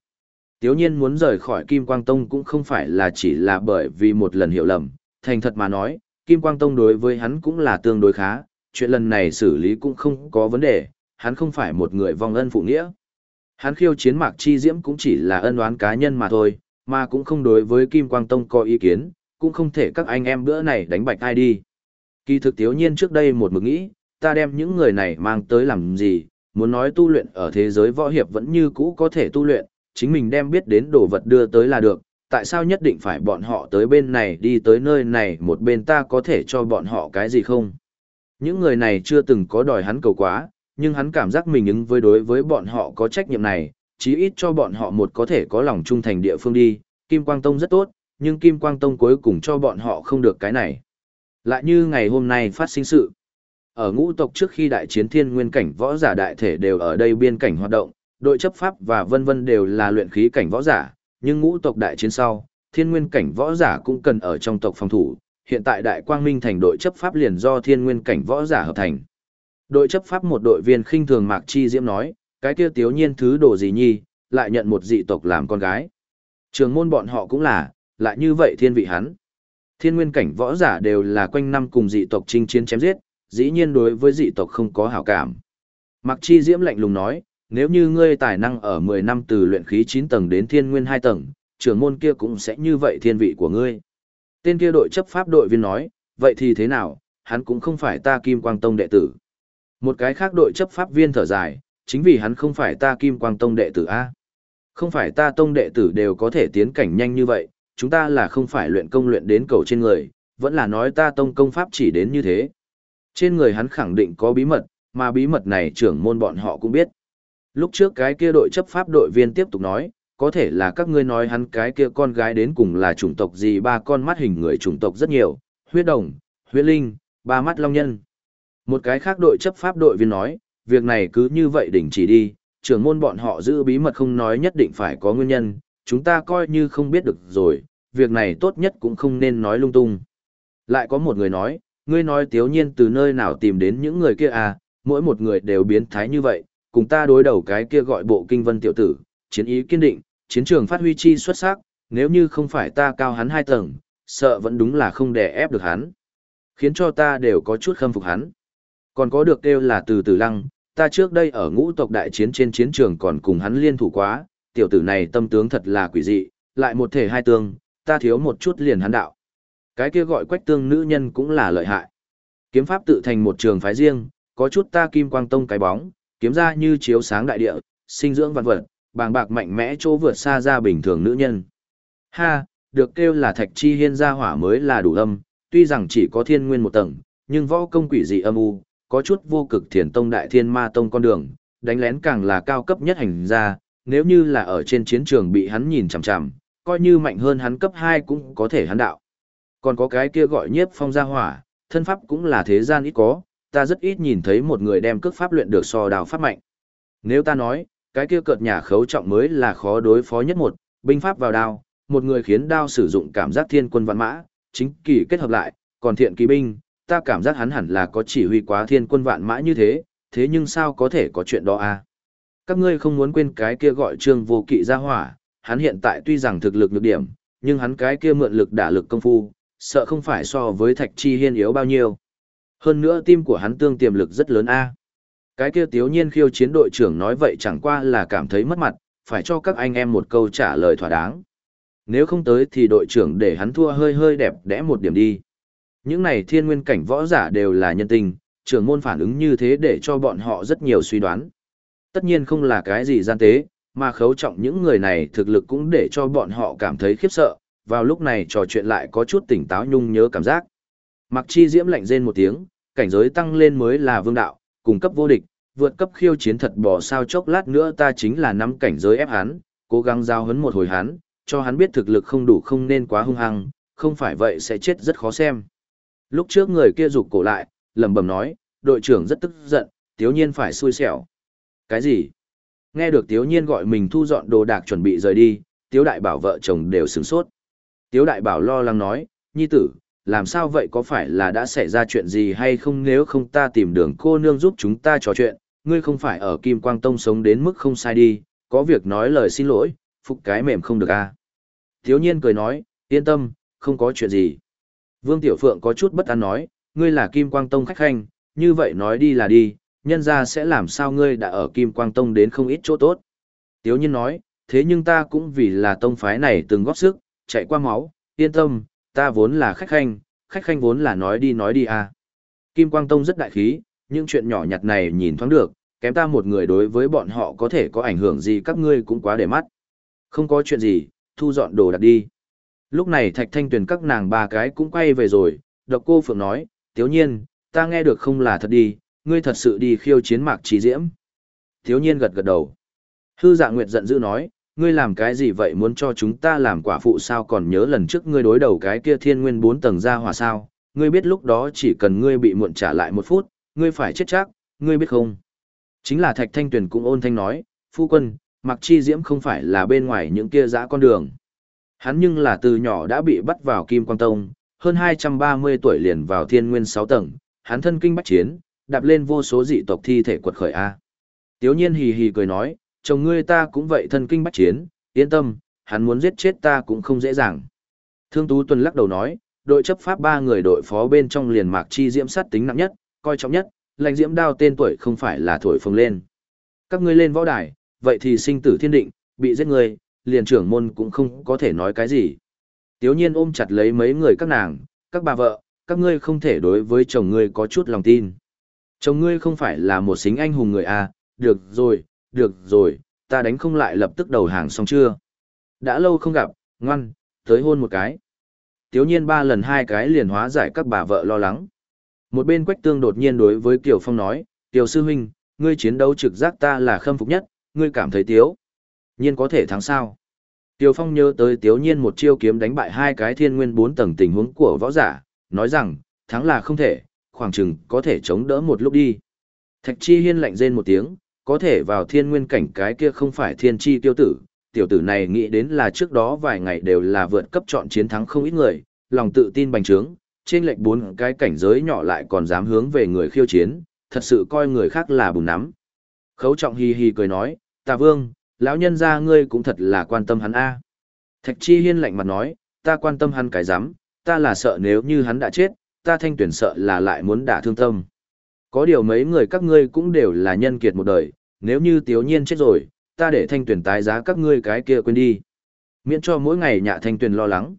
Tiếu nhiên muốn rời khỏi Kim Quang Tông cũng không phải là chỉ là bởi vì một lần hiểu lầm, thành thật mà nói, Kim Quang Tông đối với hắn cũng là tương đối khá, chuyện lần này xử lý cũng không có vấn đề, hắn không phải một người vong ân phụ nghĩa. Hắn khiêu chiến mạc chi diễm cũng chỉ là ân oán cá nhân mà thôi, mà cũng không đối với Kim Quang Tông có ý kiến, cũng không thể các anh em bữa này đánh bạch ai đi. Kỳ thực tiếu nhiên trước đây một mực nghĩ, ta đem những người này mang tới làm gì, muốn nói tu luyện ở thế giới võ hiệp vẫn như cũ có thể tu luyện, chính mình đem biết đến đồ vật đưa tới là được, tại sao nhất định phải bọn họ tới bên này đi tới nơi này một bên ta có thể cho bọn họ cái gì không? Những người này chưa từng có đòi hắn cầu quá, nhưng hắn cảm giác mình ứng với đối với bọn họ có trách nhiệm này, chí ít cho bọn họ một có thể có lòng trung thành địa phương đi, Kim Quang Tông rất tốt, nhưng Kim Quang Tông cuối cùng cho bọn họ không được cái này. Lại như ngày hôm nay phát sinh sự. Ở ngũ tộc trước khi đại chiến thiên nguyên cảnh võ giả đại thể đều ở đây biên cảnh hoạt động, đội chấp pháp và vân vân đều là luyện khí cảnh võ giả, nhưng ngũ tộc đại chiến sau, thiên nguyên cảnh võ giả cũng cần ở trong tộc phòng thủ, hiện tại đại quang minh thành đội chấp pháp liền do thiên nguyên cảnh võ giả hợp thành. Đội chấp pháp một đội viên khinh thường Mạc Chi Diễm nói, cái kia tiếu nhiên thứ đồ gì nhi, lại nhận một dị tộc làm con gái. Trường môn bọn họ cũng là, lại như vậy thiên vị hắn. Thiên nguyên cảnh võ giả đều là quanh năm cùng dị tộc chinh chiến chém giết, dĩ nhiên đối với dị tộc không có hảo cảm. Mạc Chi Diễm lạnh lùng nói, nếu như ngươi tài năng ở 10 năm từ luyện khí 9 tầng đến thiên nguyên 2 tầng, trưởng môn kia cũng sẽ như vậy thiên vị của ngươi. Tên kia đội chấp pháp đội viên nói, vậy thì thế nào, hắn cũng không phải ta Kim Quang Tông đệ tử. Một cái khác đội chấp pháp viên thở dài, chính vì hắn không phải ta Kim Quang Tông đệ tử A. Không phải ta Tông đệ tử đều có thể tiến cảnh nhanh như vậy, chúng ta là không phải luyện công luyện đến cầu trên người, vẫn là nói ta Tông công pháp chỉ đến như thế. Trên người hắn khẳng định có bí mật, mà bí mật này trưởng môn bọn họ cũng biết. Lúc trước cái kia đội chấp pháp đội viên tiếp tục nói, có thể là các ngươi nói hắn cái kia con gái đến cùng là chủng tộc gì ba con mắt hình người chủng tộc rất nhiều, huyết đồng, huyết linh, ba mắt long nhân. Một cái khác đội chấp pháp đội viên nói, việc này cứ như vậy đỉnh chỉ đi, trưởng môn bọn họ giữ bí mật không nói nhất định phải có nguyên nhân, chúng ta coi như không biết được rồi, việc này tốt nhất cũng không nên nói lung tung. Lại có một người nói, ngươi nói tiếu nhiên từ nơi nào tìm đến những người kia à, mỗi một người đều biến thái như vậy, cùng ta đối đầu cái kia gọi bộ kinh vân tiểu tử, chiến ý kiên định, chiến trường phát huy chi xuất sắc, nếu như không phải ta cao hắn hai tầng, sợ vẫn đúng là không đè ép được hắn. Khiến cho ta đều có chút khâm phục hắn. Còn có được kêu là từ từ lăng, ta trước đây ở ngũ tộc đại chiến trên chiến trường còn cùng hắn liên thủ quá, tiểu tử này tâm tướng thật là quỷ dị, lại một thể hai tương, ta thiếu một chút liền hắn đạo. Cái kia gọi quách tương nữ nhân cũng là lợi hại. Kiếm pháp tự thành một trường phái riêng, có chút ta kim quang tông cái bóng, kiếm ra như chiếu sáng đại địa, sinh dưỡng vạn vật, bàng bạc mạnh mẽ chỗ vượt xa ra bình thường nữ nhân. Ha, được kêu là thạch chi hiên gia hỏa mới là đủ âm, tuy rằng chỉ có thiên nguyên một tầng, nhưng võ công quỷ dị âm u, có chút vô cực thiền tông đại thiên ma tông con đường, đánh lén càng là cao cấp nhất hành ra, nếu như là ở trên chiến trường bị hắn nhìn chằm chằm, coi như mạnh hơn hắn cấp 2 cũng có thể hắn đạo. Còn có cái kia gọi nhiếp phong gia hỏa, thân pháp cũng là thế gian ít có, ta rất ít nhìn thấy một người đem cước pháp luyện được so đào pháp mạnh. Nếu ta nói, cái kia cợt nhà khấu trọng mới là khó đối phó nhất một, binh pháp vào đao, một người khiến đao sử dụng cảm giác thiên quân văn mã, chính kỳ kết hợp lại, còn thiện kỳ binh, ta cảm giác hắn hẳn là có chỉ huy quá thiên quân vạn mã như thế, thế nhưng sao có thể có chuyện đó à? Các ngươi không muốn quên cái kia gọi trương vô kỵ ra hỏa, hắn hiện tại tuy rằng thực lực nhược điểm, nhưng hắn cái kia mượn lực đả lực công phu, sợ không phải so với thạch chi hiên yếu bao nhiêu. Hơn nữa tim của hắn tương tiềm lực rất lớn a. Cái kia tiếu nhiên khiêu chiến đội trưởng nói vậy chẳng qua là cảm thấy mất mặt, phải cho các anh em một câu trả lời thỏa đáng. Nếu không tới thì đội trưởng để hắn thua hơi hơi đẹp đẽ một điểm đi. Những này thiên nguyên cảnh võ giả đều là nhân tình, trưởng môn phản ứng như thế để cho bọn họ rất nhiều suy đoán. Tất nhiên không là cái gì gian tế, mà khấu trọng những người này thực lực cũng để cho bọn họ cảm thấy khiếp sợ, vào lúc này trò chuyện lại có chút tỉnh táo nhung nhớ cảm giác. Mặc chi diễm lạnh rên một tiếng, cảnh giới tăng lên mới là vương đạo, cung cấp vô địch, vượt cấp khiêu chiến thật bỏ sao chốc lát nữa ta chính là nắm cảnh giới ép hắn, cố gắng giao hấn một hồi hắn, cho hắn biết thực lực không đủ không nên quá hung hăng, không phải vậy sẽ chết rất khó xem. Lúc trước người kia rụt cổ lại, lẩm bẩm nói, đội trưởng rất tức giận, tiếu nhiên phải xui xẻo. Cái gì? Nghe được tiếu nhiên gọi mình thu dọn đồ đạc chuẩn bị rời đi, tiếu đại bảo vợ chồng đều sửng sốt. Tiếu đại bảo lo lắng nói, nhi tử, làm sao vậy có phải là đã xảy ra chuyện gì hay không nếu không ta tìm đường cô nương giúp chúng ta trò chuyện, ngươi không phải ở Kim Quang Tông sống đến mức không sai đi, có việc nói lời xin lỗi, phục cái mềm không được à. Thiếu nhiên cười nói, yên tâm, không có chuyện gì. Vương Tiểu Phượng có chút bất an nói, ngươi là Kim Quang Tông khách khanh, như vậy nói đi là đi, nhân ra sẽ làm sao ngươi đã ở Kim Quang Tông đến không ít chỗ tốt. Tiếu nhiên nói, thế nhưng ta cũng vì là tông phái này từng góp sức, chạy qua máu, yên tâm, ta vốn là khách khanh, khách khanh vốn là nói đi nói đi à. Kim Quang Tông rất đại khí, những chuyện nhỏ nhặt này nhìn thoáng được, kém ta một người đối với bọn họ có thể có ảnh hưởng gì các ngươi cũng quá để mắt. Không có chuyện gì, thu dọn đồ đặt đi. Lúc này Thạch Thanh Tuyền các nàng ba cái cũng quay về rồi, độc cô Phượng nói, Tiếu nhiên, ta nghe được không là thật đi, ngươi thật sự đi khiêu chiến mạc trí diễm. Tiếu nhiên gật gật đầu. Hư dạ Nguyệt giận dữ nói, ngươi làm cái gì vậy muốn cho chúng ta làm quả phụ sao còn nhớ lần trước ngươi đối đầu cái kia thiên nguyên bốn tầng ra hòa sao, ngươi biết lúc đó chỉ cần ngươi bị muộn trả lại một phút, ngươi phải chết chắc, ngươi biết không? Chính là Thạch Thanh Tuyền cũng ôn thanh nói, phu quân, mặc chi diễm không phải là bên ngoài những kia dã con đường. Hắn nhưng là từ nhỏ đã bị bắt vào Kim Quang Tông, hơn 230 tuổi liền vào thiên nguyên 6 tầng, hắn thân kinh bách chiến, đạp lên vô số dị tộc thi thể quật khởi A. Tiếu nhiên hì hì cười nói, chồng ngươi ta cũng vậy thân kinh bách chiến, yên tâm, hắn muốn giết chết ta cũng không dễ dàng. Thương Tú Tuần lắc đầu nói, đội chấp pháp ba người đội phó bên trong liền mạc chi diễm sát tính nặng nhất, coi trọng nhất, lãnh diễm đao tên tuổi không phải là thổi phồng lên. Các ngươi lên võ đài, vậy thì sinh tử thiên định, bị giết người, liền trưởng môn cũng không có thể nói cái gì. Tiếu nhiên ôm chặt lấy mấy người các nàng, các bà vợ, các ngươi không thể đối với chồng ngươi có chút lòng tin. Chồng ngươi không phải là một xính anh hùng người à, được rồi, được rồi, ta đánh không lại lập tức đầu hàng xong chưa. Đã lâu không gặp, ngoan, tới hôn một cái. Tiếu nhiên ba lần hai cái liền hóa giải các bà vợ lo lắng. Một bên Quách Tương đột nhiên đối với Kiều Phong nói, Kiều Sư Huynh, ngươi chiến đấu trực giác ta là khâm phục nhất, ngươi cảm thấy tiếu. Nhiên có thể thắng sao? tiểu Phong nhớ tới tiếu nhiên một chiêu kiếm đánh bại hai cái thiên nguyên bốn tầng tình huống của võ giả, nói rằng, thắng là không thể, khoảng chừng có thể chống đỡ một lúc đi. Thạch Chi Hiên lạnh rên một tiếng, có thể vào thiên nguyên cảnh cái kia không phải thiên chi tiêu tử. Tiểu tử này nghĩ đến là trước đó vài ngày đều là vượt cấp chọn chiến thắng không ít người, lòng tự tin bành trướng, trên lệnh bốn cái cảnh giới nhỏ lại còn dám hướng về người khiêu chiến, thật sự coi người khác là bùn nắm. Khấu trọng hì hì cười nói, tà vương, lão nhân gia ngươi cũng thật là quan tâm hắn a. Thạch chi hiên lạnh mặt nói, ta quan tâm hắn cái dám, ta là sợ nếu như hắn đã chết, ta thanh tuyển sợ là lại muốn đả thương tâm. Có điều mấy người các ngươi cũng đều là nhân kiệt một đời, nếu như tiểu nhiên chết rồi, ta để thanh tuyển tái giá các ngươi cái kia quên đi. Miễn cho mỗi ngày nhạ thanh tuyển lo lắng.